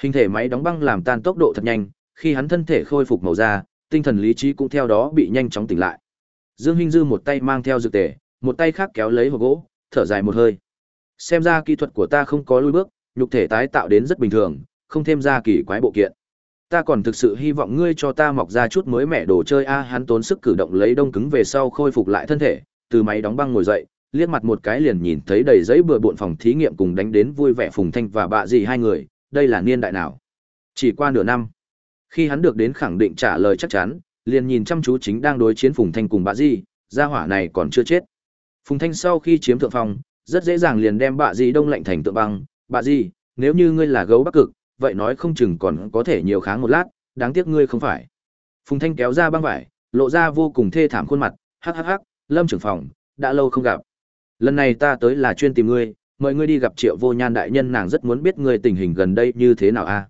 Hình thể máy đóng băng làm tan tốc độ thật nhanh, khi hắn thân thể khôi phục màu da, tinh thần lý trí cũng theo đó bị nhanh chóng tỉnh lại. Dương Hinh Dư một tay mang theo dược tề, một tay khác kéo lấy hộp gỗ, thở dài một hơi. Xem ra kỹ thuật của ta không có lùi bước, nhục thể tái tạo đến rất bình thường, không thêm ra kỳ quái bộ kiện. Ta còn thực sự hy vọng ngươi cho ta mọc ra chút mới mẻ đồ chơi a, hắn tốn sức cử động lấy đông cứng về sau khôi phục lại thân thể, từ máy đóng băng ngồi dậy, liếc mặt một cái liền nhìn thấy đầy giấy bừa bộn phòng thí nghiệm cùng đánh đến vui vẻ Phùng Thanh và bạ gì hai người, đây là niên đại nào? Chỉ qua nửa năm. Khi hắn được đến khẳng định trả lời chắc chắn, liền nhìn chăm chú chính đang đối chiến Phùng Thanh cùng bạ Di, gia hỏa này còn chưa chết. Phùng Thanh sau khi chiếm thượng phong, rất dễ dàng liền đem bạ Di đông lạnh thành tượng băng, bạ Di, nếu như ngươi là gấu bắc cực, vậy nói không chừng còn có thể nhiều kháng một lát, đáng tiếc ngươi không phải. Phùng Thanh kéo ra băng vải, lộ ra vô cùng thê thảm khuôn mặt, hắc hắc hắc, Lâm trưởng phòng, đã lâu không gặp. Lần này ta tới là chuyên tìm ngươi, mời ngươi đi gặp Triệu Vô Nhan đại nhân nàng rất muốn biết ngươi tình hình gần đây như thế nào a.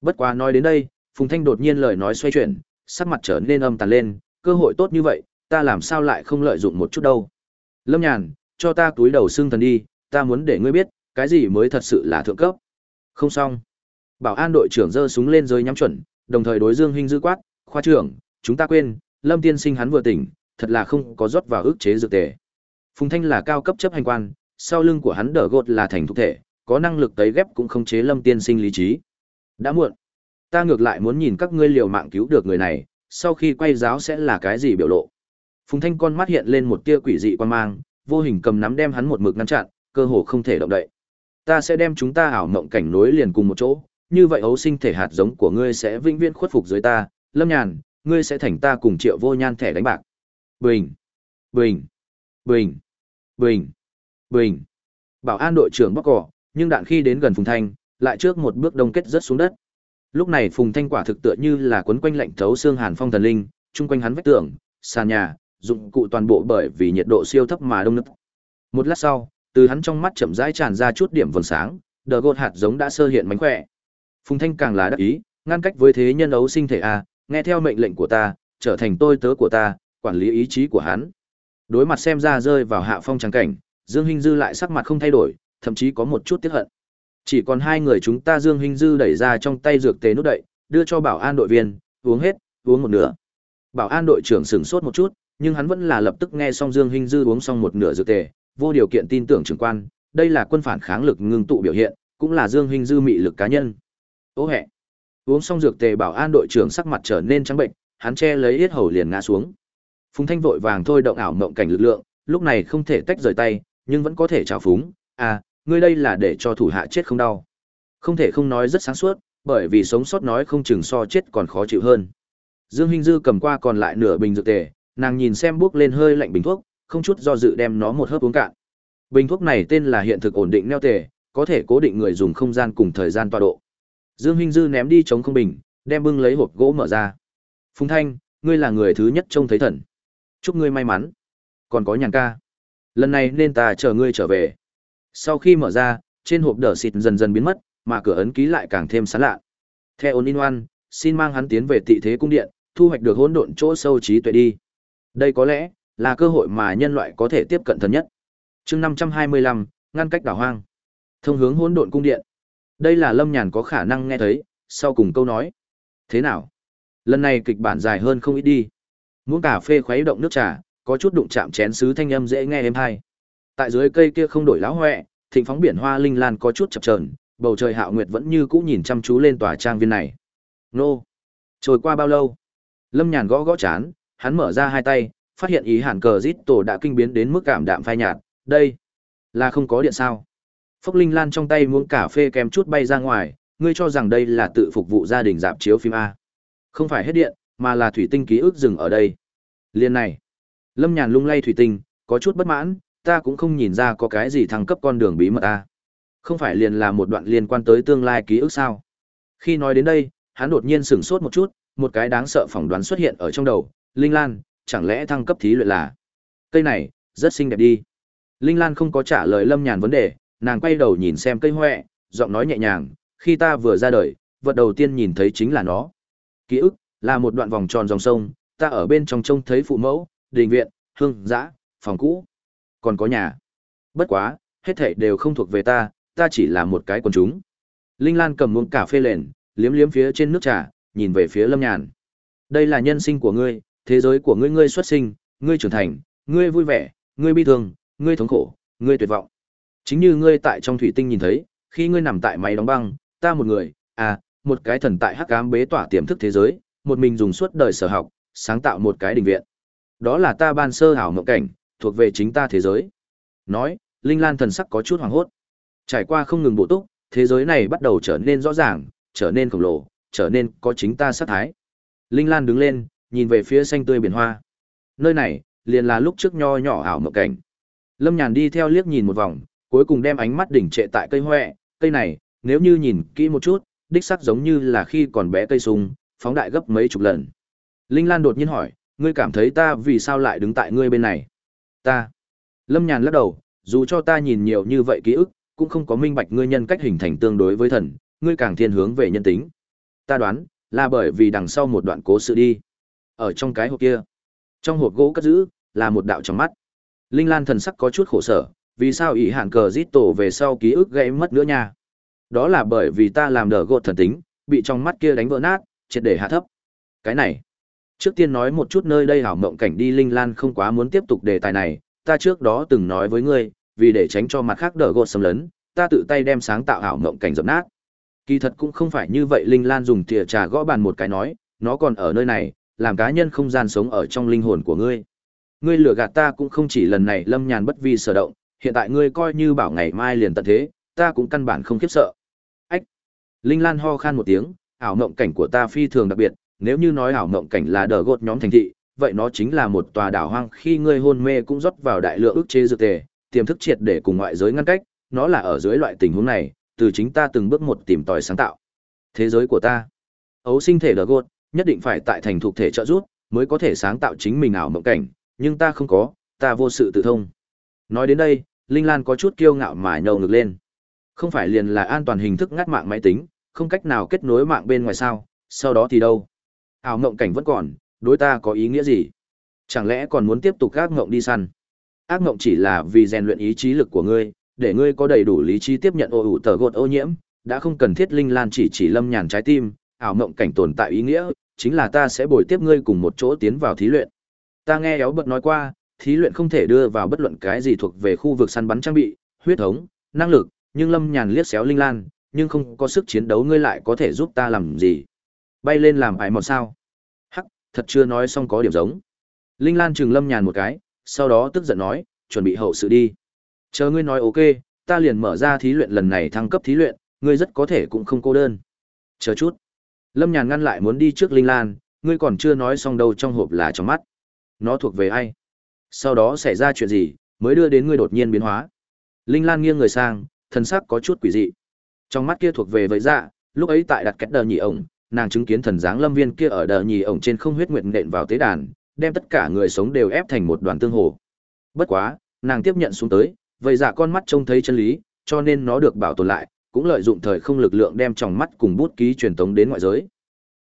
Bất quá nói đến đây, Phùng Thanh đột nhiên lời nói xoay chuyển, sắc mặt trở nên âm tàn lên, cơ hội tốt như vậy, ta làm sao lại không lợi dụng một chút đâu. Lâm Nhàn, cho ta túi đầu xương thần đi, ta muốn để ngươi biết, cái gì mới thật sự là thượng cấp. Không xong. Bảo an đội trưởng giơ súng lên rơi nhắm chuẩn, đồng thời đối Dương Hinh dư quát, khoa trưởng, chúng ta quên, Lâm tiên sinh hắn vừa tỉnh, thật là không có rót vào ức chế dược tề. Phùng Thanh là cao cấp chấp hành quan, sau lưng của hắn đờ gột là thành thục thể, có năng lực tấy ghép cũng không chế Lâm tiên sinh lý trí. Đã muộn. Ta ngược lại muốn nhìn các ngươi liều mạng cứu được người này, sau khi quay giáo sẽ là cái gì biểu lộ. Phùng Thanh con mắt hiện lên một tia quỷ dị quan mang, vô hình cầm nắm đem hắn một mực ngăn chặn, cơ hồ không thể động đậy. Ta sẽ đem chúng ta ảo mộng cảnh nối liền cùng một chỗ, như vậy ấu sinh thể hạt giống của ngươi sẽ vĩnh viễn khuất phục dưới ta, Lâm Nhàn, ngươi sẽ thành ta cùng Triệu Vô Nhan thẻ đánh bạc. Bình, bình, bình, bình, bình. Bảo an đội trưởng bóc cỏ, nhưng đạn khi đến gần Phùng Thanh, lại trước một bước đông kết rất xuống đất. Lúc này Phùng Thanh quả thực tựa như là quấn quanh lạnh thấu xương hàn phong thần linh, chung quanh hắn vách tường, sàn nhà, dụng cụ toàn bộ bởi vì nhiệt độ siêu thấp mà đông nứt. Một lát sau, từ hắn trong mắt chậm rãi tràn ra chút điểm vầng sáng, đờ gột hạt giống đã sơ hiện mánh khỏe. Phùng Thanh càng là đắc ý, ngăn cách với thế nhân ấu sinh thể a, nghe theo mệnh lệnh của ta, trở thành tôi tớ của ta, quản lý ý chí của hắn. Đối mặt xem ra rơi vào hạ phong trắng cảnh, Dương Hinh Dư lại sắc mặt không thay đổi, thậm chí có một chút tiếc hận. Chỉ còn hai người chúng ta Dương Hinh Dư đẩy ra trong tay dược tề nút đậy, đưa cho bảo an đội viên, uống hết, uống một nửa. Bảo an đội trưởng sửng sốt một chút, nhưng hắn vẫn là lập tức nghe xong Dương Hinh Dư uống xong một nửa dược tề, vô điều kiện tin tưởng trưởng quan, đây là quân phản kháng lực ngưng tụ biểu hiện, cũng là Dương Hinh Dư mị lực cá nhân. Ô hẹ. Uống xong dược tề bảo an đội trưởng sắc mặt trở nên trắng bệnh, hắn che lấy yết hầu liền ngã xuống. Phùng Thanh vội vàng thôi động ảo mộng cảnh lực lượng, lúc này không thể tách rời tay, nhưng vẫn có thể trào phúng, "À, ngươi đây là để cho thủ hạ chết không đau." Không thể không nói rất sáng suốt, bởi vì sống sót nói không chừng so chết còn khó chịu hơn. Dương Hinh Dư cầm qua còn lại nửa bình dược tề, nàng nhìn xem bước lên hơi lạnh bình thuốc, không chút do dự đem nó một hớp uống cạn. Bình thuốc này tên là hiện thực ổn định neo tề, có thể cố định người dùng không gian cùng thời gian tọa độ. Dương Hinh Dư ném đi chống không bình, đem bưng lấy hộp gỗ mở ra. Phùng Thanh, ngươi là người thứ nhất trông thấy thần. Chúc ngươi may mắn. Còn có nhàn ca. Lần này nên ta chờ ngươi trở về. Sau khi mở ra, trên hộp đờ xịt dần dần biến mất, mà cửa ấn ký lại càng thêm sán lạ. Theo ôn in oan xin mang hắn tiến về tị thế cung điện, thu hoạch được hỗn độn chỗ sâu trí tuệ đi. Đây có lẽ là cơ hội mà nhân loại có thể tiếp cận thần nhất. Chương 525, ngăn cách đảo hoang. Thông hướng hỗn độn cung điện. Đây là Lâm Nhàn có khả năng nghe thấy, sau cùng câu nói. Thế nào? Lần này kịch bản dài hơn không ít đi. Muốn cà phê khuấy động nước trà, có chút đụng chạm chén sứ thanh âm dễ nghe êm hay. Tại dưới cây kia không đổi láo hoẹ, thịnh phóng biển hoa linh lan có chút chập chờn, bầu trời hạo nguyệt vẫn như cũ nhìn chăm chú lên tòa trang viên này. Nô! Trôi qua bao lâu? Lâm Nhàn gõ gõ chán, hắn mở ra hai tay, phát hiện ý hàn cờ rít tổ đã kinh biến đến mức cảm đạm phai nhạt. Đây! Là không có điện sao? Phốc Linh Lan trong tay muỗng cà phê kèm chút bay ra ngoài, ngươi cho rằng đây là tự phục vụ gia đình dạp chiếu phim A. Không phải hết điện, mà là thủy tinh ký ức dừng ở đây. Liên này. Lâm Nhàn lung lay thủy tinh, có chút bất mãn, ta cũng không nhìn ra có cái gì thăng cấp con đường bí mật A. Không phải liền là một đoạn liên quan tới tương lai ký ức sao. Khi nói đến đây, hắn đột nhiên sửng sốt một chút, một cái đáng sợ phỏng đoán xuất hiện ở trong đầu. Linh Lan, chẳng lẽ thăng cấp thí luyện là... Cây này, rất xinh đẹp đi. Linh Lan không có trả lời Lâm Nhàn vấn đề, nàng quay đầu nhìn xem cây hoẹ, giọng nói nhẹ nhàng, khi ta vừa ra đời, vật đầu tiên nhìn thấy chính là nó. Ký ức, là một đoạn vòng tròn dòng sông, ta ở bên trong trông thấy phụ mẫu, đình viện, hương, dã, phòng cũ, còn có nhà. Bất quá, hết thảy đều không thuộc về ta, ta chỉ là một cái quần chúng. Linh Lan cầm muỗng cà phê lên, liếm liếm phía trên nước trà, nhìn về phía Lâm Nhàn. Đây là nhân sinh của ngươi, thế giới của ngươi ngươi xuất sinh, ngươi trưởng thành, ngươi vui vẻ, ngươi bi thương, ngươi thống khổ, ngươi tuyệt vọng. Chính như ngươi tại trong thủy tinh nhìn thấy, khi ngươi nằm tại máy đóng băng, ta một người, à, một cái thần tại hắc ám bế tỏa tiềm thức thế giới, một mình dùng suốt đời sở học, sáng tạo một cái đình viện. Đó là ta ban sơ hảo mộng cảnh, thuộc về chính ta thế giới. Nói, Linh Lan thần sắc có chút hoảng hốt. Trải qua không ngừng bộ túc, thế giới này bắt đầu trở nên rõ ràng, trở nên khổng lồ, trở nên có chính ta sát thái. Linh Lan đứng lên, nhìn về phía xanh tươi biển hoa. Nơi này, liền là lúc trước nho nhỏ ảo mộng cảnh. Lâm Nhàn đi theo liếc nhìn một vòng, cuối cùng đem ánh mắt đỉnh trệ tại cây hoè, cây này, nếu như nhìn kỹ một chút, đích sắc giống như là khi còn bé cây sung, phóng đại gấp mấy chục lần. Linh Lan đột nhiên hỏi, ngươi cảm thấy ta vì sao lại đứng tại ngươi bên này? Ta. Lâm Nhàn lắc đầu, dù cho ta nhìn nhiều như vậy ký ức, cũng không có minh bạch ngươi nhân cách hình thành tương đối với thần, ngươi càng thiên hướng về nhân tính. Ta đoán, là bởi vì đằng sau một đoạn cố sự đi. Ở trong cái hộp kia, trong hộp gỗ cất giữ, là một đạo trong mắt. Linh Lan thần sắc có chút khổ sở, vì sao ỷ hạn cờ giết tổ về sau ký ức gãy mất nữa nha? Đó là bởi vì ta làm đờ gột thần tính, bị trong mắt kia đánh vỡ nát, triệt để hạ thấp. Cái này, trước tiên nói một chút nơi đây hảo mộng cảnh đi Linh Lan không quá muốn tiếp tục đề tài này, ta trước đó từng nói với ngươi, vì để tránh cho mặt khác đỡ gột xâm lấn, ta tự tay đem sáng tạo hảo mộng cảnh dập nát. Kỳ thật cũng không phải như vậy Linh Lan dùng thìa trà gõ bàn một cái nói, nó còn ở nơi này, làm cá nhân không gian sống ở trong linh hồn của ngươi. Ngươi lừa gạt ta cũng không chỉ lần này lâm nhàn bất vi sở động, hiện tại ngươi coi như bảo ngày mai liền tận thế, ta cũng căn bản không khiếp sợ. Ách! Linh Lan ho khan một tiếng, ảo mộng cảnh của ta phi thường đặc biệt, nếu như nói ảo mộng cảnh là đờ gột nhóm thành thị, vậy nó chính là một tòa đảo hoang khi ngươi hôn mê cũng rót vào đại lượng ức chế dược tề, tiềm thức triệt để cùng ngoại giới ngăn cách, nó là ở dưới loại tình huống này, từ chính ta từng bước một tìm tòi sáng tạo. Thế giới của ta, ấu sinh thể đờ gột, nhất định phải tại thành thuộc thể trợ giúp, mới có thể sáng tạo chính mình ảo mộng cảnh, nhưng ta không có, ta vô sự tự thông. Nói đến đây, Linh Lan có chút kiêu ngạo mà nhầu ngực lên. Không phải liền là an toàn hình thức ngắt mạng máy tính, không cách nào kết nối mạng bên ngoài sao, sau đó thì đâu? Ảo mộng cảnh vẫn còn, đối ta có ý nghĩa gì? Chẳng lẽ còn muốn tiếp tục ác mộng đi săn? Ác mộng chỉ là vì rèn luyện ý chí lực của ngươi, để ngươi có đầy đủ lý trí tiếp nhận ô ủ tờ gột ô nhiễm, đã không cần thiết linh lan chỉ chỉ lâm nhàn trái tim, ảo mộng cảnh tồn tại ý nghĩa, chính là ta sẽ bồi tiếp ngươi cùng một chỗ tiến vào thí luyện. Ta nghe éo bật nói qua, thí luyện không thể đưa vào bất luận cái gì thuộc về khu vực săn bắn trang bị, huyết thống, năng lực, nhưng Lâm Nhàn liếc xéo Linh Lan, nhưng không có sức chiến đấu ngươi lại có thể giúp ta làm gì? Bay lên làm ải một sao? Hắc, thật chưa nói xong có điểm giống. Linh Lan chừng Lâm Nhàn một cái, sau đó tức giận nói, chuẩn bị hậu sự đi. Chờ ngươi nói ok, ta liền mở ra thí luyện lần này thăng cấp thí luyện, ngươi rất có thể cũng không cô đơn. Chờ chút. Lâm Nhàn ngăn lại muốn đi trước Linh Lan, ngươi còn chưa nói xong đâu trong hộp là trong mắt. Nó thuộc về ai? Sau đó xảy ra chuyện gì, mới đưa đến ngươi đột nhiên biến hóa. Linh Lan nghiêng người sang, thân sắc có chút quỷ dị. Trong mắt kia thuộc về vậy dạ, lúc ấy tại đặt kẽ đờ nhị ổng, nàng chứng kiến thần dáng lâm viên kia ở đờ nhì ổng trên không huyết nguyện nện vào tế đàn, đem tất cả người sống đều ép thành một đoàn tương hồ. Bất quá, nàng tiếp nhận xuống tới, vậy dạ con mắt trông thấy chân lý, cho nên nó được bảo tồn lại, cũng lợi dụng thời không lực lượng đem trong mắt cùng bút ký truyền tống đến ngoại giới.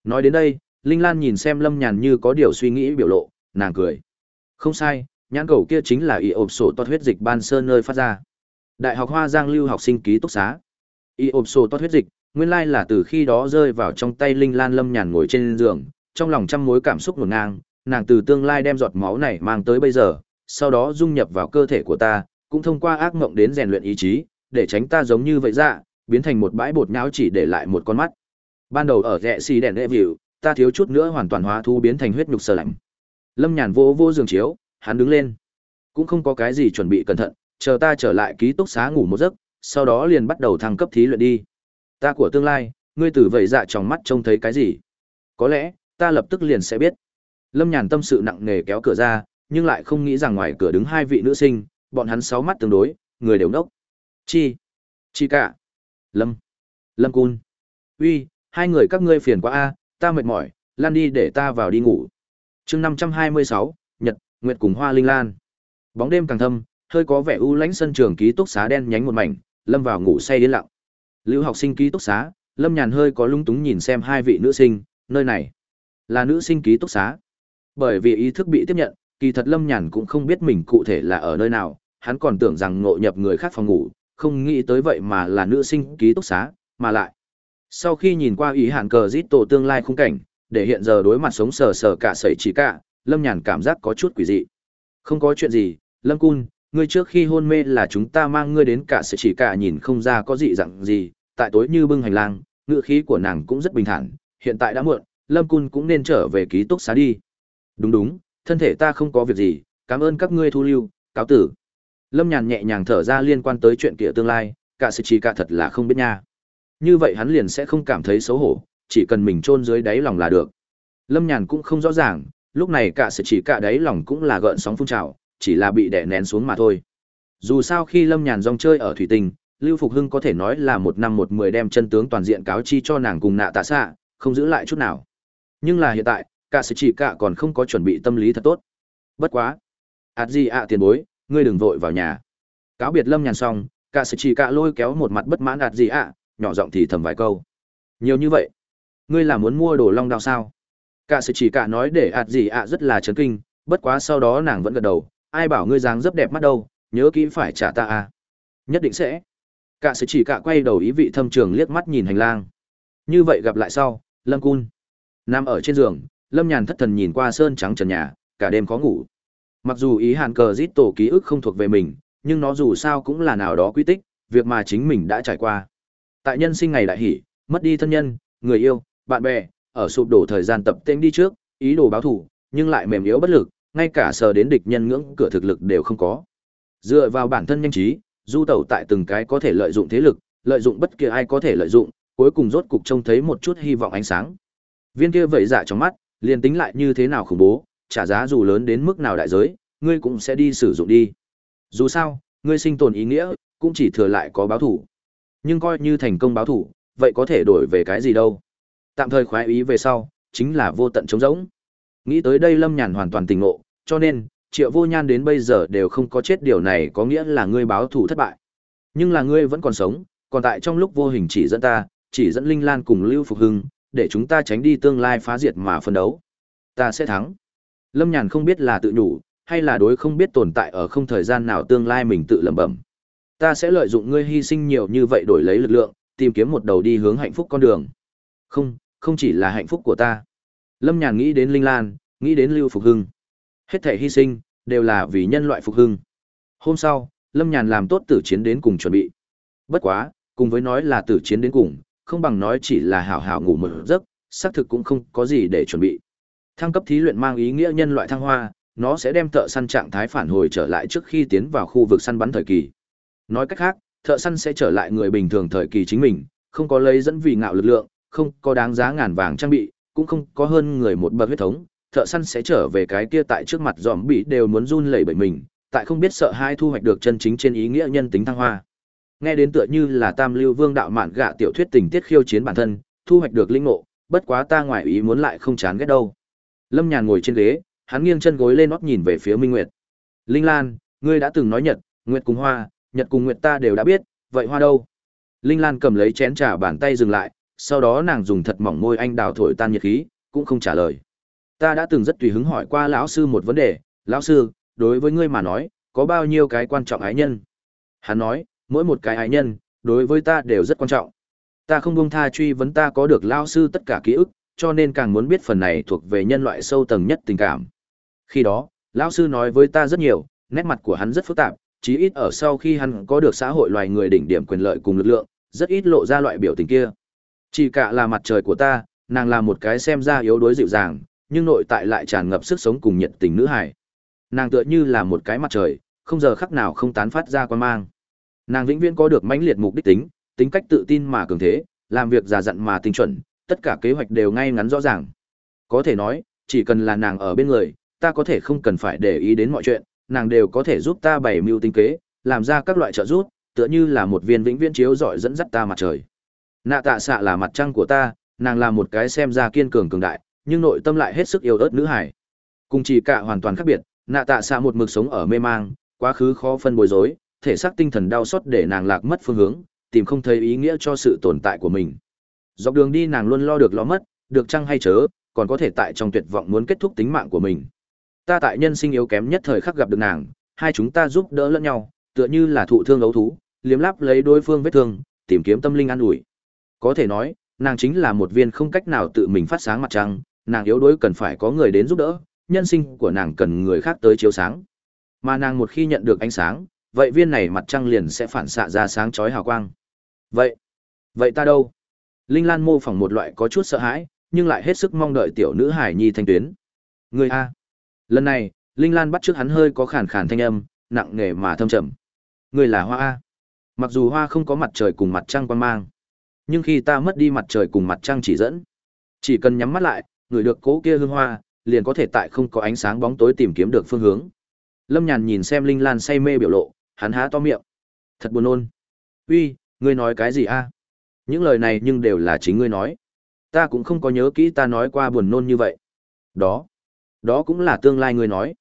Nói đến đây, Linh Lan nhìn xem Lâm Nhàn như có điều suy nghĩ biểu lộ, nàng cười. Không sai, nhãn cầu kia chính là y ộp sổ toát huyết dịch ban sơn nơi phát ra. Đại học Hoa Giang lưu học sinh ký túc xá. Y ộp sổ toát huyết dịch, nguyên lai là từ khi đó rơi vào trong tay Linh Lan Lâm Nhàn ngồi trên giường, trong lòng trăm mối cảm xúc ngổn ngang, nàng từ tương lai đem giọt máu này mang tới bây giờ, sau đó dung nhập vào cơ thể của ta, cũng thông qua ác mộng đến rèn luyện ý chí, để tránh ta giống như vậy ra, biến thành một bãi bột nhão chỉ để lại một con mắt. Ban đầu ở rẽ xì đèn đệ vịu, ta thiếu chút nữa hoàn toàn hóa thu biến thành huyết nhục sờ lạnh. Lâm Nhàn vô vô giường chiếu, hắn đứng lên. Cũng không có cái gì chuẩn bị cẩn thận, chờ ta trở lại ký túc xá ngủ một giấc, sau đó liền bắt đầu thăng cấp thí luyện đi. Ta của tương lai, ngươi từ vậy dạ trong mắt trông thấy cái gì? Có lẽ, ta lập tức liền sẽ biết. Lâm Nhàn tâm sự nặng nề kéo cửa ra, nhưng lại không nghĩ rằng ngoài cửa đứng hai vị nữ sinh, bọn hắn sáu mắt tương đối, người đều nốc. Chi? Chi cả? Lâm? Lâm Cun? Uy, hai người các ngươi phiền quá a, ta mệt mỏi, lan đi để ta vào đi ngủ. chương năm trăm hai mươi sáu, Nhật, Nguyệt cùng Hoa Linh Lan. Bóng đêm càng thâm, hơi có vẻ u lãnh sân trường ký túc xá đen nhánh một mảnh, lâm vào ngủ say đến lặng. Lưu học sinh ký túc xá, Lâm Nhàn hơi có lung túng nhìn xem hai vị nữ sinh, nơi này là nữ sinh ký túc xá. Bởi vì ý thức bị tiếp nhận, kỳ thật Lâm Nhàn cũng không biết mình cụ thể là ở nơi nào, hắn còn tưởng rằng ngộ nhập người khác phòng ngủ, không nghĩ tới vậy mà là nữ sinh ký túc xá, mà lại Sau khi nhìn qua ý hạn cờ giết tổ tương lai khung cảnh, để hiện giờ đối mặt sống sờ sờ cả sẩy chỉ cả, Lâm Nhàn cảm giác có chút quỷ dị. Không có chuyện gì, Lâm Cun, ngươi trước khi hôn mê là chúng ta mang ngươi đến cả sự chỉ cả nhìn không ra có dị dạng gì, tại tối như bưng hành lang, ngựa khí của nàng cũng rất bình thản, hiện tại đã muộn, Lâm Cun cũng nên trở về ký túc xá đi. Đúng đúng, thân thể ta không có việc gì, cảm ơn các ngươi thu lưu, cáo tử. Lâm Nhàn nhẹ nhàng thở ra liên quan tới chuyện kia tương lai, cả sự chỉ cả thật là không biết nha. Như vậy hắn liền sẽ không cảm thấy xấu hổ, chỉ cần mình chôn dưới đáy lòng là được. Lâm Nhàn cũng không rõ ràng, lúc này cả sự chỉ cả đáy lòng cũng là gợn sóng phun trào, chỉ là bị đè nén xuống mà thôi. Dù sao khi Lâm Nhàn rong chơi ở thủy tinh, Lưu Phục Hưng có thể nói là một năm một mười đem chân tướng toàn diện cáo chi cho nàng cùng nạ tạ xạ, không giữ lại chút nào. Nhưng là hiện tại, cả sự chỉ cả còn không có chuẩn bị tâm lý thật tốt. Bất quá. ạt gì ạ tiền bối, ngươi đừng vội vào nhà. Cáo biệt Lâm Nhàn xong, cả sự chỉ cả lôi kéo một mặt bất mãn ạt gì ạ, nhỏ giọng thì thầm vài câu. Nhiều như vậy, ngươi là muốn mua đồ long đao sao? Cả sự chỉ cả nói để ạt gì ạ rất là chấn kinh, bất quá sau đó nàng vẫn gật đầu, ai bảo ngươi dáng dấp đẹp mắt đâu, nhớ kỹ phải trả ta à. Nhất định sẽ. Cả sự chỉ cả quay đầu ý vị thâm trường liếc mắt nhìn hành lang. Như vậy gặp lại sau, Lâm Cun. Nằm ở trên giường, Lâm Nhàn thất thần nhìn qua sơn trắng trần nhà, cả đêm khó ngủ. Mặc dù ý hàn cờ giết tổ ký ức không thuộc về mình, nhưng nó dù sao cũng là nào đó quy tích, việc mà chính mình đã trải qua. Tại nhân sinh ngày đại hỷ, mất đi thân nhân, người yêu, bạn bè, ở sụp đổ thời gian tập tên đi trước, ý đồ báo thù, nhưng lại mềm yếu bất lực, ngay cả sờ đến địch nhân ngưỡng cửa thực lực đều không có. Dựa vào bản thân nhanh trí, du tẩu tại từng cái có thể lợi dụng thế lực, lợi dụng bất kỳ ai có thể lợi dụng, cuối cùng rốt cục trông thấy một chút hy vọng ánh sáng. Viên kia vẩy dạ trong mắt, liền tính lại như thế nào khủng bố, trả giá dù lớn đến mức nào đại giới, ngươi cũng sẽ đi sử dụng đi. Dù sao, ngươi sinh tồn ý nghĩa, cũng chỉ thừa lại có báo thủ. Nhưng coi như thành công báo thủ, vậy có thể đổi về cái gì đâu. Tạm thời khoái ý về sau, chính là vô tận trống rỗng. Nghĩ tới đây Lâm Nhàn hoàn toàn tỉnh ngộ, cho nên, triệu vô nhan đến bây giờ đều không có chết điều này có nghĩa là ngươi báo thủ thất bại. Nhưng là ngươi vẫn còn sống, còn tại trong lúc vô hình chỉ dẫn ta, chỉ dẫn Linh Lan cùng Lưu Phục Hưng, để chúng ta tránh đi tương lai phá diệt mà phân đấu. Ta sẽ thắng. Lâm Nhàn không biết là tự nhủ, hay là đối không biết tồn tại ở không thời gian nào tương lai mình tự lẩm bẩm. Ta sẽ lợi dụng ngươi hy sinh nhiều như vậy đổi lấy lực lượng, tìm kiếm một đầu đi hướng hạnh phúc con đường. Không, không chỉ là hạnh phúc của ta. Lâm Nhàn nghĩ đến Linh Lan, nghĩ đến Lưu Phục Hưng. Hết thể hy sinh, đều là vì nhân loại phục hưng. Hôm sau, Lâm Nhàn làm tốt tử chiến đến cùng chuẩn bị. Bất quá, cùng với nói là tử chiến đến cùng, không bằng nói chỉ là hảo hảo ngủ một giấc, xác thực cũng không có gì để chuẩn bị. Thăng cấp thí luyện mang ý nghĩa nhân loại thăng hoa, nó sẽ đem thợ săn trạng thái phản hồi trở lại trước khi tiến vào khu vực săn bắn thời kỳ. Nói cách khác, thợ săn sẽ trở lại người bình thường thời kỳ chính mình, không có lấy dẫn vì ngạo lực lượng, không có đáng giá ngàn vàng trang bị, cũng không có hơn người một bậc huyết thống, thợ săn sẽ trở về cái kia tại trước mặt giòm bị đều muốn run lẩy bẩy mình, tại không biết sợ hai thu hoạch được chân chính trên ý nghĩa nhân tính thăng hoa. Nghe đến tựa như là Tam Lưu Vương đạo mạn gạ tiểu thuyết tình tiết khiêu chiến bản thân, thu hoạch được linh ngộ, bất quá ta ngoài ý muốn lại không chán ghét đâu. Lâm Nhàn ngồi trên ghế, hắn nghiêng chân gối lên nót nhìn về phía Minh Nguyệt. Linh Lan, ngươi đã từng nói Nhật, Nguyệt cùng Hoa, Nhật cùng Nguyệt ta đều đã biết, vậy Hoa đâu? Linh Lan cầm lấy chén trà bàn tay dừng lại, sau đó nàng dùng thật mỏng môi anh đào thổi tan nhiệt khí, cũng không trả lời. Ta đã từng rất tùy hứng hỏi qua lão sư một vấn đề, lão sư, đối với ngươi mà nói, có bao nhiêu cái quan trọng ái nhân? Hắn nói, mỗi một cái ái nhân, đối với ta đều rất quan trọng. Ta không buông tha truy vấn ta có được lão sư tất cả ký ức, cho nên càng muốn biết phần này thuộc về nhân loại sâu tầng nhất tình cảm. Khi đó, lão sư nói với ta rất nhiều, nét mặt của hắn rất phức tạp, chí ít ở sau khi hắn có được xã hội loài người đỉnh điểm quyền lợi cùng lực lượng, rất ít lộ ra loại biểu tình kia. Chỉ cả là mặt trời của ta, nàng là một cái xem ra yếu đuối dịu dàng, nhưng nội tại lại tràn ngập sức sống cùng nhiệt tình nữ hài. Nàng tựa như là một cái mặt trời, không giờ khắc nào không tán phát ra quan mang. Nàng vĩnh viễn có được mãnh liệt mục đích tính, tính cách tự tin mà cường thế, làm việc già dặn mà tinh chuẩn, tất cả kế hoạch đều ngay ngắn rõ ràng. Có thể nói, chỉ cần là nàng ở bên người, ta có thể không cần phải để ý đến mọi chuyện, nàng đều có thể giúp ta bày mưu tinh kế, làm ra các loại trợ giúp, tựa như là một viên vĩnh viễn chiếu rọi dẫn dắt ta mặt trời. Nạ tạ xạ là mặt trăng của ta, nàng là một cái xem ra kiên cường cường đại, nhưng nội tâm lại hết sức yêu ớt nữ hải. Cùng chỉ cả hoàn toàn khác biệt, nạ tạ xạ một mực sống ở mê mang, quá khứ khó phân bối rối, thể xác tinh thần đau xót để nàng lạc mất phương hướng, tìm không thấy ý nghĩa cho sự tồn tại của mình. Dọc đường đi nàng luôn lo được lo mất, được chăng hay chớ, còn có thể tại trong tuyệt vọng muốn kết thúc tính mạng của mình. Ta tại nhân sinh yếu kém nhất thời khắc gặp được nàng, hai chúng ta giúp đỡ lẫn nhau, tựa như là thụ thương ấu thú, liếm láp lấy đối phương vết thương, tìm kiếm tâm linh an ủi. Có thể nói, Nàng chính là một viên không cách nào tự mình phát sáng mặt trăng, nàng yếu đuối cần phải có người đến giúp đỡ, nhân sinh của nàng cần người khác tới chiếu sáng. Mà nàng một khi nhận được ánh sáng, vậy viên này mặt trăng liền sẽ phản xạ ra sáng chói hào quang. Vậy, vậy ta đâu? Linh Lan mô phỏng một loại có chút sợ hãi, nhưng lại hết sức mong đợi tiểu nữ hải nhi thanh tuyến. Người a. Lần này, Linh Lan bắt trước hắn hơi có khàn khàn thanh âm, nặng nề mà thâm trầm. Người là hoa a. Mặc dù hoa không có mặt trời cùng mặt trăng quan mang, nhưng khi ta mất đi mặt trời cùng mặt trăng chỉ dẫn, chỉ cần nhắm mắt lại, người được cố kia hương hoa, liền có thể tại không có ánh sáng bóng tối tìm kiếm được phương hướng. Lâm Nhàn nhìn xem Linh Lan say mê biểu lộ, hắn há to miệng. Thật buồn nôn. Uy, ngươi nói cái gì a? Những lời này nhưng đều là chính ngươi nói. Ta cũng không có nhớ kỹ ta nói qua buồn nôn như vậy. Đó, đó cũng là tương lai ngươi nói.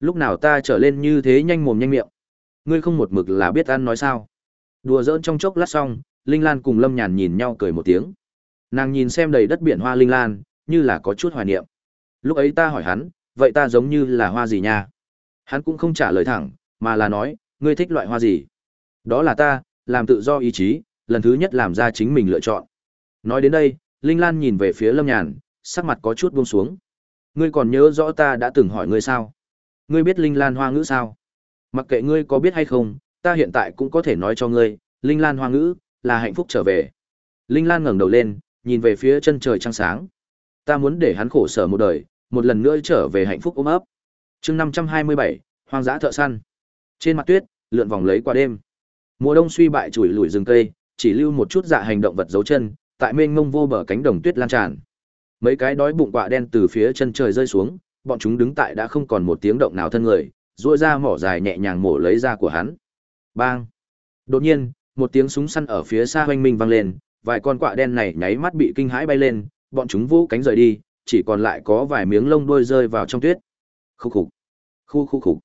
Lúc nào ta trở lên như thế nhanh mồm nhanh miệng. Ngươi không một mực là biết ăn nói sao? Đùa giỡn trong chốc lát xong, Linh Lan cùng Lâm Nhàn nhìn nhau cười một tiếng. Nàng nhìn xem đầy đất biển hoa Linh Lan, như là có chút hoài niệm. Lúc ấy ta hỏi hắn, vậy ta giống như là hoa gì nha? Hắn cũng không trả lời thẳng, mà là nói, ngươi thích loại hoa gì? Đó là ta, làm tự do ý chí, lần thứ nhất làm ra chính mình lựa chọn. Nói đến đây, Linh Lan nhìn về phía Lâm Nhàn, sắc mặt có chút buông xuống. Ngươi còn nhớ rõ ta đã từng hỏi ngươi sao? Ngươi biết Linh Lan hoa ngữ sao? Mặc kệ ngươi có biết hay không, ta hiện tại cũng có thể nói cho ngươi, Linh Lan hoa ngữ là hạnh phúc trở về. Linh Lan ngẩng đầu lên, nhìn về phía chân trời trăng sáng. Ta muốn để hắn khổ sở một đời, một lần nữa trở về hạnh phúc ôm ấp. Chương 527, hoang dã thợ săn. Trên mặt tuyết, lượn vòng lấy qua đêm. Mùa đông suy bại chùi lùi rừng cây, chỉ lưu một chút dạ hành động vật dấu chân, tại mênh mông vô bờ cánh đồng tuyết lan tràn. Mấy cái đói bụng quạ đen từ phía chân trời rơi xuống, bọn chúng đứng tại đã không còn một tiếng động nào thân người, duỗi ra mỏ dài nhẹ nhàng mổ lấy da của hắn. Bang! Đột nhiên, một tiếng súng săn ở phía xa hoanh minh vang lên, vài con quạ đen này nháy mắt bị kinh hãi bay lên, bọn chúng vũ cánh rời đi, chỉ còn lại có vài miếng lông đuôi rơi vào trong tuyết. Khúc khục, khu khu khục.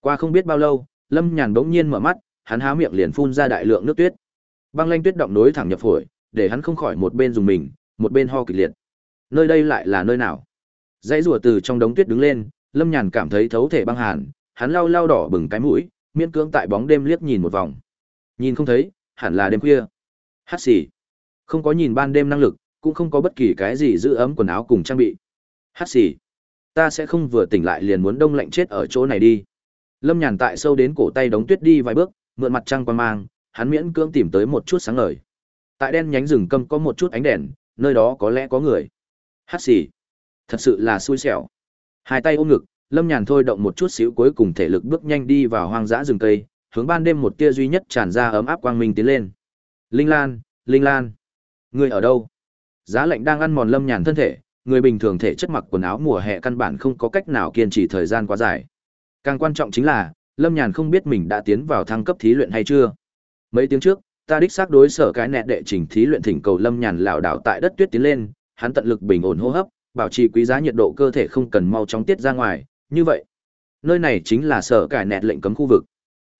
Qua không biết bao lâu, Lâm Nhàn bỗng nhiên mở mắt, hắn há miệng liền phun ra đại lượng nước tuyết. Băng lanh tuyết động nối thẳng nhập phổi, để hắn không khỏi một bên dùng mình, một bên ho kịch liệt. Nơi đây lại là nơi nào? Dãy rùa từ trong đống tuyết đứng lên, Lâm Nhàn cảm thấy thấu thể băng hàn, hắn lau lau đỏ bừng cái mũi, miễn cưỡng tại bóng đêm liếc nhìn một vòng. Nhìn không thấy, hẳn là đêm khuya. Hát xì. Không có nhìn ban đêm năng lực, cũng không có bất kỳ cái gì giữ ấm quần áo cùng trang bị. Hát xì. Ta sẽ không vừa tỉnh lại liền muốn đông lạnh chết ở chỗ này đi. Lâm Nhàn tại sâu đến cổ tay đống tuyết đi vài bước, mượn mặt trăng quan mang, hắn miễn cưỡng tìm tới một chút sáng ngời. Tại đen nhánh rừng câm có một chút ánh đèn, nơi đó có lẽ có người. Hát xì. Thật sự là xui xẻo. Hai tay ôm ngực, Lâm Nhàn thôi động một chút xíu cuối cùng thể lực bước nhanh đi vào hoang dã rừng cây, hướng ban đêm một tia duy nhất tràn ra ấm áp quang minh tiến lên. Linh Lan, Linh Lan, ngươi ở đâu? Giá lạnh đang ăn mòn Lâm Nhàn thân thể, người bình thường thể chất mặc quần áo mùa hè căn bản không có cách nào kiên trì thời gian quá dài. Càng quan trọng chính là, Lâm Nhàn không biết mình đã tiến vào thăng cấp thí luyện hay chưa. Mấy tiếng trước, ta đích xác đối sở cái nẹt đệ trình thí luyện thỉnh cầu Lâm Nhàn lảo đảo tại đất tuyết tiến lên, hắn tận lực bình ổn hô hấp, bảo trì quý giá nhiệt độ cơ thể không cần mau chóng tiết ra ngoài, như vậy, nơi này chính là sở cải nẹt lệnh cấm khu vực.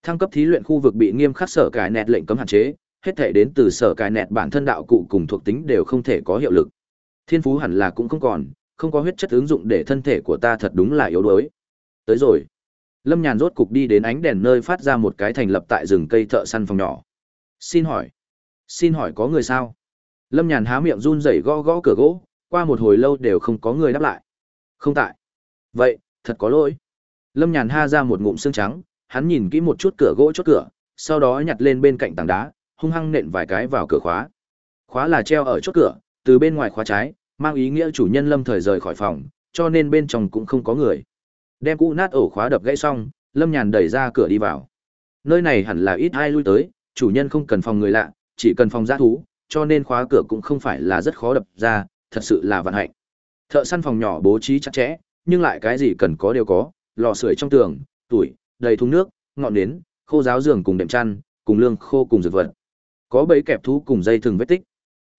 Thăng cấp thí luyện khu vực bị nghiêm khắc sở cài nẹt lệnh cấm hạn chế, hết thể đến từ sở cài nẹt bản thân đạo cụ cùng thuộc tính đều không thể có hiệu lực. Thiên phú hẳn là cũng không còn, không có huyết chất ứng dụng để thân thể của ta thật đúng là yếu đuối. Tới rồi. Lâm Nhàn rốt cục đi đến ánh đèn nơi phát ra một cái thành lập tại rừng cây thợ săn phòng nhỏ. Xin hỏi. Xin hỏi có người sao? Lâm Nhàn há miệng run rẩy gõ gõ cửa gỗ, qua một hồi lâu đều không có người đáp lại. Không tại. Vậy, thật có lỗi. Lâm Nhàn ha ra một ngụm xương trắng, hắn nhìn kỹ một chút cửa gỗ chốt cửa, sau đó nhặt lên bên cạnh tảng đá, hung hăng nện vài cái vào cửa khóa. Khóa là treo ở chốt cửa, từ bên ngoài khóa trái, mang ý nghĩa chủ nhân Lâm thời rời khỏi phòng, cho nên bên trong cũng không có người. Đem cũ nát ổ khóa đập gãy xong, Lâm Nhàn đẩy ra cửa đi vào. Nơi này hẳn là ít ai lui tới, chủ nhân không cần phòng người lạ, chỉ cần phòng giã thú, cho nên khóa cửa cũng không phải là rất khó đập ra, thật sự là vận hạnh. Thợ săn phòng nhỏ bố trí chặt chẽ, nhưng lại cái gì cần có đều có, lò sưởi trong tường, tủi đầy thùng nước, ngọn nến, khô giáo giường cùng đệm chăn, cùng lương khô cùng dược vật. Có bẫy kẹp thú cùng dây thừng vết tích.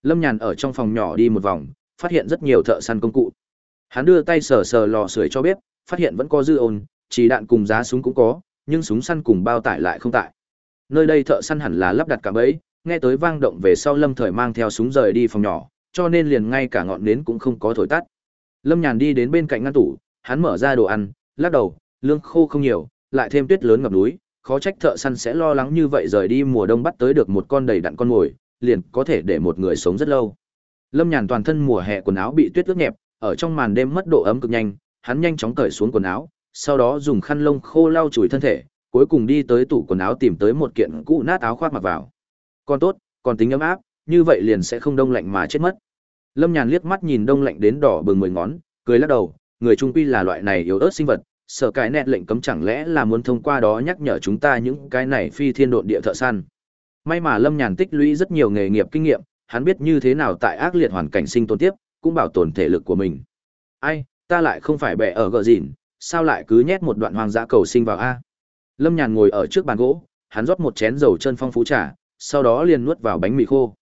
Lâm Nhàn ở trong phòng nhỏ đi một vòng, phát hiện rất nhiều thợ săn công cụ. Hắn đưa tay sờ sờ lò sưởi cho bếp, phát hiện vẫn có dư ồn, chỉ đạn cùng giá súng cũng có, nhưng súng săn cùng bao tải lại không tại. Nơi đây thợ săn hẳn là lắp đặt cả bẫy, nghe tới vang động về sau Lâm Thời mang theo súng rời đi phòng nhỏ, cho nên liền ngay cả ngọn nến cũng không có thổi tắt. Lâm Nhàn đi đến bên cạnh ngăn tủ, hắn mở ra đồ ăn, lắc đầu, lương khô không nhiều, lại thêm tuyết lớn ngập núi, khó trách thợ săn sẽ lo lắng như vậy rời đi mùa đông bắt tới được một con đầy đặn con mồi, liền có thể để một người sống rất lâu. Lâm Nhàn toàn thân mùa hè quần áo bị tuyết ướt nhẹp, ở trong màn đêm mất độ ấm cực nhanh, hắn nhanh chóng cởi xuống quần áo, sau đó dùng khăn lông khô lau chùi thân thể, cuối cùng đi tới tủ quần áo tìm tới một kiện cũ nát áo khoác mặc vào. Còn tốt, còn tính ấm áp, như vậy liền sẽ không đông lạnh mà chết mất. Lâm Nhàn liếc mắt nhìn đông lạnh đến đỏ bừng mười ngón, cười lắc đầu, người trung quy là loại này yếu ớt sinh vật, sở cái nét lệnh cấm chẳng lẽ là muốn thông qua đó nhắc nhở chúng ta những cái này phi thiên độn địa thợ săn. May mà Lâm Nhàn tích lũy rất nhiều nghề nghiệp kinh nghiệm, hắn biết như thế nào tại ác liệt hoàn cảnh sinh tồn tiếp, cũng bảo tồn thể lực của mình. Ai, ta lại không phải bẻ ở gờ gìn, sao lại cứ nhét một đoạn hoang dã cầu sinh vào a? Lâm Nhàn ngồi ở trước bàn gỗ, hắn rót một chén dầu chân phong phú trà, sau đó liền nuốt vào bánh mì khô.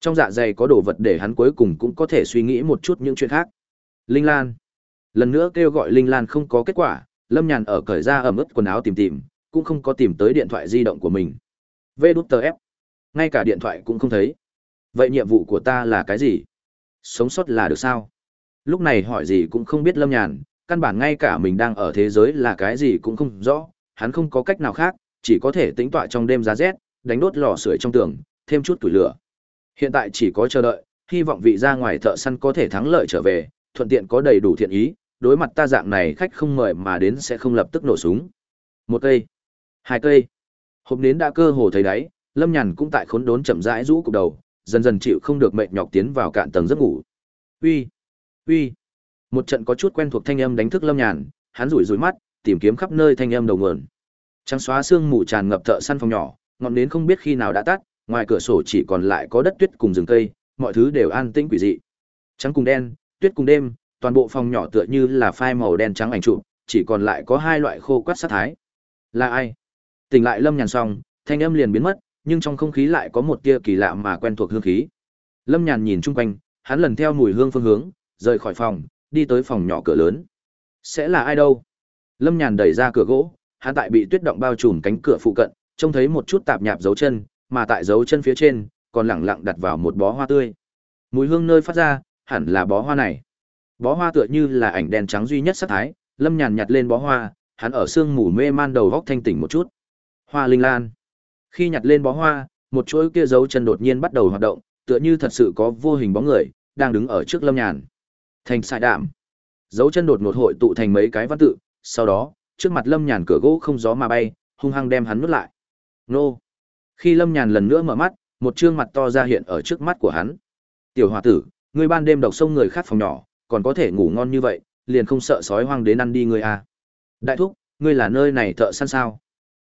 Trong dạ dày có đồ vật để hắn cuối cùng cũng có thể suy nghĩ một chút những chuyện khác. Linh Lan. Lần nữa kêu gọi Linh Lan không có kết quả, Lâm Nhàn ở cởi ra ẩm ướt quần áo tìm tìm, cũng không có tìm tới điện thoại di động của mình. Vê đút tờ ép. Ngay cả điện thoại cũng không thấy. Vậy nhiệm vụ của ta là cái gì? Sống sót là được sao? Lúc này hỏi gì cũng không biết Lâm Nhàn, căn bản ngay cả mình đang ở thế giới là cái gì cũng không rõ, hắn không có cách nào khác, chỉ có thể tĩnh tọa trong đêm giá rét, đánh đốt lò sưởi trong tường, thêm chút tủi lửa. Hiện tại chỉ có chờ đợi, hy vọng vị ra ngoài thợ săn có thể thắng lợi trở về, thuận tiện có đầy đủ thiện ý, đối mặt ta dạng này khách không mời mà đến sẽ không lập tức nổ súng. Một cây, hai cây. Hộp nến đã cơ hồ thấy đáy, Lâm Nhàn cũng tại khốn đốn chậm rãi rũ cục đầu, dần dần chịu không được mệt nhọc tiến vào cạn tầng giấc ngủ. Uy, uy. Một trận có chút quen thuộc thanh âm đánh thức Lâm Nhàn, hắn rủi rủi mắt, tìm kiếm khắp nơi thanh âm đầu nguồn. Trắng xóa sương mù tràn ngập thợ săn phòng nhỏ, ngọn nến không biết khi nào đã tắt, ngoài cửa sổ chỉ còn lại có đất tuyết cùng rừng cây, mọi thứ đều an tĩnh quỷ dị. Trắng cùng đen, tuyết cùng đêm, toàn bộ phòng nhỏ tựa như là phai màu đen trắng ảnh trụ, chỉ còn lại có hai loại khô quắt sát thái. Là ai? Tỉnh lại Lâm Nhàn xong, thanh âm liền biến mất, nhưng trong không khí lại có một tia kỳ lạ mà quen thuộc hương khí. Lâm Nhàn nhìn chung quanh, hắn lần theo mùi hương phương hướng, rời khỏi phòng, đi tới phòng nhỏ cửa lớn. Sẽ là ai đâu? Lâm Nhàn đẩy ra cửa gỗ, hắn tại bị tuyết động bao trùm cánh cửa phụ cận, trông thấy một chút tạp nhạp dấu chân, mà tại dấu chân phía trên, còn lẳng lặng đặt vào một bó hoa tươi. Mùi hương nơi phát ra, hẳn là bó hoa này. Bó hoa tựa như là ảnh đen trắng duy nhất sắc thái, Lâm Nhàn nhặt lên bó hoa, hắn ở sương mù mê man đầu góc thanh tỉnh một chút. Hoa linh lan. Khi nhặt lên bó hoa, một chuỗi kia dấu chân đột nhiên bắt đầu hoạt động, tựa như thật sự có vô hình bóng người đang đứng ở trước Lâm Nhàn. Thành sai đạm. Dấu chân đột ngột hội tụ thành mấy cái văn tự, sau đó, trước mặt Lâm Nhàn cửa gỗ không gió mà bay, hung hăng đem hắn nuốt lại. Nô. Khi Lâm Nhàn lần nữa mở mắt, một trương mặt to ra hiện ở trước mắt của hắn. Tiểu hòa tử, ngươi ban đêm độc sông người khác phòng nhỏ, còn có thể ngủ ngon như vậy, liền không sợ sói hoang đến ăn đi ngươi à. Đại thúc, ngươi là nơi này thợ săn sao?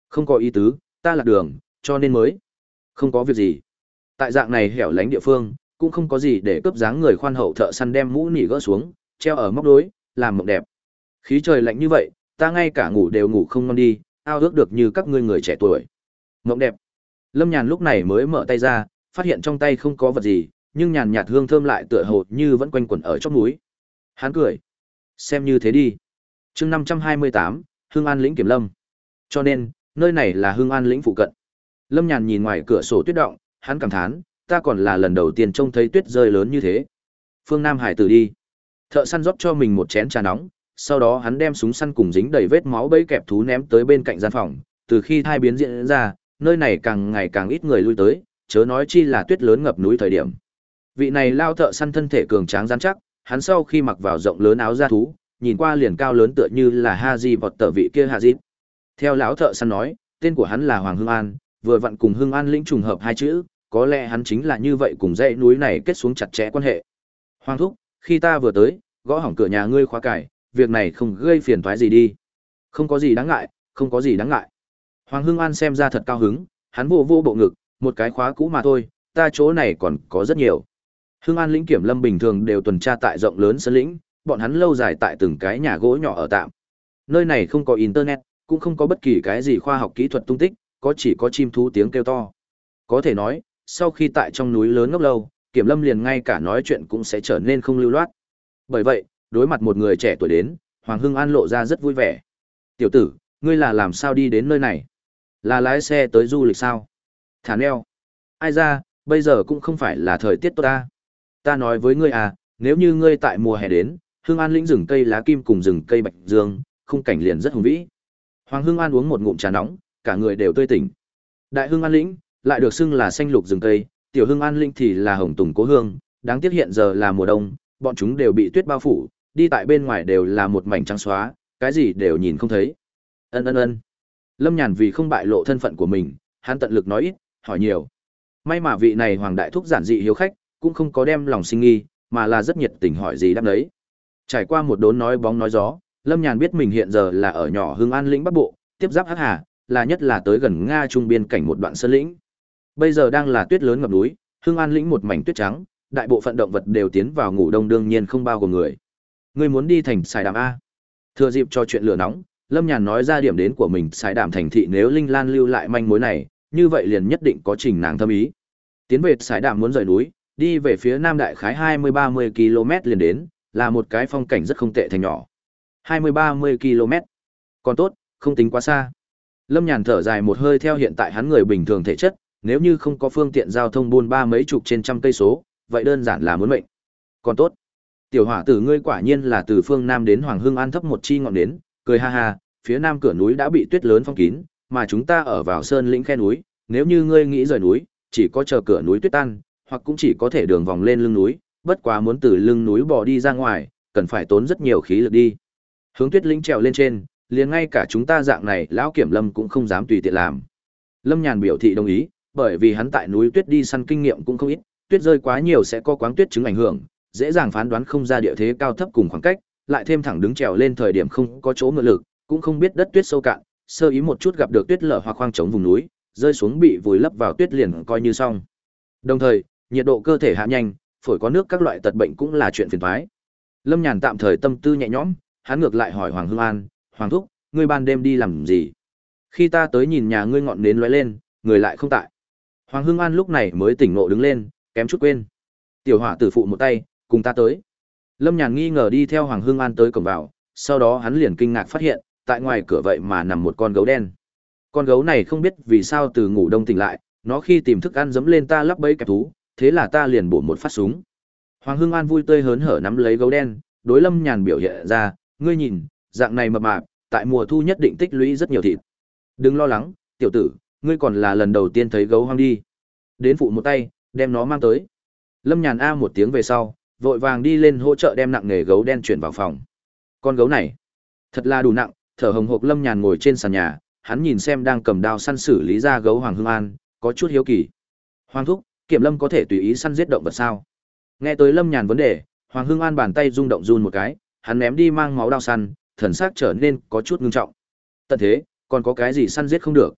Không có ý tứ, ta lạc đường, cho nên mới. Không có việc gì. Tại dạng này hẻo lánh địa phương, cũng không có gì để cướp dáng người khoan hậu thợ săn đem mũ nỉ gỡ xuống, treo ở móc đối, làm mộng đẹp. Khí trời lạnh như vậy, ta ngay cả ngủ đều ngủ không ngon đi, ao ước được như các ngươi người trẻ tuổi. Mộng đẹp. Lâm Nhàn lúc này mới mở tay ra, phát hiện trong tay không có vật gì, nhưng nhàn nhạt hương thơm lại tựa hồ như vẫn quanh quẩn ở trong núi. Hắn cười. Xem như thế đi. chương năm trăm hai mươi tám, Hương An lĩnh kiểm lâm. Cho nên, nơi này là Hương An lĩnh phụ cận. Lâm Nhàn nhìn ngoài cửa sổ tuyết động, hắn cảm thán, ta còn là lần đầu tiên trông thấy tuyết rơi lớn như thế. Phương Nam Hải tử đi. Thợ săn rót cho mình một chén trà nóng, sau đó hắn đem súng săn cùng dính đầy vết máu bẫy kẹp thú ném tới bên cạnh gian phòng. Từ khi thai biến diễn ra, nơi này càng ngày càng ít người lui tới, chớ nói chi là tuyết lớn ngập núi thời điểm. Vị này lao thợ săn thân thể cường tráng rắn chắc, hắn sau khi mặc vào rộng lớn áo da thú, nhìn qua liền cao lớn tựa như là Haji vọt tờ vị kia Haji. Theo lão thợ săn nói, tên của hắn là Hoàng Hưng An, vừa vặn cùng Hưng An lĩnh trùng hợp hai chữ, có lẽ hắn chính là như vậy cùng dãy núi này kết xuống chặt chẽ quan hệ. Hoàng thúc, khi ta vừa tới, gõ hỏng cửa nhà ngươi khóa cải, việc này không gây phiền toái gì đi. Không có gì đáng ngại, không có gì đáng ngại. Hoàng Hưng An xem ra thật cao hứng, hắn vô vô bộ ngực, một cái khóa cũ mà thôi, ta chỗ này còn có rất nhiều. Hương An lĩnh kiểm lâm bình thường đều tuần tra tại rộng lớn sân lĩnh, bọn hắn lâu dài tại từng cái nhà gỗ nhỏ ở tạm. Nơi này không có internet, cũng không có bất kỳ cái gì khoa học kỹ thuật tung tích, có chỉ có chim thú tiếng kêu to. Có thể nói, sau khi tại trong núi lớn ngốc lâu, kiểm lâm liền ngay cả nói chuyện cũng sẽ trở nên không lưu loát. Bởi vậy, đối mặt một người trẻ tuổi đến, Hoàng Hưng An lộ ra rất vui vẻ. Tiểu tử, ngươi là làm sao đi đến nơi này? Là lái xe tới du lịch sao? Thả neo. Ai ra, bây giờ cũng không phải là thời tiết tốt ta. Ta nói với ngươi à, nếu như ngươi tại mùa hè đến, Hương An lĩnh rừng cây lá kim cùng rừng cây bạch dương, khung cảnh liền rất hùng vĩ. Hoàng Hương An uống một ngụm trà nóng, cả người đều tươi tỉnh. Đại Hương An lĩnh, lại được xưng là xanh lục rừng cây, tiểu Hương An lĩnh thì là hồng tùng cố hương, đáng tiếc hiện giờ là mùa đông, bọn chúng đều bị tuyết bao phủ, đi tại bên ngoài đều là một mảnh trắng xóa, cái gì đều nhìn không thấy. Ân ân ân. Lâm Nhàn vì không bại lộ thân phận của mình, hắn tận lực nói ít, hỏi nhiều. May mà vị này hoàng đại thúc giản dị hiếu khách, cũng không có đem lòng sinh nghi, mà là rất nhiệt tình hỏi gì đáp đấy. Trải qua một đốn nói bóng nói gió, Lâm Nhàn biết mình hiện giờ là ở nhỏ Hưng An lĩnh Bắc Bộ, tiếp giáp Hắc Hà, là nhất là tới gần Nga trung biên cảnh một đoạn sơn lĩnh. Bây giờ đang là tuyết lớn ngập núi, Hưng An lĩnh một mảnh tuyết trắng, đại bộ phận động vật đều tiến vào ngủ đông đương nhiên không bao gồm người. Ngươi muốn đi thành Sài Đàm a? Thừa dịp cho chuyện lửa nóng, Lâm Nhàn nói ra điểm đến của mình, Sài Đàm thành thị nếu Linh Lan lưu lại manh mối này, như vậy liền nhất định có trình nàng thâm ý. Tiến về Sài Đàm muốn rời núi, đi về phía nam đại khái 20-30 km liền đến, là một cái phong cảnh rất không tệ thành nhỏ. 20-30 km. Còn tốt, không tính quá xa. Lâm Nhàn thở dài một hơi theo hiện tại hắn người bình thường thể chất, nếu như không có phương tiện giao thông buôn ba mấy chục trên trăm cây số, vậy đơn giản là muốn mệnh. Còn tốt. Tiểu hỏa tử ngươi quả nhiên là từ phương Nam đến Hoàng Hưng An thấp một chi ngọn đến, cười ha ha, phía nam cửa núi đã bị tuyết lớn phong kín, mà chúng ta ở vào sơn lĩnh khe núi, nếu như ngươi nghĩ rời núi, chỉ có chờ cửa núi tuyết tan, hoặc cũng chỉ có thể đường vòng lên lưng núi, bất quá muốn từ lưng núi bò đi ra ngoài, cần phải tốn rất nhiều khí lực đi. Hướng Tuyết Linh trèo lên trên, liền ngay cả chúng ta dạng này lão kiểm lâm cũng không dám tùy tiện làm. Lâm Nhàn biểu thị đồng ý, bởi vì hắn tại núi tuyết đi săn kinh nghiệm cũng không ít, tuyết rơi quá nhiều sẽ có quáng tuyết chứng ảnh hưởng, dễ dàng phán đoán không ra địa thế cao thấp cùng khoảng cách, lại thêm thẳng đứng trèo lên thời điểm không có chỗ ngự lực, cũng không biết đất tuyết sâu cạn, sơ ý một chút gặp được tuyết lở hoặc khoang trống vùng núi, rơi xuống bị vùi lấp vào tuyết liền coi như xong. Đồng thời, nhiệt độ cơ thể hạ nhanh, phổi có nước các loại tật bệnh cũng là chuyện phiền toái. Lâm Nhàn tạm thời tâm tư nhẹ nhõm, hắn ngược lại hỏi Hoàng Hưng An, "Hoàng thúc, ngươi ban đêm đi làm gì?" Khi ta tới nhìn nhà ngươi ngọn nến lóe lên, người lại không tại. Hoàng Hưng An lúc này mới tỉnh ngộ đứng lên, kém chút quên. Tiểu hỏa tử phụ một tay, cùng ta tới. Lâm Nhàn nghi ngờ đi theo Hoàng Hưng An tới cổng vào, sau đó hắn liền kinh ngạc phát hiện, tại ngoài cửa vậy mà nằm một con gấu đen. Con gấu này không biết vì sao từ ngủ đông tỉnh lại, nó khi tìm thức ăn dẫm lên ta lắp bẫy kẹp thú, thế là ta liền bổ một phát súng. Hoàng Hưng An vui tươi hớn hở nắm lấy gấu đen, đối Lâm Nhàn biểu hiện ra, ngươi nhìn, dạng này mập mạp, tại mùa thu nhất định tích lũy rất nhiều thịt. Đừng lo lắng, tiểu tử, ngươi còn là lần đầu tiên thấy gấu hoang đi. Đến phụ một tay, đem nó mang tới. Lâm Nhàn a một tiếng về sau, vội vàng đi lên hỗ trợ đem nặng nghề gấu đen chuyển vào phòng. Con gấu này, thật là đủ nặng, thở hồng hộc Lâm Nhàn ngồi trên sàn nhà, hắn nhìn xem đang cầm đao săn xử lý ra gấu Hoàng Hưng An, có chút hiếu kỳ. Hoàng thúc, Kiểm Lâm có thể tùy ý săn giết động vật sao? Nghe tới Lâm Nhàn vấn đề, Hoàng Hưng An bàn tay rung động run một cái, hắn ném đi mang máu đao săn, thần sắc trở nên có chút ngưng trọng. Tận thế, còn có cái gì săn giết không được?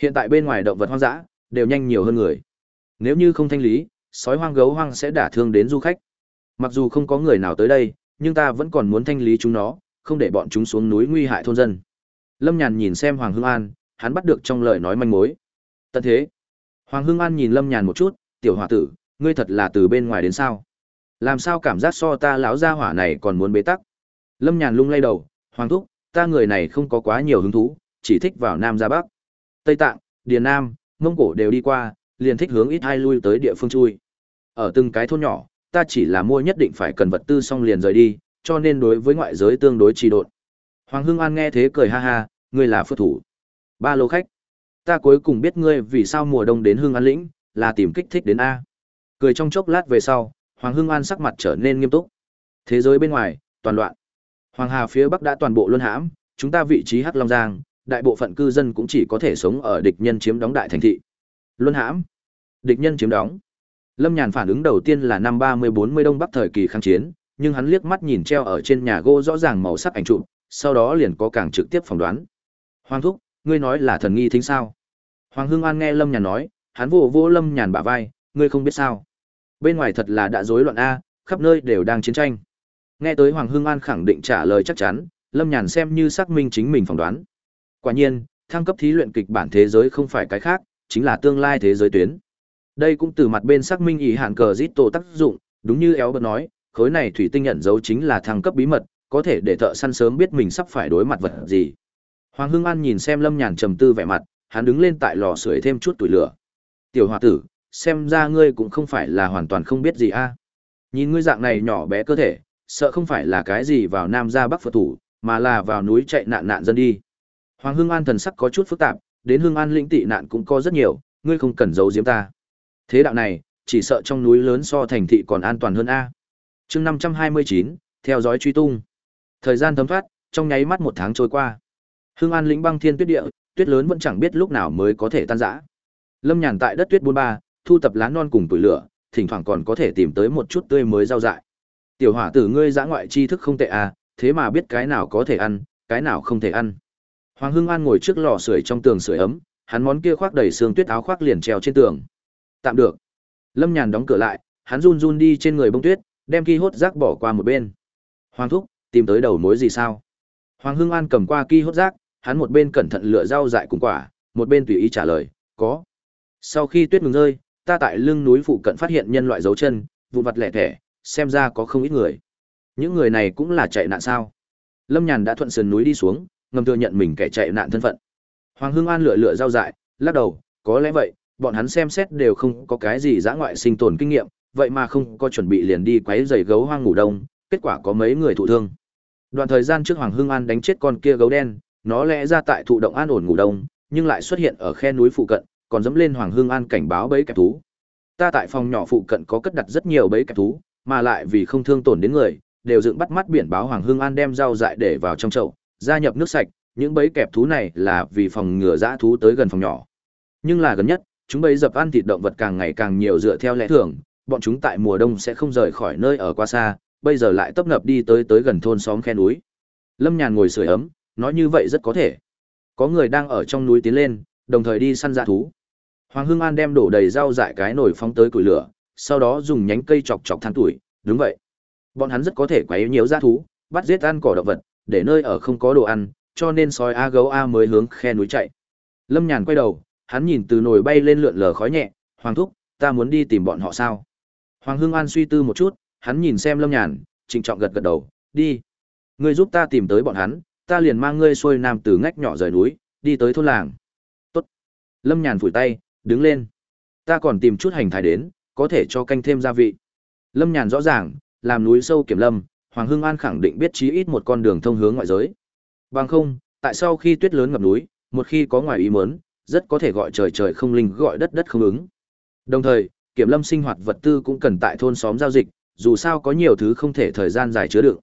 Hiện tại bên ngoài động vật hoang dã đều nhanh nhiều hơn người. Nếu như không thanh lý, sói hoang gấu hoang sẽ đả thương đến du khách. Mặc dù không có người nào tới đây, nhưng ta vẫn còn muốn thanh lý chúng nó, không để bọn chúng xuống núi nguy hại thôn dân. Lâm Nhàn nhìn xem Hoàng Hưng An, hắn bắt được trong lời nói manh mối. Tận thế. Hoàng Hưng An nhìn Lâm Nhàn một chút, tiểu hòa tử, ngươi thật là từ bên ngoài đến sao? Làm sao cảm giác so ta lão gia hỏa này còn muốn bế tắc? Lâm Nhàn lung lay đầu, Hoàng thúc, ta người này không có quá nhiều hứng thú, chỉ thích vào Nam ra Bắc. Tây Tạng, Điền Nam, Mông Cổ đều đi qua, liền thích hướng ít hai lui tới địa phương chui. Ở từng cái thôn nhỏ, ta chỉ là mua nhất định phải cần vật tư xong liền rời đi, cho nên đối với ngoại giới tương đối trì độn. Hoàng Hưng An nghe thế cười ha ha, ngươi là phước thủ. Ba lô khách. Ta cuối cùng biết ngươi vì sao mùa đông đến Hưng An lĩnh, là tìm kích thích đến A. Cười trong chốc lát về sau, Hoàng Hưng An sắc mặt trở nên nghiêm túc. Thế giới bên ngoài, toàn loạn. Hoàng Hà phía Bắc đã toàn bộ luân hãm, chúng ta vị trí Hắc Long Giang, đại bộ phận cư dân cũng chỉ có thể sống ở địch nhân chiếm đóng đại thành thị. Luân hãm. Địch nhân chiếm đóng. Lâm Nhàn phản ứng đầu tiên là năm ba mươi bốn mươi Đông Bắc thời kỳ kháng chiến, nhưng hắn liếc mắt nhìn treo ở trên nhà gỗ rõ ràng màu sắc ảnh chụp, sau đó liền có càng trực tiếp phỏng đoán. Hoàng thúc, ngươi nói là thần nghi thính sao? Hoàng Hưng An nghe Lâm Nhàn nói, hắn vỗ vỗ Lâm Nhàn bả vai, ngươi không biết sao? Bên ngoài thật là đã rối loạn a, khắp nơi đều đang chiến tranh. Nghe tới Hoàng Hưng An khẳng định trả lời chắc chắn, Lâm Nhàn xem như xác minh chính mình phỏng đoán. Quả nhiên, thăng cấp thí luyện kịch bản thế giới không phải cái khác, chính là tương lai thế giới tuyến. Đây cũng từ mặt bên xác minh ý hạn cờ giết tổ tác dụng, đúng như éo bật nói, khối này thủy tinh nhận dấu chính là thăng cấp bí mật, có thể để thợ săn sớm biết mình sắp phải đối mặt vật gì. Hoàng Hưng An nhìn xem Lâm Nhàn trầm tư vẻ mặt, hắn đứng lên tại lò sưởi thêm chút tuổi lửa. "Tiểu hòa tử, xem ra ngươi cũng không phải là hoàn toàn không biết gì a. Nhìn ngươi dạng này nhỏ bé cơ thể, sợ không phải là cái gì vào Nam ra Bắc Phật thủ, mà là vào núi chạy nạn nạn dân đi." Hoàng Hưng An thần sắc có chút phức tạp, đến Hưng An lĩnh tị nạn cũng có rất nhiều, ngươi không cần giấu giếm ta. Thế đạo này, chỉ sợ trong núi lớn so thành thị còn an toàn hơn a. Chương 529, theo dõi truy tung. Thời gian thấm thoát, trong nháy mắt một tháng trôi qua. Hưng An lĩnh băng thiên tuyết địa, tuyết lớn vẫn chẳng biết lúc nào mới có thể tan rã. Lâm Nhàn tại đất tuyết buôn ba, thu tập lá non cùng tuổi lửa, thỉnh thoảng còn có thể tìm tới một chút tươi mới rau dại. Tiểu hỏa tử ngươi dã ngoại tri thức không tệ à, thế mà biết cái nào có thể ăn, cái nào không thể ăn. Hoàng Hưng An ngồi trước lò sưởi trong tường sưởi ấm, hắn món kia khoác đầy xương tuyết áo khoác liền treo trên tường. Tạm được. Lâm Nhàn đóng cửa lại, hắn run run đi trên người bông tuyết, đem ki hốt rác bỏ qua một bên. Hoàng thúc, tìm tới đầu mối gì sao? Hoàng Hưng An cầm qua ki hốt rác, hắn một bên cẩn thận lựa rau dại cùng quả, một bên tùy ý trả lời, có. Sau khi tuyết ngừng rơi, ta tại lưng núi phụ cận phát hiện nhân loại dấu chân, vụn vặt lẻ thẻ, xem ra có không ít người. Những người này cũng là chạy nạn sao? Lâm Nhàn đã thuận sườn núi đi xuống, ngầm thừa nhận mình kẻ chạy nạn thân phận. Hoàng Hưng An lựa lựa giao dại, lắc đầu, có lẽ vậy, bọn hắn xem xét đều không có cái gì dã ngoại sinh tồn kinh nghiệm, vậy mà không có chuẩn bị liền đi quấy rầy gấu hoang ngủ đông, kết quả có mấy người thụ thương. Đoạn thời gian trước Hoàng Hưng An đánh chết con kia gấu đen, nó lẽ ra tại thụ động an ổn ngủ đông, nhưng lại xuất hiện ở khe núi phụ cận, còn dẫm lên Hoàng hương An cảnh báo bẫy kẹp thú. Ta tại phòng nhỏ phụ cận có cất đặt rất nhiều bẫy kẹp thú, mà lại vì không thương tổn đến người, đều dựng bắt mắt biển báo Hoàng hương An đem rau dại để vào trong chậu, gia nhập nước sạch, những bẫy kẹp thú này là vì phòng ngừa dã thú tới gần phòng nhỏ. Nhưng là gần nhất, chúng bẫy dập ăn thịt động vật càng ngày càng nhiều dựa theo lẽ thường, bọn chúng tại mùa đông sẽ không rời khỏi nơi ở quá xa, bây giờ lại tấp nập đi tới tới gần thôn xóm khe núi. Lâm Nhàn ngồi sưởi ấm, nói như vậy rất có thể. Có người đang ở trong núi tiến lên, đồng thời đi săn dã thú. Hoàng Hưng An đem đổ đầy rau dại cái nồi phóng tới củi lửa, sau đó dùng nhánh cây chọc chọc than tuổi, đúng vậy. Bọn hắn rất có thể quấy nhiễu dã thú, bắt giết ăn cỏ động vật, để nơi ở không có đồ ăn, cho nên sói a gấu a mới hướng khe núi chạy. Lâm Nhàn quay đầu, hắn nhìn từ nồi bay lên lượn lờ khói nhẹ, "Hoàng thúc, ta muốn đi tìm bọn họ sao?" Hoàng Hưng An suy tư một chút, hắn nhìn xem Lâm Nhàn, trịnh trọng gật gật đầu, "Đi. Ngươi giúp ta tìm tới bọn hắn, ta liền mang ngươi xuôi nam từ ngách nhỏ rời núi, đi tới thôn làng." "Tốt." Lâm Nhàn phủi tay, đứng lên. "Ta còn tìm chút hành thái đến, có thể cho canh thêm gia vị." Lâm Nhàn rõ ràng, làm núi sâu kiểm lâm, Hoàng Hưng An khẳng định biết chí ít một con đường thông hướng ngoại giới. Bằng không, tại sao khi tuyết lớn ngập núi, một khi có ngoài ý muốn, rất có thể gọi trời trời không linh gọi đất đất không ứng. Đồng thời, kiểm lâm sinh hoạt vật tư cũng cần tại thôn xóm giao dịch, dù sao có nhiều thứ không thể thời gian dài chứa đựng.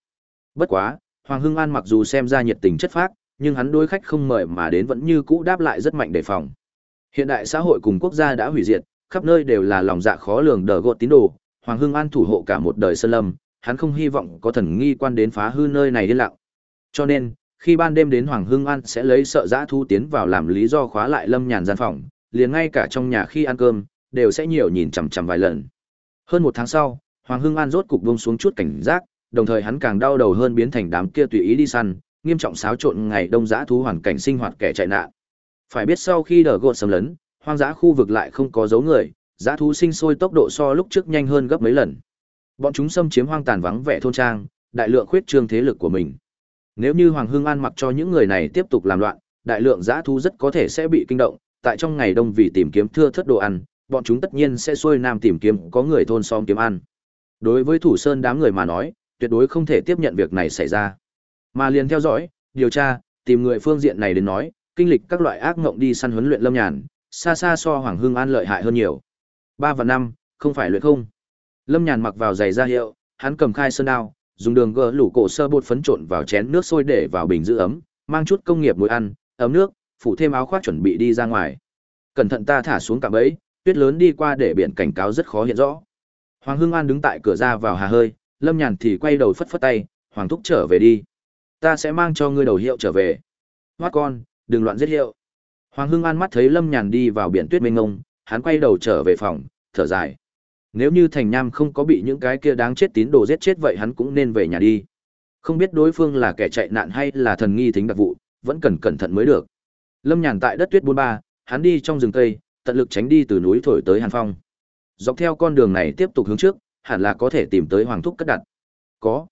Bất quá, Hoàng Hưng An mặc dù xem ra nhiệt tình chất phác, nhưng hắn đối khách không mời mà đến vẫn như cũ đáp lại rất mạnh đề phòng. Hiện đại xã hội cùng quốc gia đã hủy diệt, khắp nơi đều là lòng dạ khó lường đờ gột tín đồ, Hoàng Hưng An thủ hộ cả một đời sơn lâm, hắn không hy vọng có thần nghi quan đến phá hư nơi này đi lặng. Cho nên, khi ban đêm đến Hoàng Hưng An sẽ lấy sợ dã thu tiến vào làm lý do khóa lại Lâm Nhàn gian phòng, liền ngay cả trong nhà khi ăn cơm, đều sẽ nhiều nhìn chằm chằm vài lần. Hơn một tháng sau, Hoàng Hưng An rốt cục buông xuống chút cảnh giác, đồng thời hắn càng đau đầu hơn biến thành đám kia tùy ý đi săn, nghiêm trọng xáo trộn ngày đông dã thú hoàn cảnh sinh hoạt kẻ chạy nạn. Phải biết sau khi đờ gột xâm lấn, hoang dã khu vực lại không có dấu người, dã thú sinh sôi tốc độ so lúc trước nhanh hơn gấp mấy lần. Bọn chúng xâm chiếm hoang tàn vắng vẻ thôn trang, đại lượng khuyết trương thế lực của mình. Nếu như Hoàng Hưng An mặc cho những người này tiếp tục làm loạn, đại lượng dã thú rất có thể sẽ bị kinh động, tại trong ngày đông vì tìm kiếm thưa thất đồ ăn, bọn chúng tất nhiên sẽ xuôi nam tìm kiếm có người thôn xóm kiếm ăn. Đối với thủ sơn đám người mà nói, tuyệt đối không thể tiếp nhận việc này xảy ra. Mà liền theo dõi, điều tra, tìm người phương diện này đến nói, kinh lịch các loại ác ngộng đi săn huấn luyện lâm nhàn, xa xa so Hoàng Hưng An lợi hại hơn nhiều. Ba và năm, không phải luyện không. Lâm nhàn mặc vào giày ra hiệu, hắn cầm khai sơn đao, dùng đường gỡ lủ cổ sơ bột phấn trộn vào chén nước sôi để vào bình giữ ấm, mang chút công nghiệp mùi ăn, ấm nước, phủ thêm áo khoác chuẩn bị đi ra ngoài. Cẩn thận ta thả xuống cạm bẫy, tuyết lớn đi qua để biển cảnh cáo rất khó hiện rõ. Hoàng Hưng An đứng tại cửa ra vào hà hơi, Lâm Nhàn thì quay đầu phất phất tay, Hoàng thúc trở về đi. Ta sẽ mang cho ngươi đầu hiệu trở về. Hoát con, đừng loạn giết hiệu. Hoàng Hưng An mắt thấy Lâm Nhàn đi vào biển tuyết mênh mông, hắn quay đầu trở về phòng, thở dài. Nếu như Thành Nham không có bị những cái kia đáng chết tín đồ giết chết vậy hắn cũng nên về nhà đi. Không biết đối phương là kẻ chạy nạn hay là thần nghi thính đặc vụ, vẫn cần cẩn thận mới được. Lâm Nhàn tại đất tuyết buôn ba, hắn đi trong rừng cây, tận lực tránh đi từ núi thổi tới Hàn Phong. Dọc theo con đường này tiếp tục hướng trước, hẳn là có thể tìm tới Hoàng Thúc cất đặt. Có.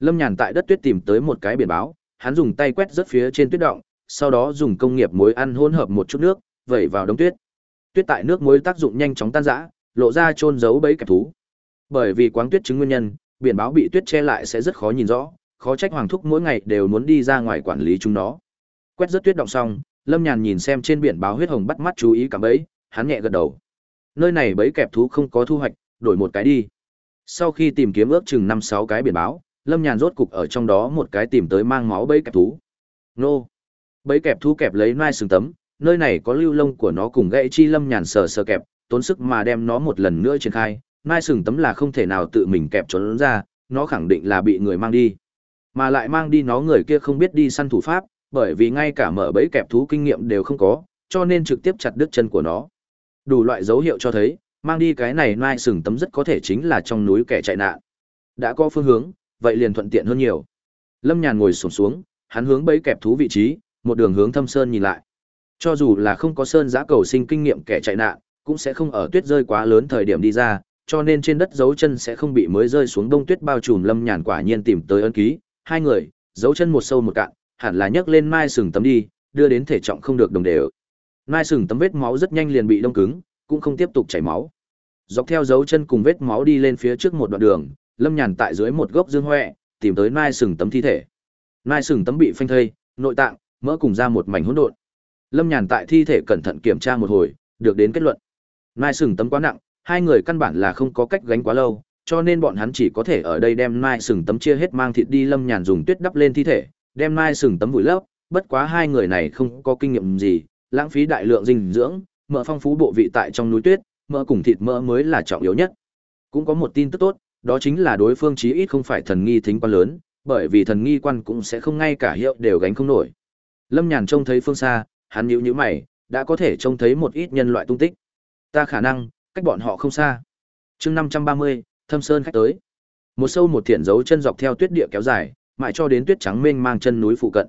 Lâm Nhàn tại đất tuyết tìm tới một cái biển báo, hắn dùng tay quét rất phía trên tuyết động, sau đó dùng công nghiệp muối ăn hỗn hợp một chút nước, vẩy vào đống tuyết. Tuyết tại nước muối tác dụng nhanh chóng tan rã, lộ ra trôn giấu bẫy kẹp thú. Bởi vì quáng tuyết chứng nguyên nhân, biển báo bị tuyết che lại sẽ rất khó nhìn rõ, khó trách Hoàng Thúc mỗi ngày đều muốn đi ra ngoài quản lý chúng nó. Quét rất tuyết động xong, Lâm Nhàn nhìn xem trên biển báo huyết hồng bắt mắt chú ý cả bẫy, hắn nhẹ gật đầu. Nơi này bẫy kẹp thú không có thu hoạch, đổi một cái đi. Sau khi tìm kiếm ước chừng năm sáu cái biển báo, Lâm Nhàn rốt cục ở trong đó một cái tìm tới mang máu bẫy kẹp thú. Nô! Bẫy kẹp thú kẹp lấy nai sừng tấm, nơi này có lưu lông của nó cùng gãy chi Lâm Nhàn sờ sờ kẹp, tốn sức mà đem nó một lần nữa triển khai, nai sừng tấm là không thể nào tự mình kẹp trốn ra, nó khẳng định là bị người mang đi. Mà lại mang đi nó người kia không biết đi săn thủ pháp, bởi vì ngay cả mở bẫy kẹp thú kinh nghiệm đều không có, cho nên trực tiếp chặt đứt chân của nó. Đủ loại dấu hiệu cho thấy, mang đi cái này nai sừng tấm rất có thể chính là trong núi kẻ chạy nạn. Đã có phương hướng, vậy liền thuận tiện hơn nhiều. Lâm Nhàn ngồi xổm xuống, hắn hướng bẫy kẹp thú vị trí, một đường hướng Thâm Sơn nhìn lại. Cho dù là không có sơn giã cầu sinh kinh nghiệm kẻ chạy nạn, cũng sẽ không ở tuyết rơi quá lớn thời điểm đi ra, cho nên trên đất dấu chân sẽ không bị mới rơi xuống đông tuyết bao trùm Lâm Nhàn quả nhiên tìm tới ấn ký, hai người, dấu chân một sâu một cạn, hẳn là nhấc lên mai sừng tấm đi, đưa đến thể trọng không được đồng đều. Mai sừng tấm vết máu rất nhanh liền bị đông cứng, cũng không tiếp tục chảy máu. Dọc theo dấu chân cùng vết máu đi lên phía trước một đoạn đường, Lâm Nhàn tại dưới một gốc dương hoè, tìm tới mai sừng tấm thi thể. Mai sừng tấm bị phanh thây, nội tạng, mỡ cùng ra một mảnh hỗn độn. Lâm Nhàn tại thi thể cẩn thận kiểm tra một hồi, được đến kết luận. nai sừng tấm quá nặng, hai người căn bản là không có cách gánh quá lâu, cho nên bọn hắn chỉ có thể ở đây đem nai sừng tấm chia hết mang thịt đi Lâm Nhàn dùng tuyết đắp lên thi thể, đem nai sừng tấm vùi lấp, bất quá hai người này không có kinh nghiệm gì, lãng phí đại lượng dinh dưỡng, mỡ phong phú bộ vị tại trong núi tuyết, mỡ cùng thịt mỡ mới là trọng yếu nhất. Cũng có một tin tức tốt, đó chính là đối phương chí ít không phải thần nghi thính quan lớn, bởi vì thần nghi quan cũng sẽ không ngay cả hiệu đều gánh không nổi. Lâm Nhàn trông thấy phương xa, hắn nhíu nhíu mày, đã có thể trông thấy một ít nhân loại tung tích. Ta khả năng, cách bọn họ không xa. chương năm trăm ba mươi, Thâm Sơn khách tới. Một sâu một thiện dấu chân dọc theo tuyết địa kéo dài, mãi cho đến tuyết trắng mênh mang chân núi phụ cận.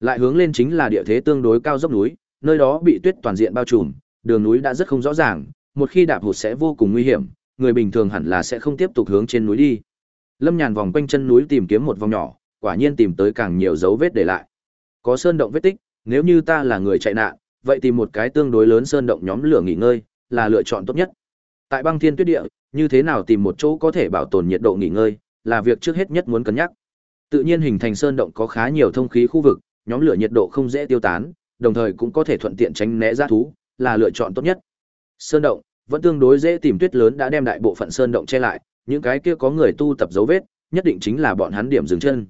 Lại hướng lên chính là địa thế tương đối cao dốc núi, nơi đó bị tuyết toàn diện bao trùm, đường núi đã rất không rõ ràng, một khi đạp hụt sẽ vô cùng nguy hiểm, người bình thường hẳn là sẽ không tiếp tục hướng trên núi đi. Lâm Nhàn vòng quanh chân núi tìm kiếm một vòng nhỏ, quả nhiên tìm tới càng nhiều dấu vết để lại. Có sơn động vết tích, nếu như ta là người chạy nạn, vậy tìm một cái tương đối lớn sơn động nhóm lửa nghỉ ngơi, là lựa chọn tốt nhất. Tại băng thiên tuyết địa, như thế nào tìm một chỗ có thể bảo tồn nhiệt độ nghỉ ngơi, là việc trước hết nhất muốn cân nhắc. Tự nhiên hình thành sơn động có khá nhiều thông khí khu vực, nhóm lửa nhiệt độ không dễ tiêu tán, đồng thời cũng có thể thuận tiện tránh né ra thú, là lựa chọn tốt nhất. Sơn động vẫn tương đối dễ tìm tuyết lớn đã đem đại bộ phận sơn động che lại, những cái kia có người tu tập dấu vết, nhất định chính là bọn hắn điểm dừng chân.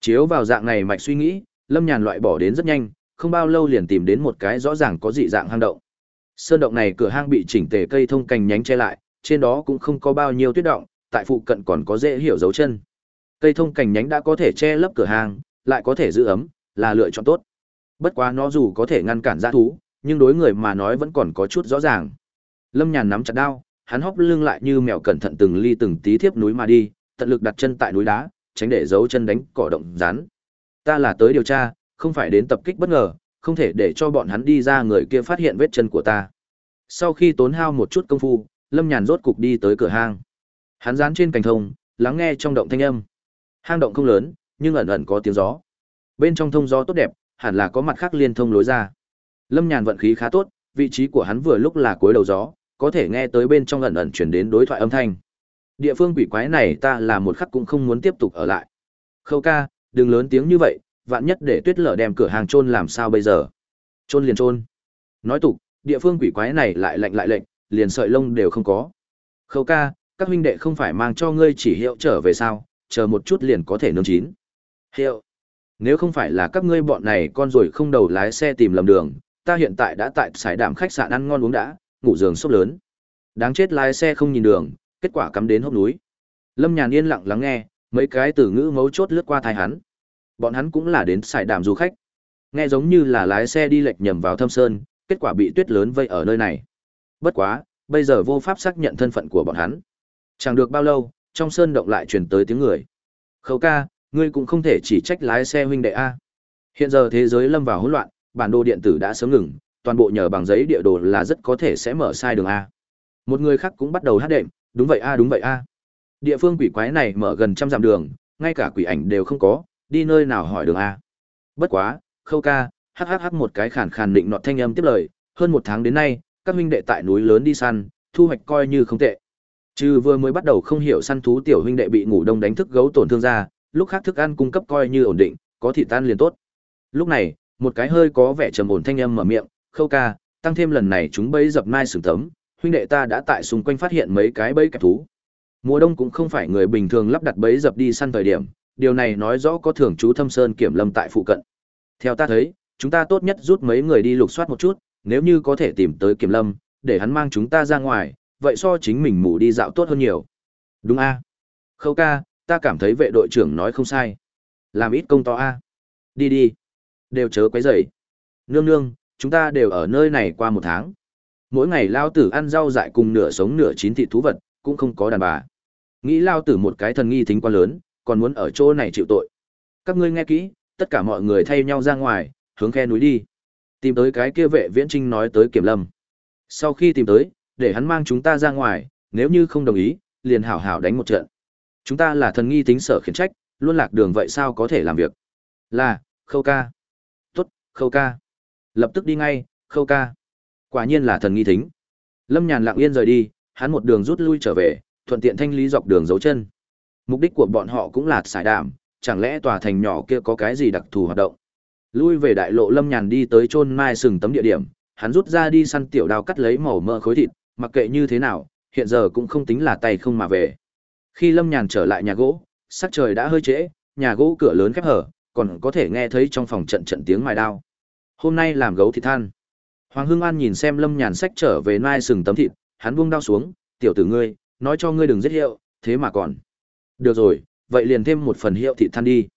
Chiếu vào dạng này mạch suy nghĩ, Lâm Nhàn loại bỏ đến rất nhanh, không bao lâu liền tìm đến một cái rõ ràng có dị dạng hang động. Sơn động này cửa hang bị chỉnh tề cây thông cành nhánh che lại, trên đó cũng không có bao nhiêu tuyết động, tại phụ cận còn có dễ hiểu dấu chân. Cây thông cành nhánh đã có thể che lấp cửa hang, lại có thể giữ ấm, là lựa chọn tốt. Bất quá nó dù có thể ngăn cản dã thú, nhưng đối người mà nói vẫn còn có chút rõ ràng. Lâm Nhàn nắm chặt đao, hắn hốc lưng lại như mèo cẩn thận từng ly từng tí thiếp núi mà đi, tận lực đặt chân tại núi đá, tránh để dấu chân đánh cỏ động rắn. Ta là tới điều tra, không phải đến tập kích bất ngờ, không thể để cho bọn hắn đi ra người kia phát hiện vết chân của ta. Sau khi tốn hao một chút công phu, Lâm Nhàn rốt cục đi tới cửa hang. Hắn dán trên cành thông, lắng nghe trong động thanh âm. Hang động không lớn, nhưng ẩn ẩn có tiếng gió. Bên trong thông gió tốt đẹp, hẳn là có mặt khác liên thông lối ra. Lâm Nhàn vận khí khá tốt, vị trí của hắn vừa lúc là cuối đầu gió, có thể nghe tới bên trong ẩn ẩn chuyển đến đối thoại âm thanh. Địa phương quỷ quái này ta là một khắc cũng không muốn tiếp tục ở lại. Khâu ca, đừng lớn tiếng như vậy, vạn nhất để tuyết lở đem cửa hàng trôn làm sao bây giờ. Trôn liền trôn. Nói tục, địa phương quỷ quái này lại lạnh lại lệnh, liền sợi lông đều không có. Khâu ca, các huynh đệ không phải mang cho ngươi chỉ hiệu trở về sao, chờ một chút liền có thể nương chín. Hiệu. Nếu không phải là các ngươi bọn này con rồi không đầu lái xe tìm lầm đường, ta hiện tại đã tại sải đàm khách sạn ăn ngon uống đã, ngủ giường sốc lớn. Đáng chết lái xe không nhìn đường, kết quả cắm đến hốc núi. Lâm Nhàn yên lặng lắng nghe, mấy cái từ ngữ mấu chốt lướt qua thai hắn. Bọn hắn cũng là đến xài đàm du khách. Nghe giống như là lái xe đi lệch nhầm vào thâm sơn, kết quả bị tuyết lớn vây ở nơi này. Bất quá, bây giờ vô pháp xác nhận thân phận của bọn hắn. Chẳng được bao lâu, trong sơn động lại truyền tới tiếng người. Khâu ca, ngươi cũng không thể chỉ trách lái xe huynh đệ A. Hiện giờ thế giới lâm vào hỗn loạn, bản đồ điện tử đã sớm ngừng, toàn bộ nhờ bằng giấy địa đồ là rất có thể sẽ mở sai đường A. Một người khác cũng bắt đầu hát đệm, đúng vậy A đúng vậy A. Địa phương quỷ quái này mở gần trăm dặm đường, ngay cả quỷ ảnh đều không có, đi nơi nào hỏi đường A. Bất quá, khâu ca, hhh một cái khàn khàn định nọt thanh âm tiếp lời, hơn một tháng đến nay, các huynh đệ tại núi lớn đi săn, thu hoạch coi như không tệ. Trừ vừa mới bắt đầu không hiểu săn thú tiểu huynh đệ bị ngủ đông đánh thức gấu tổn thương ra, lúc khác thức ăn cung cấp coi như ổn định, có thịt tan liền tốt. Lúc này, một cái hơi có vẻ trầm ổn thanh âm mở miệng, "Khâu ca, tăng thêm lần này chúng bấy dập mai sừng tấm, huynh đệ ta đã tại xung quanh phát hiện mấy cái bẫy kẹp thú. Mùa đông cũng không phải người bình thường lắp đặt bẫy dập đi săn thời điểm, điều này nói rõ có thường trú thâm sơn kiểm lâm tại phụ cận. Theo ta thấy, chúng ta tốt nhất rút mấy người đi lục soát một chút, nếu như có thể tìm tới kiểm lâm, để hắn mang chúng ta ra ngoài, vậy so chính mình mù đi dạo tốt hơn nhiều. Đúng a Khâu ca, ta cảm thấy vệ đội trưởng nói không sai. Làm ít công to a Đi đi. Đều chớ quấy rầy. Nương nương, chúng ta đều ở nơi này qua một tháng. Mỗi ngày lao tử ăn rau dại cùng nửa sống nửa chín thịt thú vật, cũng không có đàn bà. Nghĩ lao tử một cái thần nghi thính quá lớn, còn muốn ở chỗ này chịu tội. Các ngươi nghe kỹ, tất cả mọi người thay nhau ra ngoài, hướng khe núi đi. Tìm tới cái kia vệ viễn trinh nói tới kiểm lâm. Sau khi tìm tới, để hắn mang chúng ta ra ngoài, nếu như không đồng ý, liền hảo hảo đánh một trận. Chúng ta là thần nghi tính sở khiển trách, luôn lạc đường vậy sao có thể làm việc? Là, khâu ca. Tốt, khâu ca. Lập tức đi ngay, khâu ca. Quả nhiên là thần nghi thính. Lâm Nhàn lặng yên rời đi, hắn một đường rút lui trở về, thuận tiện thanh lý dọc đường dấu chân. Mục đích của bọn họ cũng là xài đảm, chẳng lẽ tòa thành nhỏ kia có cái gì đặc thù hoạt động. Lui về đại lộ Lâm Nhàn đi tới chôn mai sừng tấm địa điểm, hắn rút ra đi săn tiểu đao cắt lấy màu mỡ khối thịt, mặc kệ như thế nào, hiện giờ cũng không tính là tay không mà về. Khi Lâm Nhàn trở lại nhà gỗ, sắc trời đã hơi trễ, nhà gỗ cửa lớn khép hở, còn có thể nghe thấy trong phòng trận trận tiếng mài đao. Hôm nay làm gấu thịt than. Hoàng Hưng An nhìn xem Lâm Nhàn sách trở về mai sừng tấm thịt, hắn buông đao xuống, "Tiểu tử ngươi, nói cho ngươi đừng giết hiệu, thế mà còn." "Được rồi, vậy liền thêm một phần hiệu thịt than đi."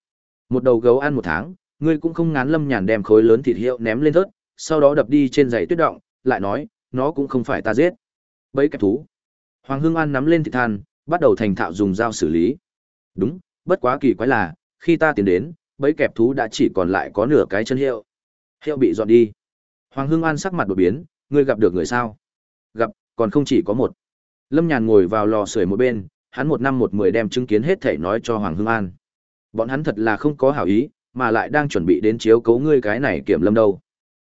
Một đầu gấu ăn một tháng, ngươi cũng không ngán Lâm Nhàn đem khối lớn thịt hiệu ném lên thớt, sau đó đập đi trên giày tuyết động, lại nói, "Nó cũng không phải ta giết." Bấy kẹp thú. Hoàng Hưng An nắm lên thịt than, bắt đầu thành thạo dùng dao xử lý. Đúng, bất quá kỳ quái là, khi ta tiến đến, bấy kẹp thú đã chỉ còn lại có nửa cái chân hiệu. Hiệu bị dọn đi. Hoàng Hưng An sắc mặt đột biến, ngươi gặp được người sao? Gặp, còn không chỉ có một. Lâm Nhàn ngồi vào lò sưởi một bên, hắn một năm một mười đem chứng kiến hết thể nói cho Hoàng Hưng An. Bọn hắn thật là không có hảo ý, mà lại đang chuẩn bị đến chiếu cấu ngươi cái này kiểm lâm đâu.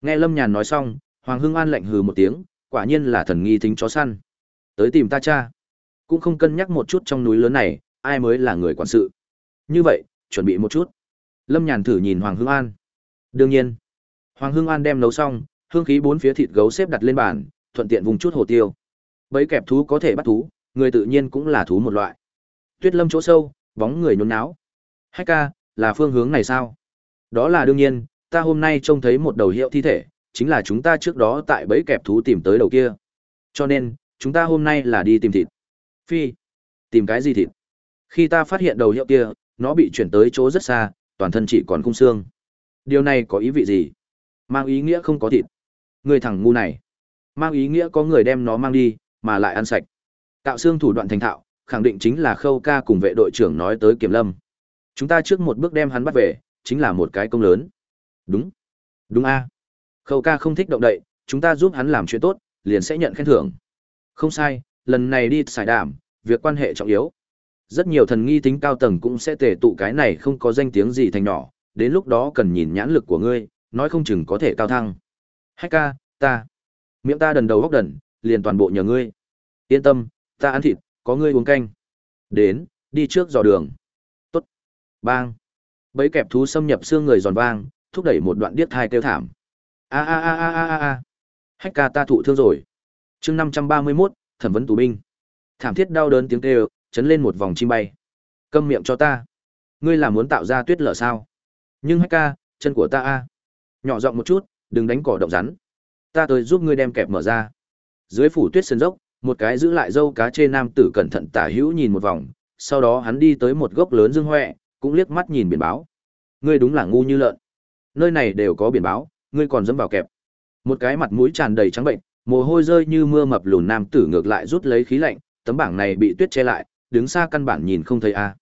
Nghe Lâm Nhàn nói xong, Hoàng Hưng An lạnh hừ một tiếng, quả nhiên là thần nghi thính chó săn. Tới tìm ta cha. Cũng không cân nhắc một chút trong núi lớn này, ai mới là người quản sự. Như vậy, chuẩn bị một chút. Lâm Nhàn thử nhìn Hoàng Hưng An. Đương nhiên, Hoàng Hưng An đem nấu xong, hương khí bốn phía thịt gấu xếp đặt lên bàn, thuận tiện vùng chút hồ tiêu. Bẫy kẹp thú có thể bắt thú, người tự nhiên cũng là thú một loại. Tuyết lâm chỗ sâu, bóng người nhốn náo. Hách ca, là phương hướng này sao? Đó là đương nhiên, ta hôm nay trông thấy một đầu hiệu thi thể, chính là chúng ta trước đó tại bẫy kẹp thú tìm tới đầu kia. Cho nên, chúng ta hôm nay là đi tìm thịt. Phi, tìm cái gì thịt? Khi ta phát hiện đầu hiệu kia, nó bị chuyển tới chỗ rất xa, toàn thân chỉ còn khung xương. Điều này có ý vị gì? Mang ý nghĩa không có thịt. Người thẳng ngu này. Mang ý nghĩa có người đem nó mang đi, mà lại ăn sạch. Cạo xương thủ đoạn thành thạo, khẳng định chính là khâu ca cùng vệ đội trưởng nói tới kiểm lâm. Chúng ta trước một bước đem hắn bắt về, chính là một cái công lớn. Đúng. Đúng a Khâu ca không thích động đậy, chúng ta giúp hắn làm chuyện tốt, liền sẽ nhận khen thưởng. Không sai, lần này đi xài đảm, việc quan hệ trọng yếu. Rất nhiều thần nghi tính cao tầng cũng sẽ tề tụ cái này không có danh tiếng gì thành nhỏ, đến lúc đó cần nhìn nhãn lực của ngươi, nói không chừng có thể cao thăng. Hách ca, ta, miệng ta đần đầu góc đần, liền toàn bộ nhờ ngươi. Yên tâm, ta ăn thịt, có ngươi uống canh. Đến, đi trước dò đường. Tốt. Bang. Bấy kẹp thú xâm nhập xương người giòn vang, thúc đẩy một đoạn điếc thai kêu thảm. A a a a a a a. Hách ca ta thụ thương rồi. Chương 531, thẩm vấn tù binh. Thảm thiết đau đớn tiếng kêu, chấn lên một vòng chim bay. Câm miệng cho ta. Ngươi là muốn tạo ra tuyết lở sao? Nhưng Hách ca, chân của ta a. Nhỏ giọng một chút, đừng đánh cỏ động rắn. Ta tới giúp ngươi đem kẹp mở ra. Dưới phủ tuyết sơn dốc, một cái giữ lại dâu cá chê nam tử cẩn thận tả hữu nhìn một vòng, sau đó hắn đi tới một gốc lớn dương hoẹ, cũng liếc mắt nhìn biển báo. Ngươi đúng là ngu như lợn. Nơi này đều có biển báo, ngươi còn dẫm vào kẹp. Một cái mặt mũi tràn đầy trắng bệnh, mồ hôi rơi như mưa mập lùn nam tử ngược lại rút lấy khí lạnh, tấm bảng này bị tuyết che lại, đứng xa căn bản nhìn không thấy a. À.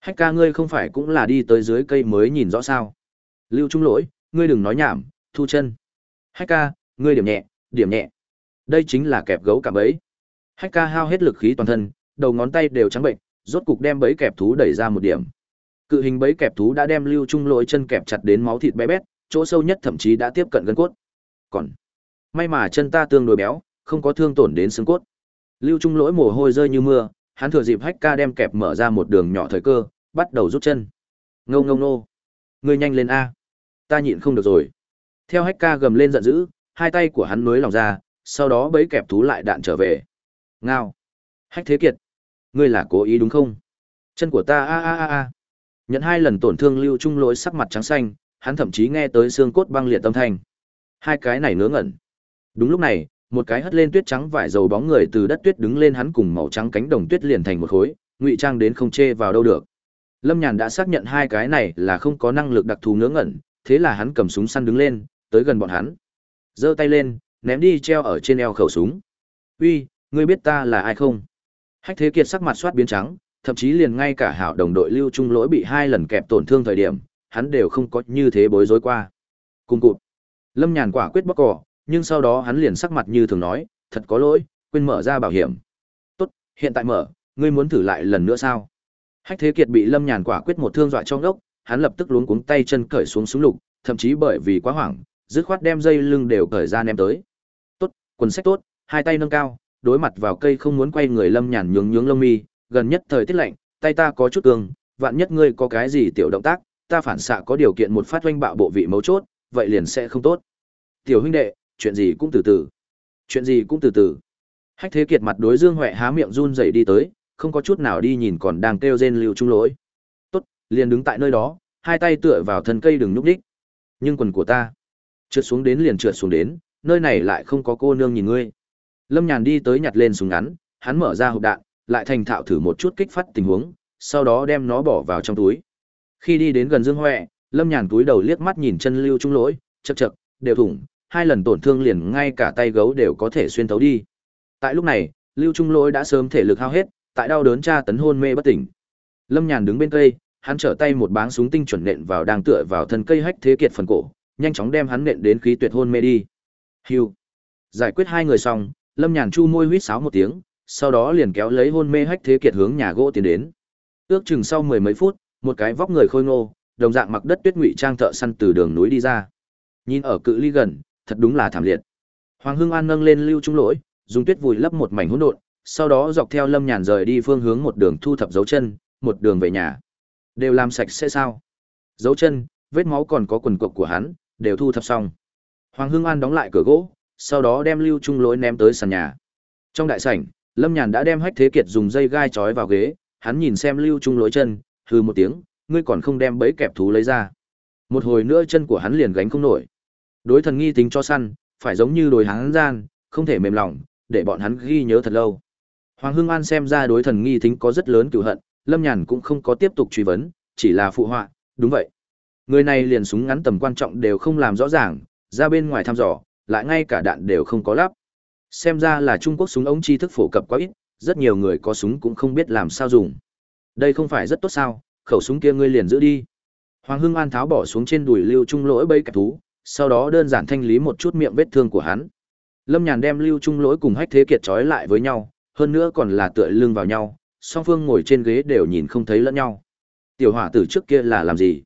Hách ca ngươi không phải cũng là đi tới dưới cây mới nhìn rõ sao? Lưu Trung Lỗi, ngươi đừng nói nhảm, thu chân. Hách ca, ngươi điểm nhẹ, điểm nhẹ. Đây chính là kẹp gấu cả bẫy. Hách ca hao hết lực khí toàn thân, đầu ngón tay đều trắng bệnh, rốt cục đem bẫy kẹp thú đẩy ra một điểm. Cự hình bẫy kẹp thú đã đem Lưu Trung Lỗi chân kẹp chặt đến máu thịt bé bét, chỗ sâu nhất thậm chí đã tiếp cận gân cốt. Còn may mà chân ta tương đối béo, không có thương tổn đến xương cốt. Lưu Trung Lỗi mồ hôi rơi như mưa, hắn thừa dịp Hách ca đem kẹp mở ra một đường nhỏ thời cơ, bắt đầu rút chân. Ngô Ngô nô, ngươi nhanh lên a ta nhịn không được rồi. Theo hách ca gầm lên giận dữ, hai tay của hắn nối lòng ra, sau đó bấy kẹp thú lại đạn trở về. Ngao. Hách Thế Kiệt. Ngươi là cố ý đúng không? Chân của ta a a a a. Nhận hai lần tổn thương lưu trung lỗi sắc mặt trắng xanh, hắn thậm chí nghe tới xương cốt băng liệt tâm thanh. Hai cái này ngớ ngẩn. Đúng lúc này, một cái hất lên tuyết trắng vải dầu bóng người từ đất tuyết đứng lên hắn cùng màu trắng cánh đồng tuyết liền thành một khối, ngụy trang đến không chê vào đâu được. Lâm Nhàn đã xác nhận hai cái này là không có năng lực đặc thù ngớ ngẩn, thế là hắn cầm súng săn đứng lên, tới gần bọn hắn. giơ tay lên, ném đi treo ở trên eo khẩu súng. "Uy, ngươi biết ta là ai không?" Hách Thế Kiệt sắc mặt soát biến trắng, thậm chí liền ngay cả hảo đồng đội Lưu Trung Lỗi bị hai lần kẹp tổn thương thời điểm, hắn đều không có như thế bối rối qua. Cùng cụt. Lâm Nhàn quả quyết bóc cỏ, nhưng sau đó hắn liền sắc mặt như thường nói, thật có lỗi, quên mở ra bảo hiểm. Tốt, hiện tại mở, ngươi muốn thử lại lần nữa sao? Hách Thế Kiệt bị Lâm Nhàn quả quyết một thương dọa trong đốc, hắn lập tức luống cuống tay chân cởi xuống súng lục, thậm chí bởi vì quá hoảng, dứt khoát đem dây lưng đều cởi ra ném tới. Quần sách tốt, hai tay nâng cao, đối mặt vào cây không muốn quay người Lâm Nhàn nhướng nhướng lông mi, gần nhất thời tiết lạnh, tay ta có chút cương, vạn nhất ngươi có cái gì tiểu động tác, ta phản xạ có điều kiện một phát oanh bạo bộ vị mấu chốt, vậy liền sẽ không tốt. Tiểu huynh đệ, chuyện gì cũng từ từ. Chuyện gì cũng từ từ. Hách Thế Kiệt mặt đối Dương Huệ há miệng run rẩy đi tới, không có chút nào đi nhìn còn đang kêu rên lưu trung lỗi. Tốt, liền đứng tại nơi đó, hai tay tựa vào thân cây đừng nhúc nhích." Nhưng quần của ta, trượt xuống đến liền trượt xuống đến, nơi này lại không có cô nương nhìn ngươi. Lâm Nhàn đi tới nhặt lên súng ngắn, hắn mở ra hộp đạn, lại thành thạo thử một chút kích phát tình huống, sau đó đem nó bỏ vào trong túi. Khi đi đến gần Dương Huệ, Lâm Nhàn túi đầu liếc mắt nhìn chân lưu trung lỗi, chậc chậc, đều thủng, hai lần tổn thương liền ngay cả tay gấu đều có thể xuyên thấu đi. Tại lúc này, Lưu Trung Lỗi đã sớm thể lực hao hết, tại đau đớn tra tấn hôn mê bất tỉnh. Lâm Nhàn đứng bên cây, hắn trở tay một báng súng tinh chuẩn nện vào đang tựa vào thân cây hách thế kiệt phần cổ, nhanh chóng đem hắn nện đến khí tuyệt hôn mê đi. Hưu. Giải quyết hai người xong, Lâm Nhàn chu môi huýt sáo một tiếng, sau đó liền kéo lấy hôn mê hách thế kiệt hướng nhà gỗ tiến đến. Ước chừng sau mười mấy phút, một cái vóc người khôi ngô, đồng dạng mặc đất tuyết ngụy trang thợ săn từ đường núi đi ra. Nhìn ở cự ly gần, thật đúng là thảm liệt. Hoàng Hưng An nâng lên Lưu Trung Lỗi, dùng tuyết vùi lấp một mảnh hỗn độn, sau đó dọc theo Lâm Nhàn rời đi phương hướng một đường thu thập dấu chân, một đường về nhà. Đều làm sạch sẽ sao? Dấu chân, vết máu còn có quần cục của hắn, đều thu thập xong. Hoàng Hưng An đóng lại cửa gỗ, sau đó đem Lưu Trung Lỗi ném tới sàn nhà. Trong đại sảnh, Lâm Nhàn đã đem Hách Thế Kiệt dùng dây gai trói vào ghế, hắn nhìn xem Lưu Trung Lỗi chân, hừ một tiếng, ngươi còn không đem bẫy kẹp thú lấy ra. Một hồi nữa chân của hắn liền gánh không nổi. Đối thần nghi tính cho săn, phải giống như đối hắn gian, không thể mềm lòng, để bọn hắn ghi nhớ thật lâu. Hoàng Hưng An xem ra đối thần nghi tính có rất lớn cửu hận, Lâm Nhàn cũng không có tiếp tục truy vấn, chỉ là phụ họa, đúng vậy. Người này liền súng ngắn tầm quan trọng đều không làm rõ ràng, ra bên ngoài thăm dò, lại ngay cả đạn đều không có lắp. Xem ra là Trung Quốc súng ống tri thức phổ cập quá ít, rất nhiều người có súng cũng không biết làm sao dùng. Đây không phải rất tốt sao, khẩu súng kia ngươi liền giữ đi. Hoàng Hưng An tháo bỏ xuống trên đùi Lưu Trung lỗi bấy cả thú, sau đó đơn giản thanh lý một chút miệng vết thương của hắn. Lâm Nhàn đem Lưu Trung lỗi cùng Hách Thế Kiệt trói lại với nhau, hơn nữa còn là tựa lưng vào nhau, song phương ngồi trên ghế đều nhìn không thấy lẫn nhau. Tiểu hỏa tử trước kia là làm gì?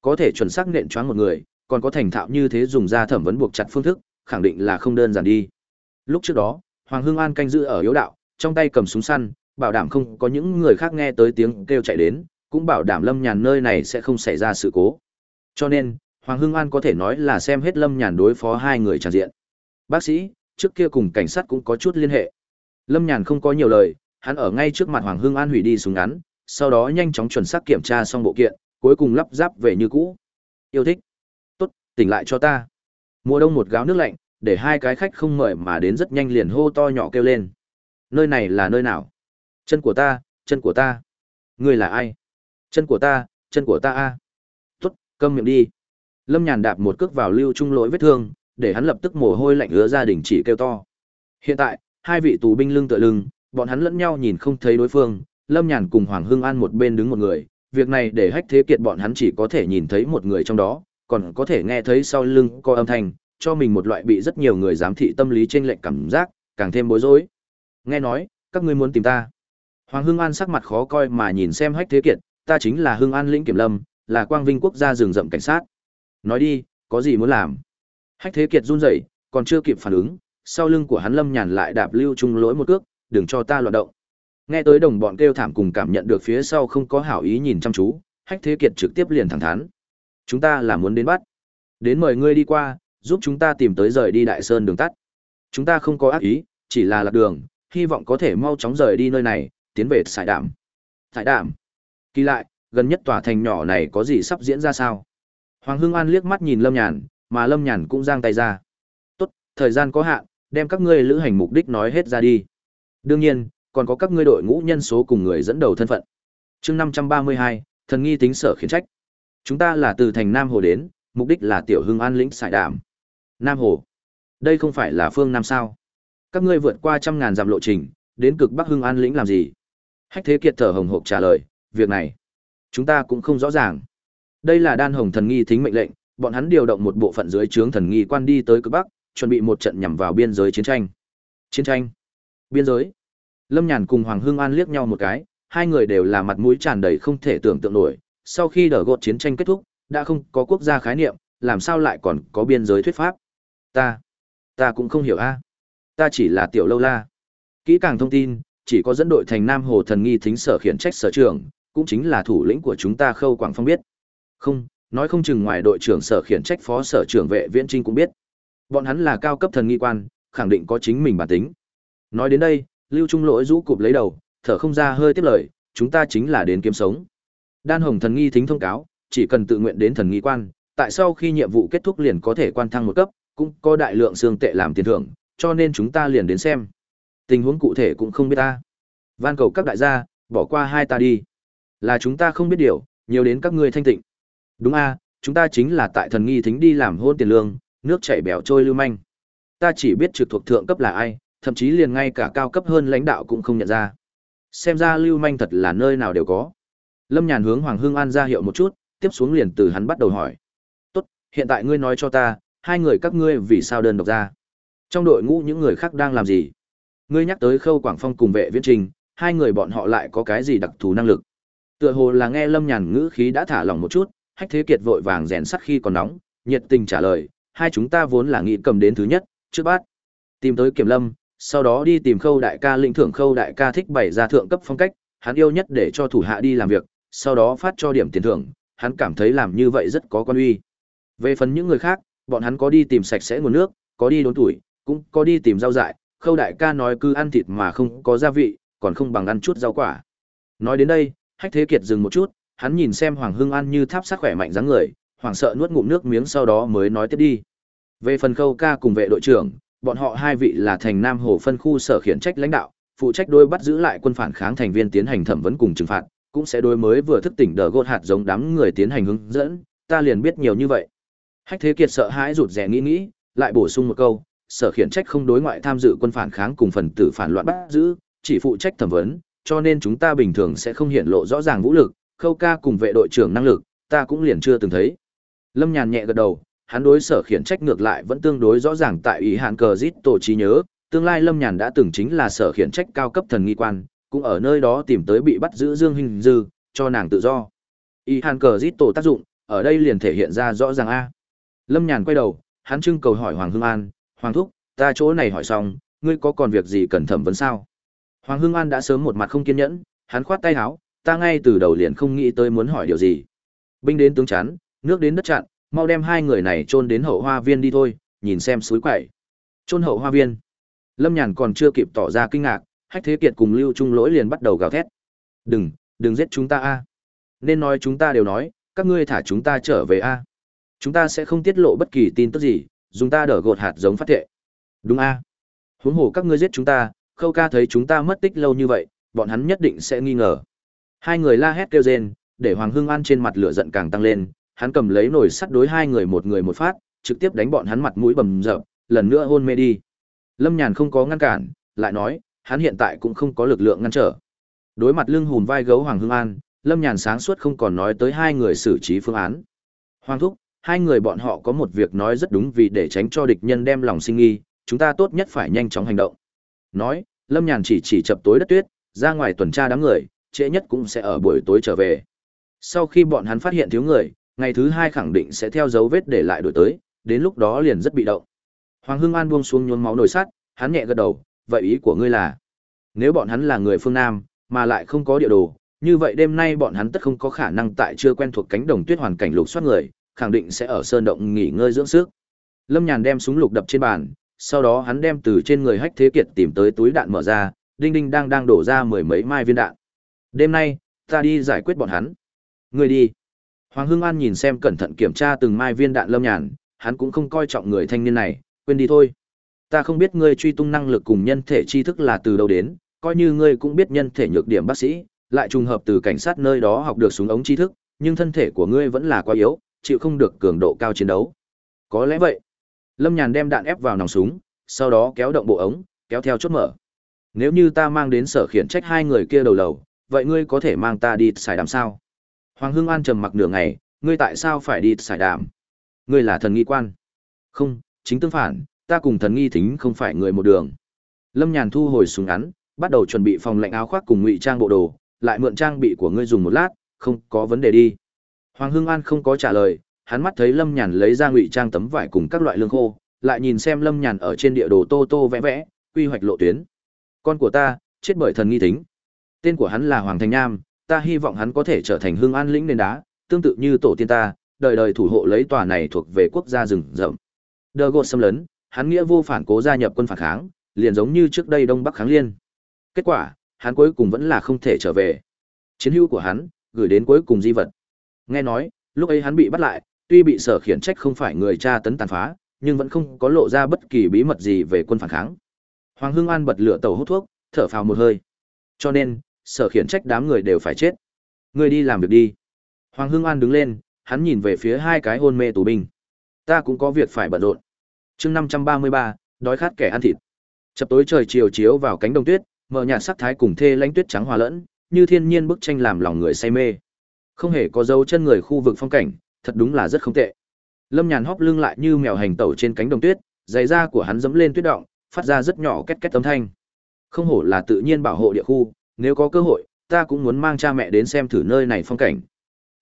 Có thể chuẩn xác nện choáng một người, còn có thành thạo như thế dùng ra thẩm vấn buộc chặt phương thức, khẳng định là không đơn giản đi. Lúc trước đó, Hoàng Hưng An canh giữ ở yếu đạo, trong tay cầm súng săn, bảo đảm không có những người khác nghe tới tiếng kêu chạy đến, cũng bảo đảm Lâm Nhàn nơi này sẽ không xảy ra sự cố. Cho nên, Hoàng Hưng An có thể nói là xem hết Lâm Nhàn đối phó hai người tràn diện. Bác sĩ, trước kia cùng cảnh sát cũng có chút liên hệ. Lâm Nhàn không có nhiều lời, hắn ở ngay trước mặt Hoàng Hưng An hủy đi súng ngắn, sau đó nhanh chóng chuẩn xác kiểm tra xong bộ kiện, cuối cùng lắp ráp về như cũ. Yêu thích. Tỉnh lại cho ta. Mùa đông một gáo nước lạnh, để hai cái khách không mời mà đến rất nhanh liền hô to nhỏ kêu lên. Nơi này là nơi nào? Chân của ta, chân của ta. Ngươi là ai? Chân của ta, chân của ta a. Tốt, câm miệng đi. Lâm Nhàn đạp một cước vào lưu trung lỗi vết thương, để hắn lập tức mồ hôi lạnh ứa gia đình chỉ kêu to. Hiện tại, hai vị tù binh lưng tựa lưng, bọn hắn lẫn nhau nhìn không thấy đối phương, Lâm Nhàn cùng Hoàng Hưng An một bên đứng một người, việc này để hách thế kiệt bọn hắn chỉ có thể nhìn thấy một người trong đó, còn có thể nghe thấy sau lưng có âm thanh, cho mình một loại bị rất nhiều người giám thị tâm lý trên lệnh cảm giác, càng thêm bối rối. Nghe nói, các ngươi muốn tìm ta. Hoàng Hưng An sắc mặt khó coi mà nhìn xem hách thế kiệt, ta chính là Hưng An lĩnh kiểm lâm, là quang vinh quốc gia rừng rậm cảnh sát. Nói đi, có gì muốn làm? Hách Thế Kiệt run rẩy, còn chưa kịp phản ứng, sau lưng của hắn Lâm Nhàn lại đạp lưu trung lỗi một cước, đừng cho ta loạn động. Nghe tới đồng bọn kêu thảm cùng cảm nhận được phía sau không có hảo ý nhìn chăm chú, Hách Thế Kiệt trực tiếp liền thẳng thắn. Chúng ta là muốn đến bắt. Đến mời ngươi đi qua, giúp chúng ta tìm tới rời đi Đại Sơn đường tắt. Chúng ta không có ác ý, chỉ là lạc đường, hy vọng có thể mau chóng rời đi nơi này, tiến về sải đảm. Sải đảm. Kỳ lại, gần nhất tòa thành nhỏ này có gì sắp diễn ra sao? Hoàng Hưng An liếc mắt nhìn Lâm Nhàn, mà Lâm Nhàn cũng giang tay ra. Tốt, thời gian có hạn, đem các ngươi lữ hành mục đích nói hết ra đi. Đương nhiên, còn có các ngươi đội ngũ nhân số cùng người dẫn đầu thân phận. chương 532, thần nghi tính sở khiển trách. Chúng ta là từ thành Nam Hồ đến, mục đích là tiểu hưng an lĩnh sải đảm. Nam Hồ. Đây không phải là phương Nam sao? Các ngươi vượt qua trăm ngàn dặm lộ trình, đến cực Bắc Hưng An lĩnh làm gì? Hách Thế Kiệt thở hồng hộc trả lời, việc này, chúng ta cũng không rõ ràng. Đây là đan hồng thần nghi thính mệnh lệnh, bọn hắn điều động một bộ phận dưới trướng thần nghi quan đi tới cực Bắc, chuẩn bị một trận nhằm vào biên giới chiến tranh. Chiến tranh? Biên giới? Lâm Nhàn cùng Hoàng Hưng An liếc nhau một cái, hai người đều là mặt mũi tràn đầy không thể tưởng tượng nổi, sau khi đỡ gột chiến tranh kết thúc, đã không có quốc gia khái niệm, làm sao lại còn có biên giới thuyết pháp? Ta, ta cũng không hiểu a. Ta chỉ là tiểu lâu la. Kỹ càng thông tin, chỉ có dẫn đội thành Nam Hồ Thần Nghi thính sở khiển trách sở trưởng, cũng chính là thủ lĩnh của chúng ta Khâu Quảng Phong biết. Không, nói không chừng ngoài đội trưởng sở khiển trách phó sở trưởng vệ viễn trinh cũng biết. Bọn hắn là cao cấp thần nghi quan, khẳng định có chính mình bản tính. Nói đến đây, Lưu Trung Lỗi rũ cụp lấy đầu, thở không ra hơi tiếp lời, chúng ta chính là đến kiếm sống. Đan Hồng thần nghi thính thông cáo, chỉ cần tự nguyện đến thần nghi quan, tại sau khi nhiệm vụ kết thúc liền có thể quan thăng một cấp, cũng có đại lượng xương tệ làm tiền thưởng, cho nên chúng ta liền đến xem. Tình huống cụ thể cũng không biết ta. Van cầu các đại gia, bỏ qua hai ta đi. Là chúng ta không biết điều, nhiều đến các ngươi thanh tịnh. Đúng a, chúng ta chính là tại thần nghi thính đi làm hôn tiền lương, nước chảy bèo trôi lưu manh. Ta chỉ biết trực thuộc thượng cấp là ai, thậm chí liền ngay cả cao cấp hơn lãnh đạo cũng không nhận ra. Xem ra lưu manh thật là nơi nào đều có. Lâm Nhàn hướng Hoàng Hưng An ra hiệu một chút, tiếp xuống liền từ hắn bắt đầu hỏi. Tốt, hiện tại ngươi nói cho ta, hai người các ngươi vì sao đơn độc ra? Trong đội ngũ những người khác đang làm gì? Ngươi nhắc tới Khâu Quảng Phong cùng vệ viễn trình, hai người bọn họ lại có cái gì đặc thù năng lực? Tựa hồ là nghe Lâm Nhàn ngữ khí đã thả lỏng một chút, Hách Thế Kiệt vội vàng rèn sắt khi còn nóng, nhiệt tình trả lời, hai chúng ta vốn là nghĩ cầm đến thứ nhất, trước bát. Tìm tới Kiểm Lâm, sau đó đi tìm Khâu đại ca lĩnh thưởng Khâu đại ca thích bày ra thượng cấp phong cách, hắn yêu nhất để cho thủ hạ đi làm việc, sau đó phát cho điểm tiền thưởng, hắn cảm thấy làm như vậy rất có quan uy. Về phần những người khác, bọn hắn có đi tìm sạch sẽ nguồn nước, có đi đốn tuổi, cũng có đi tìm rau dại, Khâu đại ca nói cứ ăn thịt mà không có gia vị, còn không bằng ăn chút rau quả. Nói đến đây, Hách Thế Kiệt dừng một chút, hắn nhìn xem Hoàng Hưng ăn như tháp sắc khỏe mạnh dáng người, Hoàng sợ nuốt ngụm nước miếng sau đó mới nói tiếp đi. Về phần Khâu ca cùng vệ đội trưởng, bọn họ hai vị là thành Nam Hồ phân khu sở khiển trách lãnh đạo, phụ trách đôi bắt giữ lại quân phản kháng thành viên tiến hành thẩm vấn cùng trừng phạt, cũng sẽ đối mới vừa thức tỉnh đờ gột hạt giống đám người tiến hành hướng dẫn, ta liền biết nhiều như vậy. Hách Thế Kiệt sợ hãi rụt rè nghĩ nghĩ, lại bổ sung một câu, sở khiển trách không đối ngoại tham dự quân phản kháng cùng phần tử phản loạn bắt giữ, chỉ phụ trách thẩm vấn, cho nên chúng ta bình thường sẽ không hiện lộ rõ ràng vũ lực, khâu ca cùng vệ đội trưởng năng lực, ta cũng liền chưa từng thấy. Lâm Nhàn nhẹ gật đầu, hắn đối sở khiển trách ngược lại vẫn tương đối rõ ràng tại ý hạn cờ giết tổ trí nhớ, tương lai Lâm Nhàn đã từng chính là sở khiển trách cao cấp thần nghi quan, cũng ở nơi đó tìm tới bị bắt giữ Dương Hình Dư, cho nàng tự do. Y Hàn cờ rít tổ tác dụng, ở đây liền thể hiện ra rõ ràng a. Lâm Nhàn quay đầu, hắn trưng cầu hỏi Hoàng Hưng An, "Hoàng thúc, ta chỗ này hỏi xong, ngươi có còn việc gì cần thẩm vấn sao?" Hoàng Hưng An đã sớm một mặt không kiên nhẫn, hắn khoát tay áo, ta ngay từ đầu liền không nghĩ tới muốn hỏi điều gì. Binh đến tướng chắn, nước đến đất chặn, mau đem hai người này chôn đến hậu hoa viên đi thôi, nhìn xem suối quậy. Chôn hậu hoa viên. Lâm Nhàn còn chưa kịp tỏ ra kinh ngạc, Hách Thế Kiệt cùng Lưu Trung Lỗi liền bắt đầu gào thét. "Đừng, đừng giết chúng ta a. Nên nói chúng ta đều nói, các ngươi thả chúng ta trở về a. Chúng ta sẽ không tiết lộ bất kỳ tin tức gì, dùng ta đỡ gột hạt giống phát thệ." "Đúng a. Huống hồ các ngươi giết chúng ta, Khâu Ca thấy chúng ta mất tích lâu như vậy, bọn hắn nhất định sẽ nghi ngờ." Hai người la hét kêu rên, để Hoàng Hưng An trên mặt lửa giận càng tăng lên, hắn cầm lấy nồi sắt đối hai người một người một phát, trực tiếp đánh bọn hắn mặt mũi bầm dập, lần nữa hôn mê đi. Lâm Nhàn không có ngăn cản, lại nói, hắn hiện tại cũng không có lực lượng ngăn trở. Đối mặt lưng hùn vai gấu Hoàng Hưng An, Lâm Nhàn sáng suốt không còn nói tới hai người xử trí phương án. Hoàng thúc, hai người bọn họ có một việc nói rất đúng vì để tránh cho địch nhân đem lòng sinh nghi, chúng ta tốt nhất phải nhanh chóng hành động. Nói, Lâm Nhàn chỉ chỉ chập tối đất tuyết, ra ngoài tuần tra đám người, trễ nhất cũng sẽ ở buổi tối trở về. Sau khi bọn hắn phát hiện thiếu người, ngày thứ hai khẳng định sẽ theo dấu vết để lại đổi tới, đến lúc đó liền rất bị động. Hoàng Hưng An buông xuống nhốn máu nổi sắt, hắn nhẹ gật đầu, vậy ý của ngươi là, nếu bọn hắn là người phương Nam, mà lại không có địa đồ, như vậy đêm nay bọn hắn tất không có khả năng tại chưa quen thuộc cánh đồng tuyết hoàn cảnh lục soát người, khẳng định sẽ ở sơn động nghỉ ngơi dưỡng sức. Lâm Nhàn đem súng lục đập trên bàn, sau đó hắn đem từ trên người hách thế kiệt tìm tới túi đạn mở ra, đinh đinh đang đang đổ ra mười mấy mai viên đạn. Đêm nay, ta đi giải quyết bọn hắn. Người đi. Hoàng Hưng An nhìn xem cẩn thận kiểm tra từng mai viên đạn lâm nhàn, hắn cũng không coi trọng người thanh niên này, quên đi thôi. Ta không biết ngươi truy tung năng lực cùng nhân thể tri thức là từ đâu đến, coi như ngươi cũng biết nhân thể nhược điểm bác sĩ, lại trùng hợp từ cảnh sát nơi đó học được súng ống tri thức, nhưng thân thể của ngươi vẫn là quá yếu, chịu không được cường độ cao chiến đấu. Có lẽ vậy. Lâm Nhàn đem đạn ép vào nòng súng, sau đó kéo động bộ ống, kéo theo chốt mở. Nếu như ta mang đến sở khiển trách hai người kia đầu lầu, vậy ngươi có thể mang ta đi xài đàm sao? Hoàng Hưng An trầm mặc nửa ngày, ngươi tại sao phải đi xài đàm? Ngươi là thần nghi quan. Không, chính tương phản, ta cùng thần nghi thính không phải người một đường. Lâm Nhàn thu hồi súng ngắn, bắt đầu chuẩn bị phòng lệnh áo khoác cùng ngụy trang bộ đồ, lại mượn trang bị của ngươi dùng một lát, không có vấn đề đi. Hoàng Hưng An không có trả lời, hắn mắt thấy Lâm Nhàn lấy ra ngụy trang tấm vải cùng các loại lương khô, lại nhìn xem Lâm Nhàn ở trên địa đồ tô tô vẽ vẽ, quy hoạch lộ tuyến. Con của ta, chết bởi thần nghi thính. Tên của hắn là Hoàng Thành Nam, ta hy vọng hắn có thể trở thành Hưng An lĩnh nền đá, tương tự như tổ tiên ta, đời đời thủ hộ lấy tòa này thuộc về quốc gia rừng rậm. Đờ gột xâm lấn, hắn nghĩa vô phản cố gia nhập quân phản kháng, liền giống như trước đây Đông Bắc kháng liên. Kết quả, hắn cuối cùng vẫn là không thể trở về. Chiến hữu của hắn, gửi đến cuối cùng di vật. Nghe nói, lúc ấy hắn bị bắt lại, tuy bị sở khiển trách không phải người cha tấn tàn phá, nhưng vẫn không có lộ ra bất kỳ bí mật gì về quân phản kháng. Hoàng Hưng An bật lửa tàu hút thuốc, thở phào một hơi. Cho nên, sở khiển trách đám người đều phải chết. Người đi làm việc đi. Hoàng Hưng An đứng lên, hắn nhìn về phía hai cái hôn mê tù binh. Ta cũng có việc phải bận rộn chương năm trăm ba mươi ba, đói khát kẻ ăn thịt. Chập tối trời chiều chiếu vào cánh đồng tuyết, mờ nhạt sắc thái cùng thê lãnh tuyết trắng hòa lẫn, như thiên nhiên bức tranh làm lòng người say mê. Không hề có dấu chân người khu vực phong cảnh, thật đúng là rất không tệ. Lâm Nhàn hóp lưng lại như mèo hành tẩu trên cánh đồng tuyết, giày da của hắn dẫm lên tuyết động, phát ra rất nhỏ két két âm thanh. Không hổ là tự nhiên bảo hộ địa khu, nếu có cơ hội, ta cũng muốn mang cha mẹ đến xem thử nơi này phong cảnh.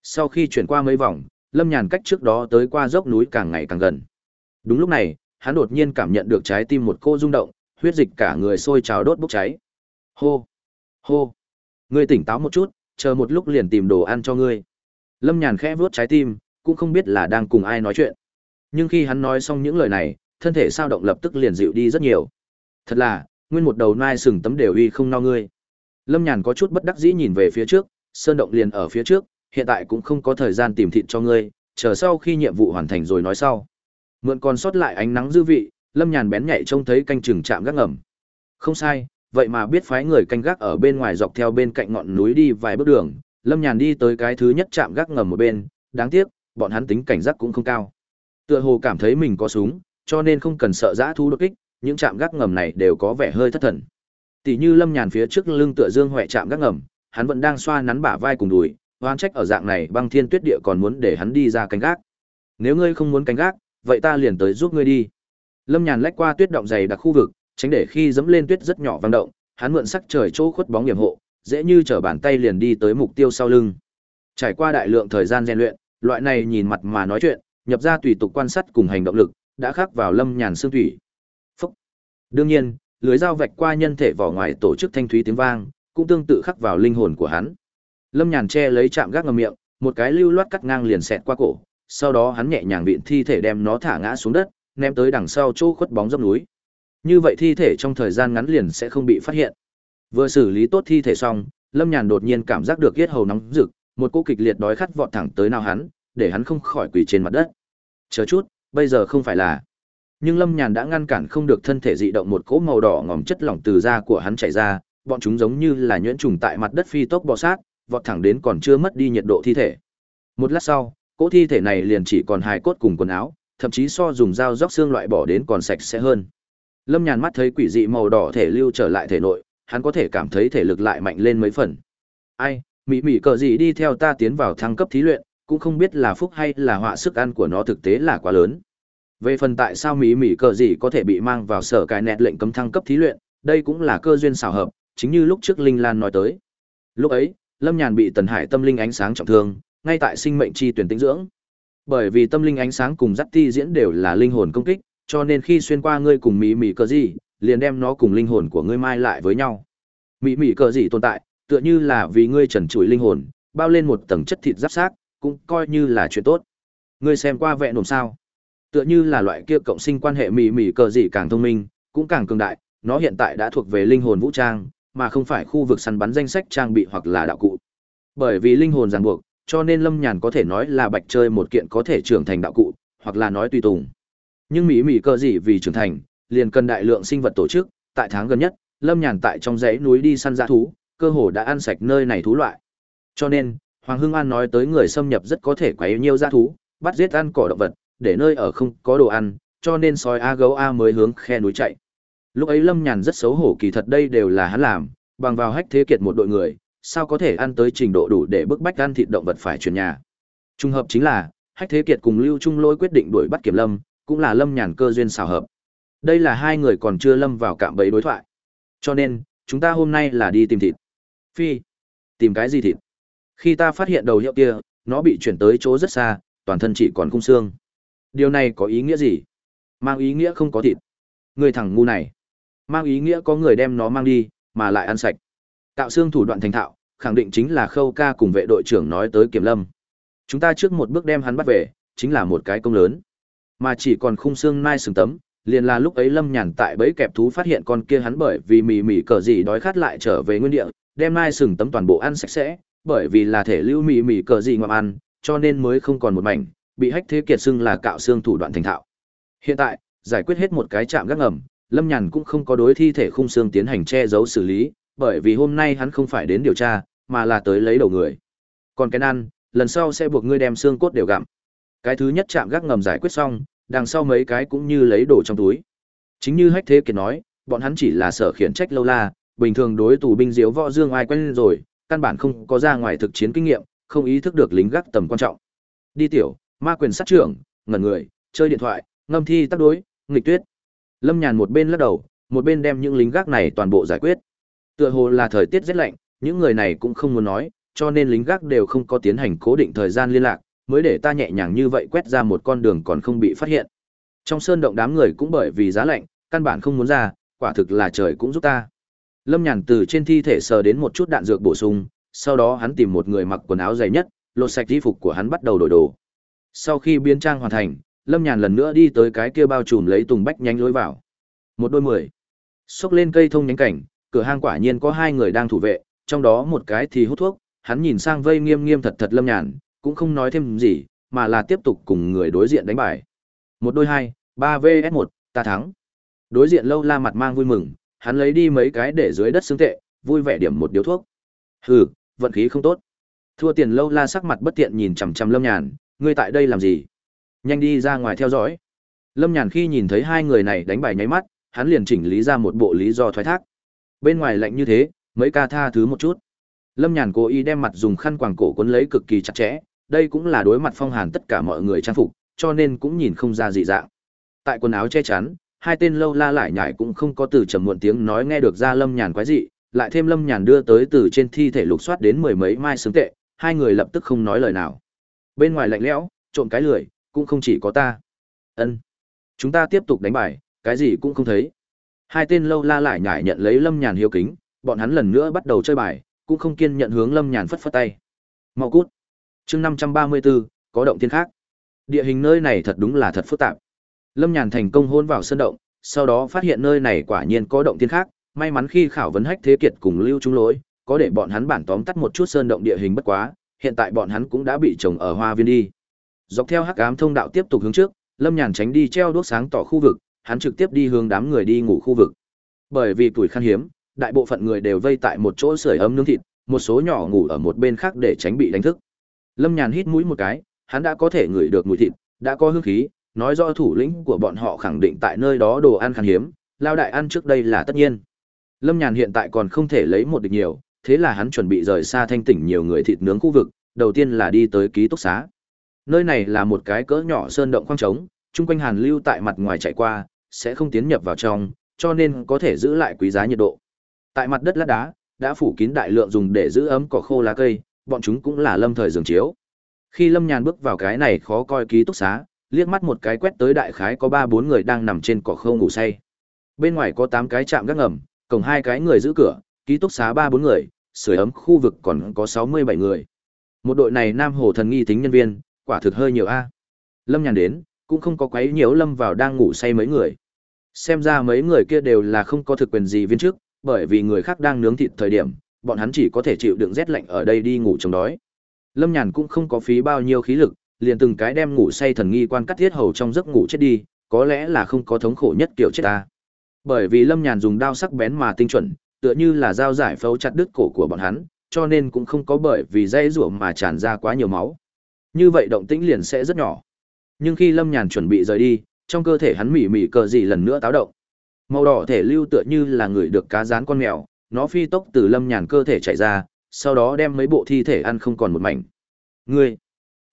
Sau khi chuyển qua mấy vòng, Lâm Nhàn cách trước đó tới qua dốc núi càng ngày càng gần. Đúng lúc này, hắn đột nhiên cảm nhận được trái tim một cô rung động, huyết dịch cả người sôi trào đốt bốc cháy. Hô! Hô! Ngươi tỉnh táo một chút, chờ một lúc liền tìm đồ ăn cho ngươi. Lâm Nhàn khẽ vuốt trái tim, cũng không biết là đang cùng ai nói chuyện. Nhưng khi hắn nói xong những lời này, thân thể sao động lập tức liền dịu đi rất nhiều. Thật là, nguyên một đầu nai sừng tấm đều uy không no ngươi. Lâm Nhàn có chút bất đắc dĩ nhìn về phía trước, sơn động liền ở phía trước, hiện tại cũng không có thời gian tìm thịt cho ngươi, chờ sau khi nhiệm vụ hoàn thành rồi nói sau. Mượn còn sót lại ánh nắng dư vị, Lâm Nhàn bén nhạy trông thấy canh chừng chạm gác ngầm. Không sai, vậy mà biết phái người canh gác ở bên ngoài dọc theo bên cạnh ngọn núi đi vài bước đường, Lâm Nhàn đi tới cái thứ nhất chạm gác ngầm một bên, đáng tiếc, bọn hắn tính cảnh giác cũng không cao. Tựa hồ cảm thấy mình có súng, cho nên không cần sợ dã thu đột kích, những trạm gác ngầm này đều có vẻ hơi thất thần. Tỷ như Lâm Nhàn phía trước lưng tựa Dương Hoè trạm gác ngầm, hắn vẫn đang xoa nắn bả vai cùng đùi, oan trách ở dạng này băng thiên tuyết địa còn muốn để hắn đi ra canh gác. Nếu ngươi không muốn canh gác, vậy ta liền tới giúp ngươi đi. Lâm Nhàn lách qua tuyết động dày đặc khu vực, tránh để khi dẫm lên tuyết rất nhỏ vang động, hắn mượn sắc trời chỗ khuất bóng điểm hộ, dễ như trở bàn tay liền đi tới mục tiêu sau lưng. Trải qua đại lượng thời gian rèn luyện, loại này nhìn mặt mà nói chuyện, nhập ra tùy tục quan sát cùng hành động lực, đã khắc vào Lâm Nhàn xương thủy. Phúc. Đương nhiên, lưới dao vạch qua nhân thể vỏ ngoài tổ chức thanh thúy tiếng vang, cũng tương tự khắc vào linh hồn của hắn. Lâm Nhàn che lấy chạm gác ngầm miệng, một cái lưu loát cắt ngang liền xẹt qua cổ, sau đó hắn nhẹ nhàng vịn thi thể đem nó thả ngã xuống đất, ném tới đằng sau chỗ khuất bóng dốc núi. Như vậy thi thể trong thời gian ngắn liền sẽ không bị phát hiện. Vừa xử lý tốt thi thể xong, Lâm Nhàn đột nhiên cảm giác được yết hầu nóng rực, một cỗ kịch liệt đói khát vọt thẳng tới nào hắn, để hắn không khỏi quỳ trên mặt đất. Chờ chút, bây giờ không phải là. Nhưng Lâm Nhàn đã ngăn cản không được thân thể dị động một cỗ màu đỏ ngòm chất lỏng từ da của hắn chảy ra, bọn chúng giống như là nhuyễn trùng tại mặt đất phi tốc bò sát, vọt thẳng đến còn chưa mất đi nhiệt độ thi thể. Một lát sau, cỗ thi thể này liền chỉ còn hài cốt cùng quần áo, thậm chí so dùng dao róc xương loại bỏ đến còn sạch sẽ hơn. Lâm Nhàn mắt thấy quỷ dị màu đỏ thể lưu trở lại thể nội, hắn có thể cảm thấy thể lực lại mạnh lên mấy phần. Ai, mỹ mỹ cờ gì đi theo ta tiến vào thăng cấp thí luyện, cũng không biết là phúc hay là họa sức ăn của nó thực tế là quá lớn. Về phần tại sao mỹ mỹ cờ gì có thể bị mang vào sở cài nẹt lệnh cấm thăng cấp thí luyện, đây cũng là cơ duyên xảo hợp, chính như lúc trước Linh Lan nói tới. Lúc ấy, Lâm Nhàn bị Tần Hải tâm linh ánh sáng trọng thương, ngay tại sinh mệnh chi tuyển tĩnh dưỡng. Bởi vì tâm linh ánh sáng cùng dắt ti diễn đều là linh hồn công kích, cho nên khi xuyên qua ngươi cùng mỹ mỹ cờ gì, liền đem nó cùng linh hồn của ngươi mai lại với nhau. Mỹ mỹ cờ gì tồn tại, tựa như là vì ngươi trần trụi linh hồn, bao lên một tầng chất thịt giáp xác, cũng coi như là chuyện tốt. Ngươi xem qua vẹn nổm sao? Tựa như là loại kia cộng sinh quan hệ mỹ mỹ cờ gì càng thông minh, cũng càng cường đại, nó hiện tại đã thuộc về linh hồn vũ trang, mà không phải khu vực săn bắn danh sách trang bị hoặc là đạo cụ. Bởi vì linh hồn ràng buộc, cho nên Lâm Nhàn có thể nói là bạch chơi một kiện có thể trưởng thành đạo cụ, hoặc là nói tùy tùng. Nhưng mỹ mỹ cơ gì vì trưởng thành, liền cần đại lượng sinh vật tổ chức, tại tháng gần nhất, Lâm Nhàn tại trong dãy núi đi săn dã thú, cơ hồ đã ăn sạch nơi này thú loại. Cho nên, Hoàng Hưng An nói tới người xâm nhập rất có thể quấy nhiêu dã thú, bắt giết ăn cỏ động vật, để nơi ở không có đồ ăn, cho nên sói A gấu A mới hướng khe núi chạy. Lúc ấy Lâm Nhàn rất xấu hổ kỳ thật đây đều là hắn làm, bằng vào hách thế kiệt một đội người, sao có thể ăn tới trình độ đủ để bức bách ăn thịt động vật phải chuyển nhà. Trung hợp chính là, hách thế kiệt cùng Lưu Trung Lôi quyết định đuổi bắt Kiểm Lâm, cũng là Lâm Nhàn cơ duyên xào hợp. Đây là hai người còn chưa lâm vào cạm bẫy đối thoại. Cho nên, chúng ta hôm nay là đi tìm thịt. Phi, tìm cái gì thịt? Khi ta phát hiện đầu hiệu kia, nó bị chuyển tới chỗ rất xa, toàn thân chỉ còn khung xương. Điều này có ý nghĩa gì? Mang ý nghĩa không có thịt. Người thằng ngu này. Mang ý nghĩa có người đem nó mang đi, mà lại ăn sạch. Tạo xương thủ đoạn thành thạo, khẳng định chính là khâu ca cùng vệ đội trưởng nói tới kiểm lâm. Chúng ta trước một bước đem hắn bắt về, chính là một cái công lớn. Mà chỉ còn khung xương nai sừng tấm, liền là lúc ấy lâm nhàn tại bẫy kẹp thú phát hiện con kia hắn bởi vì mì mì cờ gì đói khát lại trở về nguyên địa, đem nai sừng tấm toàn bộ ăn sạch sẽ, bởi vì là thể lưu mì mì cờ gì ngoạm ăn, cho nên mới không còn một mảnh, bị hách thế kiệt xưng là cạo xương thủ đoạn thành thạo. Hiện tại, giải quyết hết một cái chạm gác ngầm, Lâm Nhàn cũng không có đối thi thể khung xương tiến hành che giấu xử lý, bởi vì hôm nay hắn không phải đến điều tra, mà là tới lấy đầu người. Còn cái ăn, lần sau sẽ buộc ngươi đem xương cốt đều gặm. Cái thứ nhất chạm gác ngầm giải quyết xong, đằng sau mấy cái cũng như lấy đồ trong túi. Chính như Hách Thế Kiệt nói, bọn hắn chỉ là sở khiển trách lâu la, bình thường đối tù binh diếu võ dương ai quen rồi, căn bản không có ra ngoài thực chiến kinh nghiệm, không ý thức được lính gác tầm quan trọng. Đi tiểu, ma quyền sát trưởng, ngẩn người, chơi điện thoại, ngâm thi tác đối, nghịch tuyết. Lâm Nhàn một bên lắc đầu, một bên đem những lính gác này toàn bộ giải quyết. Tựa hồ là thời tiết rất lạnh, những người này cũng không muốn nói, cho nên lính gác đều không có tiến hành cố định thời gian liên lạc, mới để ta nhẹ nhàng như vậy quét ra một con đường còn không bị phát hiện. Trong sơn động đám người cũng bởi vì giá lạnh, căn bản không muốn ra, quả thực là trời cũng giúp ta. Lâm Nhàn từ trên thi thể sờ đến một chút đạn dược bổ sung, sau đó hắn tìm một người mặc quần áo dày nhất, lột sạch y phục của hắn bắt đầu đổi đồ. Sau khi biến trang hoàn thành, Lâm Nhàn lần nữa đi tới cái kia bao trùm lấy tùng bách nhánh lối vào. Một đôi mười. Xốc lên cây thông nhánh cảnh, cửa hang quả nhiên có hai người đang thủ vệ, trong đó một cái thì hút thuốc, hắn nhìn sang vây nghiêm nghiêm thật thật Lâm Nhàn, cũng không nói thêm gì, mà là tiếp tục cùng người đối diện đánh bài. Một đôi hai, ba vs một, ta thắng. Đối diện lâu la mặt mang vui mừng, hắn lấy đi mấy cái để dưới đất xương tệ, vui vẻ điểm một điếu thuốc. Hừ, vận khí không tốt. Thua tiền lâu la sắc mặt bất tiện nhìn chằm chằm Lâm Nhàn, ngươi tại đây làm gì? Nhanh đi ra ngoài theo dõi. Lâm Nhàn khi nhìn thấy hai người này đánh bài nháy mắt, hắn liền chỉnh lý ra một bộ lý do thoái thác. Bên ngoài lạnh như thế, mấy ca tha thứ một chút. Lâm Nhàn cố ý đem mặt dùng khăn quàng cổ cuốn lấy cực kỳ chặt chẽ, đây cũng là đối mặt phong hàn tất cả mọi người trang phục, cho nên cũng nhìn không ra dị dạng. Tại quần áo che chắn, hai tên lâu la lại nhải cũng không có từ trầm muộn tiếng nói nghe được ra Lâm Nhàn quái dị, lại thêm Lâm Nhàn đưa tới từ trên thi thể lục soát đến mười mấy mai xứng tệ, hai người lập tức không nói lời nào. Bên ngoài lạnh lẽo, trộn cái lười, cũng không chỉ có ta. Ân, Chúng ta tiếp tục đánh bài, cái gì cũng không thấy. Hai tên lâu la lại nhải nhận lấy Lâm Nhàn hiếu kính, bọn hắn lần nữa bắt đầu chơi bài, cũng không kiên nhận hướng Lâm Nhàn phất phất tay. Mau cút. Chương năm trăm ba mươi 534, có động thiên khác. Địa hình nơi này thật đúng là thật phức tạp. Lâm Nhàn thành công hôn vào sân động, sau đó phát hiện nơi này quả nhiên có động thiên khác, may mắn khi khảo vấn hách thế kiệt cùng lưu trung lỗi, có để bọn hắn bản tóm tắt một chút sơn động địa hình bất quá, hiện tại bọn hắn cũng đã bị trồng ở hoa viên đi. Dọc theo hắc ám thông đạo tiếp tục hướng trước, Lâm Nhàn tránh đi treo đuốc sáng tỏ khu vực, hắn trực tiếp đi hướng đám người đi ngủ khu vực. Bởi vì tuổi khan hiếm, đại bộ phận người đều vây tại một chỗ sưởi ấm nướng thịt, một số nhỏ ngủ ở một bên khác để tránh bị đánh thức. Lâm Nhàn hít mũi một cái, hắn đã có thể ngửi được mùi thịt, đã có hương khí, nói rõ thủ lĩnh của bọn họ khẳng định tại nơi đó đồ ăn khan hiếm, lao đại ăn trước đây là tất nhiên. Lâm Nhàn hiện tại còn không thể lấy một địch nhiều, thế là hắn chuẩn bị rời xa thanh tỉnh nhiều người thịt nướng khu vực, đầu tiên là đi tới ký túc xá. Nơi này là một cái cỡ nhỏ sơn động khoang trống, chung quanh hàn lưu tại mặt ngoài chạy qua, sẽ không tiến nhập vào trong, cho nên có thể giữ lại quý giá nhiệt độ. Tại mặt đất lát đá, đã phủ kín đại lượng dùng để giữ ấm cỏ khô lá cây, bọn chúng cũng là lâm thời giường chiếu. Khi Lâm Nhàn bước vào cái này khó coi ký túc xá, liếc mắt một cái quét tới đại khái có ba bốn người đang nằm trên cỏ khô ngủ say. Bên ngoài có tám cái chạm gác ngầm, cổng hai cái người giữ cửa, ký túc xá ba bốn người, sưởi ấm khu vực còn có sáu mươi bảy người. Một đội này Nam Hồ thần nghi tính nhân viên, quả thực hơi nhiều a. Lâm Nhàn đến, cũng không có quấy nhiễu lâm vào đang ngủ say mấy người. Xem ra mấy người kia đều là không có thực quyền gì viên trước, bởi vì người khác đang nướng thịt thời điểm, bọn hắn chỉ có thể chịu đựng rét lạnh ở đây đi ngủ chống đói. Lâm Nhàn cũng không có phí bao nhiêu khí lực, liền từng cái đem ngủ say thần nghi quan cắt thiết hầu trong giấc ngủ chết đi, có lẽ là không có thống khổ nhất kiểu chết ta. Bởi vì Lâm Nhàn dùng đao sắc bén mà tinh chuẩn, tựa như là dao giải phẫu chặt đứt cổ của bọn hắn, cho nên cũng không có bởi vì dây rủa mà tràn ra quá nhiều máu. Như vậy động tĩnh liền sẽ rất nhỏ. Nhưng khi Lâm Nhàn chuẩn bị rời đi, trong cơ thể hắn mỉ mỉ cờ gì lần nữa táo động. Màu đỏ thể lưu tựa như là người được cá rán con mèo, nó phi tốc từ Lâm Nhàn cơ thể chạy ra, sau đó đem mấy bộ thi thể ăn không còn một mảnh. Ngươi!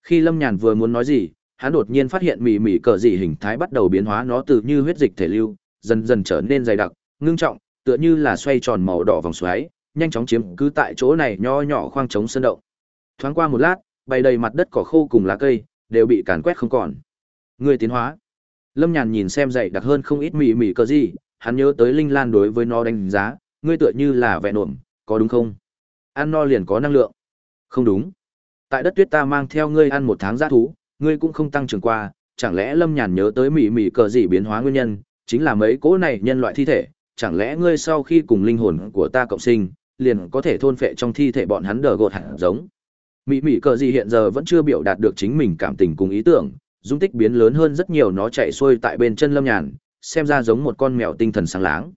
Khi Lâm Nhàn vừa muốn nói gì, hắn đột nhiên phát hiện mỉ mỉ cờ gì hình thái bắt đầu biến hóa nó từ như huyết dịch thể lưu, dần dần trở nên dày đặc, ngưng trọng, tựa như là xoay tròn màu đỏ vòng xoáy, nhanh chóng chiếm cứ tại chỗ này nho nhỏ khoang trống sơn động. Thoáng qua một lát, bày đầy mặt đất cỏ khô cùng lá cây đều bị càn quét không còn. Người tiến hóa. Lâm Nhàn nhìn xem dày đặc hơn không ít mỉ mỉ cờ gì, hắn nhớ tới Linh Lan đối với nó đánh giá, ngươi tựa như là vẹn nộm, có đúng không? Ăn no liền có năng lượng. Không đúng. Tại đất tuyết ta mang theo ngươi ăn một tháng giã thú, ngươi cũng không tăng trưởng qua, chẳng lẽ Lâm Nhàn nhớ tới mỉ mỉ cờ gì biến hóa nguyên nhân, chính là mấy cỗ này nhân loại thi thể, chẳng lẽ ngươi sau khi cùng linh hồn của ta cộng sinh, liền có thể thôn phệ trong thi thể bọn hắn đờ gột hạt giống. Mị mị cờ gì hiện giờ vẫn chưa biểu đạt được chính mình cảm tình cùng ý tưởng, dung tích biến lớn hơn rất nhiều nó chạy xuôi tại bên chân lâm nhàn, xem ra giống một con mèo tinh thần sáng láng.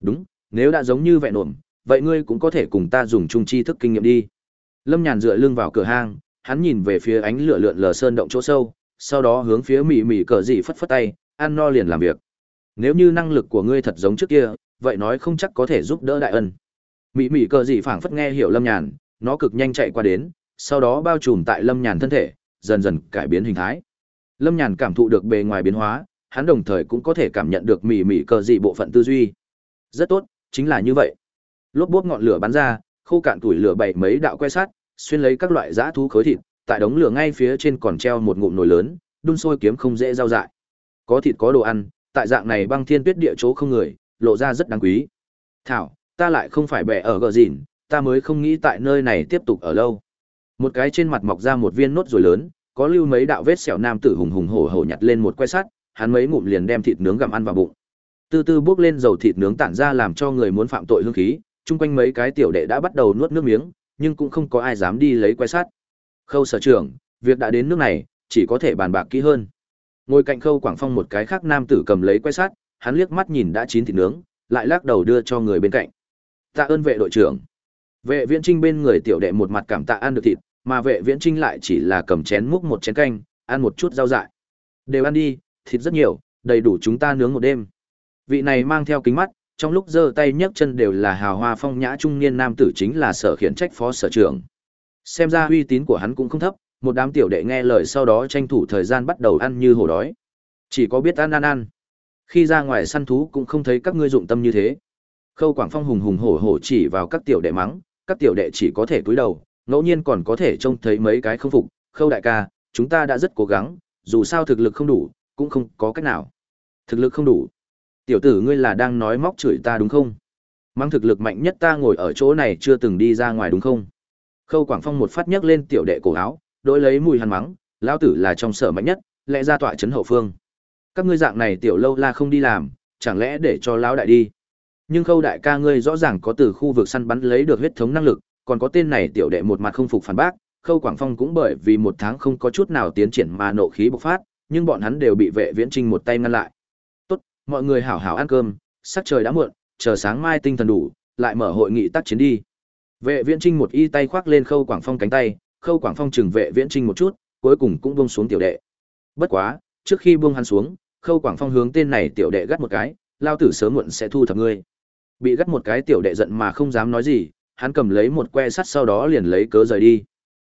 Đúng, nếu đã giống như vậy ổn, vậy ngươi cũng có thể cùng ta dùng chung chi thức kinh nghiệm đi. Lâm nhàn dựa lưng vào cửa hang, hắn nhìn về phía ánh lửa lượn lờ sơn động chỗ sâu, sau đó hướng phía mị mị cờ dị phất phất tay, ăn no liền làm việc. Nếu như năng lực của ngươi thật giống trước kia, vậy nói không chắc có thể giúp đỡ đại ân. Mị mị cờ dị phảng phất nghe hiểu Lâm Nhàn, nó cực nhanh chạy qua đến, sau đó bao trùm tại Lâm Nhàn thân thể, dần dần cải biến hình thái. Lâm Nhàn cảm thụ được bề ngoài biến hóa, hắn đồng thời cũng có thể cảm nhận được mỉ mỉ cờ dị bộ phận tư duy. Rất tốt, chính là như vậy. Lốp bốp ngọn lửa bắn ra, khô cạn tuổi lửa bảy mấy đạo que sắt, xuyên lấy các loại dã thú khối thịt, tại đống lửa ngay phía trên còn treo một ngụm nồi lớn, đun sôi kiếm không dễ giao dại. Có thịt có đồ ăn, tại dạng này băng thiên tuyết địa chỗ không người, lộ ra rất đáng quý. Thảo, ta lại không phải bẻ ở gờ dìn ta mới không nghĩ tại nơi này tiếp tục ở lâu. Một cái trên mặt mọc ra một viên nốt rồi lớn, có lưu mấy đạo vết sẹo nam tử hùng hùng hổ hổ nhặt lên một que sắt, hắn mấy ngụm liền đem thịt nướng gặm ăn vào bụng. Từ từ bước lên dầu thịt nướng tản ra làm cho người muốn phạm tội hương khí, chung quanh mấy cái tiểu đệ đã bắt đầu nuốt nước miếng, nhưng cũng không có ai dám đi lấy quay sắt. Khâu sở trưởng, việc đã đến nước này, chỉ có thể bàn bạc kỹ hơn. Ngồi cạnh Khâu Quảng Phong một cái khác nam tử cầm lấy quay sắt, hắn liếc mắt nhìn đã chín thịt nướng, lại lắc đầu đưa cho người bên cạnh. Tạ ơn vệ đội trưởng. Vệ Viễn Trinh bên người tiểu đệ một mặt cảm tạ ăn được thịt, mà vệ Viễn Trinh lại chỉ là cầm chén múc một chén canh, ăn một chút rau dại. Đều ăn đi, thịt rất nhiều, đầy đủ chúng ta nướng một đêm. Vị này mang theo kính mắt, trong lúc giơ tay nhấc chân đều là hào hoa phong nhã trung niên nam tử chính là sở khiển trách phó sở trưởng. Xem ra uy tín của hắn cũng không thấp, một đám tiểu đệ nghe lời sau đó tranh thủ thời gian bắt đầu ăn như hổ đói. Chỉ có biết ăn ăn ăn. Khi ra ngoài săn thú cũng không thấy các ngươi dụng tâm như thế. Khâu Quảng Phong hùng hùng hổ hổ chỉ vào các tiểu đệ mắng, các tiểu đệ chỉ có thể cúi đầu, ngẫu nhiên còn có thể trông thấy mấy cái không phục, "Khâu đại ca, chúng ta đã rất cố gắng, dù sao thực lực không đủ, cũng không có cách nào." Thực lực không đủ? Tiểu tử ngươi là đang nói móc chửi ta đúng không? Mang thực lực mạnh nhất ta ngồi ở chỗ này chưa từng đi ra ngoài đúng không? Khâu Quảng Phong một phát nhấc lên tiểu đệ cổ áo, đối lấy mùi hằn mắng, lão tử là trong sở mạnh nhất, lẽ ra tọa trấn hậu phương. Các ngươi dạng này tiểu lâu la không đi làm, chẳng lẽ để cho lão đại đi? Nhưng Khâu đại ca ngươi rõ ràng có từ khu vực săn bắn lấy được huyết thống năng lực, còn có tên này tiểu đệ một mặt không phục phản bác, Khâu Quảng Phong cũng bởi vì một tháng không có chút nào tiến triển mà nộ khí bộc phát, nhưng bọn hắn đều bị vệ viễn trinh một tay ngăn lại. Tốt, mọi người hảo hảo ăn cơm, sắc trời đã muộn, chờ sáng mai tinh thần đủ, lại mở hội nghị tác chiến đi. Vệ viễn trinh một y tay khoác lên Khâu Quảng Phong cánh tay, Khâu Quảng Phong chừng vệ viễn trinh một chút, cuối cùng cũng buông xuống tiểu đệ. Bất quá, trước khi buông hắn xuống, Khâu Quảng Phong hướng tên này tiểu đệ gắt một cái, lao tử sớm muộn sẽ thu thập ngươi. Bị gắt một cái tiểu đệ giận mà không dám nói gì, hắn cầm lấy một que sắt sau đó liền lấy cớ rời đi.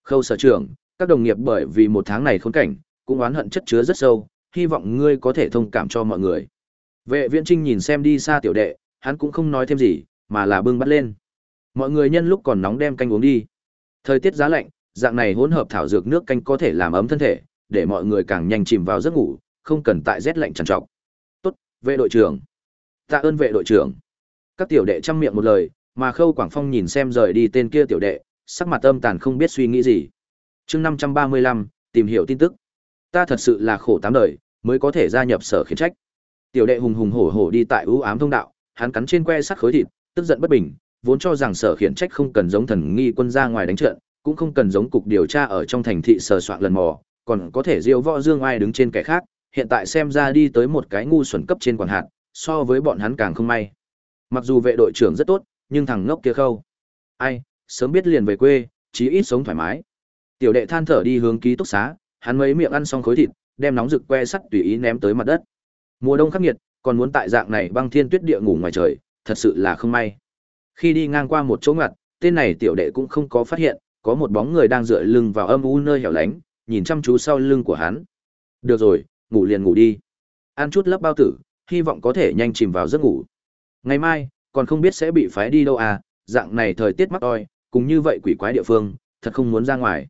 Khâu sở trưởng, các đồng nghiệp bởi vì một tháng này khốn cảnh, cũng oán hận chất chứa rất sâu, hy vọng ngươi có thể thông cảm cho mọi người. Vệ Viễn Trinh nhìn xem đi xa tiểu đệ, hắn cũng không nói thêm gì, mà là bưng bắt lên. Mọi người nhân lúc còn nóng đem canh uống đi. Thời tiết giá lạnh, dạng này hỗn hợp thảo dược nước canh có thể làm ấm thân thể, để mọi người càng nhanh chìm vào giấc ngủ, không cần tại rét lạnh trằn trọc. Tốt, vệ đội trưởng. Tạ ơn vệ đội trưởng. Các tiểu đệ chăm miệng một lời, mà Khâu Quảng Phong nhìn xem rời đi tên kia tiểu đệ, sắc mặt âm tàn không biết suy nghĩ gì. Chương 535, tìm hiểu tin tức. Ta thật sự là khổ tám đời, mới có thể gia nhập sở khiển trách. Tiểu đệ hùng hùng hổ hổ đi tại ưu ám thông đạo, hắn cắn trên que sắt khối thịt, tức giận bất bình, vốn cho rằng sở khiển trách không cần giống thần nghi quân ra ngoài đánh trận, cũng không cần giống cục điều tra ở trong thành thị sờ soạn lần mò, còn có thể diêu võ dương ai đứng trên kẻ khác, hiện tại xem ra đi tới một cái ngu xuẩn cấp trên quản hạt, so với bọn hắn càng không may. Mặc dù vệ đội trưởng rất tốt, nhưng thằng ngốc kia khâu. Ai, sớm biết liền về quê, chí ít sống thoải mái. Tiểu đệ than thở đi hướng ký túc xá, hắn mấy miệng ăn xong khối thịt, đem nóng rực que sắt tùy ý ném tới mặt đất. Mùa đông khắc nghiệt, còn muốn tại dạng này băng thiên tuyết địa ngủ ngoài trời, thật sự là không may. Khi đi ngang qua một chỗ ngặt, tên này tiểu đệ cũng không có phát hiện, có một bóng người đang dựa lưng vào âm u nơi hẻo lánh, nhìn chăm chú sau lưng của hắn. Được rồi, ngủ liền ngủ đi. Ăn chút lấp bao tử, hy vọng có thể nhanh chìm vào giấc ngủ. Ngày mai, còn không biết sẽ bị phái đi đâu à, dạng này thời tiết mắc oi, cùng như vậy quỷ quái địa phương, thật không muốn ra ngoài.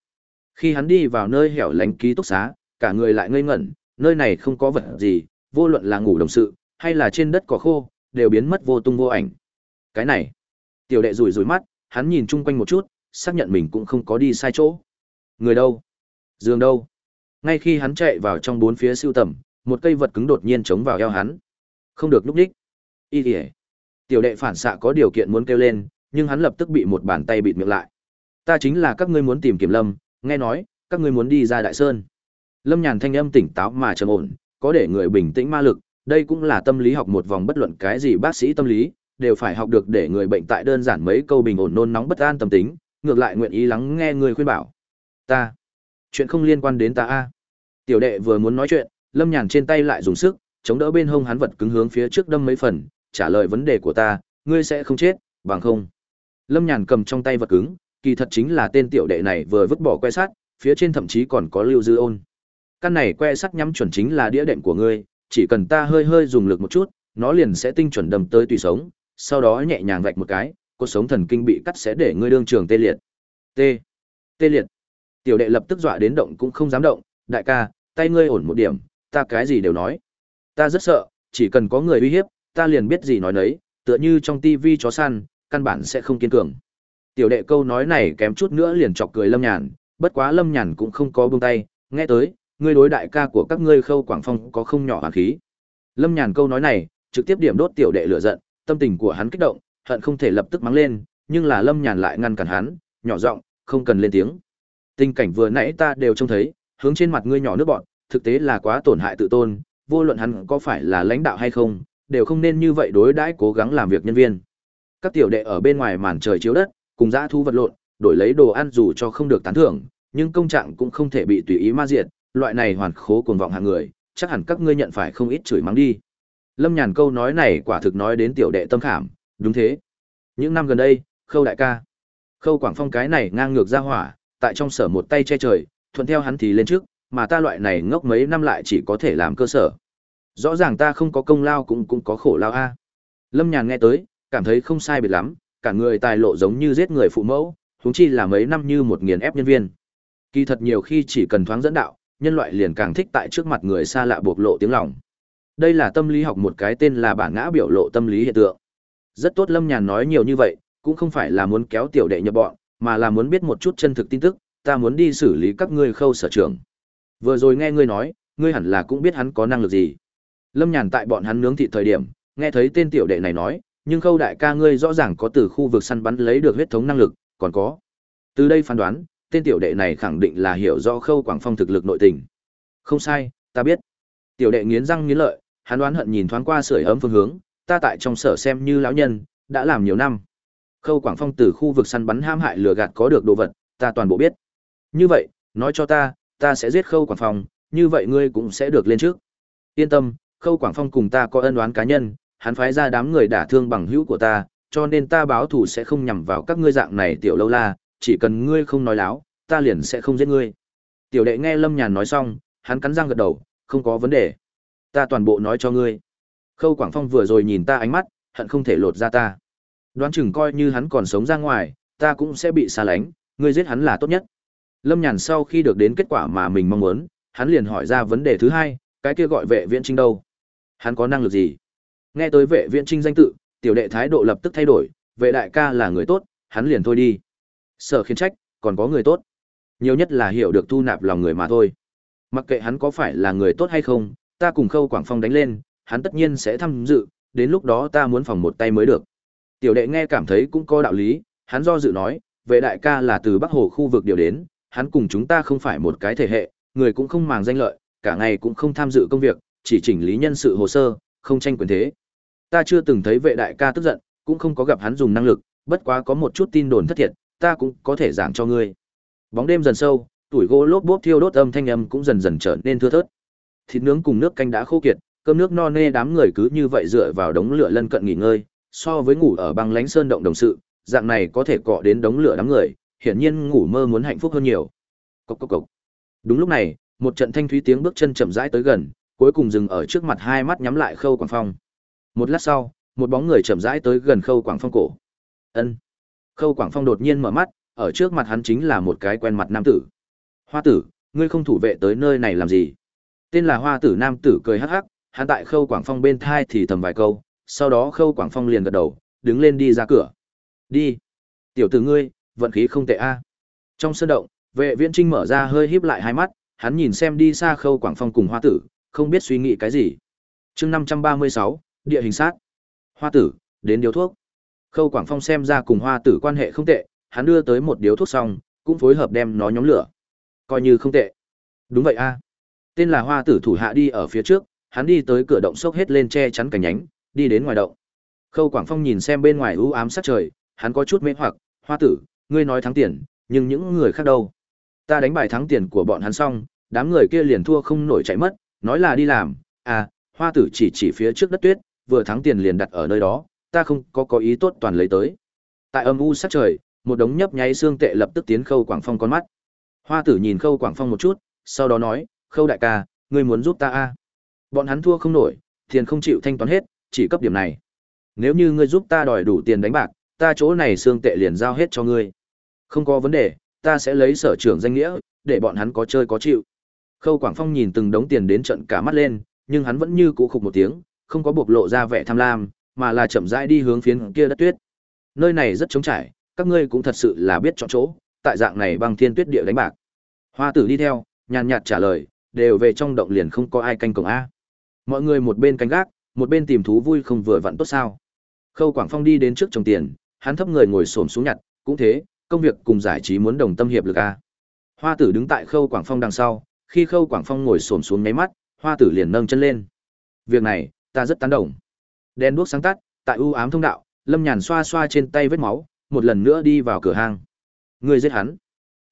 Khi hắn đi vào nơi hẻo lánh ký túc xá, cả người lại ngây ngẩn, nơi này không có vật gì, vô luận là ngủ đồng sự, hay là trên đất cỏ khô, đều biến mất vô tung vô ảnh. Cái này, tiểu đệ rủi rủi mắt, hắn nhìn chung quanh một chút, xác nhận mình cũng không có đi sai chỗ. Người đâu? Giường đâu? Ngay khi hắn chạy vào trong bốn phía siêu tầm, một cây vật cứng đột nhiên chống vào eo hắn. Không được lúc đích. Y kìa. Tiểu đệ phản xạ có điều kiện muốn kêu lên, nhưng hắn lập tức bị một bàn tay bịt miệng lại. Ta chính là các ngươi muốn tìm Kiểm Lâm, nghe nói, các ngươi muốn đi ra Đại Sơn. Lâm Nhàn thanh âm tỉnh táo mà trầm ổn, có để người bình tĩnh ma lực, đây cũng là tâm lý học một vòng bất luận cái gì bác sĩ tâm lý, đều phải học được để người bệnh tại đơn giản mấy câu bình ổn nôn nóng bất an tâm tính, ngược lại nguyện ý lắng nghe người khuyên bảo. Ta, chuyện không liên quan đến ta a. Tiểu đệ vừa muốn nói chuyện, Lâm Nhàn trên tay lại dùng sức, chống đỡ bên hông hắn vật cứng hướng phía trước đâm mấy phần, trả lời vấn đề của ta, ngươi sẽ không chết, bằng không. Lâm Nhàn cầm trong tay vật cứng, kỳ thật chính là tên tiểu đệ này vừa vứt bỏ que sắt, phía trên thậm chí còn có lưu dư ôn. Căn này que sắt nhắm chuẩn chính là đĩa đệm của ngươi, chỉ cần ta hơi hơi dùng lực một chút, nó liền sẽ tinh chuẩn đâm tới tùy sống, sau đó nhẹ nhàng vạch một cái, cột sống thần kinh bị cắt sẽ để ngươi đương trường tê liệt. T. Tê liệt. Tiểu đệ lập tức dọa đến động cũng không dám động, đại ca, tay ngươi ổn một điểm, ta cái gì đều nói. Ta rất sợ, chỉ cần có người uy hiếp, ta liền biết gì nói nấy, tựa như trong tivi chó săn, căn bản sẽ không kiên cường. Tiểu đệ câu nói này kém chút nữa liền chọc cười Lâm Nhàn, bất quá Lâm Nhàn cũng không có buông tay, nghe tới, ngươi đối đại ca của các ngươi Khâu Quảng Phong có không nhỏ hàn khí. Lâm Nhàn câu nói này, trực tiếp điểm đốt tiểu đệ lửa giận, tâm tình của hắn kích động, hận không thể lập tức mắng lên, nhưng là Lâm Nhàn lại ngăn cản hắn, nhỏ giọng, không cần lên tiếng. Tình cảnh vừa nãy ta đều trông thấy, hướng trên mặt ngươi nhỏ nước bọn, thực tế là quá tổn hại tự tôn, vô luận hắn có phải là lãnh đạo hay không, đều không nên như vậy đối đãi cố gắng làm việc nhân viên. Các tiểu đệ ở bên ngoài màn trời chiếu đất, cùng dã thú vật lộn, đổi lấy đồ ăn dù cho không được tán thưởng, nhưng công trạng cũng không thể bị tùy ý ma diệt, loại này hoàn khố cuồng vọng hạng người, chắc hẳn các ngươi nhận phải không ít chửi mắng đi. Lâm Nhàn câu nói này quả thực nói đến tiểu đệ tâm khảm, đúng thế. Những năm gần đây, Khâu đại ca, Khâu Quảng Phong cái này ngang ngược ra hỏa, tại trong sở một tay che trời, thuận theo hắn thì lên trước, mà ta loại này ngốc mấy năm lại chỉ có thể làm cơ sở. Rõ ràng ta không có công lao cũng cũng có khổ lao a. Lâm Nhàn nghe tới, cảm thấy không sai biệt lắm, cả người tài lộ giống như giết người phụ mẫu, huống chi là mấy năm như một nghiền ép nhân viên. Kỳ thật nhiều khi chỉ cần thoáng dẫn đạo, nhân loại liền càng thích tại trước mặt người xa lạ bộc lộ tiếng lòng. Đây là tâm lý học một cái tên là bản ngã biểu lộ tâm lý hiện tượng. Rất tốt Lâm Nhàn nói nhiều như vậy, cũng không phải là muốn kéo tiểu đệ nhập bọn, mà là muốn biết một chút chân thực tin tức, ta muốn đi xử lý các ngươi khâu sở trường. Vừa rồi nghe ngươi nói, ngươi hẳn là cũng biết hắn có năng lực gì. Lâm Nhàn tại bọn hắn nướng thịt thời điểm, nghe thấy tên tiểu đệ này nói, nhưng khâu đại ca ngươi rõ ràng có từ khu vực săn bắn lấy được huyết thống năng lực, còn có. Từ đây phán đoán, tên tiểu đệ này khẳng định là hiểu rõ khâu quảng phong thực lực nội tình. Không sai, ta biết. Tiểu đệ nghiến răng nghiến lợi, hắn đoán hận nhìn thoáng qua sưởi ấm phương hướng, ta tại trong sở xem như lão nhân, đã làm nhiều năm. Khâu Quảng Phong từ khu vực săn bắn ham hại lừa gạt có được đồ vật, ta toàn bộ biết. Như vậy, nói cho ta, ta sẽ giết Khâu Quảng Phong, như vậy ngươi cũng sẽ được lên trước. Yên tâm, Khâu Quảng Phong cùng ta có ân oán cá nhân, hắn phái ra đám người đả thương bằng hữu của ta, cho nên ta báo thù sẽ không nhằm vào các ngươi dạng này tiểu lâu la, chỉ cần ngươi không nói láo, ta liền sẽ không giết ngươi. Tiểu đệ nghe Lâm Nhàn nói xong, hắn cắn răng gật đầu, không có vấn đề. Ta toàn bộ nói cho ngươi. Khâu Quảng Phong vừa rồi nhìn ta ánh mắt, hận không thể lột ra ta. Đoán chừng coi như hắn còn sống ra ngoài, ta cũng sẽ bị xa lánh, ngươi giết hắn là tốt nhất. Lâm Nhàn sau khi được đến kết quả mà mình mong muốn, hắn liền hỏi ra vấn đề thứ hai, cái kia gọi vệ viễn trinh đâu? Hắn có năng lực gì? Nghe tới vệ viễn trinh danh tự, tiểu đệ thái độ lập tức thay đổi, vệ đại ca là người tốt, hắn liền thôi đi. Sở khiến trách, còn có người tốt. Nhiều nhất là hiểu được thu nạp lòng người mà thôi. Mặc kệ hắn có phải là người tốt hay không, ta cùng Khâu Quảng Phong đánh lên, hắn tất nhiên sẽ tham dự, đến lúc đó ta muốn phòng một tay mới được. Tiểu đệ nghe cảm thấy cũng có đạo lý, hắn do dự nói, vệ đại ca là từ Bắc Hồ khu vực điều đến, hắn cùng chúng ta không phải một cái thể hệ, người cũng không màng danh lợi, cả ngày cũng không tham dự công việc, chỉ chỉnh lý nhân sự hồ sơ, không tranh quyền thế. Ta chưa từng thấy vệ đại ca tức giận, cũng không có gặp hắn dùng năng lực, bất quá có một chút tin đồn thất thiệt, ta cũng có thể giảng cho ngươi. Bóng đêm dần sâu, tuổi gỗ lốp bốp thiêu đốt âm thanh âm cũng dần dần trở nên thưa thớt. Thịt nướng cùng nước canh đã khô kiệt, cơm nước no nê đám người cứ như vậy dựa vào đống lửa lân cận nghỉ ngơi, so với ngủ ở băng lánh sơn động đồng sự, dạng này có thể cọ đến đống lửa đám người, hiển nhiên ngủ mơ muốn hạnh phúc hơn nhiều. Cốc cốc cốc. Đúng lúc này, một trận thanh thúy tiếng bước chân chậm rãi tới gần, cuối cùng dừng ở trước mặt hai mắt nhắm lại Khâu Quảng Phong. Một lát sau, một bóng người chậm rãi tới gần Khâu Quảng Phong cổ. Ân. Khâu Quảng Phong đột nhiên mở mắt, ở trước mặt hắn chính là một cái quen mặt nam tử. Hoa tử, ngươi không thủ vệ tới nơi này làm gì? Tên là Hoa tử nam tử cười hắc hắc, hắn tại Khâu Quảng Phong bên thai thì thầm vài câu, sau đó Khâu Quảng Phong liền gật đầu, đứng lên đi ra cửa. Đi. Tiểu tử ngươi, vận khí không tệ a. Trong sân động, vệ viễn trinh mở ra hơi híp lại hai mắt, hắn nhìn xem đi xa Khâu Quảng Phong cùng Hoa tử, không biết suy nghĩ cái gì. Chương năm trăm ba mươi sáu, địa hình sát. Hoa tử, đến điếu thuốc. Khâu Quảng Phong xem ra cùng Hoa tử quan hệ không tệ, hắn đưa tới một điếu thuốc xong, cũng phối hợp đem nó nhóm lửa. Coi như không tệ. Đúng vậy a. À. Tên là Hoa tử thủ hạ đi ở phía trước, hắn đi tới cửa động sốc hết lên che chắn cành nhánh, đi đến ngoài động. Khâu Quảng Phong nhìn xem bên ngoài u ám sát trời, hắn có chút mê hoặc, "Hoa tử, ngươi nói thắng tiền, nhưng những người khác đâu? Ta đánh bài thắng tiền của bọn hắn xong, đám người kia liền thua không nổi chạy mất, nói là đi làm, à, Hoa tử chỉ chỉ phía trước đất tuyết, vừa thắng tiền liền đặt ở nơi đó, ta không có có ý tốt toàn lấy tới." Tại âm u sát trời, một đống nhấp nháy xương tệ lập tức tiến Khâu Quảng Phong con mắt. Hoa tử nhìn Khâu Quảng Phong một chút, sau đó nói, "Khâu đại ca, ngươi muốn giúp ta a?" À? Bọn hắn thua không nổi, tiền không chịu thanh toán hết, chỉ cấp điểm này. Nếu như ngươi giúp ta đòi đủ tiền đánh bạc, ta chỗ này xương tệ liền giao hết cho ngươi. Không có vấn đề, ta sẽ lấy sở trưởng danh nghĩa, để bọn hắn có chơi có chịu. Khâu Quảng Phong nhìn từng đống tiền đến trận cả mắt lên, nhưng hắn vẫn như cũ khục một tiếng, không có bộc lộ ra vẻ tham lam, mà là chậm rãi đi hướng phiến kia đất tuyết. Nơi này rất trống trải, các ngươi cũng thật sự là biết chọn chỗ, tại dạng này băng thiên tuyết địa đánh bạc. Hoa Tử đi theo, nhàn nhạt trả lời, đều về trong động liền không có ai canh cổng a. Mọi người một bên canh gác, một bên tìm thú vui không vừa vặn tốt sao. Khâu Quảng Phong đi đến trước trồng tiền, hắn thấp người ngồi xổm xuống nhặt, cũng thế, công việc cùng giải trí muốn đồng tâm hiệp lực a. Hoa Tử đứng tại Khâu Quảng Phong đằng sau, khi Khâu Quảng Phong ngồi xổm xuống nháy mắt, Hoa Tử liền nâng chân lên. Việc này, ta rất tán đồng. Đen đuốc sáng tắt, tại u ám thông đạo, Lâm Nhàn xoa xoa trên tay vết máu, một lần nữa đi vào cửa hàng. Người giết hắn.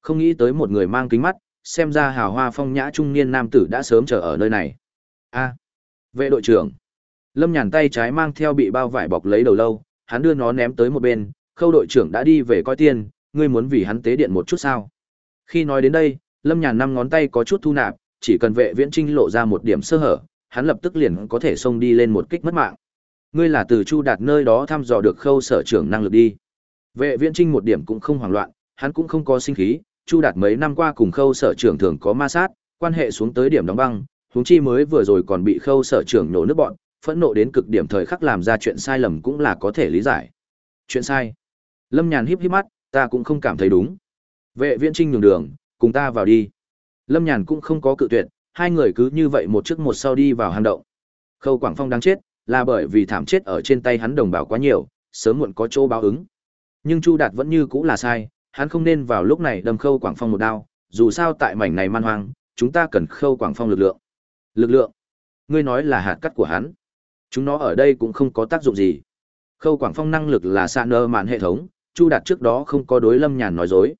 Không nghĩ tới một người mang kính mắt, xem ra hào hoa phong nhã trung niên nam tử đã sớm chờ ở nơi này. A. Vệ đội trưởng. Lâm Nhàn tay trái mang theo bị bao vải bọc lấy đầu lâu, hắn đưa nó ném tới một bên, Khâu đội trưởng đã đi về coi tiền, ngươi muốn vì hắn tế điện một chút sao? Khi nói đến đây, Lâm Nhàn năm ngón tay có chút thu nạp, chỉ cần vệ viễn trinh lộ ra một điểm sơ hở, hắn lập tức liền có thể xông đi lên một kích mất mạng. Ngươi là từ Chu Đạt nơi đó thăm dò được Khâu sở trưởng năng lực đi. Vệ viễn trinh một điểm cũng không hoảng loạn, hắn cũng không có sinh khí, Chu Đạt mấy năm qua cùng Khâu sở trưởng thường có ma sát, quan hệ xuống tới điểm đóng băng, huống chi mới vừa rồi còn bị Khâu sở trưởng nổ nước bọn, phẫn nộ đến cực điểm thời khắc làm ra chuyện sai lầm cũng là có thể lý giải. Chuyện sai? Lâm Nhàn híp híp mắt, ta cũng không cảm thấy đúng. Vệ Viễn Trinh nhường đường, cùng ta vào đi. Lâm Nhàn cũng không có cự tuyệt, hai người cứ như vậy một trước một sau đi vào hang động. Khâu Quảng Phong đáng chết, là bởi vì thảm chết ở trên tay hắn đồng bào quá nhiều, sớm muộn có chỗ báo ứng. Nhưng Chu Đạt vẫn như cũ là sai, hắn không nên vào lúc này đâm Khâu Quảng Phong một đao, dù sao tại mảnh này man hoang, chúng ta cần Khâu Quảng Phong lực lượng. Lực lượng? Ngươi nói là hạt cắt của hắn. Chúng nó ở đây cũng không có tác dụng gì. Khâu Quảng Phong năng lực là xa nơ mạn hệ thống, Chu Đạt trước đó không có đối Lâm Nhàn nói dối.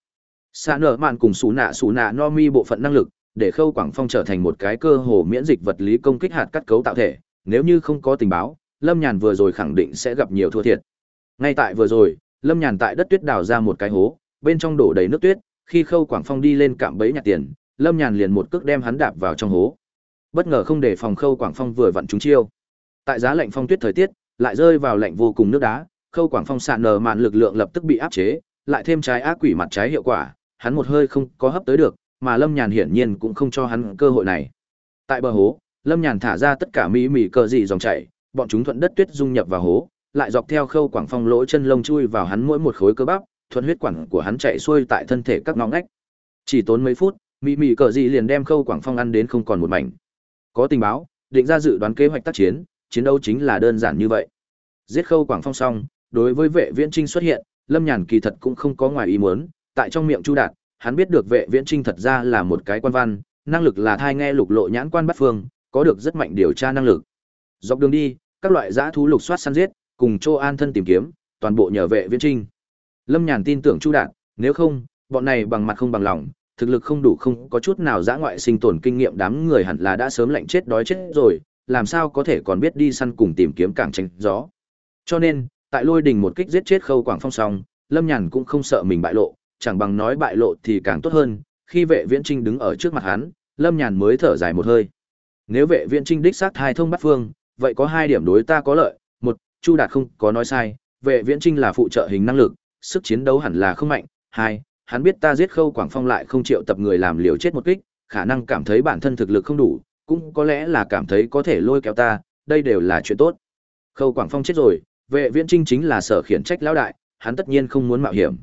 xa nơ mạn cùng xú nạ xú nạ no mi bộ phận năng lực, để Khâu Quảng Phong trở thành một cái cơ hồ miễn dịch vật lý công kích hạt cắt cấu tạo thể, nếu như không có tình báo, Lâm Nhàn vừa rồi khẳng định sẽ gặp nhiều thua thiệt. Ngay tại vừa rồi, Lâm Nhàn tại đất tuyết đào ra một cái hố, bên trong đổ đầy nước tuyết, khi Khâu Quảng Phong đi lên cạm bẫy nhặt tiền, Lâm Nhàn liền một cước đem hắn đạp vào trong hố. Bất ngờ không để phòng Khâu Quảng Phong vừa vặn trúng chiêu. Tại giá lạnh phong tuyết thời tiết, lại rơi vào lạnh vô cùng nước đá, Khâu Quảng Phong sạn nở mạn lực lượng lập tức bị áp chế, lại thêm trái ác quỷ mặt trái hiệu quả, hắn một hơi không có hấp tới được, mà Lâm Nhàn hiển nhiên cũng không cho hắn cơ hội này. Tại bờ hố, Lâm Nhàn thả ra tất cả mỹ mỹ cờ dị dòng chảy, bọn chúng thuận đất tuyết dung nhập vào hố, lại dọc theo Khâu Quảng Phong lỗ chân lông chui vào hắn mỗi một khối cơ bắp, thuận huyết quản của hắn chạy xuôi tại thân thể các ngõ ngách. Chỉ tốn mấy phút, mỹ mỹ cờ dị liền đem Khâu Quảng Phong ăn đến không còn một mảnh. Có tình báo, định ra dự đoán kế hoạch tác chiến, chiến đấu chính là đơn giản như vậy. Giết Khâu Quảng Phong xong, đối với vệ viễn trinh xuất hiện, Lâm Nhàn kỳ thật cũng không có ngoài ý muốn, tại trong miệng Chu Đạt, hắn biết được vệ viễn trinh thật ra là một cái quan văn, năng lực là thai nghe lục lộ nhãn quan bắt phương, có được rất mạnh điều tra năng lực. Dọc đường đi, các loại giã thú lục soát săn giết, cùng Châu An thân tìm kiếm, toàn bộ nhờ vệ viễn trinh. Lâm Nhàn tin tưởng Chu Đạt, nếu không, bọn này bằng mặt không bằng lòng, thực lực không đủ không có chút nào giã ngoại sinh tồn kinh nghiệm đám người hẳn là đã sớm lạnh chết đói chết rồi, làm sao có thể còn biết đi săn cùng tìm kiếm cảng tranh gió. Cho nên, tại lôi đình một kích giết chết khâu quảng phong xong, Lâm Nhàn cũng không sợ mình bại lộ, chẳng bằng nói bại lộ thì càng tốt hơn, khi vệ viễn trinh đứng ở trước mặt hắn, Lâm Nhàn mới thở dài một hơi. Nếu vệ viễn trinh đích xác hai thông bắt phương, vậy có hai điểm đối ta có lợi, một, Chu Đạt không có nói sai, vệ viễn trinh là phụ trợ hình năng lực, sức chiến đấu hẳn là không mạnh, hai, hắn biết ta giết khâu quảng phong lại không chịu tập người làm liều chết một kích, khả năng cảm thấy bản thân thực lực không đủ, cũng có lẽ là cảm thấy có thể lôi kéo ta, đây đều là chuyện tốt. Khâu Quảng Phong chết rồi, vệ viễn trinh chính là sở khiển trách lão đại, hắn tất nhiên không muốn mạo hiểm.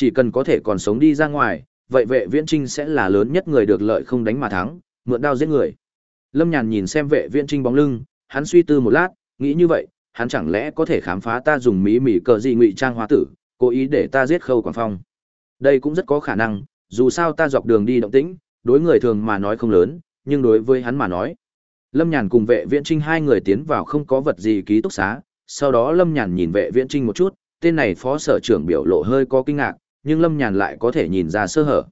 Chỉ cần có thể còn sống đi ra ngoài, vậy vệ viễn trinh sẽ là lớn nhất người được lợi không đánh mà thắng, mượn đao giết người. Lâm Nhàn nhìn xem vệ viễn trinh bóng lưng, hắn suy tư một lát, nghĩ như vậy, hắn chẳng lẽ có thể khám phá ta dùng mí mỉ cờ gì ngụy trang hóa tử, cố ý để ta giết Khâu Quảng Phong. Đây cũng rất có khả năng, dù sao ta dọc đường đi động tĩnh, đối người thường mà nói không lớn, nhưng đối với hắn mà nói. Lâm Nhàn cùng vệ viễn trinh hai người tiến vào không có vật gì ký túc xá, sau đó Lâm Nhàn nhìn vệ viễn trinh một chút, tên này phó sở trưởng biểu lộ hơi có kinh ngạc, nhưng Lâm Nhàn lại có thể nhìn ra sơ hở.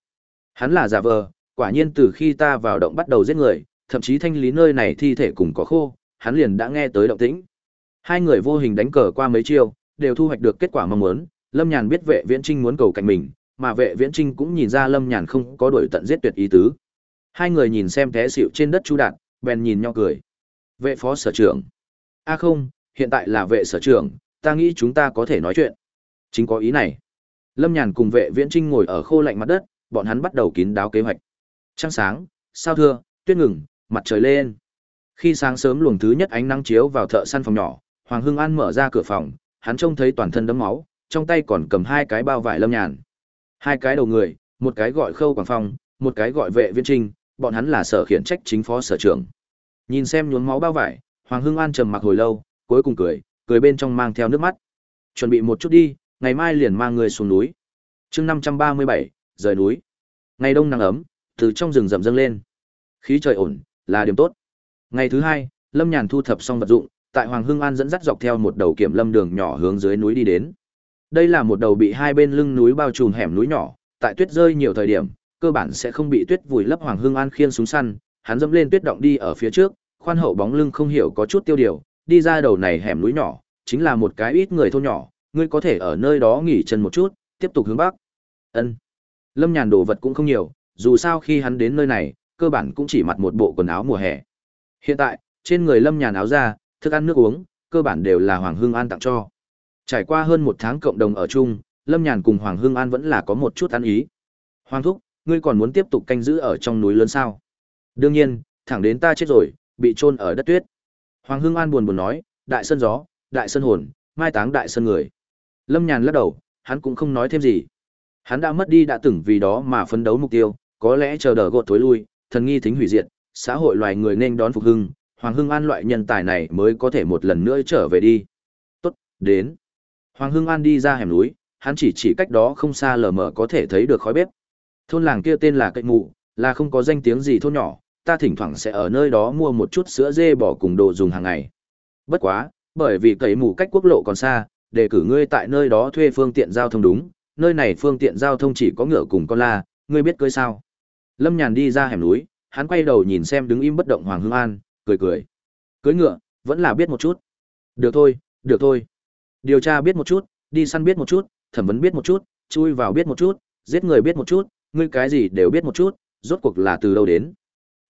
Hắn là giả vờ, quả nhiên từ khi ta vào động bắt đầu giết người, thậm chí thanh lý nơi này thi thể cùng có khô, hắn liền đã nghe tới động tĩnh. Hai người vô hình đánh cờ qua mấy chiêu, đều thu hoạch được kết quả mong muốn, Lâm Nhàn biết vệ viễn trinh muốn cầu cạnh mình, mà vệ viễn trinh cũng nhìn ra Lâm Nhàn không có đuổi tận giết tuyệt ý tứ. Hai người nhìn xem té xịu trên đất Chu Đạt, bèn nhìn nhau cười. Vệ phó sở trưởng. A không, hiện tại là vệ sở trưởng, ta nghĩ chúng ta có thể nói chuyện. Chính có ý này. Lâm Nhàn cùng vệ viễn trinh ngồi ở khô lạnh mặt đất, bọn hắn bắt đầu kín đáo kế hoạch. Trăng sáng, sao thưa, tuyết ngừng, mặt trời lên. Khi sáng sớm luồng thứ nhất ánh nắng chiếu vào thợ săn phòng nhỏ, Hoàng Hưng An mở ra cửa phòng, hắn trông thấy toàn thân đấm máu, trong tay còn cầm hai cái bao vải Lâm Nhàn. Hai cái đầu người, một cái gọi Khâu Quảng Phong, một cái gọi vệ viễn trinh, bọn hắn là sở khiển trách chính phó sở trưởng. Nhìn xem nhuốm máu bao vải, Hoàng Hưng An trầm mặc hồi lâu, cuối cùng cười, cười bên trong mang theo nước mắt. Chuẩn bị một chút đi, ngày mai liền mang người xuống núi. Chương năm trăm ba mươi bảy, rời núi. Ngày đông nắng ấm, từ trong rừng rậm dâng lên. Khí trời ổn, là điểm tốt. Ngày thứ hai, Lâm Nhàn thu thập xong vật dụng, tại Hoàng Hưng An dẫn dắt dọc theo một đầu kiểm lâm đường nhỏ hướng dưới núi đi đến. Đây là một đầu bị hai bên lưng núi bao trùm hẻm núi nhỏ, tại tuyết rơi nhiều thời điểm, cơ bản sẽ không bị tuyết vùi lấp Hoàng Hưng An khiêng súng săn, hắn dẫm lên tuyết động đi ở phía trước, khoan hậu bóng lưng không hiểu có chút tiêu điều, đi ra đầu này hẻm núi nhỏ, chính là một cái ít người thôn nhỏ, ngươi có thể ở nơi đó nghỉ chân một chút, tiếp tục hướng bắc. Ân. Lâm Nhàn đồ vật cũng không nhiều, dù sao khi hắn đến nơi này, cơ bản cũng chỉ mặc một bộ quần áo mùa hè. Hiện tại, trên người Lâm Nhàn áo ra, thức ăn nước uống, cơ bản đều là Hoàng Hưng An tặng cho. Trải qua hơn một tháng cộng đồng ở chung, Lâm Nhàn cùng Hoàng Hưng An vẫn là có một chút ăn ý. Hoàng Thúc, ngươi còn muốn tiếp tục canh giữ ở trong núi lớn sao? Đương nhiên, thẳng đến ta chết rồi, bị chôn ở đất tuyết. Hoàng Hưng An buồn buồn nói, đại sơn gió, đại sơn hồn, mai táng đại sơn người. Lâm Nhàn lắc đầu, hắn cũng không nói thêm gì. Hắn đã mất đi đã từng vì đó mà phấn đấu mục tiêu, có lẽ chờ đợi gột tối lui, thần nghi thính hủy diệt, xã hội loài người nên đón phục hưng, Hoàng Hưng An loại nhân tài này mới có thể một lần nữa trở về đi. Tốt, đến. Hoàng Hưng An đi ra hẻm núi, hắn chỉ chỉ cách đó không xa lờ mờ có thể thấy được khói bếp. Thôn làng kia tên là Cậy Mụ, là không có danh tiếng gì thôn nhỏ, ta thỉnh thoảng sẽ ở nơi đó mua một chút sữa dê bỏ cùng đồ dùng hàng ngày. Bất quá, bởi vì Cậy Mụ cách quốc lộ còn xa, để cử ngươi tại nơi đó thuê phương tiện giao thông đúng, nơi này phương tiện giao thông chỉ có ngựa cùng con la, ngươi biết cưới sao? Lâm Nhàn đi ra hẻm núi, hắn quay đầu nhìn xem đứng im bất động Hoàng Hưng An, cười cười. Cưới ngựa, vẫn là biết một chút. Được thôi, được thôi. Điều tra biết một chút, đi săn biết một chút, thẩm vấn biết một chút, chui vào biết một chút, giết người biết một chút, ngươi cái gì đều biết một chút, rốt cuộc là từ đâu đến.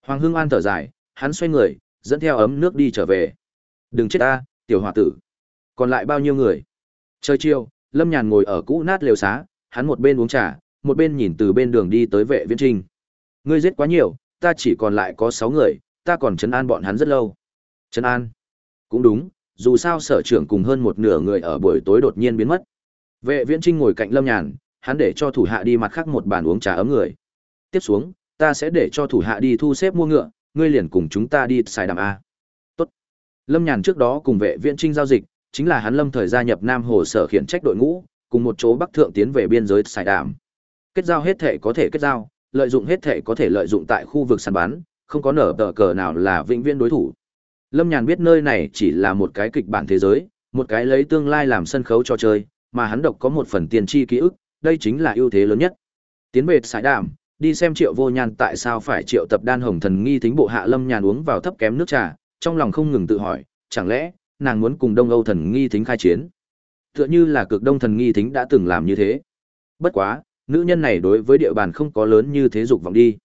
Hoàng Hưng An thở dài, hắn xoay người, dẫn theo ấm nước đi trở về. Đừng chết ta, tiểu hòa tử. Còn lại bao nhiêu người? Trời chiều, Lâm Nhàn ngồi ở cũ nát lều xá, hắn một bên uống trà, một bên nhìn từ bên đường đi tới vệ viễn trinh. Ngươi giết quá nhiều, ta chỉ còn lại có sáu người, ta còn chấn an bọn hắn rất lâu. Chấn an? Cũng đúng, dù sao sở trưởng cùng hơn một nửa người ở buổi tối đột nhiên biến mất. Vệ Viễn Trinh ngồi cạnh Lâm Nhàn, hắn để cho thủ hạ đi mặt khác một bàn uống trà ấm người. Tiếp xuống, ta sẽ để cho thủ hạ đi thu xếp mua ngựa, ngươi liền cùng chúng ta đi xài đàm a. tốt. Lâm Nhàn trước đó cùng vệ viễn trinh giao dịch, chính là hắn lâm thời gia nhập Nam Hồ sở khiển trách đội ngũ, cùng một chỗ Bắc Thượng tiến về biên giới Sài Đàm. Kết giao hết thể có thể kết giao, lợi dụng hết thể có thể lợi dụng tại khu vực săn bán không có nở tờ cờ nào là vĩnh viễn đối thủ. Lâm Nhàn biết nơi này chỉ là một cái kịch bản thế giới, một cái lấy tương lai làm sân khấu cho chơi, mà hắn độc có một phần tiền tri ký ức, đây chính là ưu thế lớn nhất. Tiến về Sài Đàm, đi xem Triệu Vô nhàn tại sao phải triệu tập đan hồng thần nghi thính bộ hạ Lâm Nhàn uống vào thấp kém nước trà, trong lòng không ngừng tự hỏi, chẳng lẽ nàng muốn cùng Đông Âu thần nghi thính khai chiến? Tựa như là cực Đông thần nghi thính đã từng làm như thế. Bất quá, nữ nhân này đối với địa bàn không có lớn như thế dục vọng đi.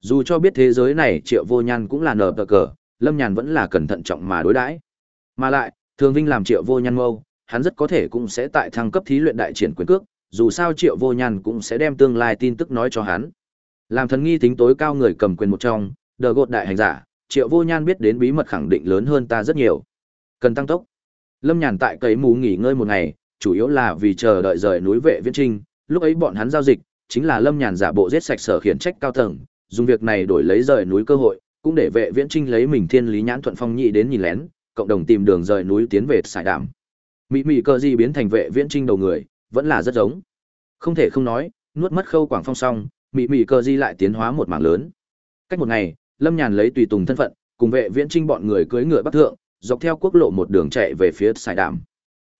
Dù cho biết thế giới này Triệu Vô Nhan cũng là nở tờ cờ, Lâm Nhàn vẫn là cẩn thận trọng mà đối đãi. Mà lại, Thường Vinh làm Triệu Vô Nhan mâu, hắn rất có thể cũng sẽ tại thăng cấp thí luyện đại triển quyền cước, dù sao Triệu Vô Nhan cũng sẽ đem tương lai tin tức nói cho hắn. Làm thần nghi tính tối cao người cầm quyền một trong, đờ gột đại hành giả, Triệu Vô Nhan biết đến bí mật khẳng định lớn hơn ta rất nhiều. Cần tăng tốc. Lâm Nhàn tại cấy mù nghỉ ngơi một ngày, chủ yếu là vì chờ đợi rời núi vệ viễn trinh, lúc ấy bọn hắn giao dịch, chính là Lâm Nhàn giả bộ giết sạch sở khiển trách cao tầng, dùng việc này đổi lấy rời núi cơ hội, cũng để vệ viễn trinh lấy mình thiên lý nhãn thuận phong nhị đến nhìn lén, cộng đồng tìm đường rời núi tiến về sải đảm. Mỹ Mỹ cơ gì biến thành vệ viễn trinh đầu người, vẫn là rất giống. Không thể không nói, nuốt mất khâu quảng phong xong, Mỹ Mỹ cơ di lại tiến hóa một mảng lớn. Cách một ngày, Lâm Nhàn lấy tùy tùng thân phận, cùng vệ viễn trinh bọn người cưỡi ngựa bắc thượng, dọc theo quốc lộ một đường chạy về phía sải đạm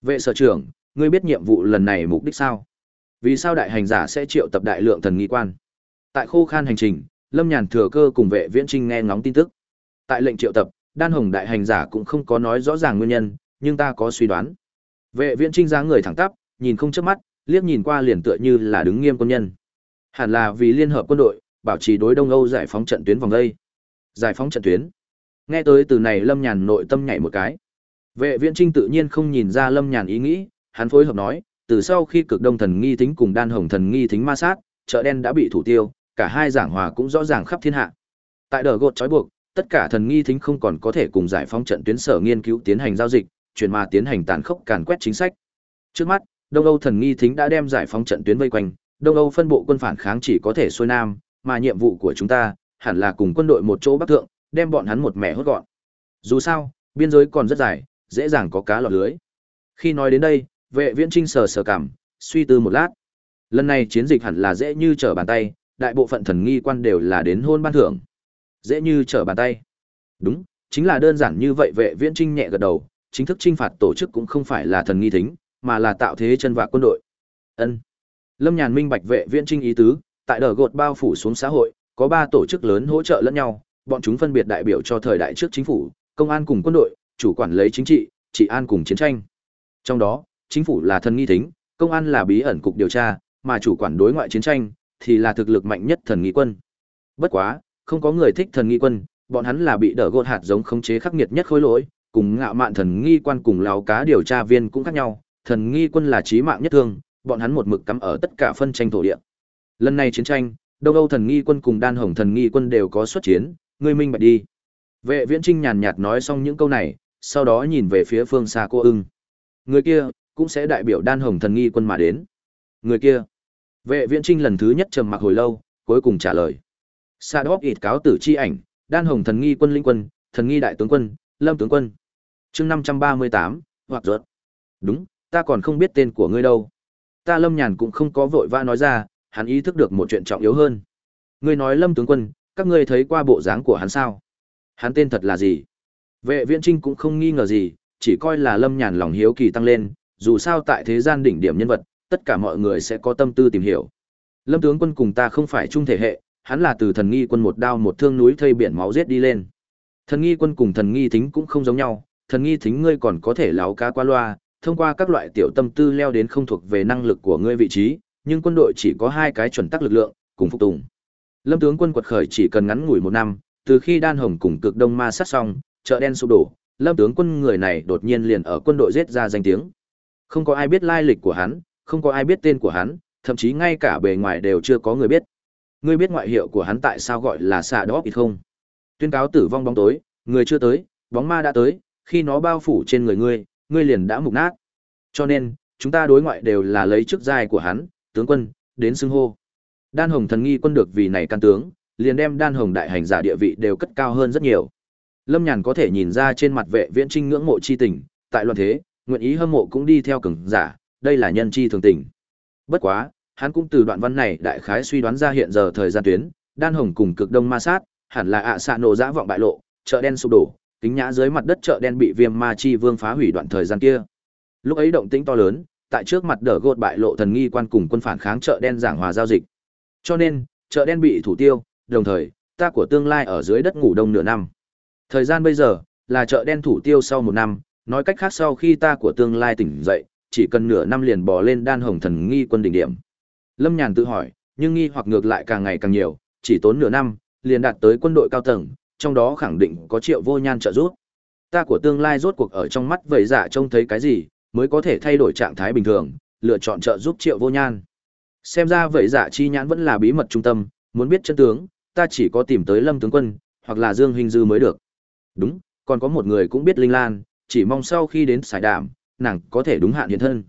Vệ sở trưởng, ngươi biết nhiệm vụ lần này mục đích sao? Vì sao đại hành giả sẽ triệu tập đại lượng thần nghi quan? Tại khô khan hành trình, Lâm Nhàn thừa cơ cùng vệ viễn trinh nghe ngóng tin tức. Tại lệnh triệu tập, đan hồng đại hành giả cũng không có nói rõ ràng nguyên nhân, nhưng ta có suy đoán. Vệ viễn trinh dáng người thẳng tắp, nhìn không chớp mắt, liếc nhìn qua liền tựa như là đứng nghiêm quân nhân. Hẳn là vì liên hợp quân đội, bảo trì đối Đông Âu giải phóng trận tuyến vòng đây. Giải phóng trận tuyến. Nghe tới từ này Lâm Nhàn nội tâm nhảy một cái. Vệ Viễn Trinh tự nhiên không nhìn ra Lâm Nhàn ý nghĩ, hắn phối hợp nói, từ sau khi cực đông thần nghi thính cùng đan hồng thần nghi thính ma sát, chợ đen đã bị thủ tiêu, cả hai giảng hòa cũng rõ ràng khắp thiên hạ. Tại đờ gột trói buộc, tất cả thần nghi thính không còn có thể cùng giải phóng trận tuyến sở nghiên cứu tiến hành giao dịch, chuyển mà tiến hành tàn khốc càn quét chính sách. Trước mắt, Đông Âu thần nghi thính đã đem giải phóng trận tuyến vây quanh, Đông Âu phân bộ quân phản kháng chỉ có thể xuôi nam, mà nhiệm vụ của chúng ta hẳn là cùng quân đội một chỗ bắc thượng, đem bọn hắn một mẻ hốt gọn. Dù sao, biên giới còn rất dài, dễ dàng có cá lọt lưới. Khi nói đến đây, vệ viễn trinh sờ sờ cảm, suy tư một lát. Lần này chiến dịch hẳn là dễ như trở bàn tay, đại bộ phận thần nghi quan đều là đến hôn ban thưởng. Dễ như trở bàn tay. Đúng, chính là đơn giản như vậy vệ viễn trinh nhẹ gật đầu, chính thức trinh phạt tổ chức cũng không phải là thần nghi thính, mà là tạo thế chân vạc quân đội. Ân. Lâm Nhàn minh bạch vệ viễn trinh ý tứ, tại đờ gột bao phủ xuống xã hội, có ba tổ chức lớn hỗ trợ lẫn nhau, bọn chúng phân biệt đại biểu cho thời đại trước chính phủ, công an cùng quân đội, chủ quản lấy chính trị, trị an cùng chiến tranh. Trong đó, chính phủ là thần nghi thính, công an là bí ẩn cục điều tra, mà chủ quản đối ngoại chiến tranh thì là thực lực mạnh nhất thần nghi quân. Bất quá, không có người thích thần nghi quân, bọn hắn là bị đỡ gột hạt giống khống chế khắc nghiệt nhất khối lỗi, cùng ngạo mạn thần nghi quan cùng láo cá điều tra viên cũng khác nhau, thần nghi quân là chí mạng nhất thương, bọn hắn một mực cắm ở tất cả phân tranh thổ địa. Lần này chiến tranh, Đông Âu thần nghi quân cùng Đan Hồng thần nghi quân đều có xuất chiến, ngươi minh bạch đi. Vệ Viễn Trinh nhàn nhạt nói xong những câu này, sau đó nhìn về phía phương xa cô ưng. Người kia cũng sẽ đại biểu Đan Hồng thần nghi quân mà đến. Người kia. Vệ Viễn Trinh lần thứ nhất trầm mặc hồi lâu, cuối cùng trả lời. Sa Đốc ịt cáo tử chi ảnh, Đan Hồng thần nghi quân linh quân, thần nghi đại tướng quân, Lâm tướng quân. Chương năm trăm ba mươi tám, hoặc ruột. Đúng, ta còn không biết tên của ngươi đâu. Ta Lâm Nhàn cũng không có vội vã nói ra, hắn ý thức được một chuyện trọng yếu hơn. Ngươi nói Lâm tướng quân, các ngươi thấy qua bộ dáng của hắn sao? Hắn tên thật là gì? Vệ Viễn Trinh cũng không nghi ngờ gì, chỉ coi là Lâm Nhàn lòng hiếu kỳ tăng lên, dù sao tại thế gian đỉnh điểm nhân vật, tất cả mọi người sẽ có tâm tư tìm hiểu. Lâm tướng quân cùng ta không phải chung thể hệ, hắn là từ thần nghi quân một đao một thương núi thây biển máu giết đi lên. Thần nghi quân cùng thần nghi thính cũng không giống nhau, thần nghi thính ngươi còn có thể láo cá qua loa, thông qua các loại tiểu tâm tư leo đến không thuộc về năng lực của ngươi vị trí, nhưng quân đội chỉ có hai cái chuẩn tắc lực lượng, cùng phục tùng. Lâm tướng quân quật khởi chỉ cần ngắn ngủi một năm, từ khi đan hồng cùng cực đông ma sát xong, chợ đen sụp đổ, Lâm tướng quân người này đột nhiên liền ở quân đội giết ra danh tiếng. Không có ai biết lai lịch của hắn, không có ai biết tên của hắn, thậm chí ngay cả bề ngoài đều chưa có người biết. Ngươi biết ngoại hiệu của hắn tại sao gọi là xạ đó ít không? Tuyên cáo tử vong bóng tối, người chưa tới, bóng ma đã tới, khi nó bao phủ trên người ngươi, ngươi liền đã mục nát. Cho nên, chúng ta đối ngoại đều là lấy chức giai của hắn, tướng quân, đến xưng hô. Đan Hồng thần nghi quân được vì này can tướng, liền đem Đan Hồng đại hành giả địa vị đều cất cao hơn rất nhiều. Lâm Nhàn có thể nhìn ra trên mặt vệ viễn trinh ngưỡng mộ chi tình, tại loạn thế, nguyện ý hâm mộ cũng đi theo cường giả, đây là nhân chi thường tình. Bất quá, hắn cũng từ đoạn văn này đại khái suy đoán ra hiện giờ thời gian tuyến, đan hồng cùng cực đông ma sát, hẳn là ạ xạ nổ dã vọng bại lộ, chợ đen sụp đổ, kính nhã dưới mặt đất chợ đen bị viêm ma chi vương phá hủy đoạn thời gian kia. Lúc ấy động tĩnh to lớn, tại trước mặt đỡ gột bại lộ thần nghi quan cùng quân phản kháng chợ đen giảng hòa giao dịch. Cho nên, chợ đen bị thủ tiêu, đồng thời, ta của tương lai ở dưới đất ngủ đông nửa năm. Thời gian bây giờ, là chợ đen thủ tiêu sau một năm, nói cách khác sau khi ta của tương lai tỉnh dậy, chỉ cần nửa năm liền bò lên đan hồng thần nghi quân đỉnh điểm. Lâm Nhàn tự hỏi, nhưng nghi hoặc ngược lại càng ngày càng nhiều, chỉ tốn nửa năm, liền đạt tới quân đội cao tầng, trong đó khẳng định có triệu vô nhan trợ giúp. Ta của tương lai rốt cuộc ở trong mắt vầy dạ trông thấy cái gì, mới có thể thay đổi trạng thái bình thường, lựa chọn trợ giúp triệu vô nhan. Xem ra vậy dạ chi nhãn vẫn là bí mật trung tâm, muốn biết chân tướng, ta chỉ có tìm tới Lâm tướng quân, hoặc là Dương Hình Dư mới được. Đúng, còn có một người cũng biết Linh Lan, chỉ mong sau khi đến sải đảm, nàng có thể đúng hạn hiện thân.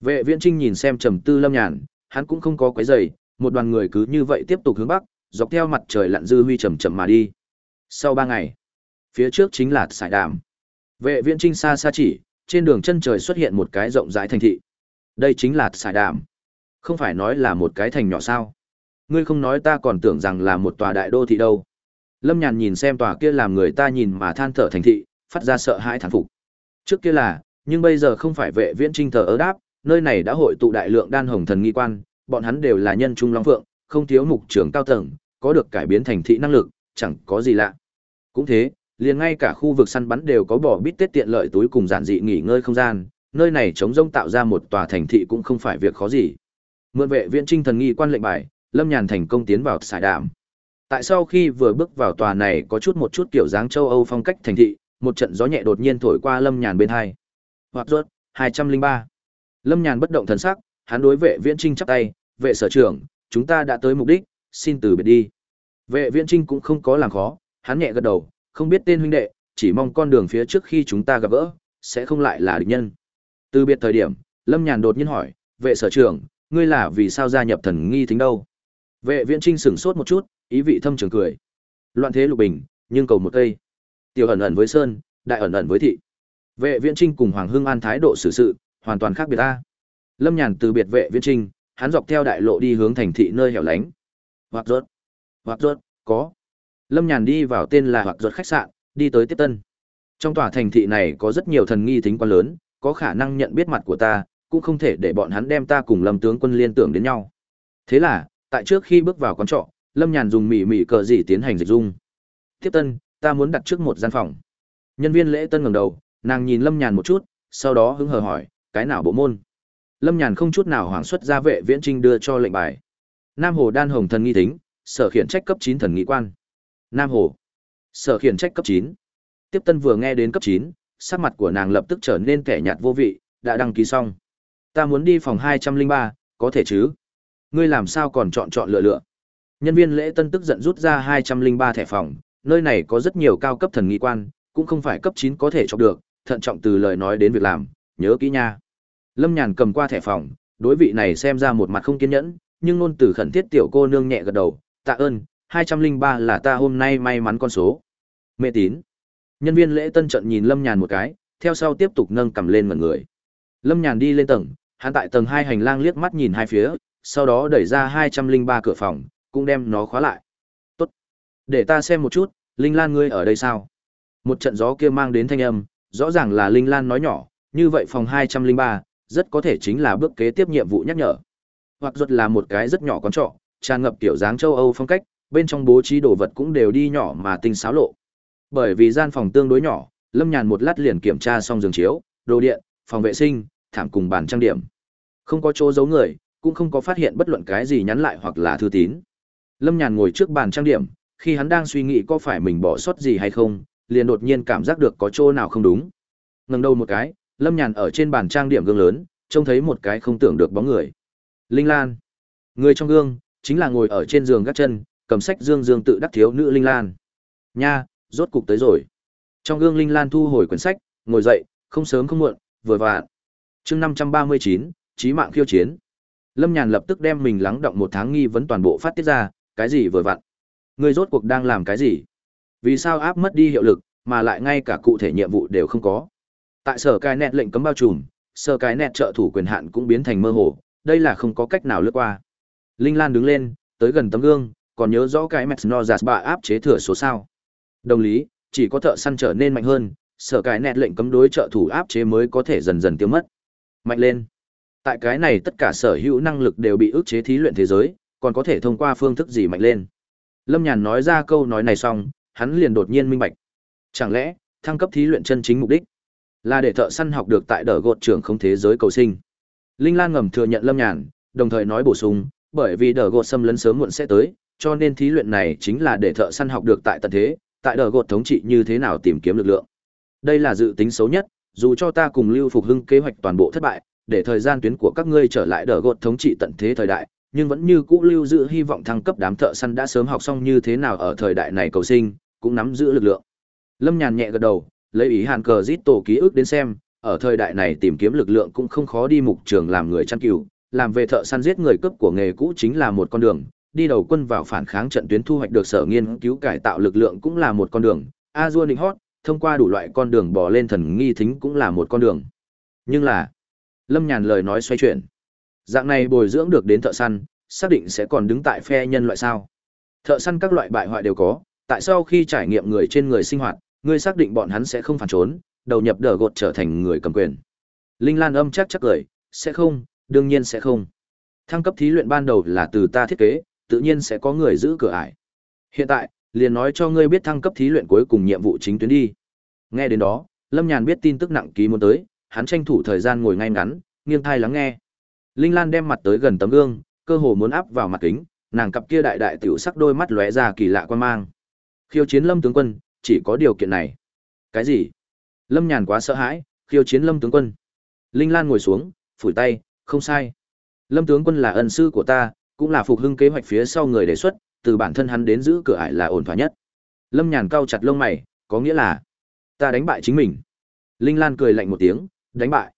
Vệ Viễn Trinh nhìn xem Trầm Tư Lâm Nhàn, hắn cũng không có quấy rầy, một đoàn người cứ như vậy tiếp tục hướng bắc, dọc theo mặt trời lặn dư huy chậm chậm mà đi. Sau ba ngày, phía trước chính là sải đàm. Vệ Viễn Trinh xa xa chỉ, trên đường chân trời xuất hiện một cái rộng rãi thành thị. Đây chính là sải đàm. Không phải nói là một cái thành nhỏ sao? Ngươi không nói ta còn tưởng rằng là một tòa đại đô thị đâu. Lâm Nhàn nhìn xem tòa kia làm người ta nhìn mà than thở thành thị, phát ra sợ hãi thán phục. Trước kia là, nhưng bây giờ không phải vệ viễn trinh thờ ớ đáp, nơi này đã hội tụ đại lượng đan hồng thần nghi quan, bọn hắn đều là nhân trung long phượng, không thiếu mục trưởng cao tầng, có được cải biến thành thị năng lực, chẳng có gì lạ. Cũng thế, liền ngay cả khu vực săn bắn đều có bỏ bít tết tiện lợi túi cùng giản dị nghỉ ngơi không gian, nơi này chống rông tạo ra một tòa thành thị cũng không phải việc khó gì. Mượn vệ viện trinh thần nghi quan lệnh bài, Lâm Nhàn thành công tiến vào xài đạm. Tại sau khi vừa bước vào tòa này có chút một chút kiểu dáng châu Âu phong cách thành thị, một trận gió nhẹ đột nhiên thổi qua Lâm Nhàn bên hai. Hoặc rốt, 203. Lâm Nhàn bất động thần sắc, hắn đối vệ Viễn Trinh chắp tay, "Vệ sở trưởng, chúng ta đã tới mục đích, xin từ biệt đi." Vệ Viễn Trinh cũng không có làm khó, hắn nhẹ gật đầu, không biết tên huynh đệ, chỉ mong con đường phía trước khi chúng ta gặp gỡ, sẽ không lại là địch nhân. Từ biệt thời điểm, Lâm Nhàn đột nhiên hỏi, "Vệ sở trưởng, ngươi là vì sao gia nhập thần nghi thính đâu?" Vệ Viễn Trinh sửng sốt một chút, ý vị thâm trường cười. Loạn thế lục bình, nhưng cầu một cây. Tiểu ẩn ẩn với sơn, đại ẩn ẩn với thị. Vệ Viễn Trinh cùng Hoàng Hưng An thái độ xử sự, hoàn toàn khác biệt ta. Lâm Nhàn từ biệt Vệ Viễn Trinh, hắn dọc theo đại lộ đi hướng thành thị nơi hẻo lánh. Hoặc rốt, hoặc rốt, có. Lâm Nhàn đi vào tên là Hoặc rốt khách sạn, đi tới tiếp tân. Trong tòa thành thị này có rất nhiều thần nghi tính quan lớn, có khả năng nhận biết mặt của ta, cũng không thể để bọn hắn đem ta cùng Lâm tướng quân liên tưởng đến nhau. Thế là, tại trước khi bước vào quán trọ, Lâm Nhàn dùng mỉ mỉ cờ gì tiến hành dịch dung. Tiếp tân, ta muốn đặt trước một gian phòng. Nhân viên lễ tân ngẩng đầu, nàng nhìn Lâm Nhàn một chút, sau đó hứng hờ hỏi, cái nào bộ môn? Lâm Nhàn không chút nào hoảng xuất ra vệ viễn trinh đưa cho lệnh bài. Nam Hồ đan hồng thần nghi tính, sở khiển trách cấp chín thần nghị quan. Nam Hồ, sở khiển trách cấp chín. Tiếp tân vừa nghe đến cấp chín, sắc mặt của nàng lập tức trở nên kẻ nhạt vô vị, đã đăng ký xong. Ta muốn đi phòng hai trăm linh ba, có thể chứ? Ngươi làm sao còn chọn chọn lựa lựa? Nhân viên lễ tân tức giận rút ra 203 thẻ phòng, nơi này có rất nhiều cao cấp thần nghi quan, cũng không phải cấp 9 có thể chọc được, thận trọng từ lời nói đến việc làm, nhớ kỹ nha. Lâm Nhàn cầm qua thẻ phòng, đối vị này xem ra một mặt không kiên nhẫn, nhưng ngôn từ khẩn thiết tiểu cô nương nhẹ gật đầu, tạ ơn, 203 là ta hôm nay may mắn con số. Mẹ tín. Nhân viên lễ tân trận nhìn Lâm Nhàn một cái, theo sau tiếp tục nâng cầm lên mọi người. Lâm Nhàn đi lên tầng, hắn tại tầng hai hành lang liếc mắt nhìn hai phía, sau đó đẩy ra 203 cửa phòng, cũng đem nó khóa lại. Tốt. Để ta xem một chút, Linh Lan ngươi ở đây sao? Một trận gió kia mang đến thanh âm, rõ ràng là Linh Lan nói nhỏ, như vậy phòng 203, rất có thể chính là bước kế tiếp nhiệm vụ nhắc nhở. Hoặc ruột là một cái rất nhỏ con trọ, tràn ngập kiểu dáng châu Âu phong cách, bên trong bố trí đồ vật cũng đều đi nhỏ mà tinh xáo lộ. Bởi vì gian phòng tương đối nhỏ, Lâm Nhàn một lát liền kiểm tra xong giường chiếu, đồ điện, phòng vệ sinh, thảm cùng bàn trang điểm. Không có chỗ giấu người, cũng không có phát hiện bất luận cái gì nhắn lại hoặc là thư tín. Lâm Nhàn ngồi trước bàn trang điểm, khi hắn đang suy nghĩ có phải mình bỏ sót gì hay không, liền đột nhiên cảm giác được có chỗ nào không đúng. Ngẩng đầu một cái, Lâm Nhàn ở trên bàn trang điểm gương lớn, trông thấy một cái không tưởng được bóng người. Linh Lan. Người trong gương, chính là ngồi ở trên giường gác chân, cầm sách dương dương tự đắc thiếu nữ Linh Lan. Nha, rốt cục tới rồi. Trong gương Linh Lan thu hồi quyển sách, ngồi dậy, không sớm không muộn, vừa vặn. Chương năm trăm ba mươi chín, chí mạng khiêu chiến. Lâm Nhàn lập tức đem mình lắng động một tháng nghi vấn toàn bộ phát tiết ra, cái gì vừa vặn? Ngươi rốt cuộc đang làm cái gì? Vì sao áp mất đi hiệu lực, mà lại ngay cả cụ thể nhiệm vụ đều không có. Tại sở cái nẹt lệnh cấm bao trùm, sở cái nẹt trợ thủ quyền hạn cũng biến thành mơ hồ, đây là không có cách nào lướt qua. Linh Lan đứng lên, tới gần tấm gương, còn nhớ rõ cái Metsnozas bà áp chế thừa số sao. Đồng lý, chỉ có thợ săn trở nên mạnh hơn, sở cái nẹt lệnh cấm đối trợ thủ áp chế mới có thể dần dần tiêu mất. Mạnh lên. Tại cái này tất cả sở hữu năng lực đều bị ức chế thí luyện thế giới, còn có thể thông qua phương thức gì mạnh lên. Lâm Nhàn nói ra câu nói này xong, hắn liền đột nhiên minh bạch. Chẳng lẽ, thăng cấp thí luyện chân chính mục đích là để thợ săn học được tại đờ gột trưởng không thế giới cầu sinh. Linh Lan ngầm thừa nhận Lâm Nhàn, đồng thời nói bổ sung, bởi vì đờ gột xâm lấn sớm muộn sẽ tới, cho nên thí luyện này chính là để thợ săn học được tại tận thế, tại đờ gột thống trị như thế nào tìm kiếm lực lượng. Đây là dự tính xấu nhất, dù cho ta cùng Lưu Phục Hưng kế hoạch toàn bộ thất bại, để thời gian tuyến của các ngươi trở lại đỡ gột thống trị tận thế thời đại, nhưng vẫn như cũ lưu giữ hy vọng thăng cấp đám thợ săn đã sớm học xong như thế nào ở thời đại này cầu sinh, cũng nắm giữ lực lượng. Lâm Nhàn nhẹ gật đầu, lấy ý hàn cờ giết tổ ký ức đến xem, ở thời đại này tìm kiếm lực lượng cũng không khó đi mục trường làm người chăn cừu, làm về thợ săn giết người cấp của nghề cũ chính là một con đường, đi đầu quân vào phản kháng trận tuyến thu hoạch được sở nghiên cứu cải tạo lực lượng cũng là một con đường, Azure Ninh Hot, thông qua đủ loại con đường bò lên thần nghi thính cũng là một con đường. Nhưng là, Lâm Nhàn lời nói xoay chuyển. Dạng này bồi dưỡng được đến thợ săn, xác định sẽ còn đứng tại phe nhân loại sao? Thợ săn các loại bại hoại đều có, tại sao khi trải nghiệm người trên người sinh hoạt, ngươi xác định bọn hắn sẽ không phản trốn, đầu nhập đờ gột trở thành người cầm quyền. Linh Lan âm chắc chắc cười, sẽ không, đương nhiên sẽ không. Thăng cấp thí luyện ban đầu là từ ta thiết kế, tự nhiên sẽ có người giữ cửa ải. Hiện tại, liền nói cho ngươi biết thăng cấp thí luyện cuối cùng nhiệm vụ chính tuyến đi. Nghe đến đó, Lâm Nhàn biết tin tức nặng ký muốn tới, hắn tranh thủ thời gian ngồi ngay ngắn, nghiêng thai lắng nghe. Linh Lan đem mặt tới gần tấm gương, cơ hồ muốn áp vào mặt kính, nàng cặp kia đại đại tiểu sắc đôi mắt lóe ra kỳ lạ quan mang. Khiêu chiến Lâm tướng quân, chỉ có điều kiện này. Cái gì? Lâm Nhàn quá sợ hãi, khiêu chiến Lâm tướng quân. Linh Lan ngồi xuống, phủi tay, không sai. Lâm tướng quân là ân sư của ta, cũng là phục hưng kế hoạch phía sau người đề xuất, từ bản thân hắn đến giữ cửa ải là ổn thỏa nhất. Lâm Nhàn cau chặt lông mày, có nghĩa là ta đánh bại chính mình. Linh Lan cười lạnh một tiếng, đánh bại.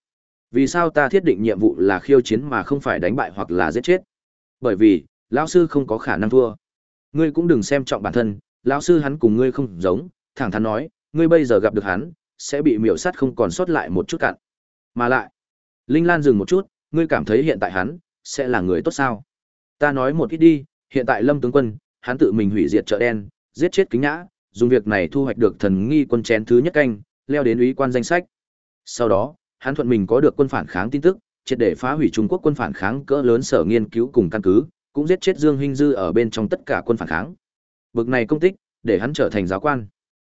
Vì sao ta thiết định nhiệm vụ là khiêu chiến mà không phải đánh bại hoặc là giết chết? Bởi vì, lão sư không có khả năng thua. Ngươi cũng đừng xem trọng bản thân, lão sư hắn cùng ngươi không giống, thẳng thắn nói, ngươi bây giờ gặp được hắn, sẽ bị miểu sát không còn sót lại một chút cặn. Mà lại, Linh Lan dừng một chút, ngươi cảm thấy hiện tại hắn sẽ là người tốt sao? Ta nói một ít đi, hiện tại Lâm tướng quân, hắn tự mình hủy diệt chợ đen, giết chết kính nhã, dùng việc này thu hoạch được thần nghi quân chén thứ nhất canh, leo đến úy quan danh sách. Sau đó, hắn thuận mình có được quân phản kháng tin tức, triệt để phá hủy Trung Quốc quân phản kháng cỡ lớn sở nghiên cứu cùng căn cứ, cũng giết chết Dương Hinh Dư ở bên trong tất cả quân phản kháng. Bực này công tích, để hắn trở thành giáo quan.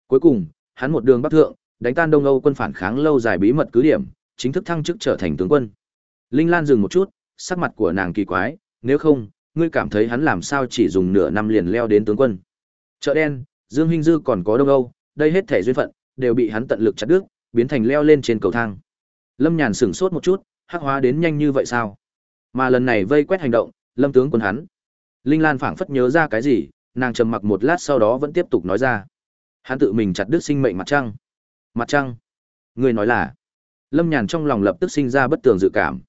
Cuối cùng, hắn một đường bắc thượng, đánh tan Đông Âu quân phản kháng lâu dài bí mật cứ điểm, chính thức thăng chức trở thành tướng quân. Linh Lan dừng một chút, sắc mặt của nàng kỳ quái, nếu không, ngươi cảm thấy hắn làm sao chỉ dùng nửa năm liền leo đến tướng quân. Chợ đen, Dương Hinh Dư còn có Đông Âu, đây hết thể duyên phận, đều bị hắn tận lực chặt đứt, biến thành leo lên trên cầu thang. Lâm Nhàn sửng sốt một chút, hắc hóa đến nhanh như vậy sao? Mà lần này vây quét hành động, Lâm tướng quân hắn. Linh Lan phảng phất nhớ ra cái gì, nàng trầm mặc một lát sau đó vẫn tiếp tục nói ra. Hắn tự mình chặt đứt sinh mệnh mặt trăng. Mặt trăng? Người nói là? Lâm Nhàn trong lòng lập tức sinh ra bất tường dự cảm.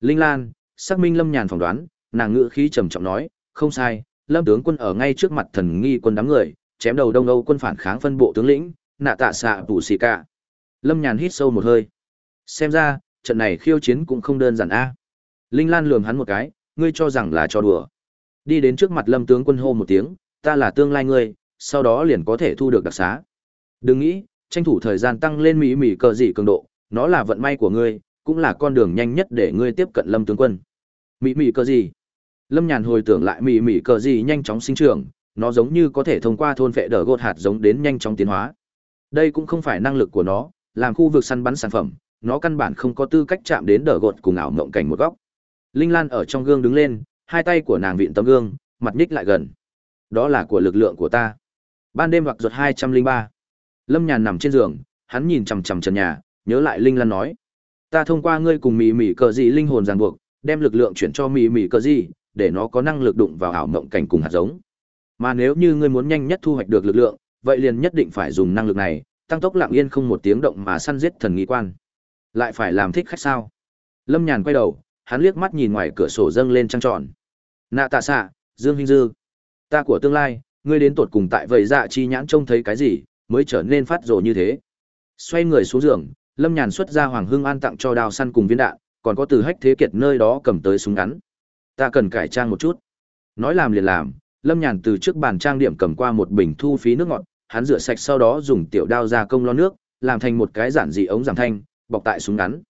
Linh Lan, xác minh Lâm Nhàn phỏng đoán, nàng ngữ khí trầm trọng nói, không sai, Lâm tướng quân ở ngay trước mặt thần nghi quân đám người, chém đầu Đông Âu quân phản kháng phân bộ tướng lĩnh, nạ tạ xạ tủ xì cả. Lâm Nhàn hít sâu một hơi. Xem ra, trận này khiêu chiến cũng không đơn giản a. Linh Lan lườm hắn một cái, ngươi cho rằng là trò đùa. Đi đến trước mặt Lâm tướng quân hô một tiếng, ta là tương lai ngươi, sau đó liền có thể thu được đặc xá. Đừng nghĩ, tranh thủ thời gian tăng lên mỹ mỹ cờ dị cường độ, nó là vận may của ngươi, cũng là con đường nhanh nhất để ngươi tiếp cận Lâm tướng quân. Mỹ mỹ cơ gì? Lâm Nhàn hồi tưởng lại mỹ mỉ cờ gì nhanh chóng sinh trưởng, nó giống như có thể thông qua thôn vệ đỡ gột hạt giống đến nhanh chóng tiến hóa. Đây cũng không phải năng lực của nó, làm khu vực săn bắn sản phẩm, nó căn bản không có tư cách chạm đến đỡ gột cùng ảo mộng cảnh một góc. Linh Lan ở trong gương đứng lên, hai tay của nàng vịn tấm gương, mặt nhích lại gần. Đó là của lực lượng của ta. Ban đêm hoặc ruột 203. Lâm Nhàn nằm trên giường, hắn nhìn chằm chằm trần nhà, nhớ lại Linh Lan nói. Ta thông qua ngươi cùng mì mỉ cờ gì linh hồn ràng buộc, đem lực lượng chuyển cho mì mỉ cờ gì, để nó có năng lực đụng vào ảo mộng cảnh cùng hạt giống. Mà nếu như ngươi muốn nhanh nhất thu hoạch được lực lượng, vậy liền nhất định phải dùng năng lực này, tăng tốc lặng yên không một tiếng động mà săn giết thần nghi quan. Lại phải làm thích khách sao? Lâm Nhàn quay đầu, hắn liếc mắt nhìn ngoài cửa sổ dâng lên trăng tròn. Nạ tạ xạ, Dương Hinh Dư. Ta của tương lai, ngươi đến tột cùng tại vậy dạ chi nhãn trông thấy cái gì, mới trở nên phát rồ như thế. Xoay người xuống giường, Lâm Nhàn xuất ra Hoàng Hưng An tặng cho đào săn cùng viên đạn, còn có từ hách thế kiệt nơi đó cầm tới súng ngắn. Ta cần cải trang một chút. Nói làm liền làm, Lâm Nhàn từ trước bàn trang điểm cầm qua một bình thu phí nước ngọt, hắn rửa sạch sau đó dùng tiểu đao ra công lo nước, làm thành một cái giản dị ống giảm thanh, bọc tại súng ngắn.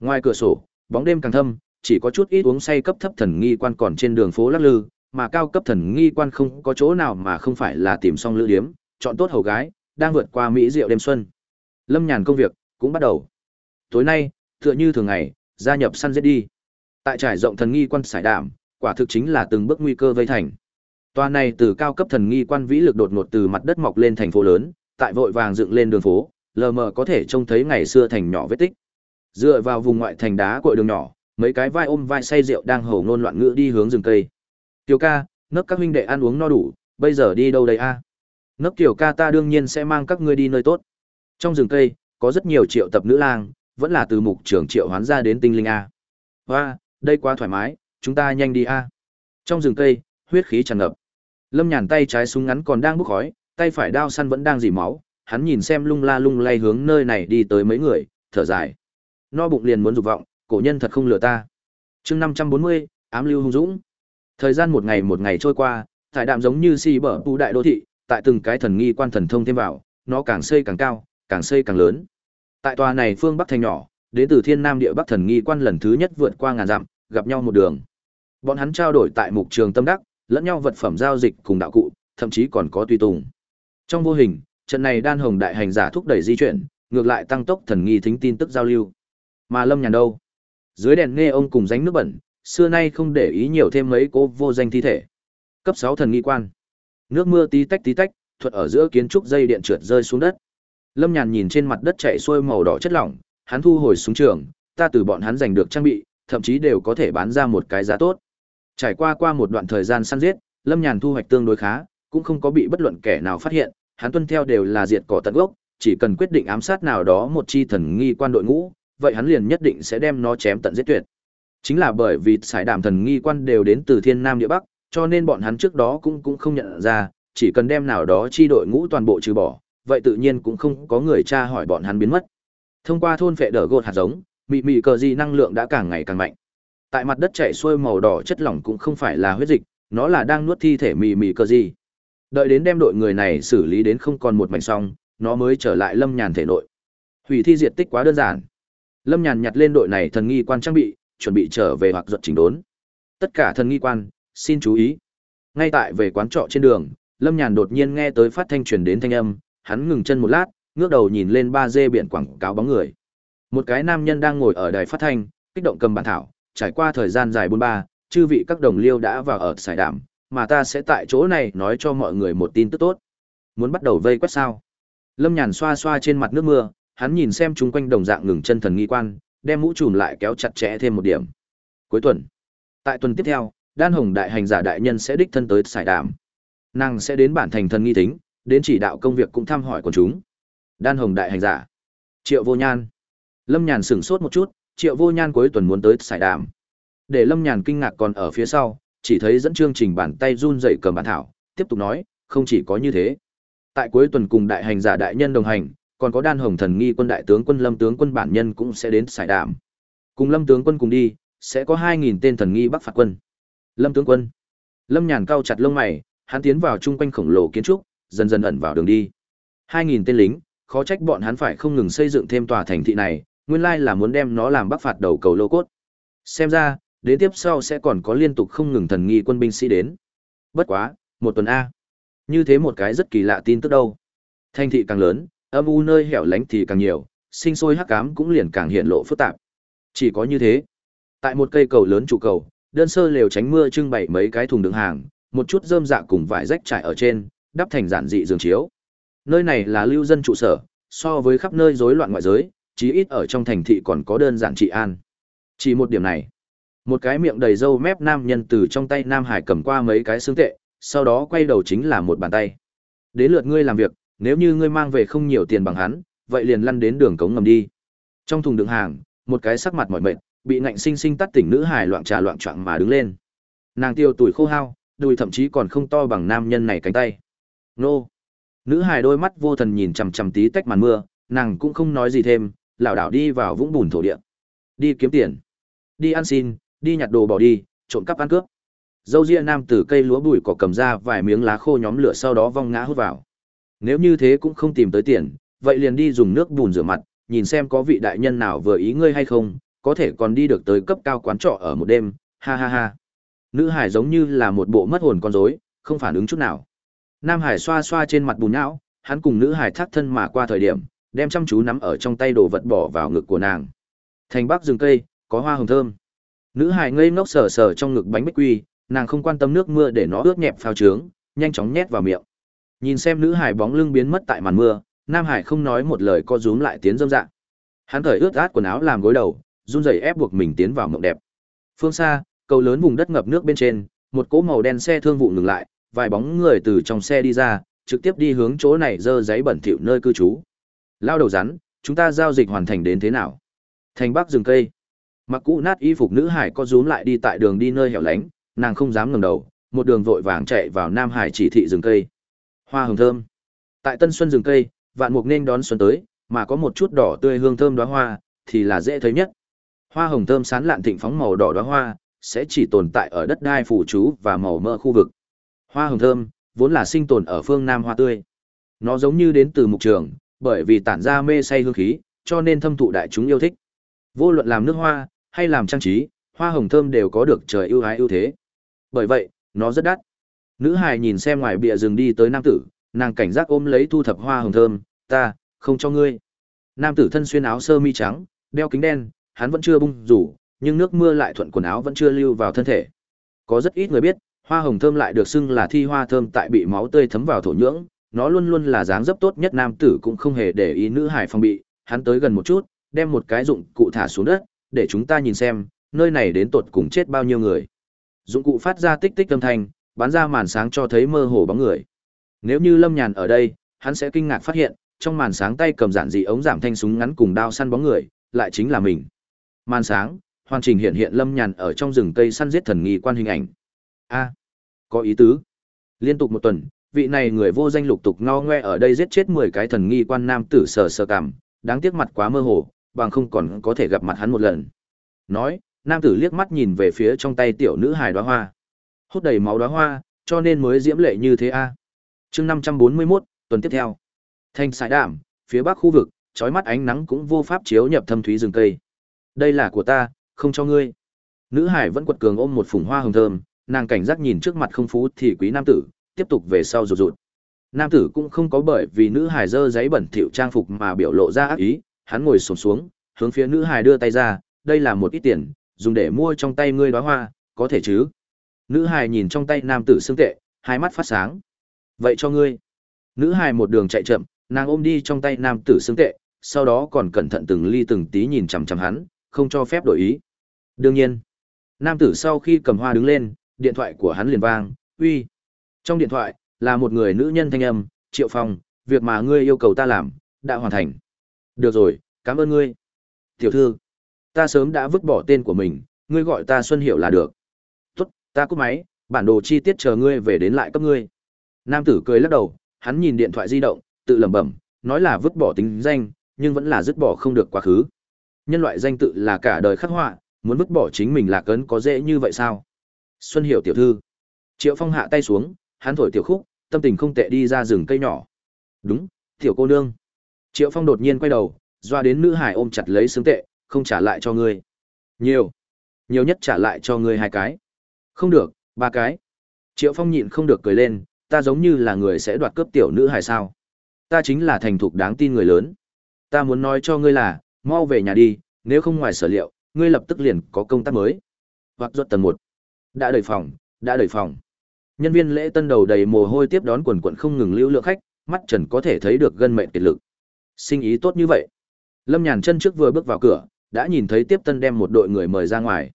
Ngoài cửa sổ, bóng đêm càng thâm, chỉ có chút ít uống say cấp thấp thần nghi quan còn trên đường phố lắc lư, mà cao cấp thần nghi quan không có chỗ nào mà không phải là tìm xong lữ điếm, chọn tốt hầu gái, đang vượt qua mỹ rượu đêm xuân. Lâm Nhàn công việc cũng bắt đầu. Tối nay, tựa như thường ngày, gia nhập săn giết đi. Tại trải rộng thần nghi quan sải đảm, quả thực chính là từng bước nguy cơ vây thành. tòa này từ cao cấp thần nghi quan vĩ lực đột ngột từ mặt đất mọc lên thành phố lớn, tại vội vàng dựng lên đường phố, lờ mờ có thể trông thấy ngày xưa thành nhỏ vết tích. Dựa vào vùng ngoại thành đá cội đường nhỏ, mấy cái vai ôm vai say rượu đang hầu ngôn loạn ngữ đi hướng rừng cây. Tiểu ca, nấc các huynh đệ ăn uống no đủ, bây giờ đi đâu đây a? Nấc tiểu ca ta đương nhiên sẽ mang các ngươi đi nơi tốt. Trong rừng cây, có rất nhiều triệu tập nữ lang, vẫn là từ mục trưởng triệu hoán ra đến tinh linh a. Hoa, đây quá thoải mái, chúng ta nhanh đi a. Trong rừng cây, huyết khí tràn ngập. Lâm Nhàn tay trái súng ngắn còn đang bốc khói, tay phải đao săn vẫn đang dỉ máu, hắn nhìn xem lung la lung lay hướng nơi này đi tới mấy người, thở dài. No bụng liền muốn dục vọng, cổ nhân thật không lừa ta. Chương năm trăm bốn mươi, ám lưu hung dũng. Thời gian một ngày một ngày trôi qua, thải đạm giống như si bở tu đại đô thị, tại từng cái thần nghi quan thần thông thêm vào, nó càng xây càng cao, càng xây càng lớn. Tại tòa này phương Bắc thành nhỏ, đến từ Thiên Nam địa Bắc thần nghi quan lần thứ nhất vượt qua ngàn dặm, gặp nhau một đường. Bọn hắn trao đổi tại mục trường tâm đắc, lẫn nhau vật phẩm giao dịch cùng đạo cụ, thậm chí còn có tùy tùng. Trong vô hình, trận này đan hồng đại hành giả thúc đẩy di chuyển, ngược lại tăng tốc thần nghi thính tin tức giao lưu. Mà Lâm Nhàn đâu? Dưới đèn nghe ông cùng ránh nước bẩn, xưa nay không để ý nhiều thêm mấy cố vô danh thi thể. Cấp sáu thần nghi quan. Nước mưa tí tách tí tách, thuật ở giữa kiến trúc dây điện trượt rơi xuống đất. Lâm Nhàn nhìn trên mặt đất chảy xuôi màu đỏ chất lỏng, hắn thu hồi súng trường, ta từ bọn hắn giành được trang bị, thậm chí đều có thể bán ra một cái giá tốt. Trải qua qua một đoạn thời gian săn giết, Lâm Nhàn thu hoạch tương đối khá, cũng không có bị bất luận kẻ nào phát hiện, hắn tuân theo đều là diệt cỏ tận gốc, chỉ cần quyết định ám sát nào đó một chi thần nghi quan đội ngũ, vậy hắn liền nhất định sẽ đem nó chém tận giết tuyệt. Chính là bởi vì sải đảm thần nghi quan đều đến từ thiên nam địa bắc, cho nên bọn hắn trước đó cũng cũng không nhận ra, chỉ cần đem nào đó chi đội ngũ toàn bộ trừ bỏ, vậy tự nhiên cũng không có người tra hỏi bọn hắn biến mất. Thông qua thôn phệ đỡ gột hạt giống, mị mị cờ gì năng lượng đã càng ngày càng mạnh. Tại mặt đất chảy xuôi màu đỏ chất lỏng cũng không phải là huyết dịch, nó là đang nuốt thi thể mị mị cờ gì. Đợi đến đem đội người này xử lý đến không còn một mảnh xong, nó mới trở lại Lâm Nhàn thể nội. Hủy thi diệt tích quá đơn giản. Lâm Nhàn nhặt lên đội này thần nghi quan trang bị, chuẩn bị trở về hoặc giật chỉnh đốn. Tất cả thần nghi quan, xin chú ý. Ngay tại về quán trọ trên đường, Lâm Nhàn đột nhiên nghe tới phát thanh truyền đến thanh âm, hắn ngừng chân một lát, ngước đầu nhìn lên ba dê biển quảng cáo bóng người. Một cái nam nhân đang ngồi ở đài phát thanh, kích động cầm bản thảo, trải qua thời gian dài buôn ba, chư vị các đồng liêu đã vào ở sải đảm, mà ta sẽ tại chỗ này nói cho mọi người một tin tức tốt. Muốn bắt đầu vây quét sao? Lâm Nhàn xoa xoa trên mặt nước mưa, hắn nhìn xem chung quanh đồng dạng ngừng chân thần nghi quan, đem mũ trùm lại kéo chặt chẽ thêm một điểm. Cuối tuần, tại tuần tiếp theo, Đan Hồng đại hành giả đại nhân sẽ đích thân tới sải đảm. Nàng sẽ đến bản thành thần nghi tính, đến chỉ đạo công việc cũng thăm hỏi của chúng. Đan Hồng đại hành giả, Triệu Vô Nhan. Lâm Nhàn sửng sốt một chút, Triệu Vô Nhan cuối tuần muốn tới sải đàm. Để Lâm Nhàn kinh ngạc còn ở phía sau, chỉ thấy dẫn chương trình bàn tay run dậy cầm bản thảo, tiếp tục nói, không chỉ có như thế. Tại cuối tuần cùng đại hành giả đại nhân đồng hành, còn có đan hồng thần nghi quân đại tướng quân lâm tướng quân bản nhân cũng sẽ đến sải đạm cùng lâm tướng quân cùng đi sẽ có hai nghìn tên thần nghi bắc phạt quân. Lâm tướng quân. Lâm nhàn cao chặt lông mày hắn tiến vào chung quanh khổng lồ kiến trúc dần dần ẩn vào đường đi. hai nghìn tên lính khó trách bọn hắn phải không ngừng xây dựng thêm tòa thành thị này nguyên lai là muốn đem nó làm bắc phạt đầu cầu lô cốt xem ra đến tiếp sau sẽ còn có liên tục không ngừng thần nghi quân binh sĩ đến bất quá một tuần a như thế một cái rất kỳ lạ tin tức đâu thành thị càng lớn âm u nơi hẻo lánh thì càng nhiều, sinh sôi hắc ám cũng liền càng hiện lộ phức tạp. Chỉ có như thế. Tại một cây cầu lớn trụ cầu, đơn sơ lều tránh mưa trưng bày mấy cái thùng đựng hàng, một chút rơm dạ cùng vải rách trải ở trên, đắp thành giản dị giường chiếu. Nơi này là lưu dân trụ sở, so với khắp nơi rối loạn ngoại giới, chí ít ở trong thành thị còn có đơn giản trị an. Chỉ một điểm này, một cái miệng đầy râu mép nam nhân từ trong tay Nam Hải cầm qua mấy cái xương tệ, sau đó quay đầu chính là một bàn tay. Đến lượt ngươi làm việc, nếu như ngươi mang về không nhiều tiền bằng hắn, vậy liền lăn đến đường cống ngầm đi. Trong thùng đựng hàng, một cái sắc mặt mỏi mệt, bị ngạnh sinh sinh tắt tỉnh nữ hải loạn trà loạn choạng mà đứng lên. Nàng tiêu tuổi khô hao, đùi thậm chí còn không to bằng nam nhân này cánh tay. Nô! Nữ hài đôi mắt vô thần nhìn chằm chằm tí tách màn mưa, nàng cũng không nói gì thêm, lảo đảo đi vào vũng bùn thổ địa. Đi kiếm tiền, đi ăn xin, đi nhặt đồ bỏ đi, trộm cắp ăn cướp. Dâu ria nam từ cây lúa bụi cỏ cầm ra vài miếng lá khô nhóm lửa sau đó vong ngã hút vào. Nếu như thế cũng không tìm tới tiền, vậy liền đi dùng nước bùn rửa mặt, nhìn xem có vị đại nhân nào vừa ý ngươi hay không, có thể còn đi được tới cấp cao quán trọ ở một đêm, ha ha ha. Nữ hải giống như là một bộ mất hồn con rối, không phản ứng chút nào. Nam hải xoa xoa trên mặt bùn não, hắn cùng nữ hải thác thân mà qua thời điểm, đem chăm chú nắm ở trong tay đồ vật bỏ vào ngực của nàng. Thành bắc rừng cây, có hoa hồng thơm. Nữ hải ngây ngốc sờ sờ trong ngực bánh bích quy, nàng không quan tâm nước mưa để nó ướt nhẹp phao trướng, nhanh chóng nhét vào miệng. Nhìn xem nữ hải bóng lưng biến mất tại màn mưa, Nam Hải không nói một lời co rúm lại tiến dâm dạng. Hắn thời ướt át quần áo làm gối đầu, run rẩy ép buộc mình tiến vào mộng đẹp. Phương xa, cầu lớn vùng đất ngập nước bên trên, một cỗ màu đen xe thương vụ ngừng lại, vài bóng người từ trong xe đi ra, trực tiếp đi hướng chỗ này dơ giấy bẩn thỉu nơi cư trú. Lao đầu rắn, chúng ta giao dịch hoàn thành đến thế nào? Thành Bắc rừng cây. Mặc cũ nát y phục nữ hải có rúm lại đi tại đường đi nơi hẻo lánh, nàng không dám ngẩng đầu, một đường vội vàng chạy vào Nam Hải chỉ thị rừng cây. Hoa hồng thơm. Tại Tân Xuân rừng cây, vạn mục nên đón xuân tới, mà có một chút đỏ tươi hương thơm đóa hoa, thì là dễ thấy nhất. Hoa hồng thơm sán lạn thịnh phóng màu đỏ đóa hoa, sẽ chỉ tồn tại ở đất đai phủ chú và màu mỡ khu vực. Hoa hồng thơm vốn là sinh tồn ở phương Nam hoa tươi. Nó giống như đến từ mục trường, bởi vì tản ra mê say hương khí, cho nên thâm thụ đại chúng yêu thích. Vô luận làm nước hoa hay làm trang trí, hoa hồng thơm đều có được trời ưu ái ưu thế. Bởi vậy, nó rất đắt. Nữ hài nhìn xem ngoài bìa rừng đi tới nam tử, nàng cảnh giác ôm lấy thu thập hoa hồng thơm, ta, không cho ngươi. Nam tử thân xuyên áo sơ mi trắng, đeo kính đen, hắn vẫn chưa bung rủ, nhưng nước mưa lại thuận quần áo vẫn chưa lưu vào thân thể. Có rất ít người biết, hoa hồng thơm lại được xưng là thi hoa thơm tại bị máu tươi thấm vào thổ nhưỡng, nó luôn luôn là dáng dấp tốt nhất nam tử cũng không hề để ý nữ hải phong bị, hắn tới gần một chút, đem một cái dụng cụ thả xuống đất, để chúng ta nhìn xem, nơi này đến tột cùng chết bao nhiêu người. Dụng cụ phát ra tích tích âm thanh, bắn ra màn sáng cho thấy mơ hồ bóng người. Nếu như Lâm Nhàn ở đây, hắn sẽ kinh ngạc phát hiện, trong màn sáng tay cầm giản dị ống giảm thanh súng ngắn cùng đao săn bóng người, lại chính là mình. Màn sáng, hoàn chỉnh hiện hiện Lâm Nhàn ở trong rừng cây săn giết thần nghi quan hình ảnh. A, có ý tứ. Liên tục một tuần, vị này người vô danh lục tục ngo ngoe ở đây giết chết 10 cái thần nghi quan nam tử sờ sờ cảm, đáng tiếc mặt quá mơ hồ, bằng không còn có thể gặp mặt hắn một lần. Nói, nam tử liếc mắt nhìn về phía trong tay tiểu nữ hài đóa hoa. Hút đầy máu đóa hoa, cho nên mới diễm lệ như thế a. Chương 541, tuần tiếp theo. Thanh sải đảm, phía bắc khu vực, chói mắt ánh nắng cũng vô pháp chiếu nhập thâm thúy rừng cây. Đây là của ta, không cho ngươi. Nữ hải vẫn quật cường ôm một phùng hoa hồng thơm, nàng cảnh giác nhìn trước mặt không phú thì quý nam tử, tiếp tục về sau rụt rụt. Nam tử cũng không có bởi vì nữ hài dơ giấy bẩn thỉu trang phục mà biểu lộ ra ác ý, hắn ngồi xổm xuống, hướng phía nữ hài đưa tay ra, đây là một ít tiền, dùng để mua trong tay ngươi đóa hoa, có thể chứ? Nữ hài nhìn trong tay nam tử xương tệ, hai mắt phát sáng. Vậy cho ngươi. Nữ hài một đường chạy chậm, nàng ôm đi trong tay nam tử xương tệ, sau đó còn cẩn thận từng ly từng tí nhìn chằm chằm hắn, không cho phép đổi ý. Đương nhiên, nam tử sau khi cầm hoa đứng lên, điện thoại của hắn liền vang, uy. Trong điện thoại, là một người nữ nhân thanh âm, Triệu Phong, việc mà ngươi yêu cầu ta làm, đã hoàn thành. Được rồi, cảm ơn ngươi. Tiểu thư, ta sớm đã vứt bỏ tên của mình, ngươi gọi ta Xuân Hiểu là được. Tốt, ta cúp máy, bản đồ chi tiết chờ ngươi về đến lại cấp ngươi. Nam tử cười lắc đầu, hắn nhìn điện thoại di động, tự lẩm bẩm, nói là vứt bỏ tính danh, nhưng vẫn là dứt bỏ không được quá khứ. Nhân loại danh tự là cả đời khắc họa, muốn vứt bỏ chính mình là cấn có dễ như vậy sao? Xuân Hiểu tiểu thư. Triệu Phong hạ tay xuống, hắn thổi tiểu khúc, tâm tình không tệ đi ra rừng cây nhỏ. Đúng, tiểu cô nương. Triệu Phong đột nhiên quay đầu, doa đến nữ hải ôm chặt lấy xứng tệ, không trả lại cho ngươi. Nhiều. Nhiều nhất trả lại cho ngươi hai cái. Không được, ba cái. Triệu Phong nhịn không được cười lên, ta giống như là người sẽ đoạt cướp tiểu nữ hải sao. Ta chính là thành thục đáng tin người lớn. Ta muốn nói cho ngươi là, mau về nhà đi, nếu không ngoài sở liệu, ngươi lập tức liền có công tác mới. Hoặc ruột tầng một đã đầy phòng, đã đầy phòng. Nhân viên lễ tân đầu đầy mồ hôi tiếp đón quần quần không ngừng lưu lượng khách, mắt trần có thể thấy được gân mệnh kiệt lực. Sinh ý tốt như vậy. Lâm Nhàn chân trước vừa bước vào cửa, đã nhìn thấy tiếp tân đem một đội người mời ra ngoài.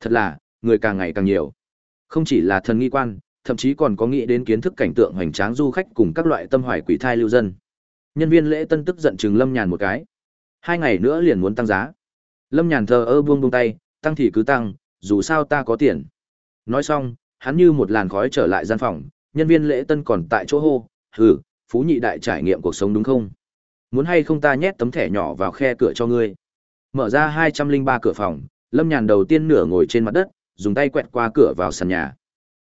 Thật là, người càng ngày càng nhiều. Không chỉ là thần nghi quan, thậm chí còn có nghĩ đến kiến thức cảnh tượng hoành tráng du khách cùng các loại tâm hoài quỷ thai lưu dân. Nhân viên lễ tân tức giận chừng Lâm Nhàn một cái. Hai ngày nữa liền muốn tăng giá. Lâm Nhàn thờ ơ buông buông tay, tăng thì cứ tăng, dù sao ta có tiền. Nói xong, hắn như một làn khói trở lại gian phòng, nhân viên lễ tân còn tại chỗ hô, hừ, phú nhị đại trải nghiệm cuộc sống đúng không? Muốn hay không ta nhét tấm thẻ nhỏ vào khe cửa cho ngươi. Mở ra 203 cửa phòng, Lâm Nhàn đầu tiên nửa ngồi trên mặt đất, dùng tay quẹt qua cửa vào sàn nhà.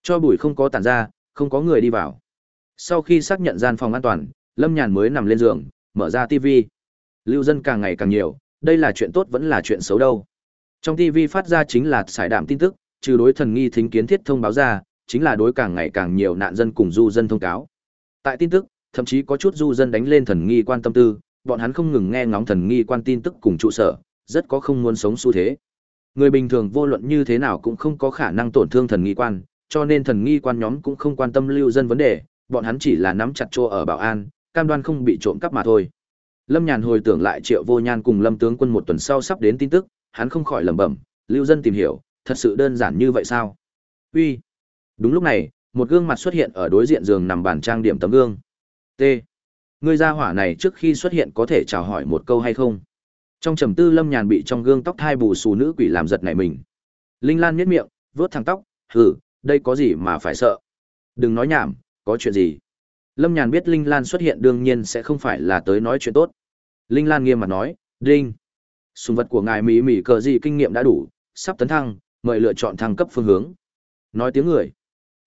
Cho bụi không có tản ra, không có người đi vào. Sau khi xác nhận gian phòng an toàn, Lâm Nhàn mới nằm lên giường, mở ra TV. Lưu dân càng ngày càng nhiều, đây là chuyện tốt vẫn là chuyện xấu đâu. Trong TV phát ra chính là sải đạm tin tức, trừ đối thần nghi thính kiến thiết thông báo ra, chính là đối càng ngày càng nhiều nạn dân cùng du dân thông cáo. Tại tin tức, thậm chí có chút du dân đánh lên thần nghi quan tâm tư, bọn hắn không ngừng nghe ngóng thần nghi quan tin tức cùng trụ sở, rất có không muốn sống xu thế. Người bình thường vô luận như thế nào cũng không có khả năng tổn thương thần nghi quan, cho nên thần nghi quan nhóm cũng không quan tâm lưu dân vấn đề, bọn hắn chỉ là nắm chặt chỗ ở bảo an, cam đoan không bị trộm cắp mà thôi. Lâm Nhàn hồi tưởng lại Triệu Vô Nhan cùng Lâm tướng quân một tuần sau sắp đến tin tức, hắn không khỏi lẩm bẩm, lưu dân tìm hiểu, thật sự đơn giản như vậy sao? Uy. Đúng lúc này, một gương mặt xuất hiện ở đối diện giường nằm bàn trang điểm tấm gương. T. Người gia hỏa này trước khi xuất hiện có thể chào hỏi một câu hay không? Trong trầm tư Lâm Nhàn bị trong gương tóc thai bù xù nữ quỷ làm giật nảy mình. Linh Lan nhếch miệng, vuốt thẳng tóc, "Hừ, đây có gì mà phải sợ? Đừng nói nhảm, có chuyện gì?" Lâm Nhàn biết Linh Lan xuất hiện đương nhiên sẽ không phải là tới nói chuyện tốt. Linh Lan nghiêm mặt nói, "Đinh, sùng vật của ngài mỹ mỹ cờ gì kinh nghiệm đã đủ, sắp tấn thăng, mời lựa chọn thăng cấp phương hướng." Nói tiếng người.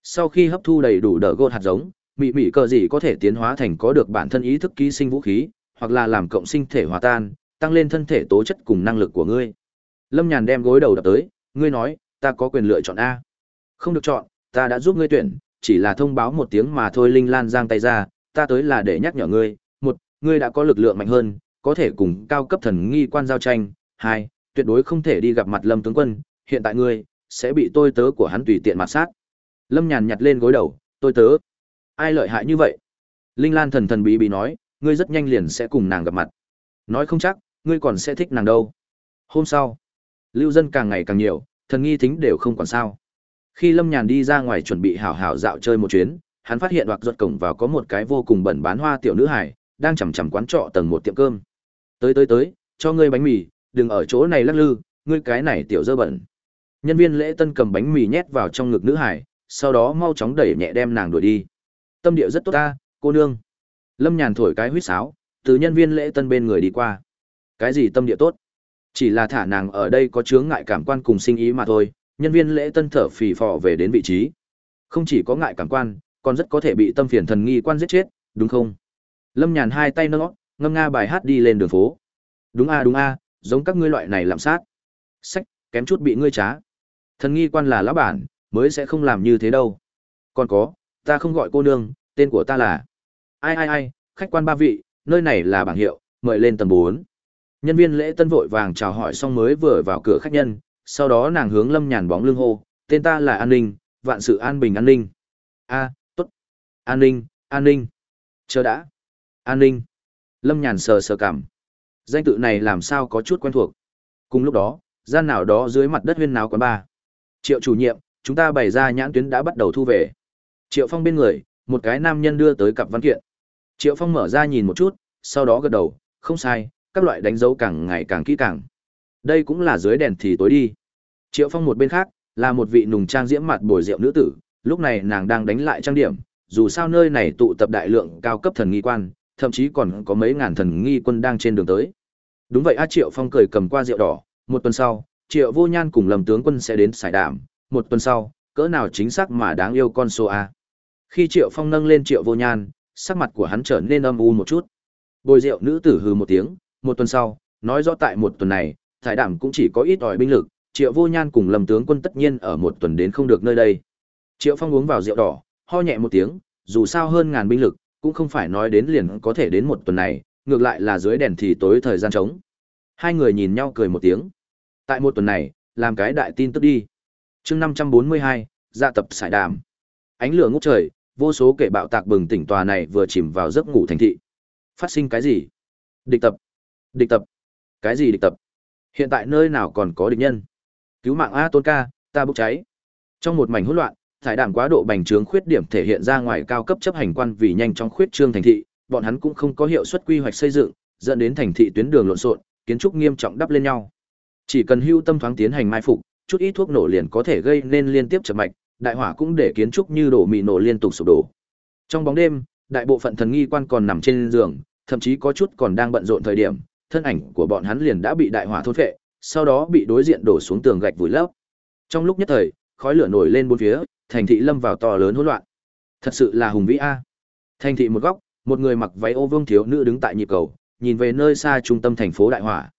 Sau khi hấp thu đầy đủ đỡ gột hạt giống, mị mị cờ gì có thể tiến hóa thành có được bản thân ý thức ký sinh vũ khí, hoặc là làm cộng sinh thể hòa tan, tăng lên thân thể tố chất cùng năng lực của ngươi. Lâm Nhàn đem gối đầu đập tới, ngươi nói, ta có quyền lựa chọn A. Không được chọn, ta đã giúp ngươi tuyển, chỉ là thông báo một tiếng mà thôi Linh Lan giang tay ra, ta tới là để nhắc nhở ngươi, một, ngươi đã có lực lượng mạnh hơn, có thể cùng cao cấp thần nghi quan giao tranh, hai, tuyệt đối không thể đi gặp mặt Lâm tướng quân, hiện tại ngươi sẽ bị tôi tớ của hắn tùy tiện mặt sát. Lâm Nhàn nhặt lên gối đầu, tôi tớ. Ai lợi hại như vậy? Linh Lan thần thần bí bí nói, ngươi rất nhanh liền sẽ cùng nàng gặp mặt. Nói không chắc, ngươi còn sẽ thích nàng đâu. Hôm sau, lưu dân càng ngày càng nhiều, thần nghi thính đều không còn sao. Khi Lâm Nhàn đi ra ngoài chuẩn bị hảo hảo dạo chơi một chuyến, hắn phát hiện hoặc ruột cổng vào có một cái vô cùng bẩn bán hoa tiểu nữ hải, đang chằm chằm quán trọ tầng một tiệm cơm. Tới tới tới, cho ngươi bánh mì, đừng ở chỗ này lắc lư, ngươi cái này tiểu dơ bẩn. Nhân viên lễ tân cầm bánh mì nhét vào trong ngực nữ hải, sau đó mau chóng đẩy nhẹ đem nàng đuổi đi. Tâm địa rất tốt ta, cô nương. Lâm Nhàn thổi cái huýt sáo, từ nhân viên lễ tân bên người đi qua. Cái gì tâm địa tốt? Chỉ là thả nàng ở đây có chướng ngại cảm quan cùng sinh ý mà thôi, nhân viên lễ tân thở phì phò về đến vị trí. Không chỉ có ngại cảm quan, còn rất có thể bị tâm phiền thần nghi quan giết chết, đúng không? Lâm Nhàn hai tay nâng ngâm nga bài hát đi lên đường phố. Đúng a đúng a, giống các ngươi loại này làm sát. Sách, kém chút bị ngươi trá. Thần nghi quan là lão bản, mới sẽ không làm như thế đâu. Còn có, ta không gọi cô nương, tên của ta là. Ai ai ai, khách quan ba vị, nơi này là bảng hiệu, mời lên tầng 4. Nhân viên lễ tân vội vàng chào hỏi xong mới vừa vào cửa khách nhân, sau đó nàng hướng Lâm Nhàn bóng lưng hô, tên ta là An Ninh, vạn sự an bình an ninh. A, tốt. An ninh, an ninh. Chờ đã. An ninh. Lâm Nhàn sờ sờ cảm. Danh tự này làm sao có chút quen thuộc. Cùng lúc đó, gian nào đó dưới mặt đất huyên náo quán ba. Triệu chủ nhiệm, chúng ta bày ra nhãn tuyến đã bắt đầu thu về. Triệu Phong bên người, một cái nam nhân đưa tới cặp văn kiện. Triệu Phong mở ra nhìn một chút, sau đó gật đầu, không sai, các loại đánh dấu càng ngày càng kỹ càng. Đây cũng là dưới đèn thì tối đi. Triệu Phong một bên khác, là một vị nùng trang diễm mặt bồi rượu nữ tử, lúc này nàng đang đánh lại trang điểm, dù sao nơi này tụ tập đại lượng cao cấp thần nghi quan, thậm chí còn có mấy ngàn thần nghi quân đang trên đường tới. Đúng vậy A Triệu Phong cười cầm qua rượu đỏ, một tuần sau, Triệu Vô Nhan cùng Lâm tướng quân sẽ đến xài đảm. một tuần sau, cỡ nào chính xác mà đáng yêu con số A. Khi Triệu Phong nâng lên Triệu Vô Nhan, sắc mặt của hắn trở nên âm u một chút. Bồi rượu nữ tử hừ một tiếng, một tuần sau, nói rõ tại một tuần này, thải đảm cũng chỉ có ít ỏi binh lực, Triệu Vô Nhan cùng Lâm tướng quân tất nhiên ở một tuần đến không được nơi đây. Triệu Phong uống vào rượu đỏ, ho nhẹ một tiếng, dù sao hơn ngàn binh lực, cũng không phải nói đến liền có thể đến một tuần này, ngược lại là dưới đèn thì tối thời gian trống. Hai người nhìn nhau cười một tiếng. Tại một tuần này, làm cái đại tin tức đi. chương 542, dạ tập sải đàm. Ánh lửa ngút trời, vô số kẻ bạo tạc bừng tỉnh tòa này vừa chìm vào giấc ngủ thành thị. Phát sinh cái gì? Địch tập. Địch tập. Cái gì địch tập? Hiện tại nơi nào còn có địch nhân? Cứu mạng A Tôn ca, ta bốc cháy. Trong một mảnh hỗn loạn, thải đảm quá độ bành trướng khuyết điểm thể hiện ra ngoài cao cấp chấp hành quan vì nhanh chóng khuyết trương thành thị, bọn hắn cũng không có hiệu suất quy hoạch xây dựng, dẫn đến thành thị tuyến đường lộn xộn, kiến trúc nghiêm trọng đắp lên nhau. Chỉ cần hưu tâm thoáng tiến hành mai phục, chút ít thuốc nổ liền có thể gây nên liên tiếp chập mạch, đại hỏa cũng để kiến trúc như đổ mì nổ liên tục sụp đổ. Trong bóng đêm, đại bộ phận thần nghi quan còn nằm trên giường, thậm chí có chút còn đang bận rộn thời điểm, thân ảnh của bọn hắn liền đã bị đại hỏa thôn phệ, sau đó bị đối diện đổ xuống tường gạch vùi lấp. Trong lúc nhất thời, khói lửa nổi lên bốn phía, thành thị lâm vào to lớn hỗn loạn. Thật sự là hùng vĩ a. Thành thị một góc, một người mặc váy ô vương thiếu nữ đứng tại nhịp cầu, nhìn về nơi xa trung tâm thành phố đại hỏa.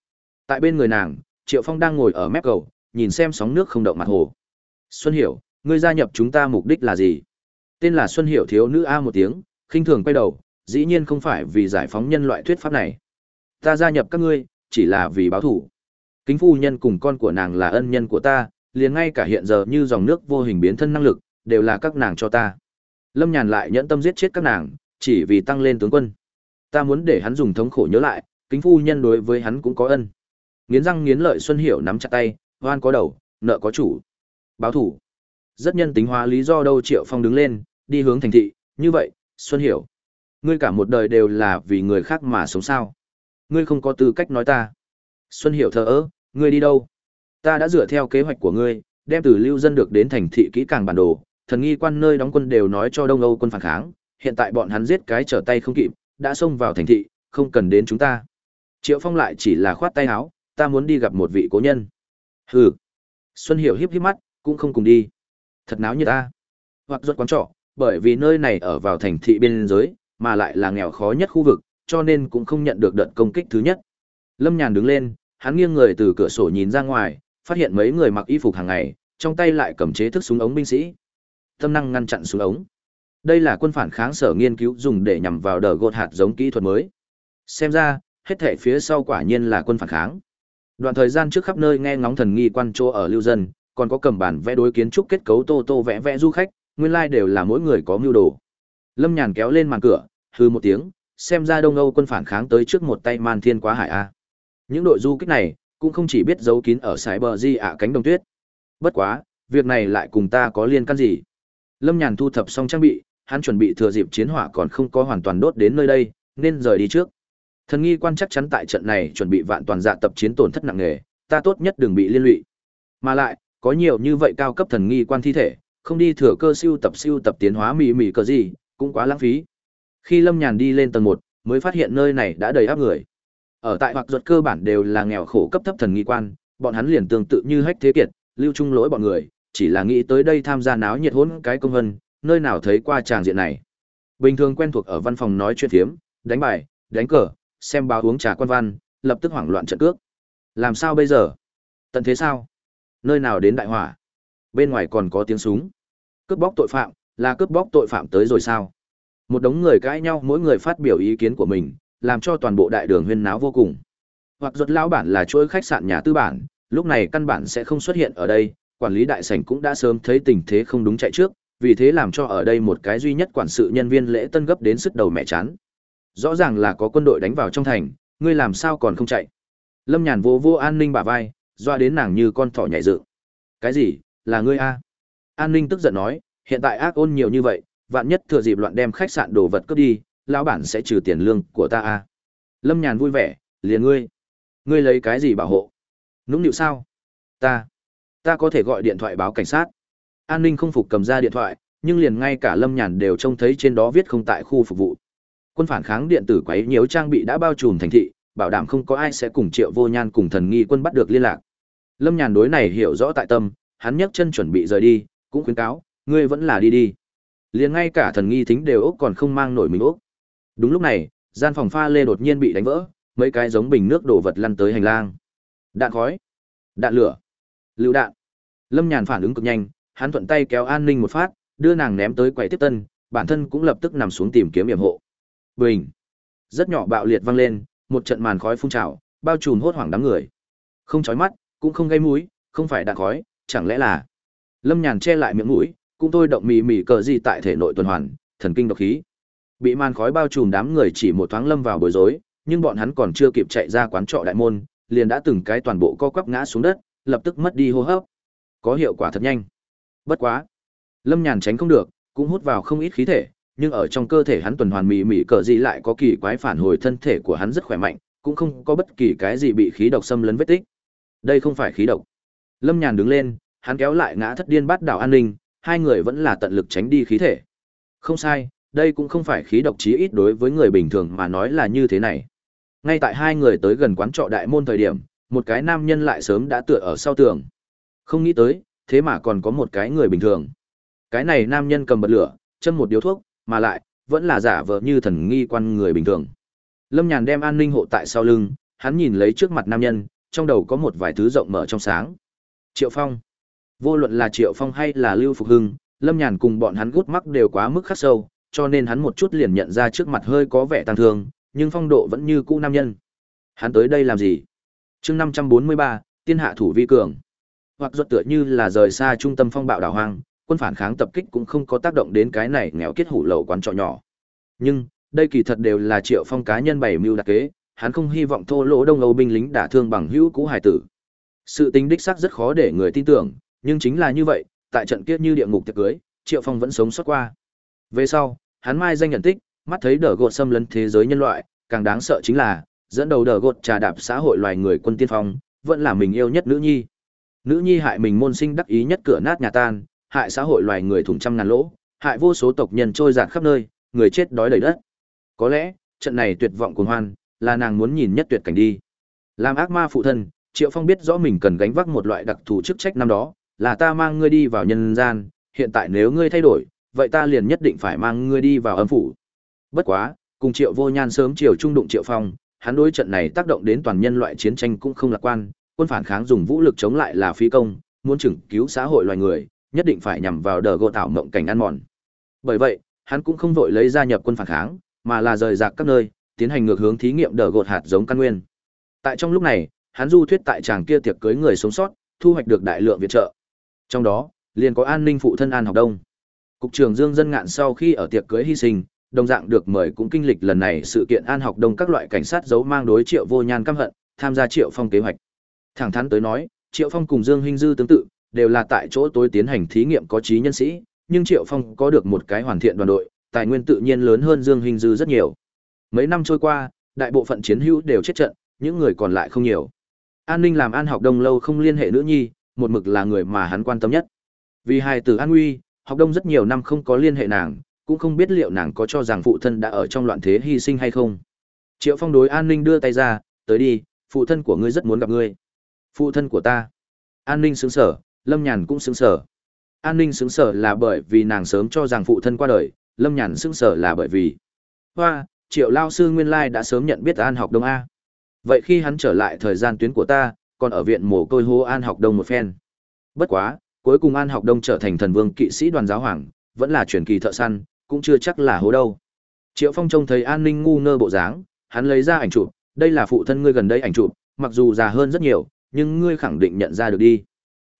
Tại bên người nàng, Triệu Phong đang ngồi ở mép cầu, nhìn xem sóng nước không động mặt hồ. Xuân Hiểu, ngươi gia nhập chúng ta mục đích là gì? Tên là Xuân Hiểu thiếu nữ a một tiếng, khinh thường quay đầu, dĩ nhiên không phải vì giải phóng nhân loại thuyết pháp này. Ta gia nhập các ngươi, chỉ là vì báo thủ. Kính phu nhân cùng con của nàng là ân nhân của ta, liền ngay cả hiện giờ như dòng nước vô hình biến thân năng lực, đều là các nàng cho ta. Lâm Nhàn lại nhẫn tâm giết chết các nàng, chỉ vì tăng lên tướng quân. Ta muốn để hắn dùng thống khổ nhớ lại, kính phu nhân đối với hắn cũng có ân. Nghiến răng nghiến lợi Xuân Hiểu nắm chặt tay, hoan có đầu, nợ có chủ. Báo thủ. Rất nhân tính hóa lý do đâu Triệu Phong đứng lên, đi hướng thành thị, như vậy, Xuân Hiểu. Ngươi cả một đời đều là vì người khác mà sống sao. Ngươi không có tư cách nói ta. Xuân Hiểu thờ ơ, ngươi đi đâu? Ta đã dựa theo kế hoạch của ngươi, đem từ lưu dân được đến thành thị kỹ càng bản đồ, thần nghi quan nơi đóng quân đều nói cho Đông Âu quân phản kháng, hiện tại bọn hắn giết cái trở tay không kịp, đã xông vào thành thị, không cần đến chúng ta. Triệu Phong lại chỉ là khoát tay áo, ta muốn đi gặp một vị cố nhân. Hừ. Xuân Hiểu híp híp mắt, cũng không cùng đi. Thật náo như ta. Hoặc ruột quán trọ, bởi vì nơi này ở vào thành thị biên giới, mà lại là nghèo khó nhất khu vực, cho nên cũng không nhận được đợt công kích thứ nhất. Lâm Nhàn đứng lên, hắn nghiêng người từ cửa sổ nhìn ra ngoài, phát hiện mấy người mặc y phục hàng ngày, trong tay lại cầm chế thức súng ống binh sĩ. Tâm năng ngăn chặn súng ống. Đây là quân phản kháng sở nghiên cứu dùng để nhằm vào đờ gột hạt giống kỹ thuật mới. Xem ra, hết thể phía sau quả nhiên là quân phản kháng. Đoạn thời gian trước khắp nơi nghe ngóng thần nghi quan chỗ ở lưu dân, còn có cầm bản vẽ đối kiến trúc kết cấu tô tô vẽ vẽ du khách, nguyên lai like đều là mỗi người có mưu đồ. Lâm Nhàn kéo lên màn cửa, hư một tiếng, xem ra Đông Âu quân phản kháng tới trước một tay man thiên quá hải a. Những đội du kích này cũng không chỉ biết giấu kín ở sải bờ di ạ cánh đồng tuyết. Bất quá, việc này lại cùng ta có liên can gì? Lâm Nhàn thu thập xong trang bị, hắn chuẩn bị thừa dịp chiến hỏa còn không có hoàn toàn đốt đến nơi đây, nên rời đi trước. Thần nghi quan chắc chắn tại trận này chuẩn bị vạn toàn dạ tập chiến tổn thất nặng nề, ta tốt nhất đừng bị liên lụy. Mà lại, có nhiều như vậy cao cấp thần nghi quan thi thể, không đi thừa cơ siêu tập siêu tập tiến hóa mỉ mỉ cờ gì, cũng quá lãng phí. Khi Lâm Nhàn đi lên tầng 1, mới phát hiện nơi này đã đầy áp người. Ở tại hoặc ruột cơ bản đều là nghèo khổ cấp thấp thần nghi quan, bọn hắn liền tương tự như hách thế kiệt, lưu trung lỗi bọn người, chỉ là nghĩ tới đây tham gia náo nhiệt hỗn cái công hân, nơi nào thấy qua tràng diện này. Bình thường quen thuộc ở văn phòng nói chuyện thiếm, đánh bài, đánh cờ, xem báo uống trà quan văn, lập tức hoảng loạn trận cước. Làm sao bây giờ? Tận thế sao? Nơi nào đến đại hỏa? Bên ngoài còn có tiếng súng. Cướp bóc tội phạm, là cướp bóc tội phạm tới rồi sao? Một đống người cãi nhau mỗi người phát biểu ý kiến của mình, làm cho toàn bộ đại đường huyên náo vô cùng. Hoặc ruột lão bản là chuỗi khách sạn nhà tư bản, lúc này căn bản sẽ không xuất hiện ở đây, quản lý đại sảnh cũng đã sớm thấy tình thế không đúng chạy trước, vì thế làm cho ở đây một cái duy nhất quản sự nhân viên lễ tân gấp đến sức đầu mẹ chán. Rõ ràng là có quân đội đánh vào trong thành, ngươi làm sao còn không chạy? Lâm Nhàn vô vô an ninh bả vai, doa đến nàng như con thỏ nhảy dựng. Cái gì? Là ngươi a? An ninh tức giận nói, hiện tại ác ôn nhiều như vậy, vạn nhất thừa dịp loạn đem khách sạn đồ vật cướp đi, lão bản sẽ trừ tiền lương của ta a. Lâm Nhàn vui vẻ, liền ngươi. Ngươi lấy cái gì bảo hộ? Nũng nịu sao? Ta, ta có thể gọi điện thoại báo cảnh sát. An ninh không phục cầm ra điện thoại, nhưng liền ngay cả Lâm Nhàn đều trông thấy trên đó viết không tại khu phục vụ. Quân phản kháng điện tử quấy nhiễu trang bị đã bao trùm thành thị, bảo đảm không có ai sẽ cùng Triệu Vô Nhan cùng thần nghi quân bắt được liên lạc. Lâm Nhàn đối này hiểu rõ tại tâm, hắn nhấc chân chuẩn bị rời đi, cũng khuyến cáo, ngươi vẫn là đi đi. Liền ngay cả thần nghi thính đều ốc còn không mang nổi mình ốc. Đúng lúc này, gian phòng pha lê đột nhiên bị đánh vỡ, mấy cái giống bình nước đổ vật lăn tới hành lang. Đạn khói, đạn lửa, lựu đạn. Lâm Nhàn phản ứng cực nhanh, hắn thuận tay kéo An Ninh một phát, đưa nàng ném tới quầy tiếp tân, bản thân cũng lập tức nằm xuống tìm kiếm yểm hộ. Bình. Rất nhỏ bạo liệt vang lên, một trận màn khói phun trào, bao trùm hốt hoảng đám người. Không chói mắt, cũng không gây mũi, không phải đạn khói, chẳng lẽ là Lâm Nhàn che lại miệng mũi, cũng tôi động mì mì cờ gì tại thể nội tuần hoàn, thần kinh độc khí. Bị màn khói bao trùm đám người chỉ một thoáng lâm vào bối rối, nhưng bọn hắn còn chưa kịp chạy ra quán trọ đại môn, liền đã từng cái toàn bộ co quắp ngã xuống đất, lập tức mất đi hô hấp. Có hiệu quả thật nhanh. Bất quá, Lâm Nhàn tránh không được, cũng hút vào không ít khí thể, nhưng ở trong cơ thể hắn tuần hoàn mì mì cờ gì lại có kỳ quái phản hồi thân thể của hắn rất khỏe mạnh, cũng không có bất kỳ cái gì bị khí độc xâm lấn vết tích. Đây không phải khí độc. Lâm Nhàn đứng lên, hắn kéo lại ngã thất điên bát đảo an ninh, hai người vẫn là tận lực tránh đi khí thể. Không sai, đây cũng không phải khí độc chí ít đối với người bình thường mà nói là như thế này. Ngay tại hai người tới gần quán trọ đại môn thời điểm, một cái nam nhân lại sớm đã tựa ở sau tường. Không nghĩ tới, thế mà còn có một cái người bình thường. Cái này nam nhân cầm bật lửa, châm một điếu thuốc, mà lại, vẫn là giả vờ như thần nghi quan người bình thường. Lâm Nhàn đem an ninh hộ tại sau lưng, hắn nhìn lấy trước mặt nam nhân, trong đầu có một vài thứ rộng mở trong sáng. Triệu Phong. Vô luận là Triệu Phong hay là Lưu Phục Hưng, Lâm Nhàn cùng bọn hắn gút mắc đều quá mức khắc sâu, cho nên hắn một chút liền nhận ra trước mặt hơi có vẻ tàn thương, nhưng phong độ vẫn như cũ nam nhân. Hắn tới đây làm gì? chương năm trăm bốn mươi ba, tiên hạ thủ vi cường. Hoặc ruột tựa như là rời xa trung tâm phong bạo đảo hoang, quân phản kháng tập kích cũng không có tác động đến cái này nghèo kết hủ lậu quán trọ nhỏ. Nhưng, đây kỳ thật đều là Triệu Phong cá nhân bày mưu đặc kế, hắn không hy vọng thô lỗ Đông Âu binh lính đả thương bằng hữu cũ hải tử. Sự tính đích xác rất khó để người tin tưởng, nhưng chính là như vậy, tại trận kiếp như địa ngục tiệc cưới, Triệu Phong vẫn sống sót qua. Về sau, hắn mai danh nhận tích, mắt thấy đờ gột xâm lấn thế giới nhân loại, càng đáng sợ chính là, dẫn đầu đờ gột trà đạp xã hội loài người quân tiên phong, vẫn là mình yêu nhất nữ nhi. Nữ nhi hại mình môn sinh đắc ý nhất cửa nát nhà tan, hại xã hội loài người thủng trăm ngàn lỗ, hại vô số tộc nhân trôi dạt khắp nơi, người chết đói đầy đất. Có lẽ, trận này tuyệt vọng cuồng hoan, là nàng muốn nhìn nhất tuyệt cảnh đi. Làm ác ma phụ thân, Triệu Phong biết rõ mình cần gánh vác một loại đặc thù chức trách năm đó, là ta mang ngươi đi vào nhân gian, hiện tại nếu ngươi thay đổi, vậy ta liền nhất định phải mang ngươi đi vào âm phủ. Bất quá, cùng Triệu Vô Nhan sớm chiều trung đụng Triệu Phong, hắn đối trận này tác động đến toàn nhân loại chiến tranh cũng không lạc quan, quân phản kháng dùng vũ lực chống lại là phi công, muốn chừng cứu xã hội loài người, nhất định phải nhằm vào đờ gỗ tạo mộng cảnh ăn mòn. Bởi vậy, hắn cũng không vội lấy gia nhập quân phản kháng, mà là rời rạc các nơi, tiến hành ngược hướng thí nghiệm đờ gột hạt giống căn nguyên. Tại trong lúc này, hắn du thuyết tại tràng kia tiệc cưới người sống sót, thu hoạch được đại lượng viện trợ. Trong đó, liền có an ninh phụ thân An Học Đông. Cục trưởng Dương Dân Ngạn sau khi ở tiệc cưới hy sinh, đồng dạng được mời cũng kinh lịch lần này sự kiện An Học Đông các loại cảnh sát giấu mang đối Triệu Vô Nhan căm hận, tham gia Triệu Phong kế hoạch. Thẳng thắn tới nói, Triệu Phong cùng Dương Hinh Dư tương tự, đều là tại chỗ tối tiến hành thí nghiệm có trí nhân sĩ, nhưng Triệu Phong có được một cái hoàn thiện đoàn đội, tài nguyên tự nhiên lớn hơn Dương hình Dư rất nhiều. Mấy năm trôi qua, đại bộ phận chiến hữu đều chết trận, những người còn lại không nhiều. An Ninh làm An Học Đông lâu không liên hệ nữ nhi, một mực là người mà hắn quan tâm nhất. Vì hai từ An uy, Học Đông rất nhiều năm không có liên hệ nàng, cũng không biết liệu nàng có cho rằng phụ thân đã ở trong loạn thế hy sinh hay không. Triệu Phong đối An Ninh đưa tay ra, tới đi, phụ thân của ngươi rất muốn gặp ngươi. Phụ thân của ta. An Ninh sững sở, Lâm Nhàn cũng xứng sở. An Ninh xứng sở là bởi vì nàng sớm cho rằng phụ thân qua đời, Lâm Nhàn xứng sở là bởi vì. Hoa, Triệu Lao Sư nguyên lai đã sớm nhận biết An học Đông A. Vậy khi hắn trở lại thời gian tuyến của ta, còn ở viện mồ côi hô An học Đông một phen. Bất quá, cuối cùng An học Đông trở thành thần vương kỵ sĩ đoàn giáo hoàng, vẫn là truyền kỳ thợ săn, cũng chưa chắc là hố đâu. Triệu Phong trông thấy An Ninh ngu ngơ bộ dáng, hắn lấy ra ảnh chụp, đây là phụ thân ngươi gần đây ảnh chụp, mặc dù già hơn rất nhiều, nhưng ngươi khẳng định nhận ra được đi.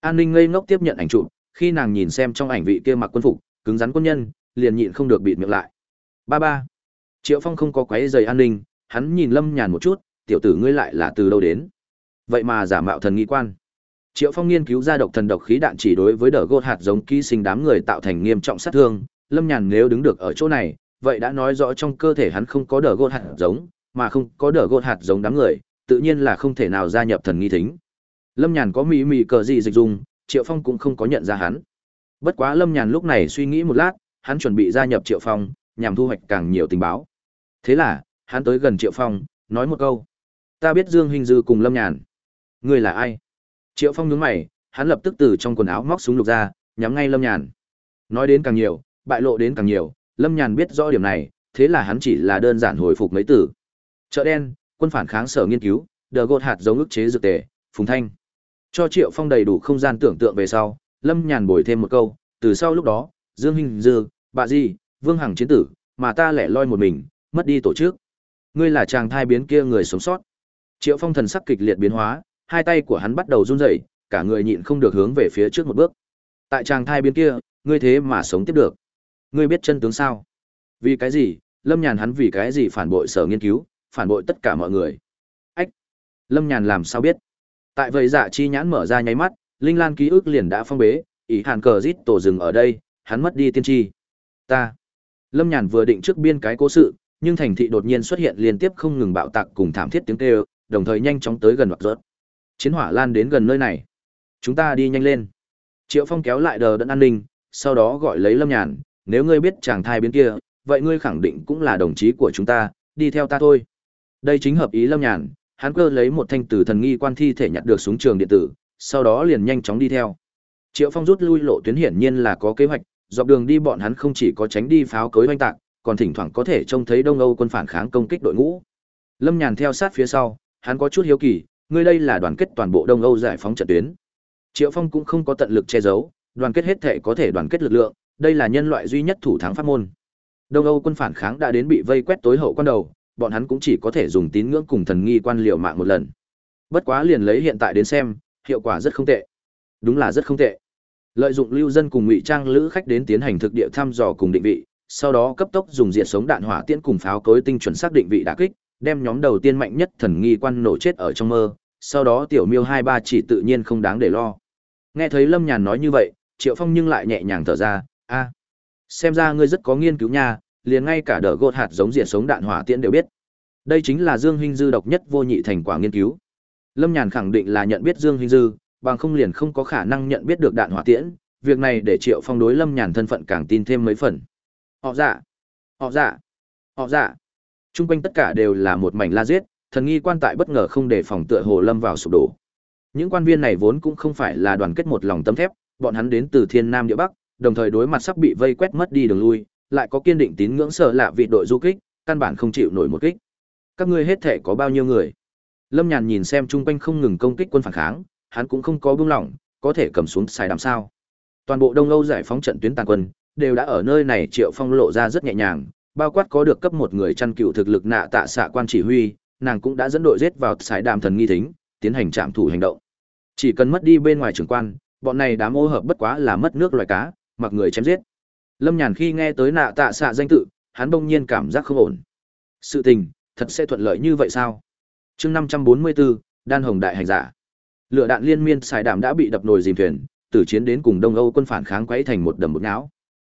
An Ninh ngây ngốc tiếp nhận ảnh chụp, khi nàng nhìn xem trong ảnh vị kia mặc quân phục, cứng rắn quân nhân, liền nhịn không được bịt miệng lại. Ba ba. Triệu Phong không có quấy giày an ninh, hắn nhìn Lâm Nhàn một chút, tiểu tử ngươi lại là từ đâu đến? Vậy mà giả mạo thần nghi quan. Triệu Phong nghiên cứu ra độc thần độc khí đạn chỉ đối với đỡ gột hạt giống ký sinh đám người tạo thành nghiêm trọng sát thương, Lâm Nhàn nếu đứng được ở chỗ này, vậy đã nói rõ trong cơ thể hắn không có đỡ gột hạt giống, mà không có đỡ gột hạt giống đám người, tự nhiên là không thể nào gia nhập thần nghi thính. Lâm Nhàn có mị mị cờ gì dịch dùng, Triệu Phong cũng không có nhận ra hắn. Bất quá Lâm Nhàn lúc này suy nghĩ một lát, hắn chuẩn bị gia nhập Triệu Phong, nhằm thu hoạch càng nhiều tình báo. Thế là, hắn tới gần Triệu Phong, nói một câu. Ta biết Dương Hình Dư cùng Lâm Nhàn. Ngươi là ai? Triệu Phong nhướng mày, hắn lập tức từ trong quần áo móc súng lục ra, nhắm ngay Lâm Nhàn. Nói đến càng nhiều, bại lộ đến càng nhiều, Lâm Nhàn biết rõ điểm này, thế là hắn chỉ là đơn giản hồi phục mấy từ. Chợ đen, quân phản kháng sở nghiên cứu, đờ gột hạt giống ức chế dược tề, Phùng Thanh. Cho Triệu Phong đầy đủ không gian tưởng tượng về sau, Lâm Nhàn bồi thêm một câu, từ sau lúc đó, Dương Hình Dư, bà Di, Vương Hằng chiến tử, mà ta lẻ loi một mình, mất đi tổ chức. Ngươi là chàng thai biến kia người sống sót. Triệu Phong thần sắc kịch liệt biến hóa, hai tay của hắn bắt đầu run rẩy, cả người nhịn không được hướng về phía trước một bước. Tại chàng thai biến kia, ngươi thế mà sống tiếp được. Ngươi biết chân tướng sao? Vì cái gì? Lâm Nhàn hắn vì cái gì phản bội sở nghiên cứu, phản bội tất cả mọi người. Ách! Lâm Nhàn làm sao biết? Tại vậy dạ chi nhãn mở ra nháy mắt, Linh Lan ký ức liền đã phong bế, ý hàn cờ rít tổ rừng ở đây, hắn mất đi tiên tri. Ta! Lâm Nhàn vừa định trước biên cái cố sự, nhưng thành thị đột nhiên xuất hiện liên tiếp không ngừng bạo tạc cùng thảm thiết tiếng kêu, đồng thời nhanh chóng tới gần mặt rớt. Chiến hỏa lan đến gần nơi này. Chúng ta đi nhanh lên. Triệu Phong kéo lại đờ đẫn an ninh, sau đó gọi lấy Lâm Nhàn, nếu ngươi biết chàng thai biến kia, vậy ngươi khẳng định cũng là đồng chí của chúng ta, đi theo ta thôi. Đây chính hợp ý Lâm Nhàn, hắn cơ lấy một thanh từ thần nghi quan thi thể nhặt được súng trường điện tử, sau đó liền nhanh chóng đi theo. Triệu Phong rút lui lộ tuyến hiển nhiên là có kế hoạch, dọc đường đi bọn hắn không chỉ có tránh đi pháo cối hoanh tạc, còn thỉnh thoảng có thể trông thấy Đông Âu quân phản kháng công kích đội ngũ. Lâm Nhàn theo sát phía sau, hắn có chút hiếu kỳ, người đây là đoàn kết toàn bộ Đông Âu giải phóng trận tuyến. Triệu Phong cũng không có tận lực che giấu, đoàn kết hết thể có thể đoàn kết lực lượng, đây là nhân loại duy nhất thủ thắng pháp môn. Đông Âu quân phản kháng đã đến bị vây quét tối hậu quan đầu, bọn hắn cũng chỉ có thể dùng tín ngưỡng cùng thần nghi quan liều mạng một lần. Bất quá liền lấy hiện tại đến xem, hiệu quả rất không tệ. Đúng là rất không tệ. Lợi dụng lưu dân cùng ngụy trang lữ khách đến tiến hành thực địa thăm dò cùng định vị, sau đó cấp tốc dùng diệt sống đạn hỏa tiễn cùng pháo cối tinh chuẩn xác định vị đả kích, đem nhóm đầu tiên mạnh nhất thần nghi quan nổ chết ở trong mơ, sau đó tiểu miêu hai ba chỉ tự nhiên không đáng để lo. Nghe thấy Lâm Nhàn nói như vậy, Triệu Phong nhưng lại nhẹ nhàng thở ra, a, xem ra ngươi rất có nghiên cứu nha, liền ngay cả đỡ gột hạt giống diệt sống đạn hỏa tiễn đều biết. Đây chính là Dương Hinh Dư độc nhất vô nhị thành quả nghiên cứu. Lâm Nhàn khẳng định là nhận biết Dương Hinh Dư, bằng không liền không có khả năng nhận biết được đạn hỏa tiễn, việc này để Triệu Phong đối Lâm Nhàn thân phận càng tin thêm mấy phần. Họ dạ, họ dạ, họ dạ. Trung quanh tất cả đều là một mảnh la giết, thần nghi quan tại bất ngờ không để phòng tựa hồ lâm vào sụp đổ. Những quan viên này vốn cũng không phải là đoàn kết một lòng tâm thép, bọn hắn đến từ Thiên Nam địa Bắc, đồng thời đối mặt sắp bị vây quét mất đi đường lui, lại có kiên định tín ngưỡng sở lạ vị đội du kích, căn bản không chịu nổi một kích. Các ngươi hết thể có bao nhiêu người? Lâm Nhàn nhìn xem trung quanh không ngừng công kích quân phản kháng, hắn cũng không có buông lỏng, có thể cầm xuống xài đàm sao? Toàn bộ Đông Âu giải phóng trận tuyến tàn quân, đều đã ở nơi này Triệu Phong lộ ra rất nhẹ nhàng, bao quát có được cấp một người chăn cựu thực lực nạ tạ xạ quan chỉ huy, nàng cũng đã dẫn đội giết vào xài đàm thần nghi thính, tiến hành trạm thủ hành động. Chỉ cần mất đi bên ngoài trưởng quan, bọn này đám ô hợp bất quá là mất nước loài cá, mặc người chém giết. Lâm Nhàn khi nghe tới nạ tạ xạ danh tự, hắn bỗng nhiên cảm giác không ổn. Sự tình, thật sẽ thuận lợi như vậy sao? chương 544, Đan Hồng Đại Hành Giả. Lửa đạn liên miên xài đàm đã bị đập nồi dìm thuyền, tử chiến đến cùng Đông Âu quân phản kháng quấy thành một đầm một não.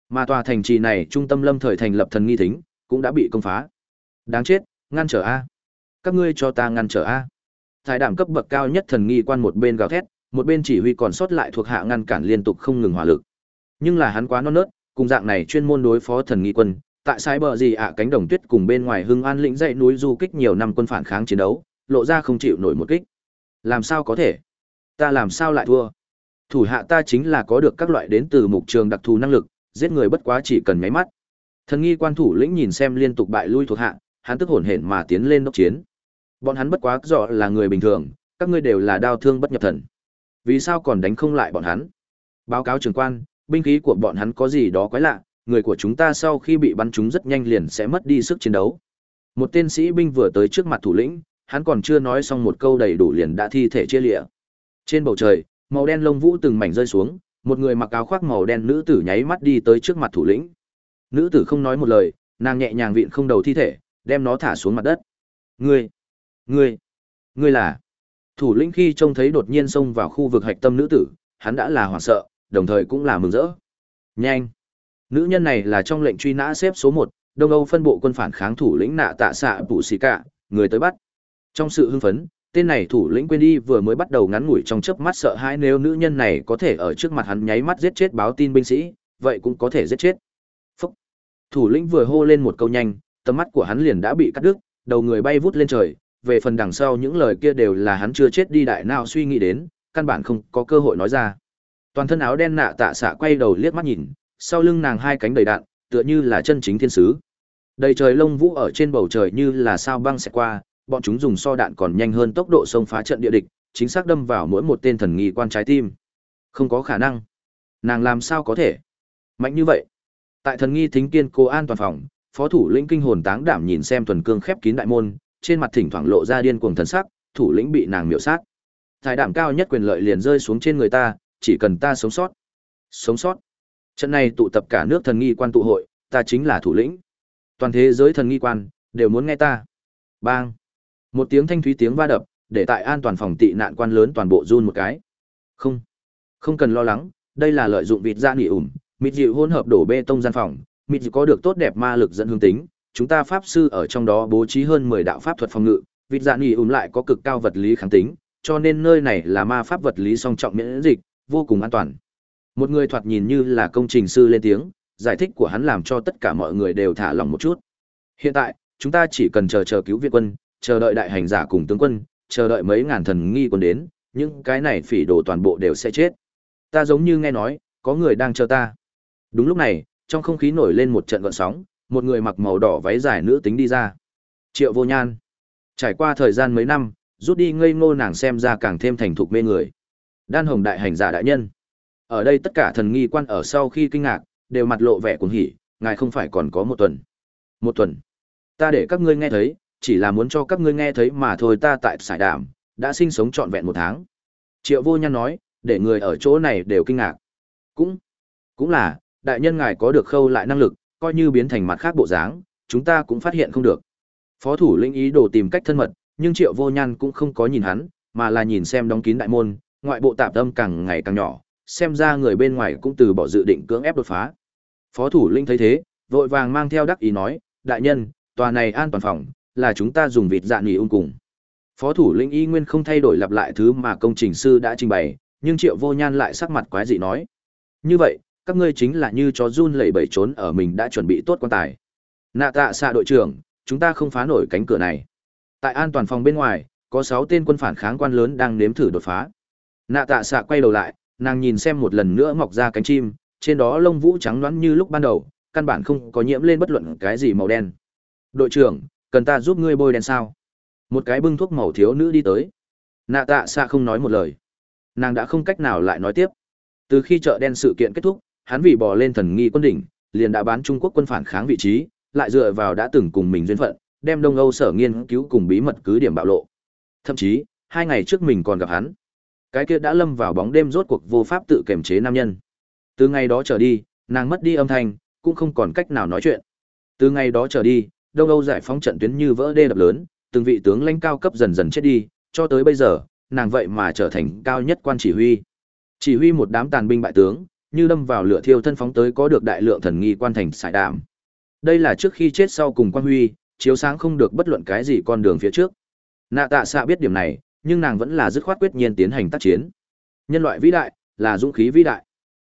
Mà tòa thành trì này trung tâm lâm thời thành lập thần nghi thính, cũng đã bị công phá. Đáng chết, ngăn trở a. Các ngươi cho ta ngăn trở a. Thái đảm cấp bậc cao nhất thần nghi quan một bên gào thét, một bên chỉ huy còn sót lại thuộc hạ ngăn cản liên tục không ngừng hỏa lực. Nhưng là hắn quá non nớt, cùng dạng này chuyên môn đối phó thần nghi quân, tại sai bờ gì ạ cánh đồng tuyết cùng bên ngoài hưng an lĩnh dãy núi du kích nhiều năm quân phản kháng chiến đấu, lộ ra không chịu nổi một kích. Làm sao có thể? Ta làm sao lại thua? Thủ hạ ta chính là có được các loại đến từ mục trường đặc thù năng lực, giết người bất quá chỉ cần mấy mắt. Thần nghi quan thủ lĩnh nhìn xem liên tục bại lui thuộc hạ, hắn tức hổn hển mà tiến lên đốc chiến. Bọn hắn bất quá rõ là người bình thường, các ngươi đều là đao thương bất nhập thần. Vì sao còn đánh không lại bọn hắn? Báo cáo trưởng quan, binh khí của bọn hắn có gì đó quái lạ, người của chúng ta sau khi bị bắn trúng rất nhanh liền sẽ mất đi sức chiến đấu. Một tên sĩ binh vừa tới trước mặt thủ lĩnh, hắn còn chưa nói xong một câu đầy đủ liền đã thi thể chia lịa. Trên bầu trời, màu đen lông vũ từng mảnh rơi xuống, một người mặc áo khoác màu đen nữ tử nháy mắt đi tới trước mặt thủ lĩnh. Nữ tử không nói một lời, nàng nhẹ nhàng vịn không đầu thi thể, đem nó thả xuống mặt đất. Ngươi, ngươi, ngươi là? Thủ lĩnh khi trông thấy đột nhiên xông vào khu vực hạch tâm nữ tử, hắn đã là hoảng sợ, đồng thời cũng là mừng rỡ. Nhanh! Nữ nhân này là trong lệnh truy nã xếp số 1, Đông Âu phân bộ quân phản kháng thủ lĩnh nạ tạ xạ Bụ sĩ Cả, người tới bắt. Trong sự hưng phấn, tên này thủ lĩnh quên đi vừa mới bắt đầu ngắn ngủi trong chớp mắt sợ hãi nếu nữ nhân này có thể ở trước mặt hắn nháy mắt giết chết báo tin binh sĩ, vậy cũng có thể giết chết. Phúc! Thủ lĩnh vừa hô lên một câu nhanh, tầm mắt của hắn liền đã bị cắt đứt, đầu người bay vút lên trời, về phần đằng sau những lời kia đều là hắn chưa chết đi đại nào suy nghĩ đến, căn bản không có cơ hội nói ra. Toàn thân áo đen nạ tạ xạ quay đầu liếc mắt nhìn, sau lưng nàng hai cánh đầy đạn, tựa như là chân chính thiên sứ. Đầy trời lông vũ ở trên bầu trời như là sao băng sẽ qua, bọn chúng dùng so đạn còn nhanh hơn tốc độ xông phá trận địa địch, chính xác đâm vào mỗi một tên thần nghi quan trái tim. Không có khả năng. Nàng làm sao có thể? Mạnh như vậy. Tại thần nghi thính kiên cố an toàn phòng, phó thủ lĩnh kinh hồn táng đảm nhìn xem thuần cương khép kín đại môn, trên mặt thỉnh thoảng lộ ra điên cuồng thần sắc, thủ lĩnh bị nàng miểu sát. tài đảm cao nhất quyền lợi liền rơi xuống trên người ta, chỉ cần ta sống sót. Sống sót. Trận này tụ tập cả nước thần nghi quan tụ hội, ta chính là thủ lĩnh. Toàn thế giới thần nghi quan đều muốn nghe ta. Bang. Một tiếng thanh thúy tiếng va đập, để tại an toàn phòng tị nạn quan lớn toàn bộ run một cái. Không, không cần lo lắng, đây là lợi dụng vịt ra nghỉ ủm, mịt dịu hỗn hợp đổ bê tông gian phòng, mịt dịu có được tốt đẹp ma lực dẫn hương tính, chúng ta pháp sư ở trong đó bố trí hơn 10 đạo pháp thuật phòng ngự, vịt dạ nghỉ ủm lại có cực cao vật lý kháng tính, cho nên nơi này là ma pháp vật lý song trọng miễn dịch, vô cùng an toàn. Một người thoạt nhìn như là công trình sư lên tiếng, giải thích của hắn làm cho tất cả mọi người đều thả lòng một chút. Hiện tại, chúng ta chỉ cần chờ chờ cứu viện quân, chờ đợi đại hành giả cùng tướng quân, chờ đợi mấy ngàn thần nghi quân đến, những cái này phỉ đồ toàn bộ đều sẽ chết. Ta giống như nghe nói, có người đang chờ ta. Đúng lúc này, trong không khí nổi lên một trận gợn sóng, một người mặc màu đỏ váy dài nữ tính đi ra. Triệu Vô Nhan. Trải qua thời gian mấy năm, rút đi ngây ngô nàng xem ra càng thêm thành thục mê người. Đan Hồng đại hành giả đại nhân. Ở đây tất cả thần nghi quan ở sau khi kinh ngạc, đều mặt lộ vẻ cuồng hỉ, ngài không phải còn có một tuần. Một tuần. Ta để các ngươi nghe thấy, chỉ là muốn cho các ngươi nghe thấy mà thôi ta tại sải đảm, đã sinh sống trọn vẹn một tháng. Triệu vô nhan nói, để người ở chỗ này đều kinh ngạc. Cũng, cũng là, đại nhân ngài có được khâu lại năng lực, coi như biến thành mặt khác bộ dáng, chúng ta cũng phát hiện không được. Phó thủ lĩnh ý đồ tìm cách thân mật, nhưng triệu vô nhan cũng không có nhìn hắn, mà là nhìn xem đóng kín đại môn, ngoại bộ tạp tâm càng ngày càng nhỏ, xem ra người bên ngoài cũng từ bỏ dự định cưỡng ép đột phá. Phó thủ lĩnh thấy thế, vội vàng mang theo đắc ý nói, đại nhân, tòa này an toàn phòng, là chúng ta dùng vịt dạ nghỉ ung cùng. Phó thủ lĩnh y nguyên không thay đổi lặp lại thứ mà công trình sư đã trình bày, nhưng triệu vô nhan lại sắc mặt quái dị nói. Như vậy, các ngươi chính là như chó run lẩy bẩy trốn ở mình đã chuẩn bị tốt quan tài. Nạ tạ xạ đội trưởng, chúng ta không phá nổi cánh cửa này. Tại an toàn phòng bên ngoài, có 6 tên quân phản kháng quan lớn đang nếm thử đột phá. Nạ tạ xạ quay đầu lại, nàng nhìn xem một lần nữa mọc ra cánh chim, trên đó lông vũ trắng loãng như lúc ban đầu, căn bản không có nhiễm lên bất luận cái gì màu đen. Đội trưởng, cần ta giúp ngươi bôi đen sao? Một cái bưng thuốc màu thiếu nữ đi tới. Nạ tạ xạ không nói một lời. Nàng đã không cách nào lại nói tiếp. Từ khi chợ đen sự kiện kết thúc, hắn vì bò lên thần nghi quân đỉnh, liền đã bán Trung Quốc quân phản kháng vị trí, lại dựa vào đã từng cùng mình duyên phận, đem Đông Âu sở nghiên cứu cùng bí mật cứ điểm bạo lộ. Thậm chí, hai ngày trước mình còn gặp hắn. Cái kia đã lâm vào bóng đêm rốt cuộc vô pháp tự kiềm chế nam nhân. Từ ngày đó trở đi, nàng mất đi âm thanh, cũng không còn cách nào nói chuyện. Từ ngày đó trở đi, Đông Âu giải phóng trận tuyến như vỡ đê đập lớn, từng vị tướng lãnh cao cấp dần dần chết đi, cho tới bây giờ, nàng vậy mà trở thành cao nhất quan chỉ huy. Chỉ huy một đám tàn binh bại tướng, như đâm vào lửa thiêu thân phóng tới có được đại lượng thần nghi quan thành sải đạm. Đây là trước khi chết sau cùng quan huy, chiếu sáng không được bất luận cái gì con đường phía trước. Nạ tạ xạ biết điểm này, nhưng nàng vẫn là dứt khoát quyết nhiên tiến hành tác chiến. Nhân loại vĩ đại, là dũng khí vĩ đại.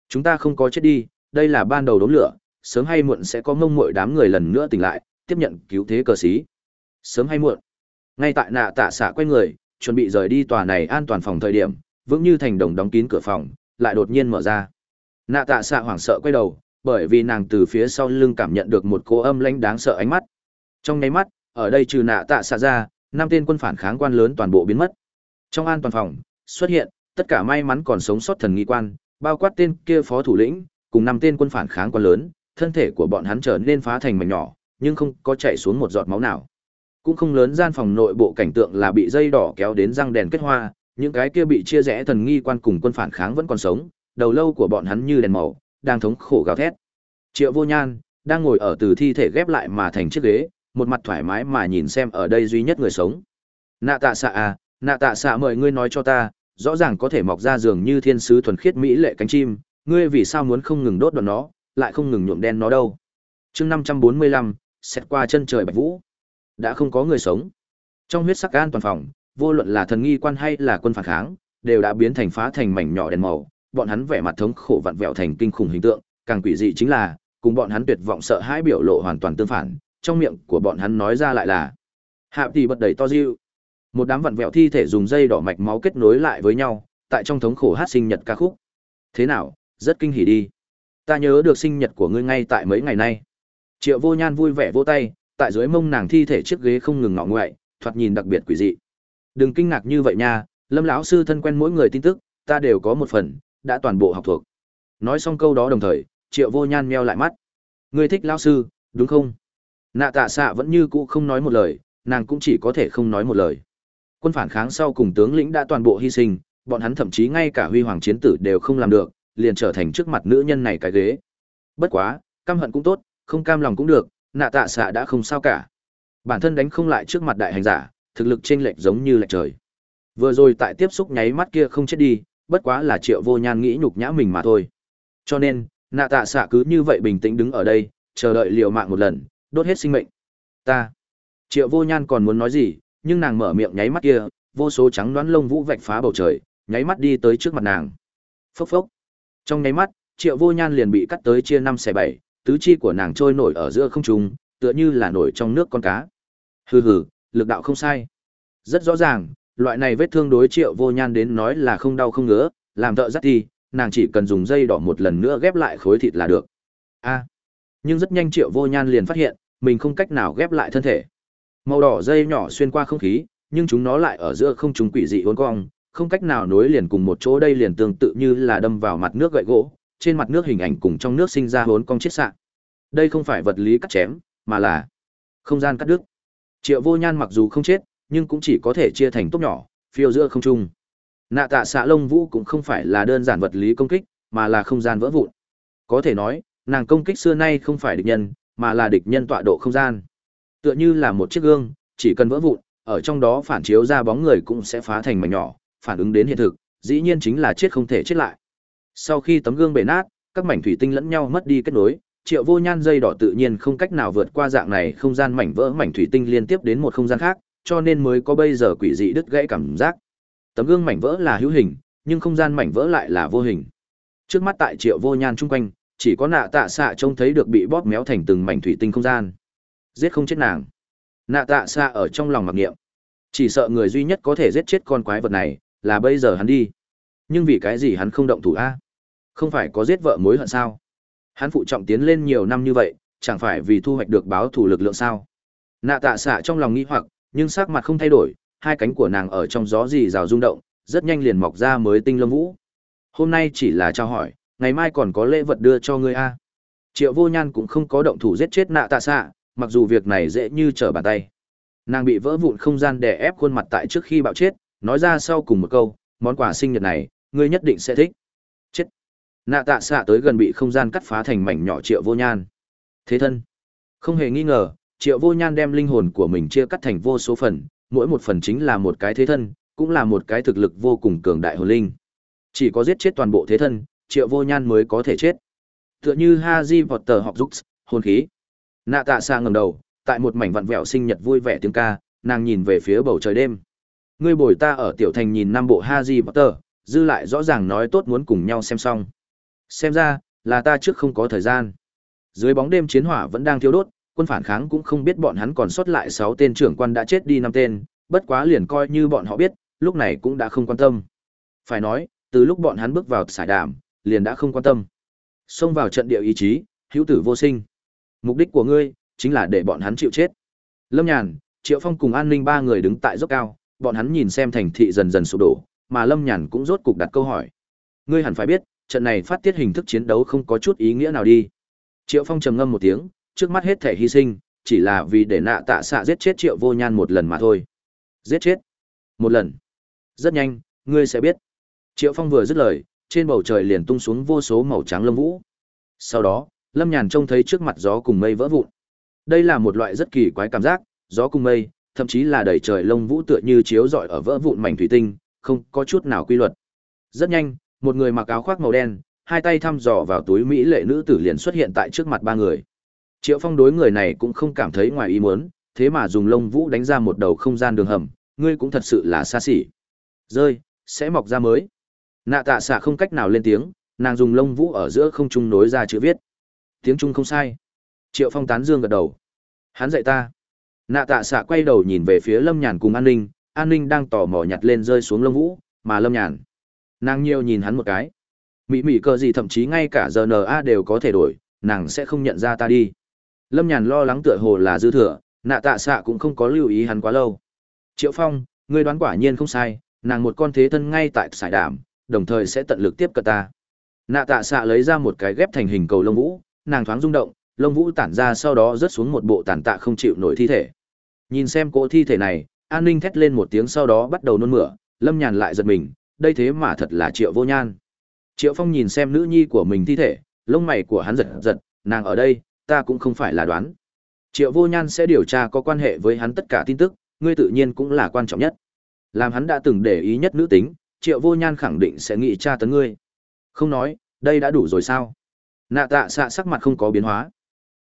Chúng ta không có chết đi, đây là ban đầu đống lửa, sớm hay muộn sẽ có mông muội đám người lần nữa tỉnh lại, tiếp nhận cứu thế cờ sĩ. Sớm hay muộn. Ngay tại nạ tạ xạ quay người, chuẩn bị rời đi tòa này an toàn phòng thời điểm, vững như thành đồng đóng kín cửa phòng, lại đột nhiên mở ra. Nạ tạ xạ hoảng sợ quay đầu, bởi vì nàng từ phía sau lưng cảm nhận được một cô âm lãnh đáng sợ ánh mắt. Trong nháy mắt, ở đây trừ nạ tạ xạ ra, năm tên quân phản kháng quan lớn toàn bộ biến mất. Trong an toàn phòng, xuất hiện tất cả may mắn còn sống sót thần nghi quan, bao quát tên kia phó thủ lĩnh, cùng năm tên quân phản kháng quan lớn, thân thể của bọn hắn trở nên phá thành mảnh nhỏ, nhưng không có chảy xuống một giọt máu nào. Cũng không lớn gian phòng nội bộ cảnh tượng là bị dây đỏ kéo đến răng đèn kết hoa, những cái kia bị chia rẽ thần nghi quan cùng quân phản kháng vẫn còn sống, đầu lâu của bọn hắn như đèn màu, đang thống khổ gào thét. Triệu Vô Nhan đang ngồi ở từ thi thể ghép lại mà thành chiếc ghế, một mặt thoải mái mà nhìn xem ở đây duy nhất người sống. Nạ Tạ Xạ à, Nạ Tạ Xạ mời ngươi nói cho ta, rõ ràng có thể mọc ra giường như thiên sứ thuần khiết mỹ lệ cánh chim, ngươi vì sao muốn không ngừng đốt đoạn nó, lại không ngừng nhuộm đen nó đâu? Chương 545, xét qua chân trời bạch vũ. Đã không có người sống. Trong huyết sắc an toàn phòng, vô luận là thần nghi quan hay là quân phản kháng, đều đã biến thành phá thành mảnh nhỏ đèn màu, bọn hắn vẻ mặt thống khổ vặn vẹo thành kinh khủng hình tượng, càng quỷ dị chính là, cùng bọn hắn tuyệt vọng sợ hãi biểu lộ hoàn toàn tương phản, trong miệng của bọn hắn nói ra lại là Hạ tỷ bật đầy to diêu. Một đám vặn vẹo thi thể dùng dây đỏ mạch máu kết nối lại với nhau, tại trong thống khổ hát sinh nhật ca khúc. Thế nào, rất kinh hỉ đi. Ta nhớ được sinh nhật của ngươi ngay tại mấy ngày nay. Triệu Vô Nhan vui vẻ vỗ tay, tại dưới mông nàng thi thể chiếc ghế không ngừng ngọ ngoại, thoạt nhìn đặc biệt quỷ dị. Đừng kinh ngạc như vậy nha, Lâm lão sư thân quen mỗi người tin tức, ta đều có một phần, đã toàn bộ học thuộc. Nói xong câu đó đồng thời, Triệu Vô Nhan meo lại mắt. Ngươi thích lão sư, đúng không? Nạ Tạ Xạ vẫn như cũ không nói một lời, nàng cũng chỉ có thể không nói một lời. Quân phản kháng sau cùng tướng lĩnh đã toàn bộ hy sinh, bọn hắn thậm chí ngay cả huy hoàng chiến tử đều không làm được, liền trở thành trước mặt nữ nhân này cái ghế. Bất quá, căm hận cũng tốt, không cam lòng cũng được, nạ tạ xạ đã không sao cả. Bản thân đánh không lại trước mặt đại hành giả, thực lực chênh lệch giống như lệch trời. Vừa rồi tại tiếp xúc nháy mắt kia không chết đi, bất quá là Triệu Vô Nhan nghĩ nhục nhã mình mà thôi. Cho nên, nạ tạ xạ cứ như vậy bình tĩnh đứng ở đây, chờ đợi liều mạng một lần, đốt hết sinh mệnh. Ta. Triệu Vô Nhan còn muốn nói gì, nhưng nàng mở miệng nháy mắt kia, vô số trắng đoán lông vũ vạch phá bầu trời, nháy mắt đi tới trước mặt nàng. Phốc phốc. Trong nháy mắt, Triệu Vô Nhan liền bị cắt tới chia năm xẻ bảy, tứ chi của nàng trôi nổi ở giữa không trung, tựa như là nổi trong nước con cá. Hừ hừ, lực đạo không sai. Rất rõ ràng, loại này vết thương đối triệu vô nhan đến nói là không đau không ngứa, làm thợ dắt thì, nàng chỉ cần dùng dây đỏ một lần nữa ghép lại khối thịt là được. A. nhưng rất nhanh triệu vô nhan liền phát hiện, mình không cách nào ghép lại thân thể. Màu đỏ dây nhỏ xuyên qua không khí, nhưng chúng nó lại ở giữa không trung quỷ dị uốn cong, không cách nào nối liền cùng một chỗ đây liền tương tự như là đâm vào mặt nước gậy gỗ, trên mặt nước hình ảnh cùng trong nước sinh ra uốn cong chết sạng. Đây không phải vật lý cắt chém, mà là không gian cắt đứt. Triệu Vô Nhan mặc dù không chết, nhưng cũng chỉ có thể chia thành tốc nhỏ, phiêu giữa không trung. Nạ tạ xạ lông vũ cũng không phải là đơn giản vật lý công kích, mà là không gian vỡ vụn. Có thể nói, nàng công kích xưa nay không phải địch nhân, mà là địch nhân tọa độ không gian. Tựa như là một chiếc gương, chỉ cần vỡ vụn, ở trong đó phản chiếu ra bóng người cũng sẽ phá thành mảnh nhỏ, phản ứng đến hiện thực, dĩ nhiên chính là chết không thể chết lại. Sau khi tấm gương bể nát, các mảnh thủy tinh lẫn nhau mất đi kết nối, Triệu Vô Nhan dây đỏ tự nhiên không cách nào vượt qua dạng này không gian mảnh vỡ mảnh thủy tinh liên tiếp đến một không gian khác, cho nên mới có bây giờ quỷ dị đứt gãy cảm giác. Tấm gương mảnh vỡ là hữu hình, nhưng không gian mảnh vỡ lại là vô hình. Trước mắt tại Triệu Vô Nhan chung quanh, chỉ có nạ tạ xạ trông thấy được bị bóp méo thành từng mảnh thủy tinh không gian. Giết không chết nàng. Nạ tạ xa ở trong lòng mặc niệm. Chỉ sợ người duy nhất có thể giết chết con quái vật này, là bây giờ hắn đi. Nhưng vì cái gì hắn không động thủ a? Không phải có giết vợ mối hận sao? Hắn phụ trọng tiến lên nhiều năm như vậy, chẳng phải vì thu hoạch được báo thủ lực lượng sao? Nạ tạ xạ trong lòng nghi hoặc, nhưng sắc mặt không thay đổi, hai cánh của nàng ở trong gió rì rào rung động, rất nhanh liền mọc ra mới tinh lâm vũ. Hôm nay chỉ là trao hỏi, ngày mai còn có lễ vật đưa cho ngươi a. Triệu Vô Nhan cũng không có động thủ giết chết nạ tạ xạ, mặc dù việc này dễ như trở bàn tay. Nàng bị vỡ vụn không gian đè ép khuôn mặt tại trước khi bạo chết, nói ra sau cùng một câu, món quà sinh nhật này, ngươi nhất định sẽ thích. Chết. Nạ tạ xạ tới gần bị không gian cắt phá thành mảnh nhỏ Triệu Vô Nhan. Thế thân. Không hề nghi ngờ, Triệu Vô Nhan đem linh hồn của mình chia cắt thành vô số phần, mỗi một phần chính là một cái thế thân, cũng là một cái thực lực vô cùng cường đại hồn linh. Chỉ có giết chết toàn bộ thế thân, Triệu Vô Nhan mới có thể chết. Tựa như Haji Potter học giúp hồn khí. Nạ tạ xa ngẩng đầu, tại một mảnh vặn vẹo sinh nhật vui vẻ tiếng ca, nàng nhìn về phía bầu trời đêm. Ngươi bồi ta ở tiểu thành nhìn năm bộ ha Haji Potter, dư lại rõ ràng nói tốt muốn cùng nhau xem xong. Xem ra, là ta trước không có thời gian. Dưới bóng đêm chiến hỏa vẫn đang thiêu đốt, quân phản kháng cũng không biết bọn hắn còn sót lại sáu tên trưởng quan đã chết đi năm tên, bất quá liền coi như bọn họ biết, lúc này cũng đã không quan tâm. Phải nói, từ lúc bọn hắn bước vào sải đảm, liền đã không quan tâm. Xông vào trận địa ý chí, hữu tử vô sinh. Mục đích của ngươi, chính là để bọn hắn chịu chết. Lâm Nhàn, Triệu Phong cùng An Ninh ba người đứng tại dốc cao, bọn hắn nhìn xem thành thị dần dần sụp đổ, mà Lâm Nhàn cũng rốt cục đặt câu hỏi. Ngươi hẳn phải biết, trận này phát tiết hình thức chiến đấu không có chút ý nghĩa nào đi. Triệu Phong trầm ngâm một tiếng, trước mắt hết thể hy sinh, chỉ là vì để nạ tạ xạ giết chết Triệu Vô Nhan một lần mà thôi. Giết chết? Một lần. Rất nhanh, ngươi sẽ biết. Triệu Phong vừa dứt lời, trên bầu trời liền tung xuống vô số màu trắng lâm vũ. Sau đó, Lâm Nhàn trông thấy trước mặt gió cùng mây vỡ vụn. Đây là một loại rất kỳ quái cảm giác, gió cùng mây, thậm chí là đầy trời lông vũ tựa như chiếu rọi ở vỡ vụn mảnh thủy tinh, không có chút nào quy luật. Rất nhanh, một người mặc áo khoác màu đen, hai tay thăm dò vào túi mỹ lệ nữ tử liền xuất hiện tại trước mặt ba người. Triệu Phong đối người này cũng không cảm thấy ngoài ý muốn, thế mà dùng lông vũ đánh ra một đầu không gian đường hầm, ngươi cũng thật sự là xa xỉ. Rơi, sẽ mọc ra mới. Nạ tạ xạ không cách nào lên tiếng, nàng dùng lông vũ ở giữa không trung nối ra chữ viết. Tiếng Trung không sai. Triệu Phong tán dương gật đầu. Hắn dạy ta. Nạ tạ xạ quay đầu nhìn về phía Lâm Nhàn cùng An Ninh, An Ninh đang tò mò nhặt lên rơi xuống lông vũ, mà Lâm Nhàn. Nàng nhiều nhìn hắn một cái. Mỹ mỹ cờ gì thậm chí ngay cả giờ GNA đều có thể đổi, nàng sẽ không nhận ra ta đi. Lâm Nhàn lo lắng tựa hồ là dư thừa, nạ tạ xạ cũng không có lưu ý hắn quá lâu. Triệu Phong, ngươi đoán quả nhiên không sai, nàng một con thế thân ngay tại sải đảm, đồng thời sẽ tận lực tiếp cận ta. Nạ tạ xạ lấy ra một cái ghép thành hình cầu lông vũ, nàng thoáng rung động, lông vũ tản ra sau đó rớt xuống một bộ tàn tạ không chịu nổi thi thể. Nhìn xem cỗ thi thể này, an ninh thét lên một tiếng sau đó bắt đầu nôn mửa, lâm nhàn lại giật mình, đây thế mà thật là triệu vô nhan. Triệu phong nhìn xem nữ nhi của mình thi thể, lông mày của hắn giật giật, nàng ở đây, ta cũng không phải là đoán. Triệu vô nhan sẽ điều tra có quan hệ với hắn tất cả tin tức, ngươi tự nhiên cũng là quan trọng nhất. Làm hắn đã từng để ý nhất nữ tính, triệu vô nhan khẳng định sẽ nghĩ tra tấn ngươi. Không nói, đây đã đủ rồi sao? Nạ tạ xạ sắc mặt không có biến hóa.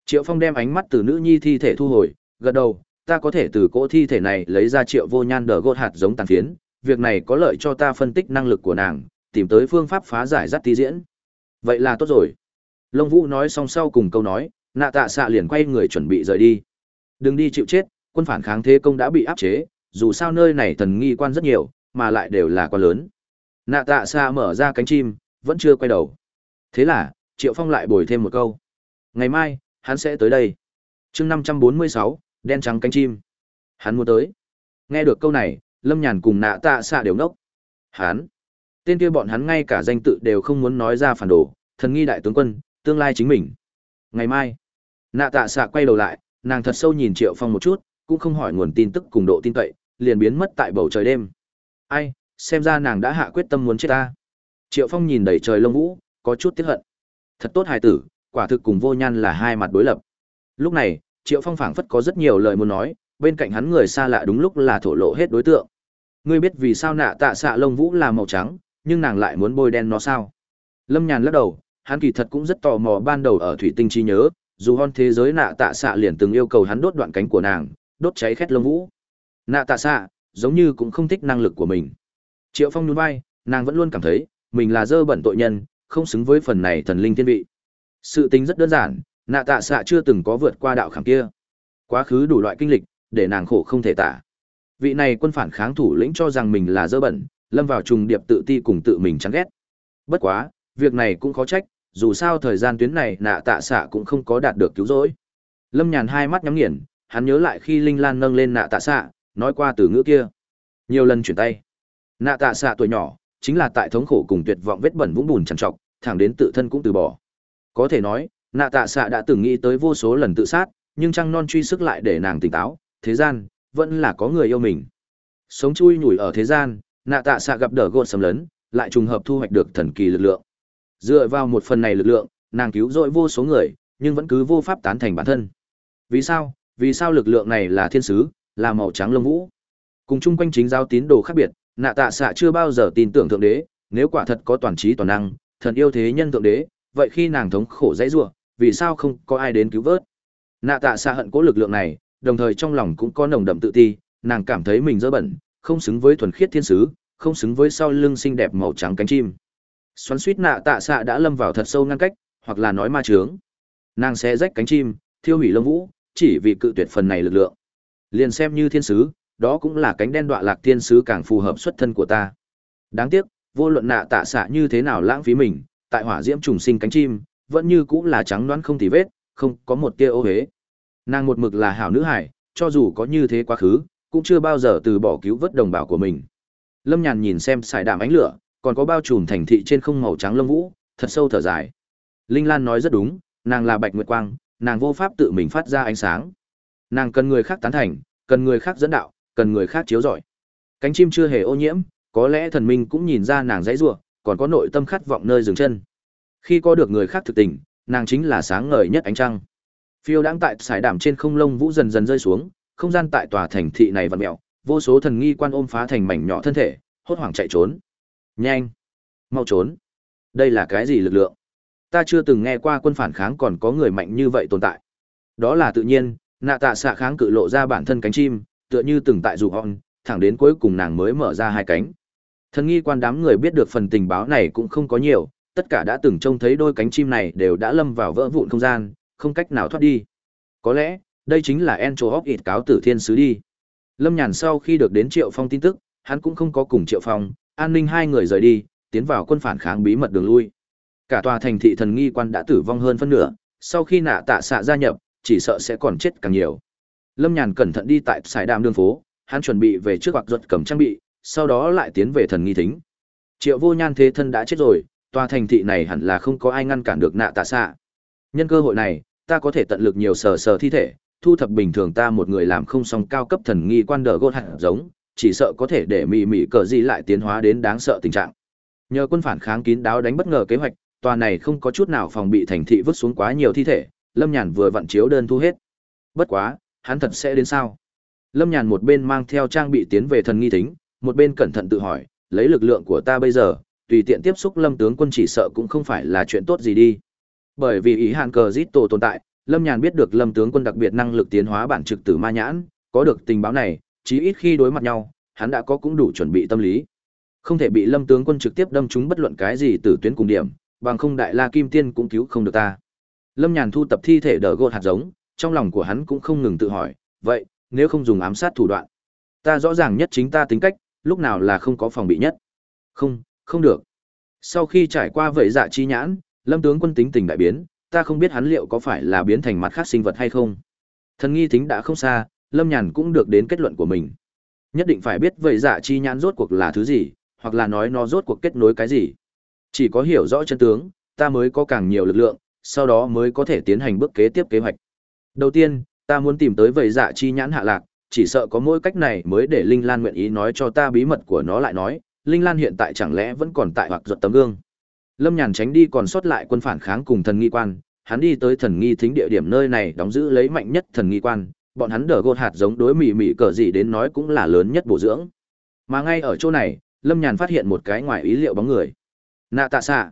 Triệu Phong đem ánh mắt từ nữ nhi thi thể thu hồi, gật đầu, ta có thể từ cỗ thi thể này lấy ra triệu vô nhan đờ gột hạt giống tàn phiến, việc này có lợi cho ta phân tích năng lực của nàng, tìm tới phương pháp phá giải rắt tí diễn. Vậy là tốt rồi. lông vũ nói xong sau cùng câu nói nạ tạ xạ liền quay người chuẩn bị rời đi đừng đi chịu chết quân phản kháng thế công đã bị áp chế dù sao nơi này thần nghi quan rất nhiều mà lại đều là quan lớn nạ tạ xạ mở ra cánh chim vẫn chưa quay đầu thế là triệu phong lại bồi thêm một câu. Ngày mai, hắn sẽ tới đây. Chương năm trăm bốn mươi sáu, đen trắng cánh chim. Hắn muốn tới. Nghe được câu này, lâm nhàn cùng nạ tạ xạ đều ngốc. Hắn. Tên kia bọn hắn ngay cả danh tự đều không muốn nói ra phản đồ, thần nghi đại tướng quân, tương lai chính mình. Ngày mai. Nạ tạ xạ quay đầu lại, nàng thật sâu nhìn triệu phong một chút, cũng không hỏi nguồn tin tức cùng độ tin cậy, liền biến mất tại bầu trời đêm. Ai, xem ra nàng đã hạ quyết tâm muốn chết ta. Triệu phong nhìn đầy trời lông vũ, có chút tiếc hận thật tốt hài tử, quả thực cùng vô nhan là hai mặt đối lập. Lúc này, triệu phong phảng phất có rất nhiều lời muốn nói, bên cạnh hắn người xa lạ đúng lúc là thổ lộ hết đối tượng. Ngươi biết vì sao nạ tạ xạ lông vũ là màu trắng, nhưng nàng lại muốn bôi đen nó sao? Lâm nhàn lắc đầu, hắn kỳ thật cũng rất tò mò ban đầu ở thủy tinh trí nhớ, dù hon thế giới nạ tạ xạ liền từng yêu cầu hắn đốt đoạn cánh của nàng, đốt cháy khét lông vũ. Nạ tạ xạ, giống như cũng không thích năng lực của mình. Triệu phong nhún vai, nàng vẫn luôn cảm thấy, mình là dơ bẩn tội nhân không xứng với phần này thần linh thiên vị. Sự tính rất đơn giản, nạ tạ xạ chưa từng có vượt qua đạo khảm kia. Quá khứ đủ loại kinh lịch, để nàng khổ không thể tả. Vị này quân phản kháng thủ lĩnh cho rằng mình là dơ bẩn, lâm vào trùng điệp tự ti cùng tự mình chán ghét. Bất quá, việc này cũng khó trách, dù sao thời gian tuyến này nạ tạ xạ cũng không có đạt được cứu rỗi. Lâm nhàn hai mắt nhắm nghiền, hắn nhớ lại khi linh lan nâng lên nạ tạ xạ, nói qua từ ngữ kia. Nhiều lần chuyển tay. Nạ tạ xạ tuổi nhỏ chính là tại thống khổ cùng tuyệt vọng vết bẩn vũng bùn trằn trọc, thẳng đến tự thân cũng từ bỏ. Có thể nói, nạ tạ xạ đã từng nghĩ tới vô số lần tự sát, nhưng trăng non truy sức lại để nàng tỉnh táo, thế gian, vẫn là có người yêu mình. Sống chui nhủi ở thế gian, nạ tạ xạ gặp đỡ gột sầm lấn, lại trùng hợp thu hoạch được thần kỳ lực lượng. Dựa vào một phần này lực lượng, nàng cứu rỗi vô số người, nhưng vẫn cứ vô pháp tán thành bản thân. Vì sao? Vì sao lực lượng này là thiên sứ, là màu trắng lông vũ? Cùng chung quanh chính giáo tín đồ khác biệt nạ tạ xạ chưa bao giờ tin tưởng thượng đế, nếu quả thật có toàn trí toàn năng, thần yêu thế nhân thượng đế, vậy khi nàng thống khổ dãy giụa vì sao không có ai đến cứu vớt? Nạ tạ xạ hận cố lực lượng này, đồng thời trong lòng cũng có nồng đậm tự ti, nàng cảm thấy mình dơ bẩn, không xứng với thuần khiết thiên sứ, không xứng với sau lưng xinh đẹp màu trắng cánh chim. Xoắn suýt nạ tạ xạ đã lâm vào thật sâu ngăn cách, hoặc là nói ma trướng nàng sẽ rách cánh chim, thiêu hủy lông vũ, chỉ vì cự tuyệt phần này lực lượng. Liền xem như thiên sứ đó cũng là cánh đen đọa lạc thiên sứ càng phù hợp xuất thân của ta. Đáng tiếc, vô luận nạ tạ xạ như thế nào lãng phí mình, tại hỏa diễm trùng sinh cánh chim, vẫn như cũng là trắng đoán không tì vết, không có một tia ô huế nàng một mực là hảo nữ hải cho dù có như thế quá khứ, cũng chưa bao giờ từ bỏ cứu vớt đồng bào của mình. Lâm nhàn nhìn xem xài đạm ánh lửa, còn có bao trùm thành thị trên không màu trắng lông vũ, thật sâu thở dài. Linh lan nói rất đúng, nàng là bạch nguyệt quang, nàng vô pháp tự mình phát ra ánh sáng. Nàng cần người khác tán thành, cần người khác dẫn đạo cần người khác chiếu rọi. Cánh chim chưa hề ô nhiễm có lẽ thần minh cũng nhìn ra nàng dãy rủa, còn có nội tâm khát vọng nơi dừng chân. Khi có được người khác thực tình nàng chính là sáng ngời nhất ánh trăng. Phiêu đang tại sải đảm trên không lông vũ dần dần rơi xuống không gian tại tòa thành thị này vặn mèo, vô số thần nghi quan ôm phá thành mảnh nhỏ thân thể hốt hoảng chạy trốn. Nhanh! Mau trốn! Đây là cái gì lực lượng? Ta chưa từng nghe qua quân phản kháng còn có người mạnh như vậy tồn tại. Đó là tự nhiên nạ tạ xạ kháng cự lộ ra bản thân cánh chim tựa như từng tại dụ hòn thẳng đến cuối cùng nàng mới mở ra hai cánh. Thần nghi quan đám người biết được phần tình báo này cũng không có nhiều, tất cả đã từng trông thấy đôi cánh chim này đều đã lâm vào vỡ vụn không gian, không cách nào thoát đi. Có lẽ, đây chính là encho hóc ít cáo tử thiên sứ đi. Lâm nhàn sau khi được đến triệu phong tin tức, hắn cũng không có cùng triệu phong, an ninh hai người rời đi, tiến vào quân phản kháng bí mật đường lui. Cả tòa thành thị thần nghi quan đã tử vong hơn phân nửa, sau khi nạ tạ xạ gia nhập, chỉ sợ sẽ còn chết càng nhiều lâm nhàn cẩn thận đi tại sài đàm đường phố, hắn chuẩn bị về trước hoặc ruột cầm trang bị, sau đó lại tiến về thần nghi thính. Triệu vô nhan thế thân đã chết rồi, tòa thành thị này hẳn là không có ai ngăn cản được nạ tạ xạ. Nhân cơ hội này, ta có thể tận lực nhiều sờ sờ thi thể, thu thập bình thường ta một người làm không xong cao cấp thần nghi quan đờ gốt hạt giống, chỉ sợ có thể để mị mị cờ gì lại tiến hóa đến đáng sợ tình trạng. Nhờ quân phản kháng kín đáo đánh bất ngờ kế hoạch, tòa này không có chút nào phòng bị thành thị vứt xuống quá nhiều thi thể, lâm nhàn vừa vặn chiếu đơn thu hết. Bất quá hắn thật sẽ đến sao? Lâm nhàn một bên mang theo trang bị tiến về thần nghi thính một bên cẩn thận tự hỏi lấy lực lượng của ta bây giờ tùy tiện tiếp xúc lâm tướng quân chỉ sợ cũng không phải là chuyện tốt gì đi. Bởi vì ý hạn cờ giết tổ tồn tại lâm nhàn biết được lâm tướng quân đặc biệt năng lực tiến hóa bản trực tử ma nhãn có được tình báo này chí ít khi đối mặt nhau hắn đã có cũng đủ chuẩn bị tâm lý. Không thể bị lâm tướng quân trực tiếp đâm trúng bất luận cái gì từ tuyến cùng điểm bằng không đại la kim tiên cũng cứu không được ta. Lâm Nhàn thu tập thi thể đỡ gột hạt giống, trong lòng của hắn cũng không ngừng tự hỏi, vậy, nếu không dùng ám sát thủ đoạn, ta rõ ràng nhất chính ta tính cách, lúc nào là không có phòng bị nhất. Không, không được. Sau khi trải qua vậy dạ chi nhãn, Lâm tướng quân tính tình đại biến, ta không biết hắn liệu có phải là biến thành mặt khác sinh vật hay không. Thần nghi tính đã không xa, Lâm Nhàn cũng được đến kết luận của mình. Nhất định phải biết vậy dạ chi nhãn rốt cuộc là thứ gì, hoặc là nói nó rốt cuộc kết nối cái gì. Chỉ có hiểu rõ chân tướng, ta mới có càng nhiều lực lượng, sau đó mới có thể tiến hành bước kế tiếp kế hoạch. Đầu tiên, ta muốn tìm tới vầy dạ chi nhãn hạ lạc, chỉ sợ có mỗi cách này mới để Linh Lan nguyện ý nói cho ta bí mật của nó lại nói, Linh Lan hiện tại chẳng lẽ vẫn còn tại hoặc ruột tấm gương. Lâm Nhàn tránh đi còn sót lại quân phản kháng cùng thần nghi quan, hắn đi tới thần nghi thính địa điểm nơi này đóng giữ lấy mạnh nhất thần nghi quan, bọn hắn đỡ gột hạt giống đối mỉ mỉ cờ gì đến nói cũng là lớn nhất bổ dưỡng. Mà ngay ở chỗ này, Lâm Nhàn phát hiện một cái ngoài ý liệu bóng người. Nạ tạ xạ.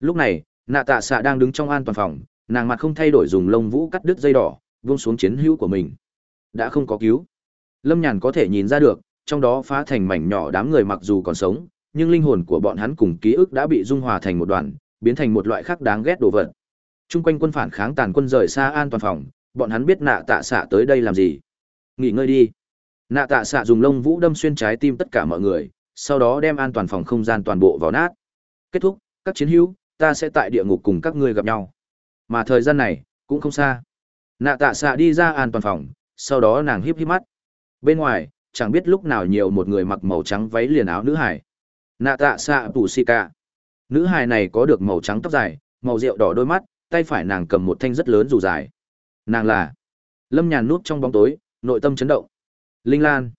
Lúc này, nạ tạ xạ đang đứng trong an toàn phòng, nàng mặt không thay đổi dùng lông vũ cắt đứt dây đỏ, vung xuống chiến hữu của mình. Đã không có cứu. Lâm Nhàn có thể nhìn ra được, trong đó phá thành mảnh nhỏ đám người mặc dù còn sống, nhưng linh hồn của bọn hắn cùng ký ức đã bị dung hòa thành một đoàn, biến thành một loại khác đáng ghét đồ vật. Trung quanh quân phản kháng tàn quân rời xa an toàn phòng, bọn hắn biết nạ tạ xạ tới đây làm gì. Nghỉ ngơi đi. Nạ tạ xạ dùng lông vũ đâm xuyên trái tim tất cả mọi người, sau đó đem an toàn phòng không gian toàn bộ vào nát. Kết thúc, các chiến hữu, ta sẽ tại địa ngục cùng các ngươi gặp nhau. Mà thời gian này, cũng không xa. Nạ tạ xạ đi ra an toàn phòng, sau đó nàng híp híp mắt. Bên ngoài, chẳng biết lúc nào nhiều một người mặc màu trắng váy liền áo nữ hải. Nạ tạ xạ tù xì ca. Nữ hải này có được màu trắng tóc dài, màu rượu đỏ đôi mắt, tay phải nàng cầm một thanh rất lớn dù dài. Nàng là Lâm Nhàn núp trong bóng tối, nội tâm chấn động. Linh Lan.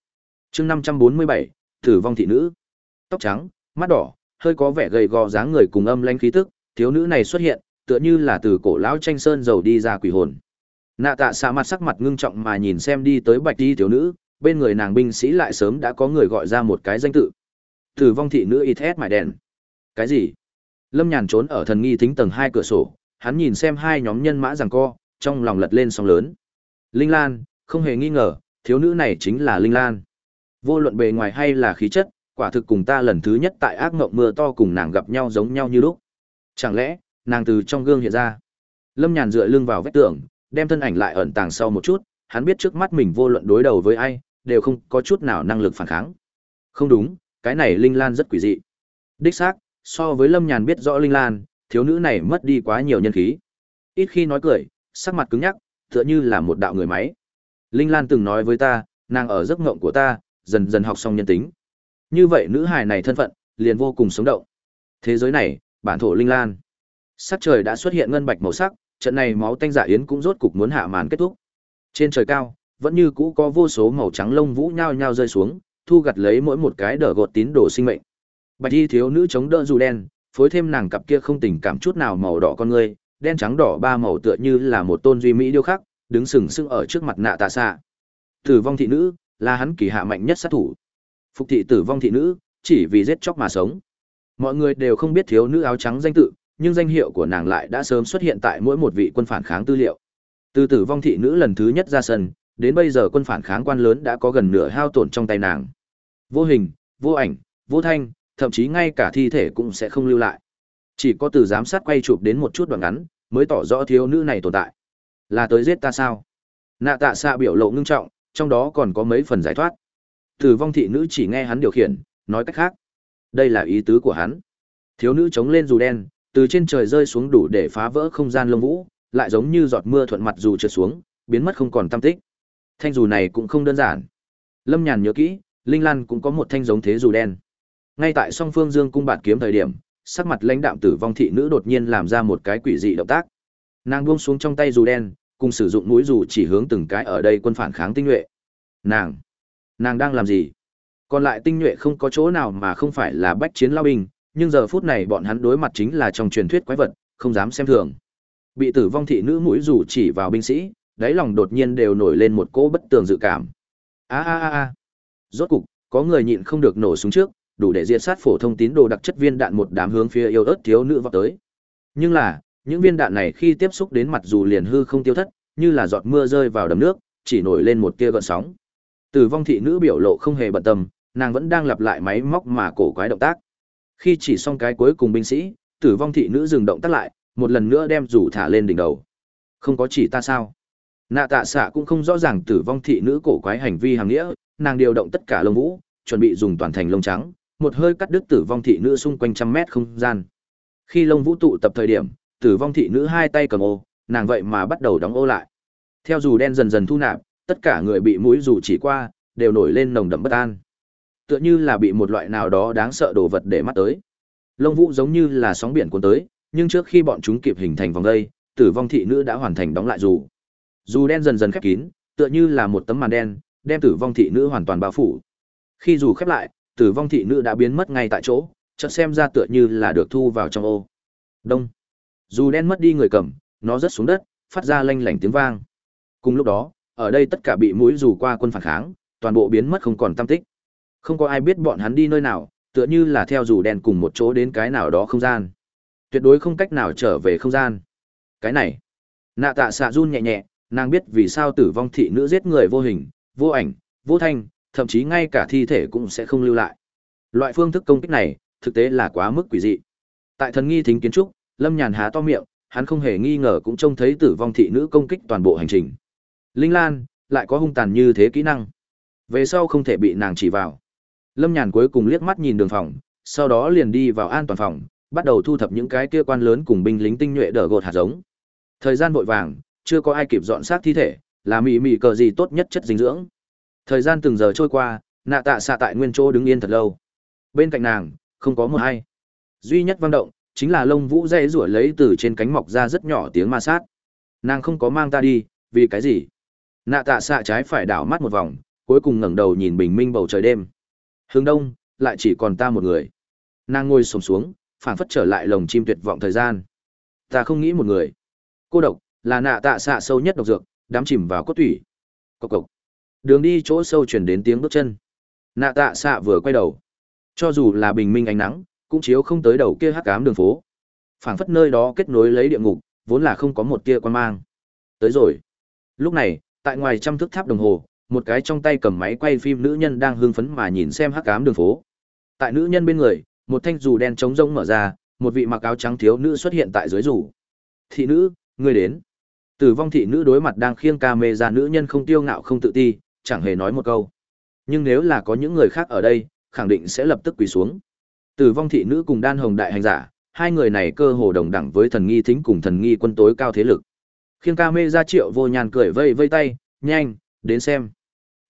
Chương năm trăm bốn mươi bảy, Tử vong thị nữ. Tóc trắng, mắt đỏ, hơi có vẻ gầy gò dáng người cùng âm lãnh khí tức, thiếu nữ này xuất hiện, tựa như là từ cổ lão tranh sơn dầu đi ra quỷ hồn. Nạ tạ xạ mặt sắc mặt ngưng trọng mà nhìn xem đi tới bạch đi thiếu nữ, bên người nàng binh sĩ lại sớm đã có người gọi ra một cái danh tự. Tử vong thị nữ ít mải đèn. Cái gì? Lâm Nhàn trốn ở thần nghi thính tầng hai cửa sổ, hắn nhìn xem hai nhóm nhân mã giằng co, trong lòng lật lên sóng lớn. Linh Lan, không hề nghi ngờ, thiếu nữ này chính là Linh Lan. Vô luận bề ngoài hay là khí chất, quả thực cùng ta lần thứ nhất tại ác ngộng mưa to cùng nàng gặp nhau giống nhau như lúc. Chẳng lẽ, nàng từ trong gương hiện ra? Lâm Nhàn dựa lưng vào vách tường, đem thân ảnh lại ẩn tàng sau một chút, hắn biết trước mắt mình vô luận đối đầu với ai, đều không có chút nào năng lực phản kháng. Không đúng, cái này Linh Lan rất quỷ dị. Đích xác, so với Lâm Nhàn biết rõ Linh Lan, thiếu nữ này mất đi quá nhiều nhân khí. Ít khi nói cười, sắc mặt cứng nhắc, tựa như là một đạo người máy. Linh Lan từng nói với ta, nàng ở giấc ngộng của ta, dần dần học xong nhân tính. Như vậy nữ hài này thân phận, liền vô cùng sống động. Thế giới này, bản thổ Linh Lan. Sắc trời đã xuất hiện ngân bạch màu sắc, trận này máu tanh giả yến cũng rốt cục muốn hạ màn kết thúc. Trên trời cao, vẫn như cũ có vô số màu trắng lông vũ nhao nhao rơi xuống, thu gặt lấy mỗi một cái đỡ gột tín đồ sinh mệnh. Bạch y thiếu nữ chống đỡ dù đen, phối thêm nàng cặp kia không tình cảm chút nào màu đỏ con người, đen trắng đỏ ba màu tựa như là một tôn duy mỹ điêu khắc, đứng sừng sững ở trước mặt nạ tạ xạ. Tử vong thị nữ, là hắn kỳ hạ mạnh nhất sát thủ. Phục thị tử vong thị nữ, chỉ vì giết chóc mà sống. Mọi người đều không biết thiếu nữ áo trắng danh tự, nhưng danh hiệu của nàng lại đã sớm xuất hiện tại mỗi một vị quân phản kháng tư liệu. Từ tử vong thị nữ lần thứ nhất ra sân, đến bây giờ quân phản kháng quan lớn đã có gần nửa hao tổn trong tay nàng. Vô hình, vô ảnh, vô thanh, thậm chí ngay cả thi thể cũng sẽ không lưu lại. Chỉ có từ giám sát quay chụp đến một chút đoạn ngắn, mới tỏ rõ thiếu nữ này tồn tại. Là tới giết ta sao? Nạ tạ xạ biểu lộ ngưng trọng, trong đó còn có mấy phần giải thoát. Tử vong thị nữ chỉ nghe hắn điều khiển, nói cách khác. Đây là ý tứ của hắn. Thiếu nữ chống lên dù đen, từ trên trời rơi xuống đủ để phá vỡ không gian lông vũ, lại giống như giọt mưa thuận mặt dù trượt xuống, biến mất không còn tâm tích. Thanh dù này cũng không đơn giản. Lâm Nhàn nhớ kỹ, Linh Lan cũng có một thanh giống thế dù đen. Ngay tại song phương dương cung bạt kiếm thời điểm, sắc mặt lãnh đạm tử vong thị nữ đột nhiên làm ra một cái quỷ dị động tác. Nàng buông xuống trong tay dù đen, cùng sử dụng mũi dù chỉ hướng từng cái ở đây quân phản kháng tinh nhuệ. Nàng, nàng đang làm gì? Còn lại tinh nhuệ không có chỗ nào mà không phải là bách chiến lao binh, nhưng giờ phút này bọn hắn đối mặt chính là trong truyền thuyết quái vật, không dám xem thường. Bị tử vong thị nữ mũi dù chỉ vào binh sĩ, đáy lòng đột nhiên đều nổi lên một cỗ bất tường dự cảm. A a a a. Rốt cục, có người nhịn không được nổ súng trước, đủ để diệt sát phổ thông tín đồ đặc chất viên đạn một đám hướng phía yêu ớt thiếu nữ vọt tới. Nhưng là, những viên đạn này khi tiếp xúc đến mặt dù liền hư không tiêu thất, như là giọt mưa rơi vào đầm nước, chỉ nổi lên một tia gợn sóng. Tử vong thị nữ biểu lộ không hề bận tâm, nàng vẫn đang lặp lại máy móc mà cổ quái động tác. Khi chỉ xong cái cuối cùng binh sĩ, tử vong thị nữ dừng động tắt lại một lần nữa đem rủ thả lên đỉnh đầu. Không có chỉ ta sao? Nạ tạ xạ cũng không rõ ràng tử vong thị nữ cổ quái hành vi hàng nghĩa nàng điều động tất cả lông vũ chuẩn bị dùng toàn thành lông trắng một hơi cắt đứt tử vong thị nữ xung quanh trăm mét không gian. Khi lông vũ tụ tập thời điểm tử vong thị nữ hai tay cầm ô nàng vậy mà bắt đầu đóng ô lại. Theo dù đen dần dần thu nạp tất cả người bị mũi dù chỉ qua đều nổi lên nồng đậm bất an tựa như là bị một loại nào đó đáng sợ đồ vật để mắt tới. Lông vũ giống như là sóng biển cuốn tới, nhưng trước khi bọn chúng kịp hình thành vòng dây tử vong thị nữ đã hoàn thành đóng lại dù. Dù đen dần dần khép kín, tựa như là một tấm màn đen, đem tử vong thị nữ hoàn toàn bao phủ. Khi dù khép lại, tử vong thị nữ đã biến mất ngay tại chỗ, chợt xem ra tựa như là được thu vào trong ô. Đông. Dù đen mất đi người cầm, nó rớt xuống đất, phát ra lanh lảnh tiếng vang. Cùng lúc đó, ở đây tất cả bị mũi dù qua quân phản kháng, toàn bộ biến mất không còn tâm tích không có ai biết bọn hắn đi nơi nào, tựa như là theo dù đen cùng một chỗ đến cái nào đó không gian. Tuyệt đối không cách nào trở về không gian. Cái này. Nạ tạ xạ run nhẹ nhẹ, nàng biết vì sao tử vong thị nữ giết người vô hình, vô ảnh, vô thanh, thậm chí ngay cả thi thể cũng sẽ không lưu lại. Loại phương thức công kích này, thực tế là quá mức quỷ dị. Tại thần nghi thính kiến trúc, lâm nhàn há to miệng, hắn không hề nghi ngờ cũng trông thấy tử vong thị nữ công kích toàn bộ hành trình. Linh lan, lại có hung tàn như thế kỹ năng. Về sau không thể bị nàng chỉ vào lâm nhàn cuối cùng liếc mắt nhìn đường phòng, sau đó liền đi vào an toàn phòng, bắt đầu thu thập những cái kia quan lớn cùng binh lính tinh nhuệ đỡ gột hạt giống. Thời gian vội vàng, chưa có ai kịp dọn xác thi thể, là mị mị cờ gì tốt nhất chất dinh dưỡng. Thời gian từng giờ trôi qua, nạ tạ xạ tại nguyên chỗ đứng yên thật lâu. Bên cạnh nàng, không có một ai. Duy nhất vang động, chính là lông vũ dây rủa lấy từ trên cánh mọc ra rất nhỏ tiếng ma sát. Nàng không có mang ta đi, vì cái gì? Nạ tạ xạ trái phải đảo mắt một vòng, cuối cùng ngẩng đầu nhìn bình minh bầu trời đêm hướng đông, lại chỉ còn ta một người. Nàng ngồi sổm xuống, phảng phất trở lại lồng chim tuyệt vọng thời gian. Ta không nghĩ một người. Cô độc, là nạ tạ xạ sâu nhất độc dược, đám chìm vào cốt tủy. Cộc cộc. Đường đi chỗ sâu chuyển đến tiếng bước chân. Nạ tạ xạ vừa quay đầu. Cho dù là bình minh ánh nắng, cũng chiếu không tới đầu kia hắc cám đường phố. Phảng phất nơi đó kết nối lấy địa ngục, vốn là không có một tia quan mang. Tới rồi. Lúc này, tại ngoài trăm thước tháp đồng hồ một cái trong tay cầm máy quay phim nữ nhân đang hưng phấn mà nhìn xem hắc ám đường phố. Tại nữ nhân bên người, một thanh dù đen trống rỗng mở ra, một vị mặc áo trắng thiếu nữ xuất hiện tại dưới rủ thị nữ, ngươi đến. Tử vong thị nữ đối mặt đang khiêng ca mê ra nữ nhân không tiêu ngạo không tự ti, chẳng hề nói một câu. Nhưng nếu là có những người khác ở đây, khẳng định sẽ lập tức quỳ xuống. Tử vong thị nữ cùng đan hồng đại hành giả, hai người này cơ hồ đồng đẳng với thần nghi thính cùng thần nghi quân tối cao thế lực. Khiêng ca mê ra triệu vô nhàn cười vây vây tay, nhanh, đến xem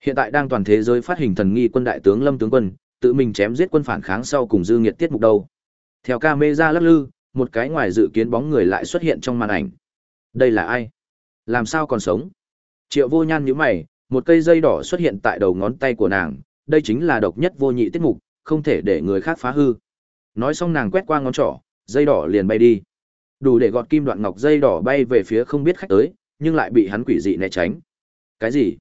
hiện tại đang toàn thế giới phát hình thần nghi quân đại tướng lâm tướng quân, tự mình chém giết quân phản kháng sau cùng dư nghiệt tiết mục đâu. Theo ca mê ra lắc lư, một cái ngoài dự kiến bóng người lại xuất hiện trong màn ảnh. Đây là ai? Làm sao còn sống? Triệu vô nhan nhíu mày, một cây dây đỏ xuất hiện tại đầu ngón tay của nàng, đây chính là độc nhất vô nhị tiết mục, không thể để người khác phá hư. Nói xong nàng quét qua ngón trỏ, dây đỏ liền bay đi. Đủ để gọt kim đoạn ngọc dây đỏ bay về phía không biết khách tới, nhưng lại bị hắn quỷ dị né tránh. Cái gì?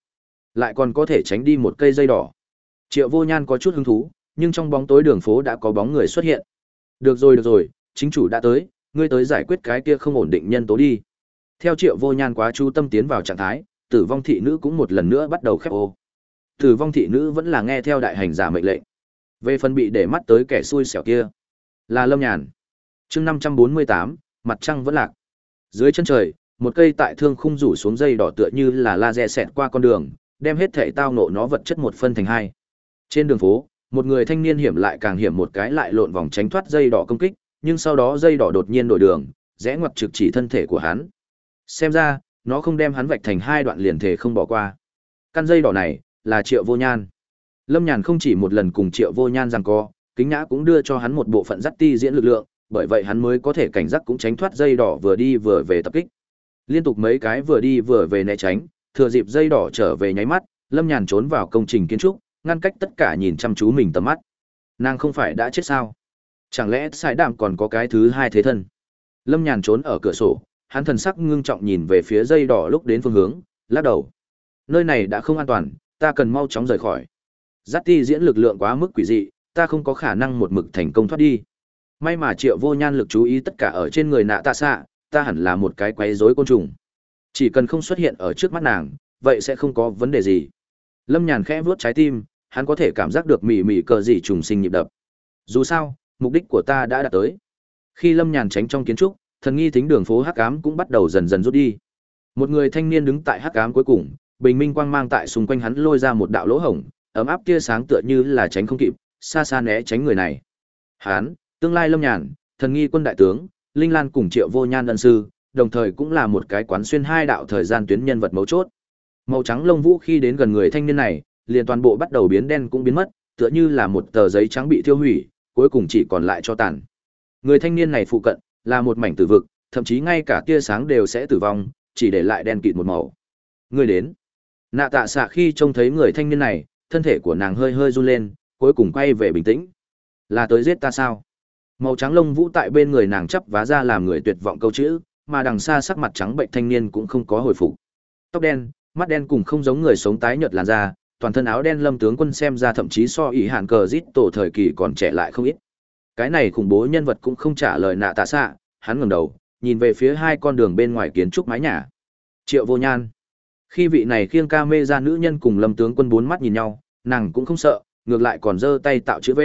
Lại còn có thể tránh đi một cây dây đỏ. Triệu vô nhan có chút hứng thú, nhưng trong bóng tối đường phố đã có bóng người xuất hiện. Được rồi được rồi, chính chủ đã tới, ngươi tới giải quyết cái kia không ổn định nhân tố đi. Theo triệu vô nhan quá chú tâm tiến vào trạng thái, tử vong thị nữ cũng một lần nữa bắt đầu khép ô. Tử vong thị nữ vẫn là nghe theo đại hành giả mệnh lệnh. Về phần bị để mắt tới kẻ xui xẻo kia, là lâm nhàn. Chương năm trăm bốn mươi tám, mặt trăng vẫn lạc. Dưới chân trời, một cây tại thương khung rủ xuống dây đỏ tựa như là laser xẹt qua con đường đem hết thể tao nộ nó vật chất một phân thành hai. Trên đường phố, một người thanh niên hiểm lại càng hiểm một cái lại lộn vòng tránh thoát dây đỏ công kích, nhưng sau đó dây đỏ đột nhiên đổi đường, rẽ ngoặt trực chỉ thân thể của hắn. Xem ra, nó không đem hắn vạch thành hai đoạn liền thể không bỏ qua. Căn dây đỏ này là triệu vô nhan. Lâm nhàn không chỉ một lần cùng triệu vô nhan rằng co, kính nhã cũng đưa cho hắn một bộ phận dắt ti diễn lực lượng, bởi vậy hắn mới có thể cảnh giác cũng tránh thoát dây đỏ vừa đi vừa về tập kích. Liên tục mấy cái vừa đi vừa về né tránh thừa dịp dây đỏ trở về nháy mắt, lâm nhàn trốn vào công trình kiến trúc, ngăn cách tất cả nhìn chăm chú mình tầm mắt. Nàng không phải đã chết sao? Chẳng lẽ sải đạm còn có cái thứ hai thế thân? Lâm nhàn trốn ở cửa sổ, hắn thần sắc ngưng trọng nhìn về phía dây đỏ lúc đến phương hướng, lắc đầu. Nơi này đã không an toàn, ta cần mau chóng rời khỏi. Giáp ti diễn lực lượng quá mức quỷ dị, ta không có khả năng một mực thành công thoát đi. May mà triệu vô nhan lực chú ý tất cả ở trên người nạ tạ xạ, ta hẳn là một cái quấy rối côn trùng chỉ cần không xuất hiện ở trước mắt nàng vậy sẽ không có vấn đề gì lâm nhàn khẽ vuốt trái tim hắn có thể cảm giác được mỉ mỉ cờ gì trùng sinh nhịp đập dù sao mục đích của ta đã đạt tới Khi Lâm Nhàn tránh trong kiến trúc, thần nghi thính đường phố hắc ám cũng bắt đầu dần dần rút đi. Một người thanh niên đứng tại hắc ám cuối cùng, bình minh quang mang tại xung quanh hắn lôi ra một đạo lỗ hổng, ấm áp tia sáng tựa như là tránh không kịp, xa xa né tránh người này. Hán, tương lai Lâm Nhàn, thần nghi quân đại tướng, Linh Lan cùng Triệu Vô Nhan ân sư, đồng thời cũng là một cái quán xuyên hai đạo thời gian tuyến nhân vật mấu chốt. Màu trắng lông vũ khi đến gần người thanh niên này, liền toàn bộ bắt đầu biến đen cũng biến mất, tựa như là một tờ giấy trắng bị tiêu hủy, cuối cùng chỉ còn lại cho tàn. Người thanh niên này phụ cận là một mảnh tử vực, thậm chí ngay cả tia sáng đều sẽ tử vong, chỉ để lại đen kịt một màu. Người đến. Nạ tạ Sạ khi trông thấy người thanh niên này, thân thể của nàng hơi hơi run lên, cuối cùng quay về bình tĩnh. Là tới giết ta sao? Màu trắng lông vũ tại bên người nàng chấp vá ra làm người tuyệt vọng câu chữ, mà đằng xa sắc mặt trắng bệnh thanh niên cũng không có hồi phục. Tóc đen, mắt đen cùng không giống người sống tái nhợt làn da, toàn thân áo đen lâm tướng quân xem ra thậm chí so ý hạn cờ rít tổ thời kỳ còn trẻ lại không ít. Cái này khủng bố nhân vật cũng không trả lời nạ tạ xạ, hắn ngẩng đầu, nhìn về phía hai con đường bên ngoài kiến trúc mái nhà. Triệu Vô Nhan. Khi vị này khiêng ca mê ra nữ nhân cùng lâm tướng quân bốn mắt nhìn nhau, nàng cũng không sợ, ngược lại còn giơ tay tạo chữ V.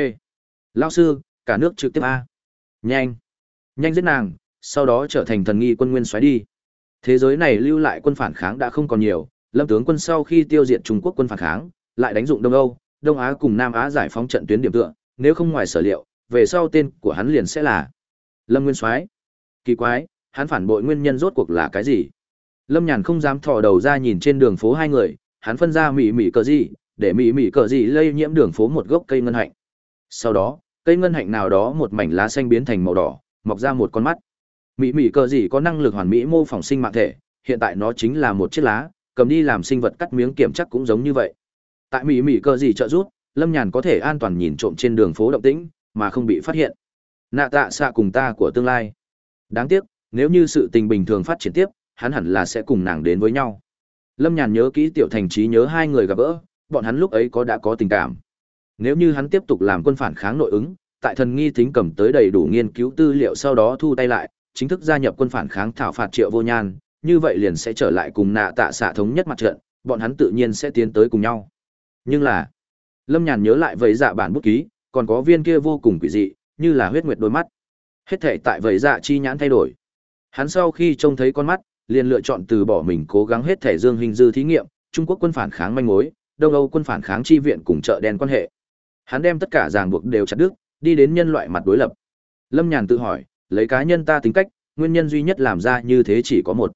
Lão sư, cả nước trực tiếp A. Nhanh. Nhanh giết nàng, sau đó trở thành thần nghi quân nguyên xoáy đi. Thế giới này lưu lại quân phản kháng đã không còn nhiều, Lâm tướng quân sau khi tiêu diệt Trung Quốc quân phản kháng, lại đánh dụng Đông Âu, Đông Á cùng Nam Á giải phóng trận tuyến điểm tựa, nếu không ngoài sở liệu, về sau tên của hắn liền sẽ là Lâm Nguyên Soái. Kỳ quái, hắn phản bội nguyên nhân rốt cuộc là cái gì? Lâm Nhàn không dám thò đầu ra nhìn trên đường phố hai người, hắn phân ra mỉ mỉ cờ gì, để mỉ mỉ cờ gì lây nhiễm đường phố một gốc cây ngân hạnh. Sau đó, cây ngân hạnh nào đó một mảnh lá xanh biến thành màu đỏ, mọc ra một con mắt mỹ mỹ cờ gì có năng lực hoàn mỹ mô phỏng sinh mạng thể, hiện tại nó chính là một chiếc lá, cầm đi làm sinh vật cắt miếng kiểm chắc cũng giống như vậy. Tại mỹ mỹ cờ gì trợ giúp, Lâm Nhàn có thể an toàn nhìn trộm trên đường phố động tĩnh, mà không bị phát hiện. Nạ tạ xạ cùng ta của tương lai. Đáng tiếc, nếu như sự tình bình thường phát triển tiếp, hắn hẳn là sẽ cùng nàng đến với nhau. Lâm Nhàn nhớ kỹ tiểu thành trí nhớ hai người gặp gỡ, bọn hắn lúc ấy có đã có tình cảm. Nếu như hắn tiếp tục làm quân phản kháng nội ứng, tại thần nghi thính cầm tới đầy đủ nghiên cứu tư liệu sau đó thu tay lại, chính thức gia nhập quân phản kháng thảo phạt triệu vô nhan, như vậy liền sẽ trở lại cùng nạ tạ xạ thống nhất mặt trận, bọn hắn tự nhiên sẽ tiến tới cùng nhau. Nhưng là, Lâm Nhàn nhớ lại vầy dạ bản bút ký, còn có viên kia vô cùng quỷ dị, như là huyết nguyệt đôi mắt. Hết thể tại vầy dạ chi nhãn thay đổi. Hắn sau khi trông thấy con mắt, liền lựa chọn từ bỏ mình cố gắng hết thể dương hình dư thí nghiệm, Trung Quốc quân phản kháng manh mối, Đông Âu quân phản kháng chi viện cùng chợ đen quan hệ. Hắn đem tất cả ràng buộc đều chặt đứt, đi đến nhân loại mặt đối lập. Lâm Nhàn tự hỏi, lấy cá nhân ta tính cách, nguyên nhân duy nhất làm ra như thế chỉ có một.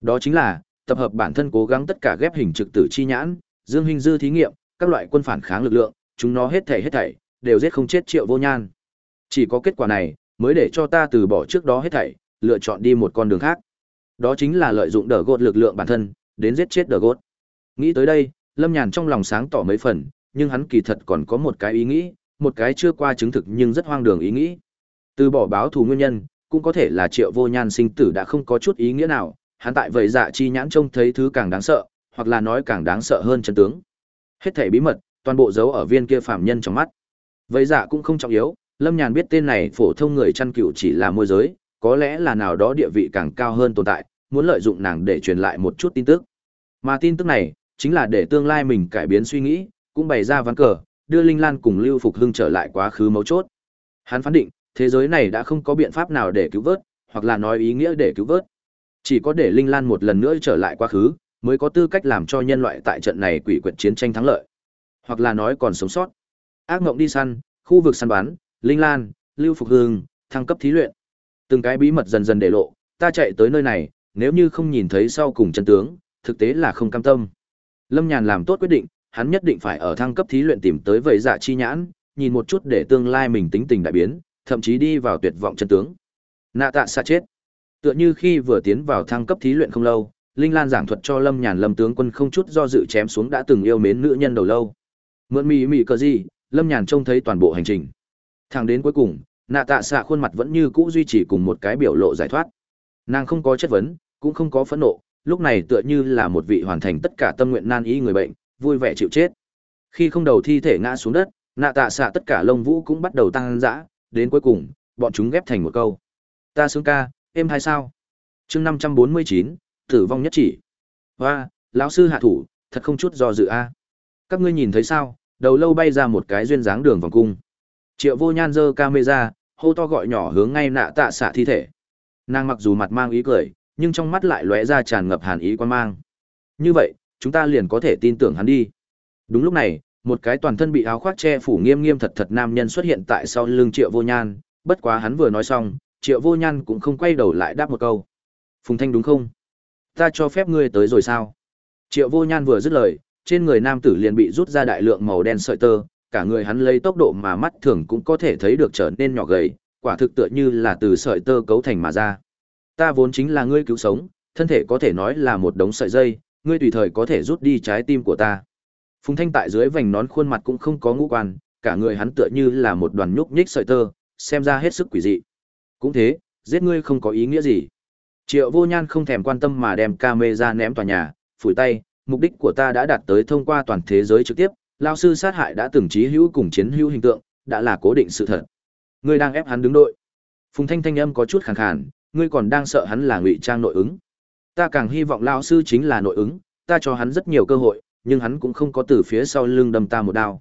Đó chính là, tập hợp bản thân cố gắng tất cả ghép hình trực tử chi nhãn, dương hình dư thí nghiệm, các loại quân phản kháng lực lượng, chúng nó hết thảy hết thảy, đều giết không chết triệu vô nhan. Chỉ có kết quả này, mới để cho ta từ bỏ trước đó hết thảy, lựa chọn đi một con đường khác. Đó chính là lợi dụng đờ gột lực lượng bản thân, đến giết chết đờ gột. Nghĩ tới đây, Lâm Nhàn trong lòng sáng tỏ mấy phần, nhưng hắn kỳ thật còn có một cái ý nghĩ, một cái chưa qua chứng thực nhưng rất hoang đường ý nghĩ. Từ bỏ báo thù nguyên nhân, cũng có thể là triệu vô nhan sinh tử đã không có chút ý nghĩa nào, hắn tại vậy dạ chi nhãn trông thấy thứ càng đáng sợ, hoặc là nói càng đáng sợ hơn chân tướng. Hết thảy bí mật, toàn bộ dấu ở viên kia phạm nhân trong mắt. Vậy dạ cũng không trọng yếu, Lâm Nhàn biết tên này phổ thông người chăn cựu chỉ là môi giới, có lẽ là nào đó địa vị càng cao hơn tồn tại, muốn lợi dụng nàng để truyền lại một chút tin tức. Mà tin tức này, chính là để tương lai mình cải biến suy nghĩ, cũng bày ra ván cờ, đưa Linh Lan cùng Lưu Phục Hưng trở lại quá khứ mấu chốt. Hắn phán định, thế giới này đã không có biện pháp nào để cứu vớt, hoặc là nói ý nghĩa để cứu vớt. Chỉ có để Linh Lan một lần nữa trở lại quá khứ, mới có tư cách làm cho nhân loại tại trận này quỷ quyệt chiến tranh thắng lợi. Hoặc là nói còn sống sót. Ác mộng đi săn, khu vực săn bắn, Linh Lan, Lưu Phục hương, thăng cấp thí luyện. Từng cái bí mật dần dần để lộ, ta chạy tới nơi này, nếu như không nhìn thấy sau cùng chân tướng, thực tế là không cam tâm. Lâm Nhàn làm tốt quyết định, hắn nhất định phải ở thăng cấp thí luyện tìm tới vậy dạ chi nhãn, nhìn một chút để tương lai mình tính tình đại biến, thậm chí đi vào tuyệt vọng chân tướng. Nạ tạ xa chết. Tựa như khi vừa tiến vào thăng cấp thí luyện không lâu, Linh Lan giảng thuật cho Lâm Nhàn Lâm tướng quân không chút do dự chém xuống đã từng yêu mến nữ nhân đầu lâu. Mượn mì mì cờ gì, Lâm Nhàn trông thấy toàn bộ hành trình. Thẳng đến cuối cùng, nạ tạ xạ khuôn mặt vẫn như cũ duy trì cùng một cái biểu lộ giải thoát. Nàng không có chất vấn, cũng không có phẫn nộ, lúc này tựa như là một vị hoàn thành tất cả tâm nguyện nan ý người bệnh, vui vẻ chịu chết. Khi không đầu thi thể ngã xuống đất, nạ tạ xạ tất cả lông vũ cũng bắt đầu tăng dã, đến cuối cùng, bọn chúng ghép thành một câu. Ta sướng ca, em hay sao? chương năm trăm bốn mươi chín tử vong nhất chỉ. Hoa, lão sư hạ thủ, thật không chút do dự a. Các ngươi nhìn thấy sao, đầu lâu bay ra một cái duyên dáng đường vòng cung. Triệu vô nhan dơ camera, hô to gọi nhỏ hướng ngay nạ tạ xạ thi thể nàng mặc dù mặt mang ý cười nhưng trong mắt lại lóe ra tràn ngập hàn ý quan mang như vậy chúng ta liền có thể tin tưởng hắn đi đúng lúc này một cái toàn thân bị áo khoác che phủ nghiêm nghiêm thật thật nam nhân xuất hiện tại sau lưng triệu vô nhan, bất quá hắn vừa nói xong, triệu vô nhan cũng không quay đầu lại đáp một câu. Phùng thanh đúng không? Ta cho phép ngươi tới rồi sao? Triệu vô nhan vừa dứt lời, trên người nam tử liền bị rút ra đại lượng màu đen sợi tơ, cả người hắn lấy tốc độ mà mắt thường cũng có thể thấy được trở nên nhỏ gầy, quả thực tựa như là từ sợi tơ cấu thành mà ra. Ta vốn chính là ngươi cứu sống, thân thể có thể nói là một đống sợi dây, ngươi tùy thời có thể rút đi trái tim của ta phùng thanh tại dưới vành nón khuôn mặt cũng không có ngũ quan, cả người hắn tựa như là một đoàn nhúc nhích sợi tơ, xem ra hết sức quỷ dị. Cũng thế, giết ngươi không có ý nghĩa gì. Triệu vô nhan không thèm quan tâm mà đem camera ném tòa nhà, phủi tay, mục đích của ta đã đạt tới thông qua toàn thế giới trực tiếp lao sư sát hại đã từng trí hữu cùng chiến hữu hình tượng, đã là cố định sự thật. Ngươi đang ép hắn đứng đội. Phùng thanh thanh âm có chút khàn khàn, ngươi còn đang sợ hắn là ngụy trang nội ứng. Ta càng hy vọng lao sư chính là nội ứng, ta cho hắn rất nhiều cơ hội nhưng hắn cũng không có từ phía sau lưng đâm ta một đao.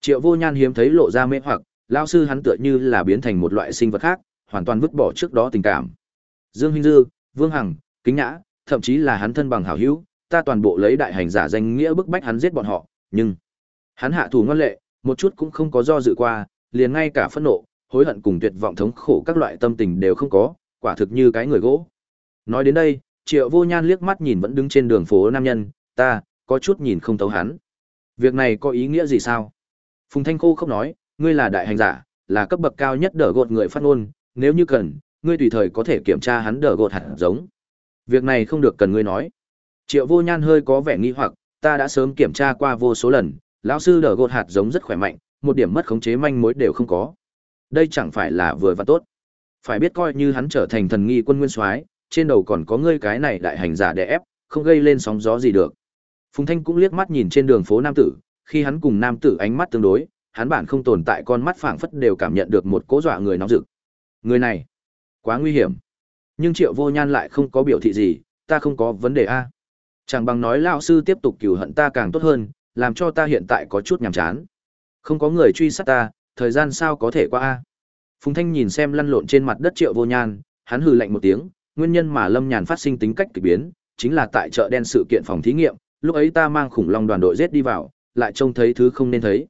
Triệu vô nhan hiếm thấy lộ ra mê hoặc, lão sư hắn tựa như là biến thành một loại sinh vật khác, hoàn toàn vứt bỏ trước đó tình cảm. Dương hinh dư, vương hằng, kính nhã, thậm chí là hắn thân bằng hảo hữu, ta toàn bộ lấy đại hành giả danh nghĩa bức bách hắn giết bọn họ, nhưng hắn hạ thủ ngoan lệ, một chút cũng không có do dự qua, liền ngay cả phẫn nộ, hối hận cùng tuyệt vọng thống khổ các loại tâm tình đều không có, quả thực như cái người gỗ. Nói đến đây, triệu vô nhan liếc mắt nhìn vẫn đứng trên đường phố nam nhân, ta có chút nhìn không thấu hắn. Việc này có ý nghĩa gì sao? Phùng thanh khô không nói, ngươi là đại hành giả, là cấp bậc cao nhất đỡ gột người phát ngôn, nếu như cần, ngươi tùy thời có thể kiểm tra hắn đỡ gột hạt giống. Việc này không được cần ngươi nói. Triệu vô nhan hơi có vẻ nghi hoặc, ta đã sớm kiểm tra qua vô số lần, lão sư đỡ gột hạt giống rất khỏe mạnh, một điểm mất khống chế manh mối đều không có. Đây chẳng phải là vừa và tốt. Phải biết coi như hắn trở thành thần nghi quân nguyên soái, trên đầu còn có ngươi cái này đại hành giả đè ép, không gây lên sóng gió gì được phùng thanh cũng liếc mắt nhìn trên đường phố nam tử, khi hắn cùng nam tử ánh mắt tương đối, hắn bản không tồn tại con mắt phảng phất đều cảm nhận được một cố dọa người nóng rực. Người này, quá nguy hiểm. Nhưng triệu vô nhan lại không có biểu thị gì, ta không có vấn đề a. Chẳng bằng nói lão sư tiếp tục cừu hận ta càng tốt hơn, làm cho ta hiện tại có chút nhàm chán. Không có người truy sát ta, thời gian sao có thể qua a? Phùng thanh nhìn xem lăn lộn trên mặt đất triệu vô nhan, hắn hừ lạnh một tiếng, nguyên nhân mà lâm nhàn phát sinh tính cách kỳ biến, chính là tại chợ đen sự kiện phòng thí nghiệm lúc ấy ta mang khủng long đoàn đội giết đi vào, lại trông thấy thứ không nên thấy.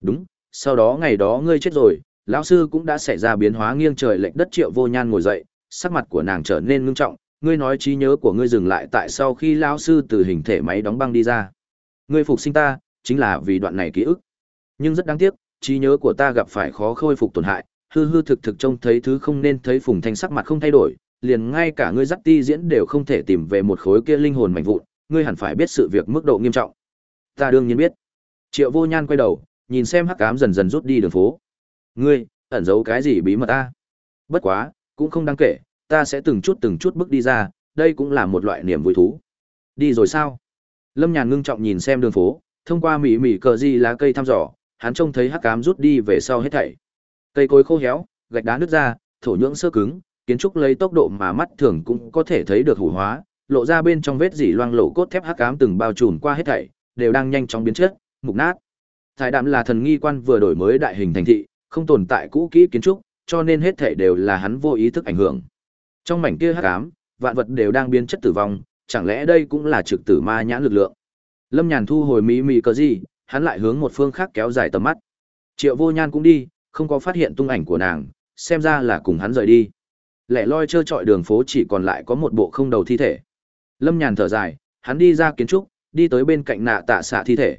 Đúng, sau đó ngày đó ngươi chết rồi, lão sư cũng đã xảy ra biến hóa nghiêng trời lệch đất triệu vô nhan ngồi dậy, sắc mặt của nàng trở nên ngưng trọng, ngươi nói trí nhớ của ngươi dừng lại tại sau khi lão sư từ hình thể máy đóng băng đi ra. Ngươi phục sinh ta, chính là vì đoạn này ký ức. Nhưng rất đáng tiếc, trí nhớ của ta gặp phải khó khôi phục tổn hại, hư hư thực thực trông thấy thứ không nên thấy phùng thanh sắc mặt không thay đổi, liền ngay cả ngươi dắt ti diễn đều không thể tìm về một khối kia linh hồn mạnh vụn ngươi hẳn phải biết sự việc mức độ nghiêm trọng. Ta đương nhiên biết. Triệu vô nhan quay đầu, nhìn xem hắc cám dần dần rút đi đường phố. Ngươi, ẩn giấu cái gì bí mật ta? Bất quá, cũng không đáng kể, ta sẽ từng chút từng chút bước đi ra, đây cũng là một loại niềm vui thú. Đi rồi sao? Lâm nhàn ngưng trọng nhìn xem đường phố, thông qua mỉ mỉ cờ di lá cây thăm dò, hắn trông thấy hắc cám rút đi về sau hết thảy. Cây cối khô héo, gạch đá nứt ra, thổ nhưỡng sơ cứng, kiến trúc lấy tốc độ mà mắt thường cũng có thể thấy được hủ hóa lộ ra bên trong vết dỉ loang lổ cốt thép hắc ám từng bao trùm qua hết thảy đều đang nhanh chóng biến chất mục nát Thái đạm là thần nghi quan vừa đổi mới đại hình thành thị, không tồn tại cũ kỹ kiến trúc, cho nên hết thảy đều là hắn vô ý thức ảnh hưởng. Trong mảnh kia hắc ám, vạn vật đều đang biến chất tử vong, chẳng lẽ đây cũng là trực tử ma nhãn lực lượng? Lâm Nhàn thu hồi mỹ mí cờ gì, hắn lại hướng một phương khác kéo dài tầm mắt. Triệu Vô Nhan cũng đi, không có phát hiện tung ảnh của nàng, xem ra là cùng hắn rời đi. Lẻ loi trơ trọi đường phố chỉ còn lại có một bộ không đầu thi thể. Lâm Nhàn thở dài, hắn đi ra kiến trúc, đi tới bên cạnh nạ tạ xạ thi thể.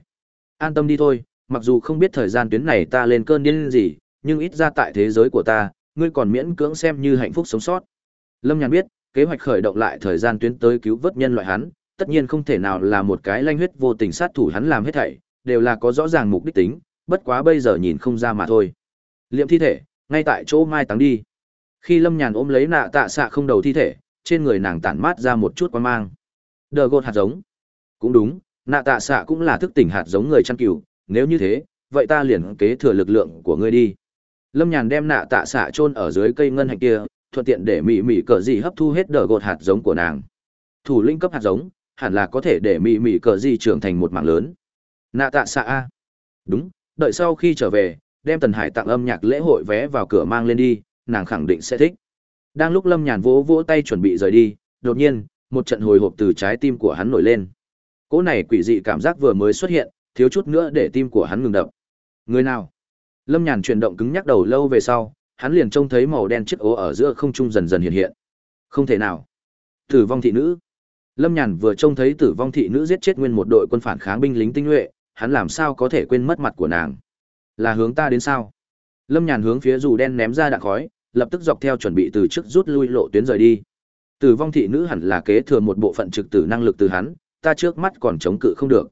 An tâm đi thôi, mặc dù không biết thời gian tuyến này ta lên cơn điên gì, nhưng ít ra tại thế giới của ta, ngươi còn miễn cưỡng xem như hạnh phúc sống sót. Lâm Nhàn biết, kế hoạch khởi động lại thời gian tuyến tới cứu vớt nhân loại hắn, tất nhiên không thể nào là một cái lanh huyết vô tình sát thủ hắn làm hết thảy, đều là có rõ ràng mục đích tính, bất quá bây giờ nhìn không ra mà thôi. Liệm thi thể, ngay tại chỗ mai táng đi. Khi Lâm Nhàn ôm lấy nạ tạ xạ không đầu thi thể, trên người nàng tản mát ra một chút quan mang. Đờ gột hạt giống. Cũng đúng, nạ tạ xạ cũng là thức tỉnh hạt giống người chăn cừu, nếu như thế, vậy ta liền kế thừa lực lượng của ngươi đi. Lâm Nhàn đem nạ tạ xạ chôn ở dưới cây ngân hạnh kia, thuận tiện để mị mị cờ gì hấp thu hết đờ gột hạt giống của nàng. Thủ linh cấp hạt giống, hẳn là có thể để mị mị cờ gì trưởng thành một mạng lớn. Nạ tạ xạ a. Đúng, đợi sau khi trở về, đem Tần Hải tặng âm nhạc lễ hội vé vào cửa mang lên đi, nàng khẳng định sẽ thích. Đang lúc Lâm Nhàn vỗ vỗ tay chuẩn bị rời đi, đột nhiên, một trận hồi hộp từ trái tim của hắn nổi lên. Cỗ này quỷ dị cảm giác vừa mới xuất hiện, thiếu chút nữa để tim của hắn ngừng đập. Người nào? Lâm Nhàn chuyển động cứng nhắc đầu lâu về sau, hắn liền trông thấy màu đen chiếc ố ở giữa không trung dần dần hiện hiện. Không thể nào. Tử vong thị nữ. Lâm Nhàn vừa trông thấy tử vong thị nữ giết chết nguyên một đội quân phản kháng binh lính tinh nhuệ, hắn làm sao có thể quên mất mặt của nàng? Là hướng ta đến sao? Lâm Nhàn hướng phía dù đen ném ra đạn khói, lập tức dọc theo chuẩn bị từ trước rút lui lộ tuyến rời đi. Tử vong thị nữ hẳn là kế thừa một bộ phận trực tử năng lực từ hắn, ta trước mắt còn chống cự không được.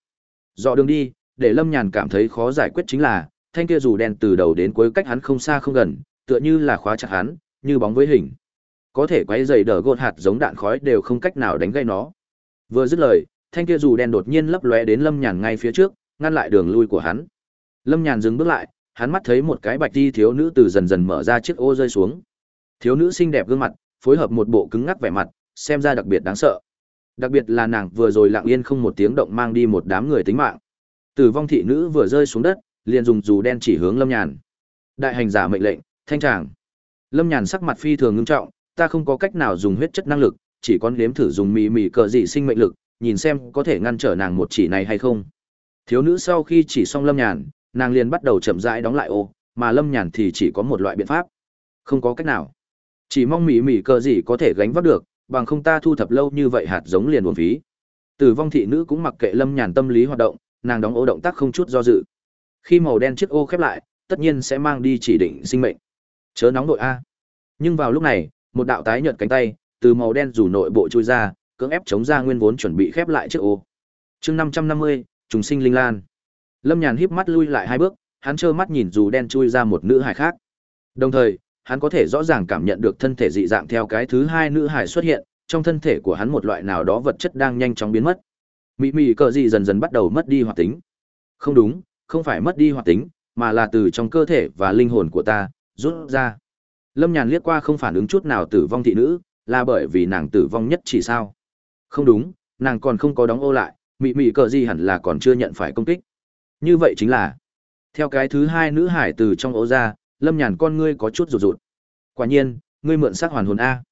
Dọ đường đi, để Lâm Nhàn cảm thấy khó giải quyết chính là, thanh kia dù đen từ đầu đến cuối cách hắn không xa không gần, tựa như là khóa chặt hắn, như bóng với hình. Có thể quấy giày đỡ gột hạt giống đạn khói đều không cách nào đánh gây nó. Vừa dứt lời, thanh kia dù đen đột nhiên lấp lóe đến Lâm Nhàn ngay phía trước, ngăn lại đường lui của hắn. Lâm Nhàn dừng bước lại, hắn mắt thấy một cái bạch đi thiếu nữ từ dần dần mở ra chiếc ô rơi xuống. Thiếu nữ xinh đẹp gương mặt, phối hợp một bộ cứng ngắc vẻ mặt, xem ra đặc biệt đáng sợ. Đặc biệt là nàng vừa rồi lặng yên không một tiếng động mang đi một đám người tính mạng. Tử vong thị nữ vừa rơi xuống đất, liền dùng dù đen chỉ hướng Lâm Nhàn. Đại hành giả mệnh lệnh, thanh tràng. Lâm Nhàn sắc mặt phi thường ngưng trọng, ta không có cách nào dùng huyết chất năng lực, chỉ có nếm thử dùng mì mì cờ dị sinh mệnh lực, nhìn xem có thể ngăn trở nàng một chỉ này hay không. Thiếu nữ sau khi chỉ xong Lâm Nhàn, nàng liền bắt đầu chậm rãi đóng lại ô, mà Lâm Nhàn thì chỉ có một loại biện pháp. Không có cách nào. Chỉ mong mỉ mỉ cờ gì có thể gánh vác được, bằng không ta thu thập lâu như vậy hạt giống liền buồn phí. Tử vong thị nữ cũng mặc kệ Lâm Nhàn tâm lý hoạt động, nàng đóng ô động tác không chút do dự. Khi màu đen chiếc ô khép lại, tất nhiên sẽ mang đi chỉ định sinh mệnh. Chớ nóng đội a. Nhưng vào lúc này, một đạo tái nhợt cánh tay từ màu đen rủ nội bộ chui ra, cưỡng ép chống ra nguyên vốn chuẩn bị khép lại chiếc ô. Chương 550, trùng sinh linh lan. Lâm Nhàn híp mắt lui lại hai bước, hắn trơ mắt nhìn dù đen chui ra một nữ hài khác. Đồng thời, hắn có thể rõ ràng cảm nhận được thân thể dị dạng theo cái thứ hai nữ hài xuất hiện, trong thân thể của hắn một loại nào đó vật chất đang nhanh chóng biến mất. Mị mị cờ dị dần dần bắt đầu mất đi hoạt tính. Không đúng, không phải mất đi hoạt tính, mà là từ trong cơ thể và linh hồn của ta, rút ra. Lâm Nhàn liếc qua không phản ứng chút nào tử vong thị nữ, là bởi vì nàng tử vong nhất chỉ sao. Không đúng, nàng còn không có đóng ô lại, mị mị cờ gì hẳn là còn chưa nhận phải công kích. Như vậy chính là, theo cái thứ hai nữ hải từ trong ố ra, lâm nhàn con ngươi có chút rụt rụt. Quả nhiên, ngươi mượn sắc hoàn hồn A.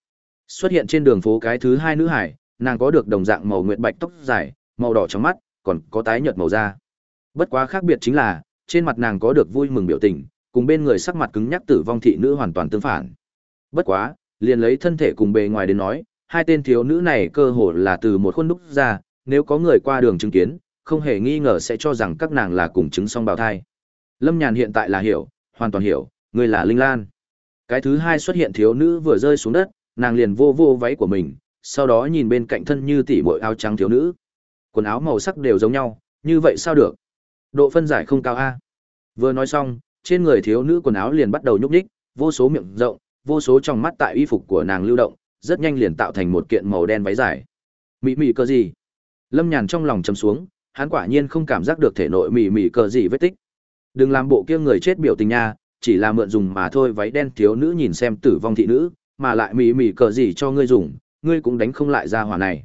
Xuất hiện trên đường phố cái thứ hai nữ hải, nàng có được đồng dạng màu nguyệt bạch tóc dài, màu đỏ trong mắt, còn có tái nhợt màu da. Bất quá khác biệt chính là, trên mặt nàng có được vui mừng biểu tình, cùng bên người sắc mặt cứng nhắc tử vong thị nữ hoàn toàn tương phản. Bất quá, liền lấy thân thể cùng bề ngoài đến nói, hai tên thiếu nữ này cơ hồ là từ một khuôn đúc ra, nếu có người qua đường chứng kiến, không hề nghi ngờ sẽ cho rằng các nàng là cùng chứng song bào thai. Lâm Nhàn hiện tại là hiểu, hoàn toàn hiểu, người là Linh Lan. Cái thứ hai xuất hiện thiếu nữ vừa rơi xuống đất, nàng liền vô vô váy của mình, sau đó nhìn bên cạnh thân như tỷ muội áo trắng thiếu nữ. Quần áo màu sắc đều giống nhau, như vậy sao được? Độ phân giải không cao a. Vừa nói xong, trên người thiếu nữ quần áo liền bắt đầu nhúc nhích, vô số miệng rộng, vô số trong mắt tại y phục của nàng lưu động, rất nhanh liền tạo thành một kiện màu đen váy dài. Mị mị cơ gì? Lâm Nhàn trong lòng trầm xuống, hắn quả nhiên không cảm giác được thể nội mỉ mỉ cờ gì vết tích. Đừng làm bộ kia người chết biểu tình nha, chỉ là mượn dùng mà thôi váy đen thiếu nữ nhìn xem tử vong thị nữ, mà lại mỉ mỉ cờ gì cho ngươi dùng, ngươi cũng đánh không lại ra hỏa này.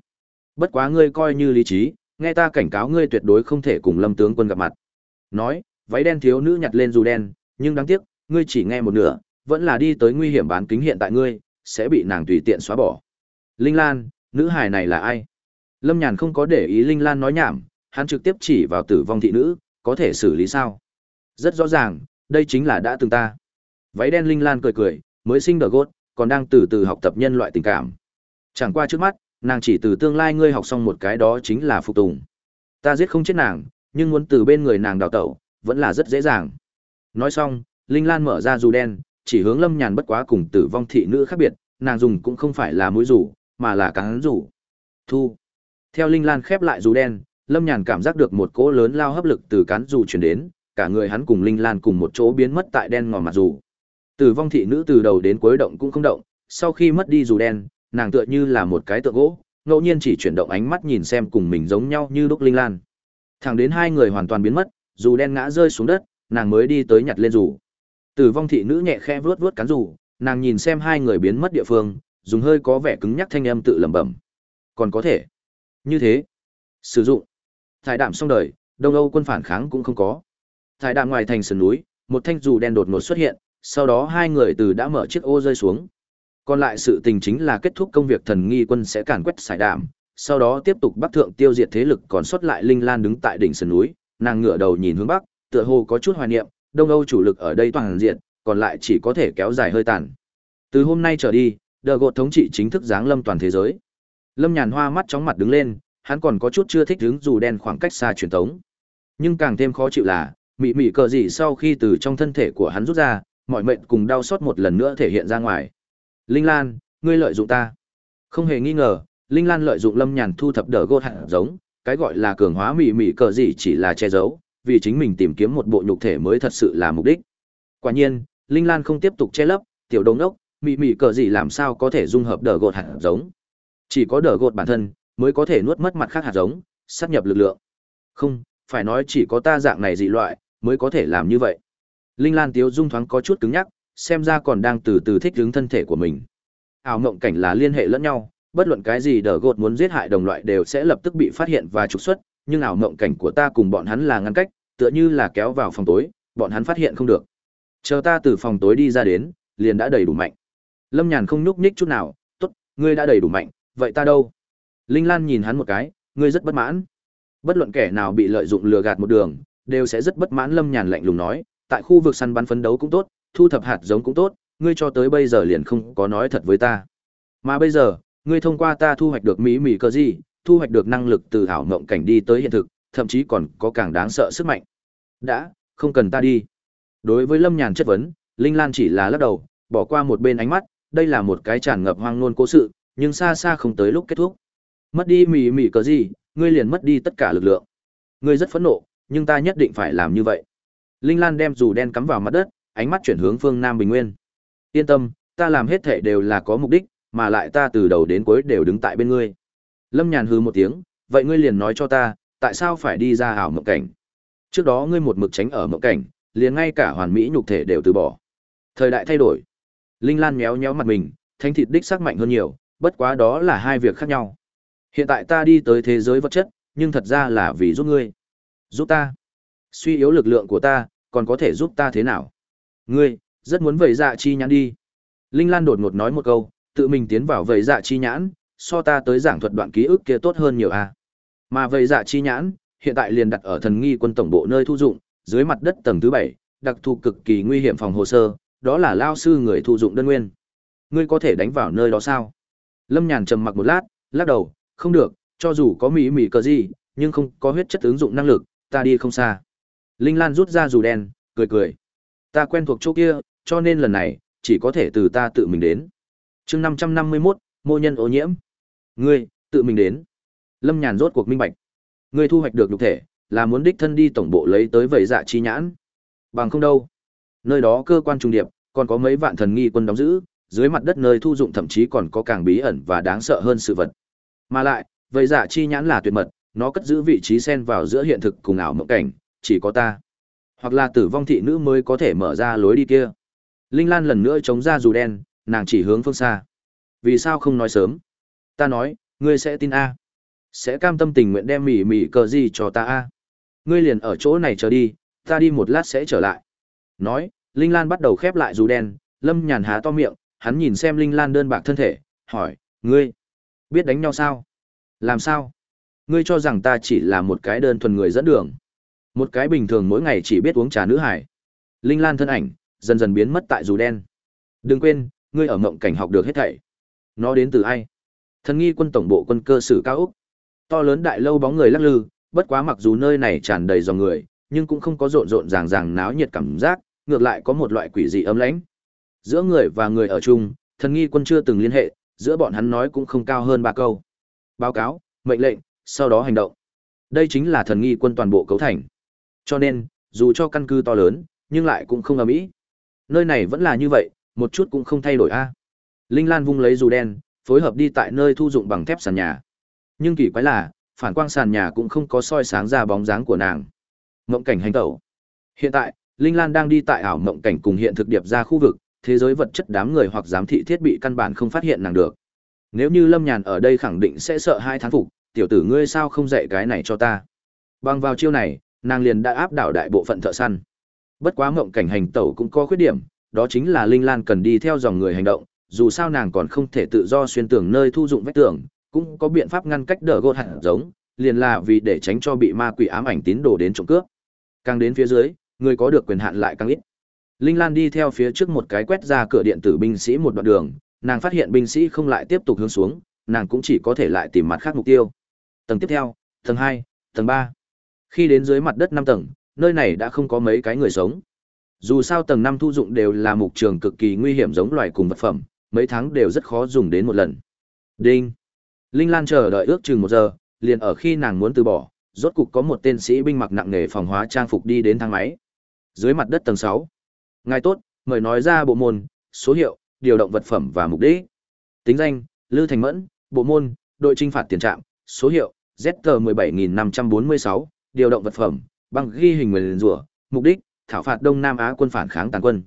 Bất quá ngươi coi như lý trí, nghe ta cảnh cáo ngươi tuyệt đối không thể cùng Lâm tướng quân gặp mặt. Nói, váy đen thiếu nữ nhặt lên dù đen, nhưng đáng tiếc, ngươi chỉ nghe một nửa, vẫn là đi tới nguy hiểm bán kính hiện tại ngươi, sẽ bị nàng tùy tiện xóa bỏ. Linh Lan, nữ hài này là ai? Lâm Nhàn không có để ý Linh Lan nói nhảm, hắn trực tiếp chỉ vào tử vong thị nữ, có thể xử lý sao? Rất rõ ràng, đây chính là đã từng ta. Váy đen Linh Lan cười cười, mới sinh đờ gốt, còn đang từ từ học tập nhân loại tình cảm. Chẳng qua trước mắt, nàng chỉ từ tương lai ngươi học xong một cái đó chính là phục tùng. Ta giết không chết nàng, nhưng muốn từ bên người nàng đào tẩu, vẫn là rất dễ dàng. Nói xong, Linh Lan mở ra dù đen, chỉ hướng Lâm Nhàn bất quá cùng tử vong thị nữ khác biệt, nàng dùng cũng không phải là mũi rủ, mà là cán rủ. Thu. Theo Linh Lan khép lại dù đen, Lâm Nhàn cảm giác được một cỗ lớn lao hấp lực từ cán dù truyền đến, cả người hắn cùng Linh Lan cùng một chỗ biến mất tại đen ngòm mặt dù. Tử vong thị nữ từ đầu đến cuối động cũng không động, sau khi mất đi dù đen, nàng tựa như là một cái tượng gỗ, ngẫu nhiên chỉ chuyển động ánh mắt nhìn xem cùng mình giống nhau như đúc Linh Lan. Thẳng đến hai người hoàn toàn biến mất, dù đen ngã rơi xuống đất, nàng mới đi tới nhặt lên dù. Tử vong thị nữ nhẹ khẽ vuốt vuốt cán dù, nàng nhìn xem hai người biến mất địa phương, dùng hơi có vẻ cứng nhắc thanh âm tự lẩm bẩm. Còn có thể. Như thế. Sử dụng. Thải đạm xong đời, Đông Âu quân phản kháng cũng không có. Thải đạm ngoài thành sườn núi, một thanh dù đen đột ngột xuất hiện, sau đó hai người từ đã mở chiếc ô rơi xuống. Còn lại sự tình chính là kết thúc công việc thần nghi quân sẽ càn quét sải đảm, sau đó tiếp tục bắc thượng tiêu diệt thế lực còn sót lại Linh Lan đứng tại đỉnh sườn núi, nàng ngửa đầu nhìn hướng bắc, tựa hồ có chút hoài niệm, Đông Âu chủ lực ở đây toàn diện, còn lại chỉ có thể kéo dài hơi tàn. Từ hôm nay trở đi, đờ gột thống trị chính thức giáng lâm toàn thế giới. Lâm Nhàn Hoa mắt chóng mặt đứng lên, hắn còn có chút chưa thích đứng dù đen khoảng cách xa truyền tống. Nhưng càng thêm khó chịu là, mị mị cờ gì sau khi từ trong thân thể của hắn rút ra, mọi mệnh cùng đau xót một lần nữa thể hiện ra ngoài. Linh Lan, ngươi lợi dụng ta. Không hề nghi ngờ, Linh Lan lợi dụng Lâm Nhàn thu thập đỡ gột hạt giống, cái gọi là cường hóa mị mị cờ gì chỉ là che giấu, vì chính mình tìm kiếm một bộ nhục thể mới thật sự là mục đích. Quả nhiên, Linh Lan không tiếp tục che lấp, tiểu đồng đốc, mị mị cờ gì làm sao có thể dung hợp đỡ gột hạt giống. Chỉ có đỡ gột bản thân mới có thể nuốt mất mặt khác hạt giống, sát nhập lực lượng. Không, phải nói chỉ có ta dạng này dị loại mới có thể làm như vậy. Linh Lan Tiếu Dung thoáng có chút cứng nhắc, xem ra còn đang từ từ thích ứng thân thể của mình. Ảo mộng cảnh là liên hệ lẫn nhau, bất luận cái gì đỡ gột muốn giết hại đồng loại đều sẽ lập tức bị phát hiện và trục xuất, nhưng ảo mộng cảnh của ta cùng bọn hắn là ngăn cách, tựa như là kéo vào phòng tối, bọn hắn phát hiện không được. Chờ ta từ phòng tối đi ra đến, liền đã đầy đủ mạnh. Lâm Nhàn không nhúc nhích chút nào, "Tốt, ngươi đã đầy đủ mạnh, vậy ta đâu?" Linh Lan nhìn hắn một cái, "Ngươi rất bất mãn." Bất luận kẻ nào bị lợi dụng lừa gạt một đường, đều sẽ rất bất mãn Lâm Nhàn lạnh lùng nói, "Tại khu vực săn bắn phấn đấu cũng tốt, thu thập hạt giống cũng tốt, ngươi cho tới bây giờ liền không có nói thật với ta. Mà bây giờ, ngươi thông qua ta thu hoạch được mỹ mỹ cơ gì, thu hoạch được năng lực từ ảo mộng cảnh đi tới hiện thực, thậm chí còn có càng đáng sợ sức mạnh. Đã, không cần ta đi. Đối với Lâm Nhàn chất vấn, Linh Lan chỉ là lắc đầu, bỏ qua một bên ánh mắt, đây là một cái tràn ngập hoang ngôn cố sự, nhưng xa xa không tới lúc kết thúc. Mất đi mỉ mỉ cờ gì, ngươi liền mất đi tất cả lực lượng. Ngươi rất phẫn nộ, nhưng ta nhất định phải làm như vậy. Linh Lan đem dù đen cắm vào mặt đất, ánh mắt chuyển hướng phương Nam Bình Nguyên. Yên tâm, ta làm hết thể đều là có mục đích, mà lại ta từ đầu đến cuối đều đứng tại bên ngươi. Lâm Nhàn hư một tiếng, vậy ngươi liền nói cho ta, tại sao phải đi ra ảo mộng cảnh? Trước đó ngươi một mực tránh ở mộng cảnh, liền ngay cả hoàn mỹ nhục thể đều từ bỏ. Thời đại thay đổi. Linh Lan méo méo mặt mình, thanh thịt đích sắc mạnh hơn nhiều, bất quá đó là hai việc khác nhau. Hiện tại ta đi tới thế giới vật chất, nhưng thật ra là vì giúp ngươi. Giúp ta? Suy yếu lực lượng của ta, còn có thể giúp ta thế nào? Ngươi, rất muốn vẩy dạ chi nhãn đi. Linh Lan đột ngột nói một câu, tự mình tiến vào vẩy dạ chi nhãn, so ta tới giảng thuật đoạn ký ức kia tốt hơn nhiều à. Mà vẩy dạ chi nhãn, hiện tại liền đặt ở thần nghi quân tổng bộ nơi thu dụng, dưới mặt đất tầng thứ bảy, đặc thù cực kỳ nguy hiểm phòng hồ sơ, đó là lao sư người thu dụng đơn nguyên. Ngươi có thể đánh vào nơi đó sao? Lâm Nhàn trầm mặc một lát, lắc đầu, không được, cho dù có mỹ mỹ cờ gì, nhưng không có huyết chất ứng dụng năng lực, ta đi không xa. Linh Lan rút ra dù đen, cười cười. Ta quen thuộc chỗ kia, cho nên lần này, chỉ có thể từ ta tự mình đến. chương 551, mô nhân ô nhiễm. Ngươi, tự mình đến. Lâm Nhàn rốt cuộc minh bạch. Ngươi thu hoạch được nhục thể, là muốn đích thân đi tổng bộ lấy tới vẩy dạ chi nhãn. Bằng không đâu. Nơi đó cơ quan trung điệp, còn có mấy vạn thần nghi quân đóng giữ, dưới mặt đất nơi thu dụng thậm chí còn có càng bí ẩn và đáng sợ hơn sự vật. Mà lại, vậy dạ chi nhãn là tuyệt mật, nó cất giữ vị trí xen vào giữa hiện thực cùng ảo mộng cảnh, chỉ có ta. Hoặc là tử vong thị nữ mới có thể mở ra lối đi kia. Linh Lan lần nữa chống ra dù đen, nàng chỉ hướng phương xa. Vì sao không nói sớm? Ta nói, ngươi sẽ tin A. Sẽ cam tâm tình nguyện đem mỉ mỉ cờ gì cho ta A. Ngươi liền ở chỗ này chờ đi, ta đi một lát sẽ trở lại. Nói, Linh Lan bắt đầu khép lại dù đen, Lâm nhàn há to miệng, hắn nhìn xem Linh Lan đơn bạc thân thể, hỏi, ngươi, biết đánh nhau sao? Làm sao? Ngươi cho rằng ta chỉ là một cái đơn thuần người dẫn đường. Một cái bình thường mỗi ngày chỉ biết uống trà nữ hải. Linh Lan thân ảnh, dần dần biến mất tại dù đen. Đừng quên, ngươi ở mộng cảnh học được hết thảy. Nó đến từ ai? Thần nghi quân tổng bộ quân cơ sử cao Úc. To lớn đại lâu bóng người lắc lư, bất quá mặc dù nơi này tràn đầy dòng người, nhưng cũng không có rộn rộn ràng ràng náo nhiệt cảm giác, ngược lại có một loại quỷ dị ấm lãnh. Giữa người và người ở chung, thần nghi quân chưa từng liên hệ, giữa bọn hắn nói cũng không cao hơn ba câu. Báo cáo, mệnh lệnh, sau đó hành động. Đây chính là thần nghi quân toàn bộ cấu thành. Cho nên, dù cho căn cứ to lớn, nhưng lại cũng không ầm ĩ. Nơi này vẫn là như vậy, một chút cũng không thay đổi a. Linh Lan vung lấy dù đen, phối hợp đi tại nơi thu dụng bằng thép sàn nhà. Nhưng kỳ quái là, phản quang sàn nhà cũng không có soi sáng ra bóng dáng của nàng. Mộng cảnh hành tẩu. Hiện tại, Linh Lan đang đi tại ảo mộng cảnh cùng hiện thực điệp ra khu vực, thế giới vật chất đám người hoặc giám thị thiết bị căn bản không phát hiện nàng được. Nếu như Lâm Nhàn ở đây khẳng định sẽ sợ hai tháng phục, tiểu tử ngươi sao không dạy cái này cho ta. Bằng vào chiêu này, nàng liền đã áp đảo đại bộ phận thợ săn. Bất quá mộng cảnh hành tẩu cũng có khuyết điểm, đó chính là Linh Lan cần đi theo dòng người hành động, dù sao nàng còn không thể tự do xuyên tường nơi thu dụng vách tường, cũng có biện pháp ngăn cách đỡ gột hẳn giống, liền là vì để tránh cho bị ma quỷ ám ảnh tín đồ đến trộm cướp. Càng đến phía dưới, người có được quyền hạn lại càng ít. Linh Lan đi theo phía trước một cái quét ra cửa điện tử binh sĩ một đoạn đường, nàng phát hiện binh sĩ không lại tiếp tục hướng xuống, nàng cũng chỉ có thể lại tìm mặt khác mục tiêu. Tầng tiếp theo, tầng 2, tầng 3. Khi đến dưới mặt đất 5 tầng, nơi này đã không có mấy cái người sống. Dù sao tầng 5 thu dụng đều là mục trường cực kỳ nguy hiểm giống loài cùng vật phẩm, mấy tháng đều rất khó dùng đến một lần. Đinh. Linh Lan chờ đợi ước chừng một giờ, liền ở khi nàng muốn từ bỏ, rốt cục có một tên sĩ binh mặc nặng nghề phòng hóa trang phục đi đến thang máy. Dưới mặt đất tầng 6. Ngài tốt, mời nói ra bộ môn, số hiệu, điều động vật phẩm và mục đích. Tính danh, Lư Thành Mẫn, bộ môn, đội trinh phạt tiền trạm, số hiệu, ZT17546, điều động vật phẩm, băng ghi hình nguyền rủa, mục đích, thảo phạt Đông Nam Á quân phản kháng tàn quân.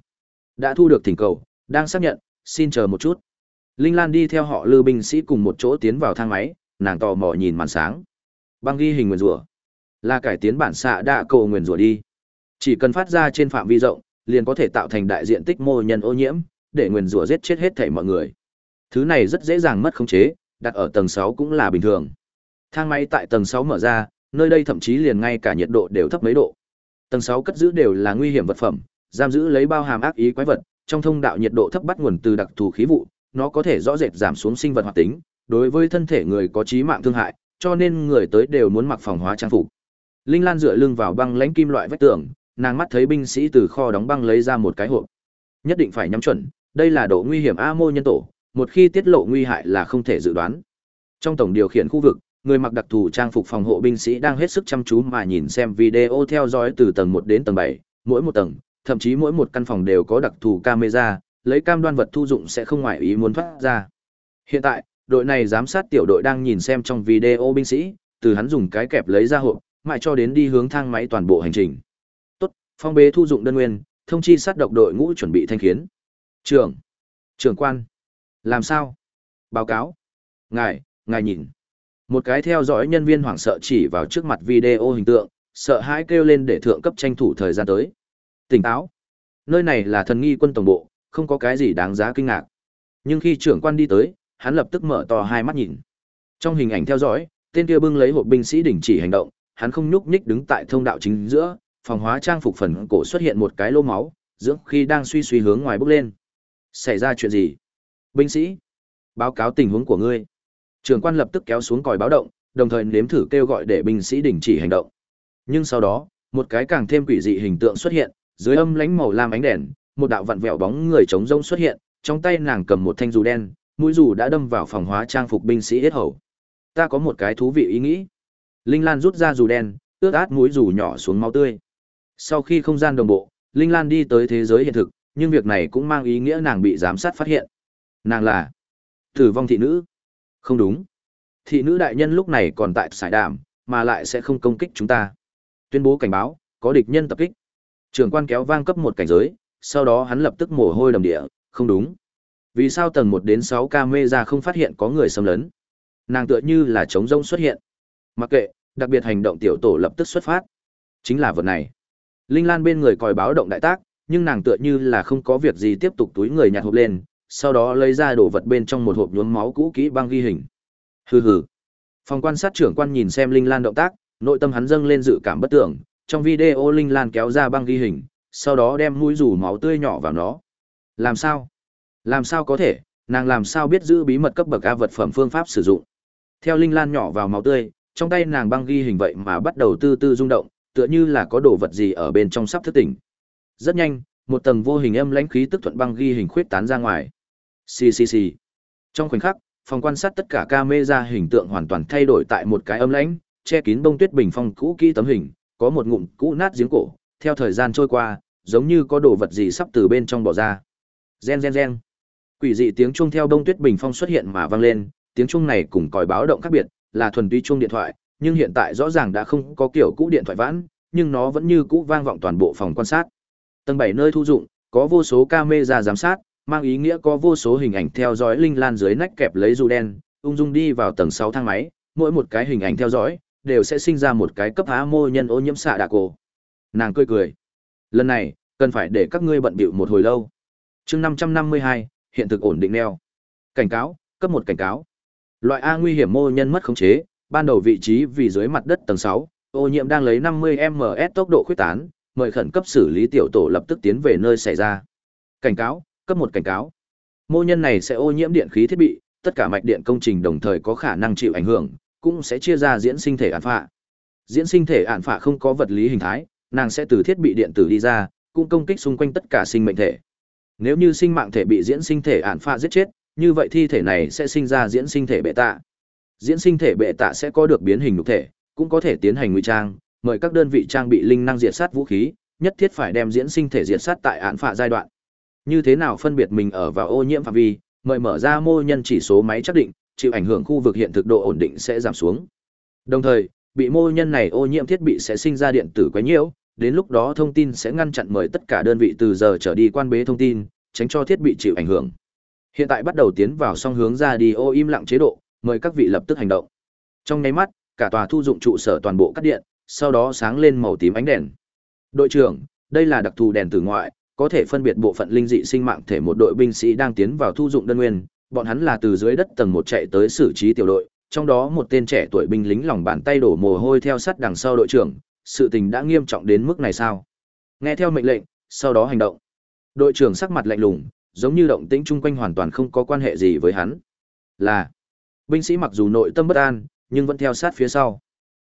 Đã thu được thỉnh cầu, đang xác nhận, xin chờ một chút. Linh Lan đi theo họ Lư binh sĩ cùng một chỗ tiến vào thang máy, nàng tò mò nhìn màn sáng. Băng ghi hình nguyền rủa, là cải tiến bản xạ đa cầu nguyền rủa đi. Chỉ cần phát ra trên phạm vi rộng, liền có thể tạo thành đại diện tích mô nhân ô nhiễm, để nguyền rủa giết chết hết thảy mọi người. Thứ này rất dễ dàng mất khống chế, đặt ở tầng 6 cũng là bình thường. Thang máy tại tầng 6 mở ra, nơi đây thậm chí liền ngay cả nhiệt độ đều thấp mấy độ. Tầng 6 cất giữ đều là nguy hiểm vật phẩm, giam giữ lấy bao hàm ác ý quái vật, trong thông đạo nhiệt độ thấp bắt nguồn từ đặc thù khí vụ, nó có thể rõ rệt giảm xuống sinh vật hoạt tính, đối với thân thể người có chí mạng thương hại, cho nên người tới đều muốn mặc phòng hóa trang phục. Linh Lan dựa lưng vào băng lãnh kim loại vách tường, nàng mắt thấy binh sĩ từ kho đóng băng lấy ra một cái hộp. Nhất định phải nhắm chuẩn, đây là độ nguy hiểm A mô nhân tổ, một khi tiết lộ nguy hại là không thể dự đoán. Trong tổng điều khiển khu vực, người mặc đặc thù trang phục phòng hộ binh sĩ đang hết sức chăm chú mà nhìn xem video theo dõi từ tầng một đến tầng bảy, mỗi một tầng, thậm chí mỗi một căn phòng đều có đặc thù camera, lấy cam đoan vật thu dụng sẽ không ngoại ý muốn thoát ra. Hiện tại, đội này giám sát tiểu đội đang nhìn xem trong video binh sĩ, từ hắn dùng cái kẹp lấy ra hộp, mãi cho đến đi hướng thang máy toàn bộ hành trình. Phong bế thu dụng đơn nguyên, thông chi sát độc đội ngũ chuẩn bị thanh khiến. Trưởng, trưởng quan, làm sao? Báo cáo. Ngài, ngài nhìn. Một cái theo dõi nhân viên hoảng sợ chỉ vào trước mặt video hình tượng, sợ hãi kêu lên để thượng cấp tranh thủ thời gian tới. Tỉnh táo. Nơi này là thần nghi quân tổng bộ, không có cái gì đáng giá kinh ngạc. Nhưng khi trưởng quan đi tới, hắn lập tức mở to hai mắt nhìn. Trong hình ảnh theo dõi, tên kia bưng lấy hộp binh sĩ đình chỉ hành động, hắn không nhúc nhích đứng tại thông đạo chính giữa, phòng hóa trang phục phần cổ xuất hiện một cái lô máu, dưỡng khi đang suy suy hướng ngoài bước lên. Xảy ra chuyện gì? Binh sĩ, báo cáo tình huống của ngươi. Trưởng quan lập tức kéo xuống còi báo động, đồng thời nếm thử kêu gọi để binh sĩ đình chỉ hành động. Nhưng sau đó, một cái càng thêm quỷ dị hình tượng xuất hiện, dưới âm lánh màu lam ánh đèn, một đạo vặn vẹo bóng người trống rông xuất hiện, trong tay nàng cầm một thanh dù đen, mũi dù đã đâm vào phòng hóa trang phục binh sĩ hết hầu. Ta có một cái thú vị ý nghĩ. Linh Lan rút ra dù đen, ướt át mũi dù nhỏ xuống máu tươi. Sau khi không gian đồng bộ, Linh Lan đi tới thế giới hiện thực, nhưng việc này cũng mang ý nghĩa nàng bị giám sát phát hiện. Nàng là tử vong thị nữ. Không đúng. Thị nữ đại nhân lúc này còn tại sải đàm, mà lại sẽ không công kích chúng ta. Tuyên bố cảnh báo, có địch nhân tập kích. Trưởng quan kéo vang cấp một cảnh giới, sau đó hắn lập tức mồ hôi đầm địa, không đúng. Vì sao tầng một đến 6 camera không phát hiện có người xâm lấn? Nàng tựa như là trống rông xuất hiện. Mặc kệ, đặc biệt hành động tiểu tổ lập tức xuất phát. Chính là vật này. Linh Lan bên người còi báo động đại tác, nhưng nàng tựa như là không có việc gì tiếp tục túi người nhặt hộp lên, sau đó lấy ra đồ vật bên trong một hộp nhuốm máu cũ kỹ băng ghi hình. Hừ hừ. Phòng quan sát trưởng quan nhìn xem Linh Lan động tác, nội tâm hắn dâng lên dự cảm bất tưởng, trong video Linh Lan kéo ra băng ghi hình, sau đó đem mũi rủ máu tươi nhỏ vào nó. Làm sao? Làm sao có thể, nàng làm sao biết giữ bí mật cấp bậc A vật phẩm phương pháp sử dụng. Theo Linh Lan nhỏ vào máu tươi, trong tay nàng băng ghi hình vậy mà bắt đầu tư tư rung động, tựa như là có đồ vật gì ở bên trong sắp thức tỉnh. Rất nhanh, một tầng vô hình âm lãnh khí tức thuận băng ghi hình khuyết tán ra ngoài. Xì xì xì. Trong khoảnh khắc, phòng quan sát tất cả camera hình tượng hoàn toàn thay đổi tại một cái âm lãnh, che kín bông tuyết bình phong cũ kỹ tấm hình, có một ngụm cũ nát giếng cổ, theo thời gian trôi qua, giống như có đồ vật gì sắp từ bên trong bỏ ra. Gen gen gen. Quỷ dị tiếng chuông theo bông tuyết bình phong xuất hiện mà vang lên, tiếng chuông này cùng còi báo động khác biệt, là thuần túy chuông điện thoại, nhưng hiện tại rõ ràng đã không có kiểu cũ điện thoại vãn, nhưng nó vẫn như cũ vang vọng toàn bộ phòng quan sát. Tầng 7 nơi thu dụng, có vô số camera giám sát, mang ý nghĩa có vô số hình ảnh theo dõi linh lan dưới nách kẹp lấy dù đen, ung dung đi vào tầng 6 thang máy, mỗi một cái hình ảnh theo dõi đều sẽ sinh ra một cái cấp há mô nhân ô nhiễm xạ đạ cổ. Nàng cười cười. Lần này, cần phải để các ngươi bận bịu một hồi lâu. chương 552, hiện thực ổn định neo. Cảnh cáo, cấp một cảnh cáo. Loại A nguy hiểm mô nhân mất khống chế, ban đầu vị trí vì dưới mặt đất tầng 6, ô nhiễm đang lấy 50ms tốc độ khuyết tán, mời khẩn cấp xử lý tiểu tổ lập tức tiến về nơi xảy ra. Cảnh cáo, cấp một cảnh cáo. Mô nhân này sẽ ô nhiễm điện khí thiết bị, tất cả mạch điện công trình đồng thời có khả năng chịu ảnh hưởng, cũng sẽ chia ra diễn sinh thể án phạ. Diễn sinh thể án phạ không có vật lý hình thái, nàng sẽ từ thiết bị điện tử đi ra, cũng công kích xung quanh tất cả sinh mệnh thể. Nếu như sinh mạng thể bị diễn sinh thể án phạ giết chết, như vậy thi thể này sẽ sinh ra diễn sinh thể bệ tạ. Diễn sinh thể bệ tạ sẽ có được biến hình nhục thể, cũng có thể tiến hành ngụy trang, mời các đơn vị trang bị linh năng diệt sát vũ khí, nhất thiết phải đem diễn sinh thể diệt sát tại án phạ giai đoạn. Như thế nào phân biệt mình ở vào ô nhiễm phạm vi, mời mở ra mô nhân chỉ số máy chắc định, chịu ảnh hưởng khu vực hiện thực độ ổn định sẽ giảm xuống. Đồng thời, bị mô nhân này ô nhiễm thiết bị sẽ sinh ra điện tử quá nhiễu, đến lúc đó thông tin sẽ ngăn chặn mời tất cả đơn vị từ giờ trở đi quan bế thông tin, tránh cho thiết bị chịu ảnh hưởng. Hiện tại bắt đầu tiến vào song hướng ra đi ô im lặng chế độ, mời các vị lập tức hành động. Trong nháy mắt, cả tòa thu dụng trụ sở toàn bộ cắt điện, sau đó sáng lên màu tím ánh đèn. Đội trưởng, đây là đặc thù đèn tử ngoại, có thể phân biệt bộ phận linh dị sinh mạng thể một đội binh sĩ đang tiến vào thu dụng đơn nguyên, bọn hắn là từ dưới đất tầng một chạy tới xử trí tiểu đội, trong đó một tên trẻ tuổi binh lính lòng bàn tay đổ mồ hôi theo sát đằng sau đội trưởng, sự tình đã nghiêm trọng đến mức này sao? Nghe theo mệnh lệnh, sau đó hành động. Đội trưởng sắc mặt lạnh lùng, giống như động tĩnh chung quanh hoàn toàn không có quan hệ gì với hắn. Là binh sĩ mặc dù nội tâm bất an, nhưng vẫn theo sát phía sau.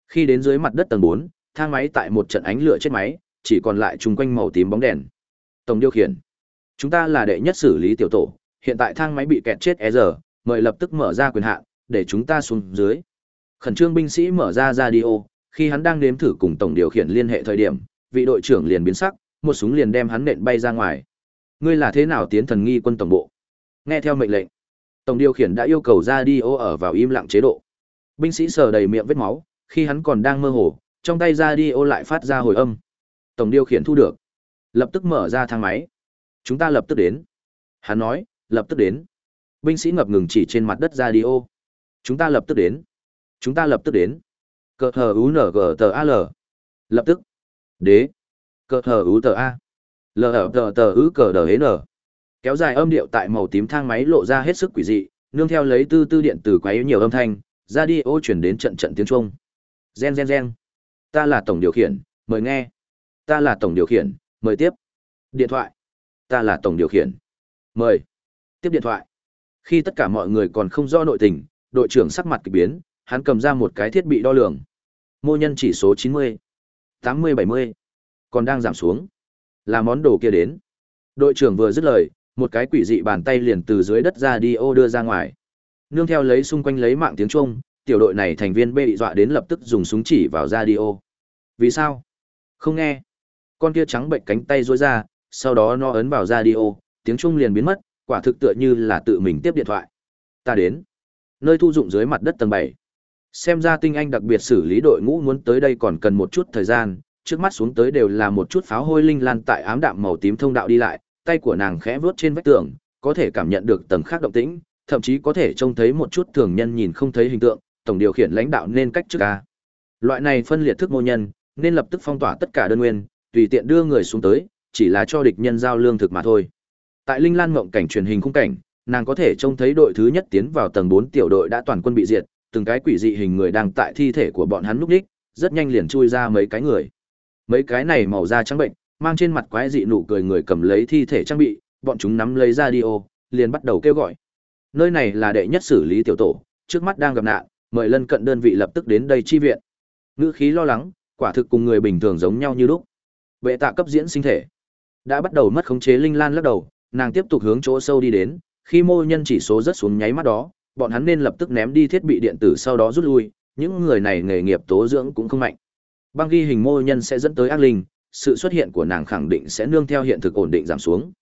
Khi đến dưới mặt đất tầng 4, thang máy tại một trận ánh lửa chết máy, chỉ còn lại chung quanh màu tím bóng đèn. Tổng điều khiển. Chúng ta là đệ nhất xử lý tiểu tổ, hiện tại thang máy bị kẹt chết e giờ, mời lập tức mở ra quyền hạn, để chúng ta xuống dưới. Khẩn trương binh sĩ mở ra radio, khi hắn đang nếm thử cùng tổng điều khiển liên hệ thời điểm, vị đội trưởng liền biến sắc, một súng liền đem hắn nện bay ra ngoài. Ngươi là thế nào tiến thần nghi quân tổng bộ? Nghe theo mệnh lệnh, tổng điều khiển đã yêu cầu radio ở vào im lặng chế độ. Binh sĩ sờ đầy miệng vết máu, khi hắn còn đang mơ hồ, trong tay radio lại phát ra hồi âm. Tổng điều khiển thu được. Lập tức mở ra thang máy. Chúng ta lập tức đến. Hắn nói, lập tức đến. Binh sĩ ngập ngừng chỉ trên mặt đất radio. Chúng ta lập tức đến. Chúng ta lập tức đến. Cờ thờ u n g tờ L. Lập tức. Đế. Cờ thờ u tờ a. L tờ tờ ứ cờ đờ n. Kéo dài âm điệu tại màu tím thang máy lộ ra hết sức quỷ dị, nương theo lấy tư tư điện từ quấy nhiều âm thanh, ra đi ô chuyển đến trận trận tiếng Trung. Gen gen gen. Ta là tổng điều khiển, mời nghe. Ta là tổng điều khiển, mời tiếp. Điện thoại. Ta là tổng điều khiển. Mời. Tiếp điện thoại. Khi tất cả mọi người còn không rõ nội tình, đội trưởng sắc mặt kỳ biến, hắn cầm ra một cái thiết bị đo lường. Mô nhân chỉ số 90, 80 70, còn đang giảm xuống. Là món đồ kia đến. Đội trưởng vừa dứt lời, một cái quỷ dị bàn tay liền từ dưới đất ra đi ô đưa ra ngoài. Nương theo lấy xung quanh lấy mạng tiếng Trung, tiểu đội này thành viên bị dọa đến lập tức dùng súng chỉ vào radio. Vì sao? Không nghe. Con kia trắng bệnh cánh tay dối ra, sau đó nó ấn vào radio, tiếng Trung liền biến mất, quả thực tựa như là tự mình tiếp điện thoại. Ta đến. Nơi thu dụng dưới mặt đất tầng bảy Xem ra tinh anh đặc biệt xử lý đội ngũ muốn tới đây còn cần một chút thời gian, trước mắt xuống tới đều là một chút pháo hôi linh lan tại ám đạm màu tím thông đạo đi lại, tay của nàng khẽ vuốt trên vách tường, có thể cảm nhận được tầng khác động tĩnh, thậm chí có thể trông thấy một chút thường nhân nhìn không thấy hình tượng, tổng điều khiển lãnh đạo nên cách trước a. Loại này phân liệt thức mô nhân, nên lập tức phong tỏa tất cả đơn nguyên, tùy tiện đưa người xuống tới, chỉ là cho địch nhân giao lương thực mà thôi. Tại Linh Lan mộng cảnh truyền hình khung cảnh, nàng có thể trông thấy đội thứ nhất tiến vào tầng 4 tiểu đội đã toàn quân bị diệt, từng cái quỷ dị hình người đang tại thi thể của bọn hắn lúc đích, rất nhanh liền chui ra mấy cái người. Mấy cái này màu da trắng bệnh, mang trên mặt quái dị nụ cười người cầm lấy thi thể trang bị, bọn chúng nắm lấy radio, liền bắt đầu kêu gọi. Nơi này là đệ nhất xử lý tiểu tổ, trước mắt đang gặp nạn, mời lân cận đơn vị lập tức đến đây chi viện. Ngữ khí lo lắng, quả thực cùng người bình thường giống nhau như lúc. Vệ tạ cấp diễn sinh thể đã bắt đầu mất khống chế linh lan lắc đầu, nàng tiếp tục hướng chỗ sâu đi đến, khi mô nhân chỉ số rất xuống nháy mắt đó, bọn hắn nên lập tức ném đi thiết bị điện tử sau đó rút lui, những người này nghề nghiệp tố dưỡng cũng không mạnh. Băng ghi hình mô nhân sẽ dẫn tới ác linh, sự xuất hiện của nàng khẳng định sẽ nương theo hiện thực ổn định giảm xuống.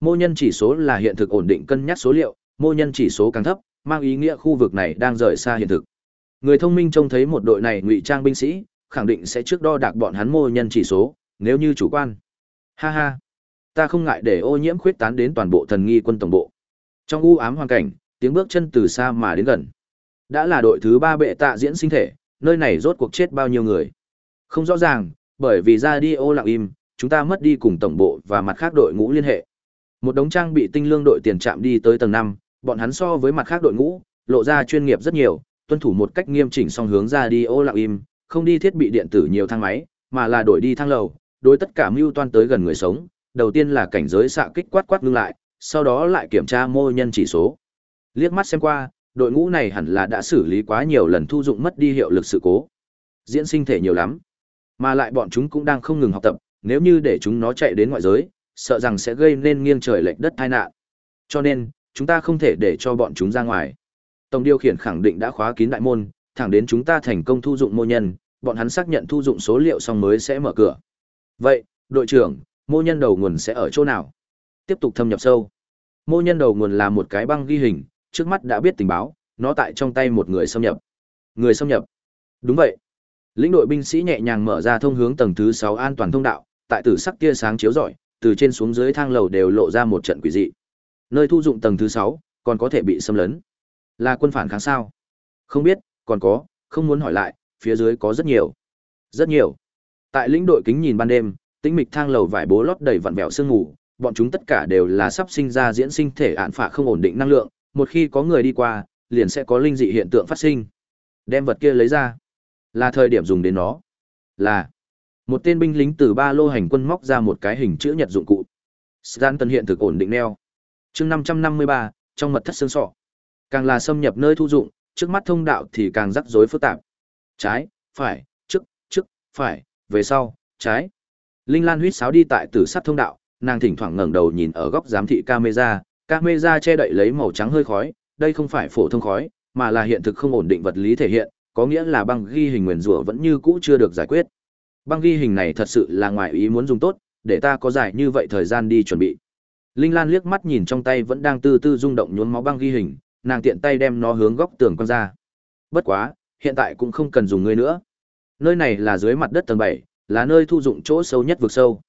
Mô nhân chỉ số là hiện thực ổn định cân nhắc số liệu, mô nhân chỉ số càng thấp, mang ý nghĩa khu vực này đang rời xa hiện thực. Người thông minh trông thấy một đội này ngụy trang binh sĩ, khẳng định sẽ trước đo đạc bọn hắn mô nhân chỉ số, nếu như chủ quan. Ha ha, ta không ngại để ô nhiễm khuyết tán đến toàn bộ thần nghi quân tổng bộ. Trong u ám hoàn cảnh, tiếng bước chân từ xa mà đến gần. Đã là đội thứ ba bệ tạ diễn sinh thể, nơi này rốt cuộc chết bao nhiêu người. Không rõ ràng, bởi vì ra đi ô lặng im, chúng ta mất đi cùng tổng bộ và mặt khác đội ngũ liên hệ. Một đống trang bị tinh lương đội tiền trạm đi tới tầng 5, bọn hắn so với mặt khác đội ngũ, lộ ra chuyên nghiệp rất nhiều, tuân thủ một cách nghiêm chỉnh song hướng ra đi ô lặng im, không đi thiết bị điện tử nhiều thang máy, mà là đổi đi thang lầu, đối tất cả mưu toan tới gần người sống, đầu tiên là cảnh giới xạ kích quát quát ngưng lại, sau đó lại kiểm tra mô nhân chỉ số. Liếc mắt xem qua, đội ngũ này hẳn là đã xử lý quá nhiều lần thu dụng mất đi hiệu lực sự cố. Diễn sinh thể nhiều lắm, mà lại bọn chúng cũng đang không ngừng học tập, nếu như để chúng nó chạy đến ngoại giới, sợ rằng sẽ gây nên nghiêng trời lệch đất tai nạn. Cho nên, chúng ta không thể để cho bọn chúng ra ngoài. Tổng điều khiển khẳng định đã khóa kín đại môn, thẳng đến chúng ta thành công thu dụng mô nhân, bọn hắn xác nhận thu dụng số liệu xong mới sẽ mở cửa. Vậy, đội trưởng, mô nhân đầu nguồn sẽ ở chỗ nào? Tiếp tục thâm nhập sâu. Mô nhân đầu nguồn là một cái băng ghi hình, trước mắt đã biết tình báo, nó tại trong tay một người xâm nhập. Người xâm nhập. Đúng vậy. Lĩnh đội binh sĩ nhẹ nhàng mở ra thông hướng tầng thứ 6 an toàn thông đạo, tại tử sắc tia sáng chiếu rọi, từ trên xuống dưới thang lầu đều lộ ra một trận quỷ dị. Nơi thu dụng tầng thứ 6, còn có thể bị xâm lấn. Là quân phản kháng sao? Không biết, còn có, không muốn hỏi lại, phía dưới có rất nhiều. Rất nhiều. Tại lĩnh đội kính nhìn ban đêm, tĩnh mịch thang lầu vải bố lót đầy vặn vẹo sương ngủ, bọn chúng tất cả đều là sắp sinh ra diễn sinh thể án phạ không ổn định năng lượng, một khi có người đi qua, liền sẽ có linh dị hiện tượng phát sinh. Đem vật kia lấy ra, là thời điểm dùng đến nó. Là một tên binh lính từ ba lô hành quân móc ra một cái hình chữ nhật dụng cụ. Stanton hiện thực ổn định neo. Chương 553, trong mật thất xương sọ. Càng là xâm nhập nơi thu dụng, trước mắt thông đạo thì càng rắc rối phức tạp. Trái, phải, trước, trước, phải, về sau, trái. Linh Lan huýt sáo đi tại tử sắt thông đạo, nàng thỉnh thoảng ngẩng đầu nhìn ở góc giám thị camera, camera che đậy lấy màu trắng hơi khói, đây không phải phổ thông khói, mà là hiện thực không ổn định vật lý thể hiện, có nghĩa là băng ghi hình nguyền rủa vẫn như cũ chưa được giải quyết. Băng ghi hình này thật sự là ngoài ý muốn dùng tốt, để ta có giải như vậy thời gian đi chuẩn bị. Linh Lan liếc mắt nhìn trong tay vẫn đang từ từ rung động nhuốm máu băng ghi hình, nàng tiện tay đem nó hướng góc tường quăng ra. Bất quá, hiện tại cũng không cần dùng ngươi nữa. Nơi này là dưới mặt đất tầng 7, là nơi thu dụng chỗ sâu nhất vực sâu.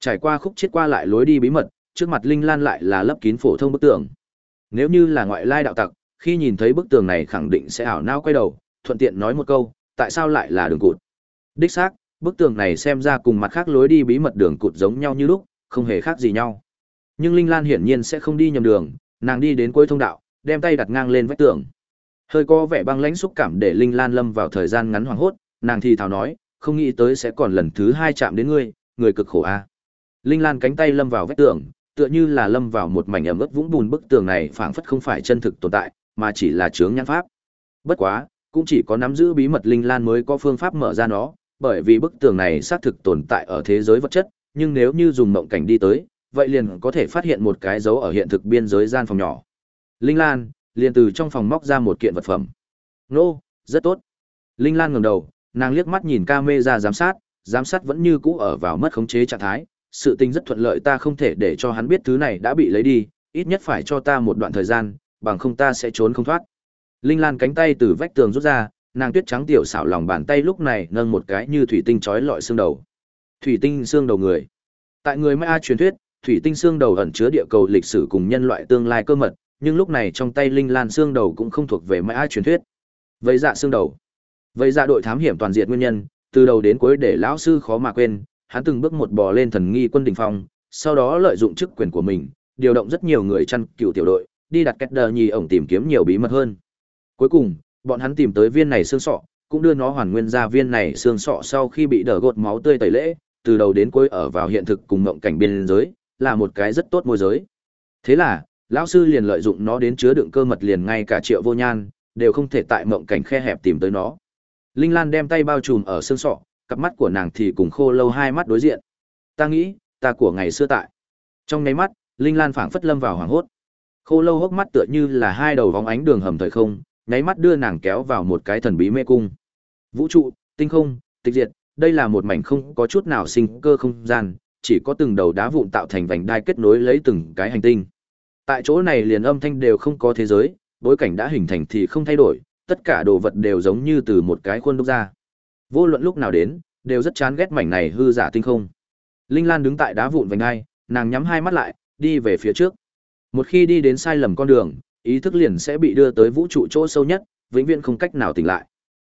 Trải qua khúc chết qua lại lối đi bí mật, trước mặt Linh Lan lại là lấp kín phổ thông bức tường. Nếu như là ngoại lai đạo tặc, khi nhìn thấy bức tường này khẳng định sẽ ảo não quay đầu, thuận tiện nói một câu, tại sao lại là đường cụt. Đích xác, bức tường này xem ra cùng mặt khác lối đi bí mật đường cụt giống nhau như lúc, không hề khác gì nhau. Nhưng Linh Lan hiển nhiên sẽ không đi nhầm đường, nàng đi đến cuối thông đạo, đem tay đặt ngang lên vách tường. Hơi có vẻ băng lãnh xúc cảm để Linh Lan lâm vào thời gian ngắn hoảng hốt, nàng thì thào nói, không nghĩ tới sẽ còn lần thứ hai chạm đến ngươi, người cực khổ a. Linh Lan cánh tay lâm vào vách tường, tựa như là lâm vào một mảnh ẩm ướt vũng bùn bức tường này phảng phất không phải chân thực tồn tại, mà chỉ là chướng nhãn pháp. Bất quá, cũng chỉ có nắm giữ bí mật Linh Lan mới có phương pháp mở ra nó, bởi vì bức tường này xác thực tồn tại ở thế giới vật chất, nhưng nếu như dùng mộng cảnh đi tới, vậy liền có thể phát hiện một cái dấu ở hiện thực biên giới gian phòng nhỏ. Linh Lan, liền từ trong phòng móc ra một kiện vật phẩm. Nô, rất tốt. Linh Lan ngẩng đầu, nàng liếc mắt nhìn camera giám sát, giám sát vẫn như cũ ở vào mất khống chế trạng thái, sự tình rất thuận lợi ta không thể để cho hắn biết thứ này đã bị lấy đi, ít nhất phải cho ta một đoạn thời gian, bằng không ta sẽ trốn không thoát. Linh Lan cánh tay từ vách tường rút ra, nàng tuyết trắng tiểu xảo lòng bàn tay lúc này nâng một cái như thủy tinh chói lọi xương đầu. Thủy tinh xương đầu người. Tại người Ma truyền thuyết, thủy tinh xương đầu ẩn chứa địa cầu lịch sử cùng nhân loại tương lai cơ mật, nhưng lúc này trong tay Linh Lan xương đầu cũng không thuộc về Ma truyền thuyết. Vậy dạ xương đầu. Vậy dạ đội thám hiểm toàn diện nguyên nhân, từ đầu đến cuối để lão sư khó mà quên, hắn từng bước một bò lên thần nghi quân đỉnh phong, sau đó lợi dụng chức quyền của mình, điều động rất nhiều người chăn cựu tiểu đội, đi đặt cách đờ nhì ổng tìm kiếm nhiều bí mật hơn. Cuối cùng, bọn hắn tìm tới viên này xương sọ, cũng đưa nó hoàn nguyên ra viên này xương sọ sau khi bị đờ gột máu tươi tẩy lễ, từ đầu đến cuối ở vào hiện thực cùng mộng cảnh biên giới, là một cái rất tốt môi giới. Thế là, lão sư liền lợi dụng nó đến chứa đựng cơ mật liền ngay cả Triệu Vô Nhan đều không thể tại mộng cảnh khe hẹp tìm tới nó. Linh Lan đem tay bao trùm ở xương sọ, cặp mắt của nàng thì cùng khô lâu hai mắt đối diện. Ta nghĩ, ta của ngày xưa tại. Trong nháy mắt, Linh Lan phảng phất lâm vào hoàng hốt. Khô lâu hốc mắt tựa như là hai đầu vóng ánh đường hầm thời không, nháy mắt đưa nàng kéo vào một cái thần bí mê cung. Vũ trụ, tinh không, tịch diệt, đây là một mảnh không có chút nào sinh cơ không gian, chỉ có từng đầu đá vụn tạo thành vành đai kết nối lấy từng cái hành tinh. Tại chỗ này liền âm thanh đều không có thế giới, bối cảnh đã hình thành thì không thay đổi, tất cả đồ vật đều giống như từ một cái khuôn đúc ra. Vô luận lúc nào đến, đều rất chán ghét mảnh này hư giả tinh không. Linh Lan đứng tại đá vụn vành đai, nàng nhắm hai mắt lại, đi về phía trước. Một khi đi đến sai lầm con đường, ý thức liền sẽ bị đưa tới vũ trụ chỗ sâu nhất, vĩnh viễn không cách nào tỉnh lại.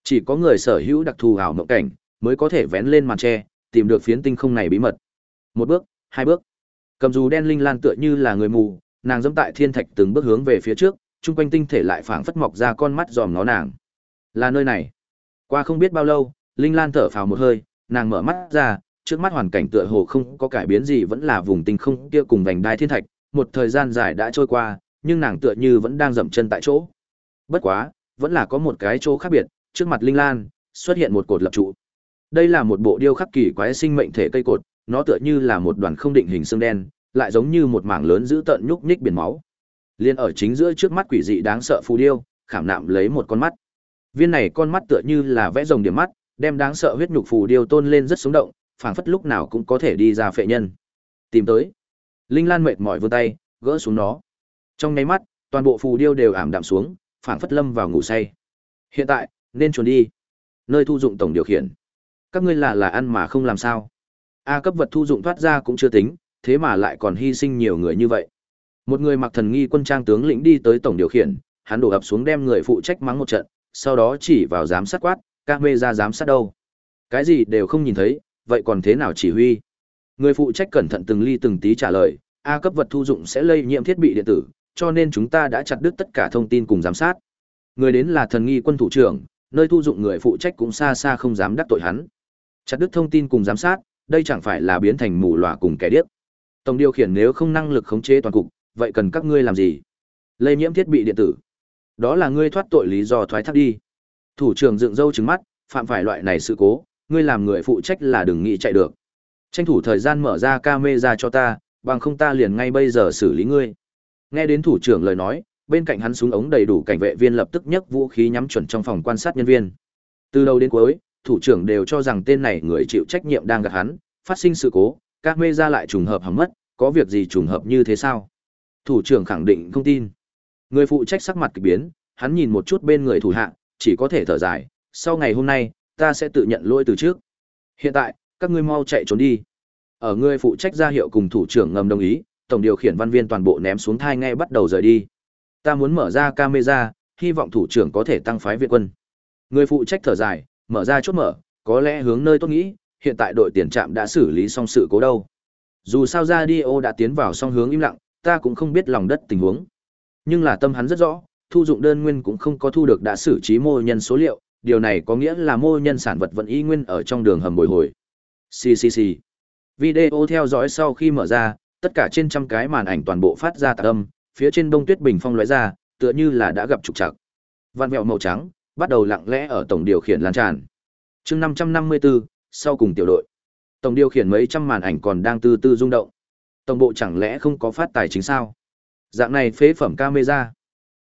Chỉ có người sở hữu đặc thù ảo mộng cảnh, mới có thể vén lên màn che, tìm được phiến tinh không này bí mật. Một bước, hai bước. Cầm dù đen linh lan tựa như là người mù, nàng dẫm tại thiên thạch từng bước hướng về phía trước, chung quanh tinh thể lại phảng phất mọc ra con mắt dòm ngó nàng. Là nơi này. Qua không biết bao lâu, Linh Lan thở phào một hơi, nàng mở mắt ra, trước mắt hoàn cảnh tựa hồ không có cải biến gì vẫn là vùng tinh không kia cùng vành đai thiên thạch, một thời gian dài đã trôi qua, nhưng nàng tựa như vẫn đang dậm chân tại chỗ. Bất quá, vẫn là có một cái chỗ khác biệt, trước mặt Linh Lan xuất hiện một cột lập trụ. Đây là một bộ điêu khắc kỳ quái sinh mệnh thể cây cột, nó tựa như là một đoàn không định hình xương đen, lại giống như một mảng lớn giữ tận nhúc nhích biển máu. Liên ở chính giữa trước mắt quỷ dị đáng sợ phù điêu, khảm nạm lấy một con mắt. Viên này con mắt tựa như là vẽ rồng điểm mắt, đem đáng sợ huyết nhục phù điêu tôn lên rất sống động, phảng phất lúc nào cũng có thể đi ra phệ nhân. Tìm tới. Linh Lan mệt mỏi vươn tay, gỡ xuống nó. Trong nháy mắt, toàn bộ phù điêu đều ảm đạm xuống, phảng phất lâm vào ngủ say. Hiện tại, nên chuẩn đi. Nơi thu dụng tổng điều khiển. Các ngươi là là ăn mà không làm sao? A cấp vật thu dụng thoát ra cũng chưa tính, thế mà lại còn hy sinh nhiều người như vậy. Một người mặc thần nghi quân trang tướng lĩnh đi tới tổng điều khiển, hắn đổ ập xuống đem người phụ trách mắng một trận, sau đó chỉ vào giám sát quát, các mê ra giám sát đâu. Cái gì đều không nhìn thấy, vậy còn thế nào chỉ huy? Người phụ trách cẩn thận từng ly từng tí trả lời, A cấp vật thu dụng sẽ lây nhiễm thiết bị điện tử, cho nên chúng ta đã chặt đứt tất cả thông tin cùng giám sát. Người đến là thần nghi quân thủ trưởng, nơi thu dụng người phụ trách cũng xa xa không dám đắc tội hắn. Chặt đứt thông tin cùng giám sát, đây chẳng phải là biến thành mù lòa cùng kẻ điếc. Tổng điều khiển nếu không năng lực khống chế toàn cục, vậy cần các ngươi làm gì? Lây nhiễm thiết bị điện tử. Đó là ngươi thoát tội lý do thoái thác đi. Thủ trưởng dựng râu trừng mắt, phạm phải loại này sự cố, ngươi làm người phụ trách là đừng nghĩ chạy được. Tranh thủ thời gian mở ra camera cho ta, bằng không ta liền ngay bây giờ xử lý ngươi. Nghe đến thủ trưởng lời nói, bên cạnh hắn súng ống đầy đủ cảnh vệ viên lập tức nhấc vũ khí nhắm chuẩn trong phòng quan sát nhân viên. Từ đầu đến cuối, thủ trưởng đều cho rằng tên này người chịu trách nhiệm đang gạt hắn, phát sinh sự cố, các mê ra lại trùng hợp hỏng mất, có việc gì trùng hợp như thế sao? Thủ trưởng khẳng định không tin. Người phụ trách sắc mặt kỳ biến, hắn nhìn một chút bên người thủ hạ, chỉ có thể thở dài, sau ngày hôm nay, ta sẽ tự nhận lỗi từ trước. Hiện tại, các ngươi mau chạy trốn đi. Ở người phụ trách ra hiệu cùng thủ trưởng ngầm đồng ý, tổng điều khiển văn viên toàn bộ ném xuống thai ngay bắt đầu rời đi. Ta muốn mở ra camera, hy vọng thủ trưởng có thể tăng phái viện quân. Người phụ trách thở dài, mở ra chốt mở, có lẽ hướng nơi tốt nghĩ, hiện tại đội tiền trạm đã xử lý xong sự cố đâu. Dù sao ra video đã tiến vào song hướng im lặng, ta cũng không biết lòng đất tình huống. Nhưng là tâm hắn rất rõ, thu dụng đơn nguyên cũng không có thu được đã xử trí mô nhân số liệu, điều này có nghĩa là mô nhân sản vật vẫn y nguyên ở trong đường hầm bồi hồi. Xì xì xì. Video theo dõi sau khi mở ra, tất cả trên trăm cái màn ảnh toàn bộ phát ra tạc âm, phía trên đông tuyết bình phong lóe ra, tựa như là đã gặp trục trặc. Vạn vẹo màu trắng, bắt đầu lặng lẽ ở tổng điều khiển lan tràn. chương 554, sau cùng tiểu đội. Tổng điều khiển mấy trăm màn ảnh còn đang từ từ rung động. Tổng bộ chẳng lẽ không có phát tài chính sao? Dạng này phế phẩm camera.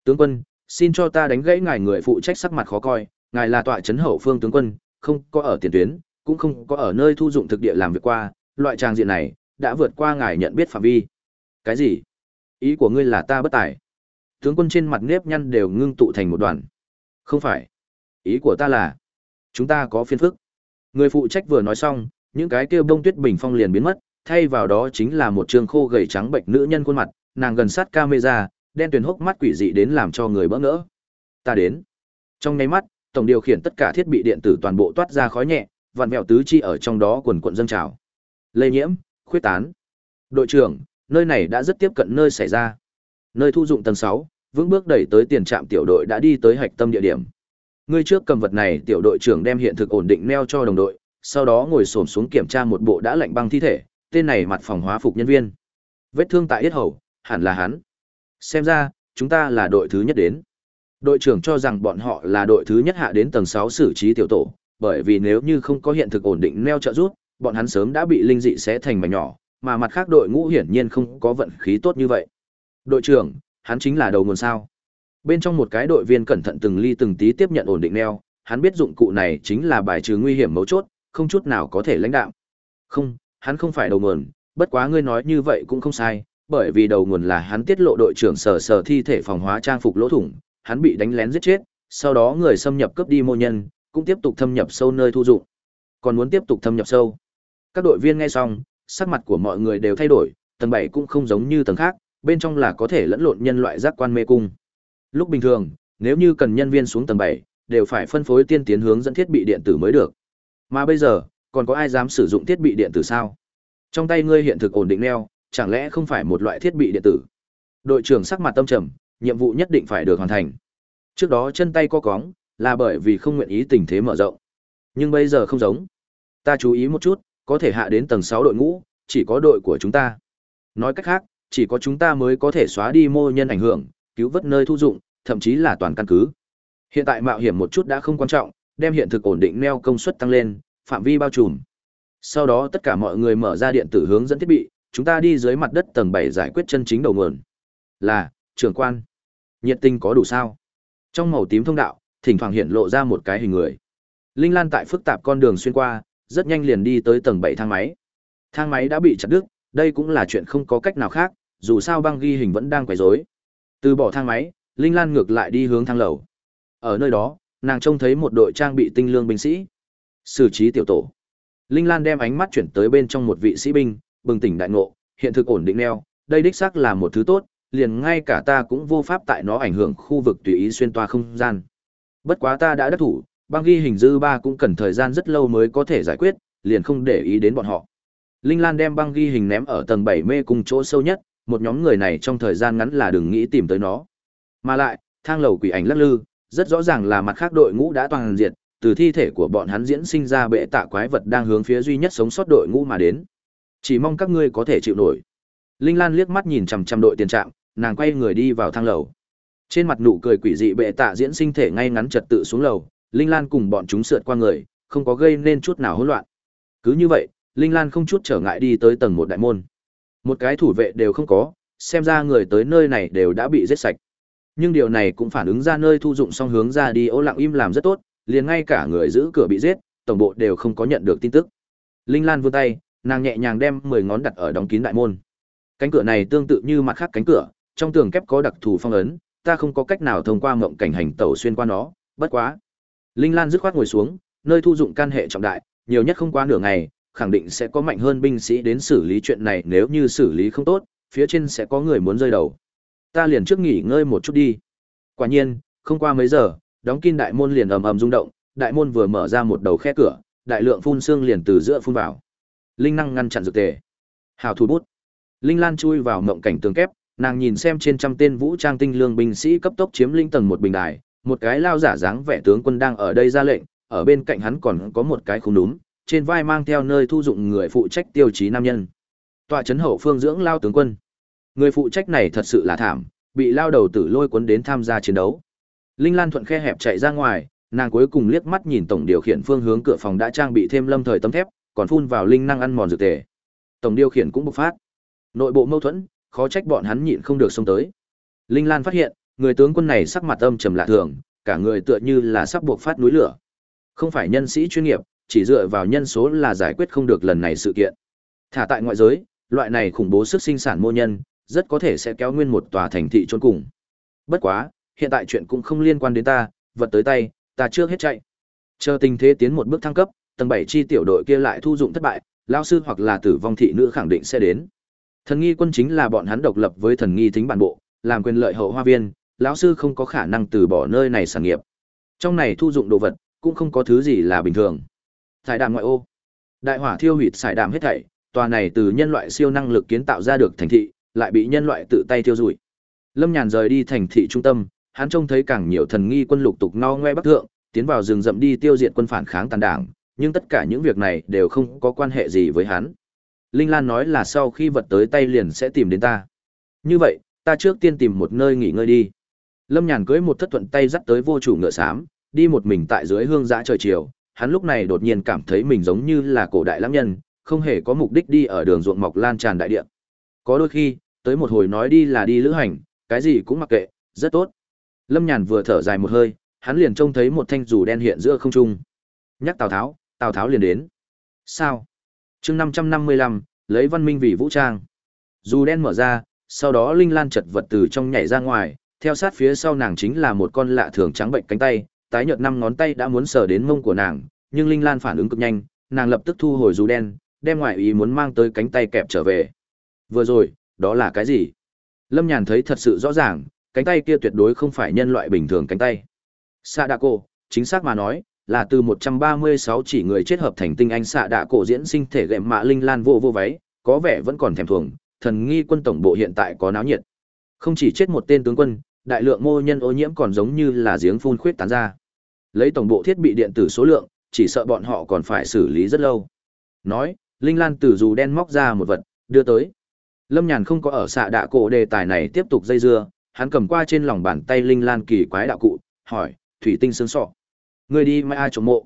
Tướng quân, xin cho ta đánh gãy ngài người phụ trách sắc mặt khó coi, ngài là tọa trấn hậu phương tướng quân, không có ở tiền tuyến, cũng không có ở nơi thu dụng thực địa làm việc qua, loại trang diện này đã vượt qua ngài nhận biết phạm vi. Cái gì? Ý của ngươi là ta bất tài? Tướng quân trên mặt nếp nhăn đều ngưng tụ thành một đoàn. Không phải. Ý của ta là, chúng ta có phiên phức. Người phụ trách vừa nói xong, những cái kêu bông tuyết bình phong liền biến mất, thay vào đó chính là một trường khô gầy trắng bệnh nữ nhân khuôn mặt, nàng gần sát camera, đen tuyền hốc mắt quỷ dị đến làm cho người bỡ ngỡ. Ta đến. Trong nháy mắt, tổng điều khiển tất cả thiết bị điện tử toàn bộ toát ra khói nhẹ, vặn vẹo tứ chi ở trong đó quần quần dâng trào. Lây nhiễm, khuyết tán. Đội trưởng, nơi này đã rất tiếp cận nơi xảy ra. Nơi thu dụng tầng 6, vững bước đẩy tới tiền trạm tiểu đội đã đi tới hạch tâm địa điểm. Ngươi trước cầm vật này, tiểu đội trưởng đem hiện thực ổn định neo cho đồng đội, sau đó ngồi xổm xuống kiểm tra một bộ đã lạnh băng thi thể, tên này mặt phòng hóa phục nhân viên. Vết thương tại yết hầu, hẳn là hắn. Xem ra, chúng ta là đội thứ nhất đến. Đội trưởng cho rằng bọn họ là đội thứ nhất hạ đến tầng 6 xử trí tiểu tổ, bởi vì nếu như không có hiện thực ổn định neo trợ giúp bọn hắn sớm đã bị linh dị xé thành mảnh nhỏ, mà mặt khác đội ngũ hiển nhiên không có vận khí tốt như vậy. Đội trưởng, hắn chính là đầu nguồn sao? Bên trong một cái đội viên cẩn thận từng ly từng tí tiếp nhận ổn định neo, hắn biết dụng cụ này chính là bài trừ nguy hiểm mấu chốt, không chút nào có thể lãnh đạo. Không, hắn không phải đầu nguồn, bất quá ngươi nói như vậy cũng không sai, bởi vì đầu nguồn là hắn tiết lộ đội trưởng sở sở thi thể phòng hóa trang phục lỗ thủng, hắn bị đánh lén giết chết, sau đó người xâm nhập cướp đi mô nhân, cũng tiếp tục thâm nhập sâu nơi thu dụng. Còn muốn tiếp tục thâm nhập sâu. Các đội viên nghe xong, sắc mặt của mọi người đều thay đổi, tầng 7 cũng không giống như tầng khác, bên trong là có thể lẫn lộn nhân loại giác quan mê cung. Lúc bình thường, nếu như cần nhân viên xuống tầng 7, đều phải phân phối tiên tiến hướng dẫn thiết bị điện tử mới được. Mà bây giờ, còn có ai dám sử dụng thiết bị điện tử sao? Trong tay ngươi hiện thực ổn định neo, chẳng lẽ không phải một loại thiết bị điện tử? Đội trưởng sắc mặt tâm trầm, nhiệm vụ nhất định phải được hoàn thành. Trước đó chân tay co cóng, là bởi vì không nguyện ý tình thế mở rộng. Nhưng bây giờ không giống. Ta chú ý một chút, có thể hạ đến tầng 6 đội ngũ, chỉ có đội của chúng ta. Nói cách khác, chỉ có chúng ta mới có thể xóa đi mô nhân ảnh hưởng, cứu vớt nơi thu dụng, thậm chí là toàn căn cứ. Hiện tại mạo hiểm một chút đã không quan trọng, đem hiện thực ổn định neo công suất tăng lên, phạm vi bao trùm. Sau đó tất cả mọi người mở ra điện tử hướng dẫn thiết bị, chúng ta đi dưới mặt đất tầng 7 giải quyết chân chính đầu nguồn. Là, trưởng quan. Nhiệt tinh có đủ sao? Trong màu tím thông đạo, thỉnh thoảng hiện lộ ra một cái hình người. Linh Lan tại phức tạp con đường xuyên qua, rất nhanh liền đi tới tầng 7 thang máy. Thang máy đã bị chặt đứt, đây cũng là chuyện không có cách nào khác, dù sao băng ghi hình vẫn đang quấy rối. Từ bỏ thang máy, Linh Lan ngược lại đi hướng thang lầu. Ở nơi đó, nàng trông thấy một đội trang bị tinh lương binh sĩ. Xử trí tiểu tổ. Linh Lan đem ánh mắt chuyển tới bên trong một vị sĩ binh, bừng tỉnh đại ngộ, hiện thực ổn định neo, đây đích xác là một thứ tốt, liền ngay cả ta cũng vô pháp tại nó ảnh hưởng khu vực tùy ý xuyên toa không gian. Bất quá ta đã đắc thủ, băng ghi hình dư ba cũng cần thời gian rất lâu mới có thể giải quyết, liền không để ý đến bọn họ. Linh Lan đem băng ghi hình ném ở tầng 7 mê cùng chỗ sâu nhất, một nhóm người này trong thời gian ngắn là đừng nghĩ tìm tới nó. Mà lại, thang lầu quỷ ảnh lắc lư, rất rõ ràng là mặt khác đội ngũ đã toàn diệt, từ thi thể của bọn hắn diễn sinh ra bệ tạ quái vật đang hướng phía duy nhất sống sót đội ngũ mà đến. Chỉ mong các ngươi có thể chịu nổi. Linh Lan liếc mắt nhìn chằm chằm đội tiền trạng, nàng quay người đi vào thang lầu. Trên mặt nụ cười quỷ dị bệ tạ diễn sinh thể ngay ngắn trật tự xuống lầu, Linh Lan cùng bọn chúng sượt qua người, không có gây nên chút nào hỗn loạn. Cứ như vậy, Linh Lan không chút trở ngại đi tới tầng một đại môn. Một cái thủ vệ đều không có, xem ra người tới nơi này đều đã bị giết sạch. Nhưng điều này cũng phản ứng ra nơi thu dụng song hướng ra đi ô lặng im làm rất tốt, liền ngay cả người giữ cửa bị giết, tổng bộ đều không có nhận được tin tức. Linh Lan vươn tay, nàng nhẹ nhàng đem 10 ngón đặt ở đóng kín đại môn. Cánh cửa này tương tự như mặt khác cánh cửa, trong tường kép có đặc thù phong ấn, ta không có cách nào thông qua mộng cảnh hành tẩu xuyên qua nó, bất quá. Linh Lan dứt khoát ngồi xuống, nơi thu dụng can hệ trọng đại, nhiều nhất không qua nửa ngày, khẳng định sẽ có mạnh hơn binh sĩ đến xử lý chuyện này nếu như xử lý không tốt, phía trên sẽ có người muốn rơi đầu. Ta liền trước nghỉ ngơi một chút đi. Quả nhiên, không qua mấy giờ, đóng kín đại môn liền ầm ầm rung động, đại môn vừa mở ra một đầu khe cửa, đại lượng phun xương liền từ giữa phun vào. Linh năng ngăn chặn dược tề. Hào thủ bút. Linh Lan chui vào mộng cảnh tường kép, nàng nhìn xem trên trăm tên vũ trang tinh lương binh sĩ cấp tốc chiếm linh tầng một bình đài, một cái lao giả dáng vẻ tướng quân đang ở đây ra lệnh, ở bên cạnh hắn còn có một cái khung núm, trên vai mang theo nơi thu dụng người phụ trách tiêu chí nam nhân. Tọa trấn hậu phương dưỡng lao tướng quân. Người phụ trách này thật sự là thảm, bị lao đầu tử lôi cuốn đến tham gia chiến đấu. Linh Lan thuận khe hẹp chạy ra ngoài, nàng cuối cùng liếc mắt nhìn tổng điều khiển phương hướng cửa phòng đã trang bị thêm lâm thời tấm thép, còn phun vào linh năng ăn mòn dược tề. Tổng điều khiển cũng bộc phát. Nội bộ mâu thuẫn, khó trách bọn hắn nhịn không được xông tới. Linh Lan phát hiện, người tướng quân này sắc mặt âm trầm lạ thường, cả người tựa như là sắp buộc phát núi lửa. Không phải nhân sĩ chuyên nghiệp, chỉ dựa vào nhân số là giải quyết không được lần này sự kiện. Thả tại ngoại giới, loại này khủng bố sức sinh sản mô nhân, rất có thể sẽ kéo nguyên một tòa thành thị chôn cùng. Bất quá, hiện tại chuyện cũng không liên quan đến ta, vật tới tay, ta chưa hết chạy. Chờ tình thế tiến một bước thăng cấp, tầng 7 chi tiểu đội kia lại thu dụng thất bại, lão sư hoặc là tử vong thị nữ khẳng định sẽ đến. Thần nghi quân chính là bọn hắn độc lập với thần nghi thính bản bộ, làm quyền lợi hậu hoa viên, lão sư không có khả năng từ bỏ nơi này sản nghiệp. Trong này thu dụng đồ vật, cũng không có thứ gì là bình thường. Giải đàm ngoại ô. Đại hỏa thiêu hủy xài đàm hết thảy, tòa này từ nhân loại siêu năng lực kiến tạo ra được thành thị, lại bị nhân loại tự tay thiêu rụi. Lâm Nhàn rời đi thành thị trung tâm, hắn trông thấy càng nhiều thần nghi quân lục tục no ngoe bắc thượng, tiến vào rừng rậm đi tiêu diệt quân phản kháng tàn đảng, nhưng tất cả những việc này đều không có quan hệ gì với hắn. Linh Lan nói là sau khi vật tới tay liền sẽ tìm đến ta. Như vậy, ta trước tiên tìm một nơi nghỉ ngơi đi. Lâm Nhàn cưới một thất thuận tay dắt tới vô chủ ngựa xám, đi một mình tại dưới hương dã trời chiều, hắn lúc này đột nhiên cảm thấy mình giống như là cổ đại lãng nhân, không hề có mục đích đi ở đường ruộng mọc lan tràn đại địa. Có đôi khi, tới một hồi nói đi là đi lữ hành, cái gì cũng mặc kệ, rất tốt. Lâm Nhàn vừa thở dài một hơi, hắn liền trông thấy một thanh dù đen hiện giữa không trung. Nhắc Tào Tháo, Tào Tháo liền đến. Sao? chương năm trăm năm mươi lăm lấy văn minh vì vũ trang dù đen mở ra sau đó linh lan chật vật từ trong nhảy ra ngoài theo sát phía sau nàng chính là một con lạ thường trắng bệnh cánh tay tái nhợt năm ngón tay đã muốn sờ đến mông của nàng nhưng linh lan phản ứng cực nhanh nàng lập tức thu hồi dù đen đem ngoại ý muốn mang tới cánh tay kẹp trở về. Vừa rồi đó là cái gì? Lâm nhàn thấy thật sự rõ ràng cánh tay kia tuyệt đối không phải nhân loại bình thường cánh tay. Sa đa cổ chính xác mà nói là từ 136 chỉ người chết hợp thành tinh anh xạ đạ cổ diễn sinh thể gệm mạ linh lan vô vô váy, có vẻ vẫn còn thèm thuồng, thần nghi quân tổng bộ hiện tại có náo nhiệt. Không chỉ chết một tên tướng quân, đại lượng mô nhân ô nhiễm còn giống như là giếng phun khuyết tán ra. Lấy tổng bộ thiết bị điện tử số lượng, chỉ sợ bọn họ còn phải xử lý rất lâu. Nói, Linh Lan từ dù đen móc ra một vật, đưa tới. Lâm Nhàn không có ở xạ đạ cổ đề tài này tiếp tục dây dưa, hắn cầm qua trên lòng bàn tay Linh Lan kỳ quái đạo cụ, hỏi, thủy tinh xương sọ. Người đi mai ai trộm mộ.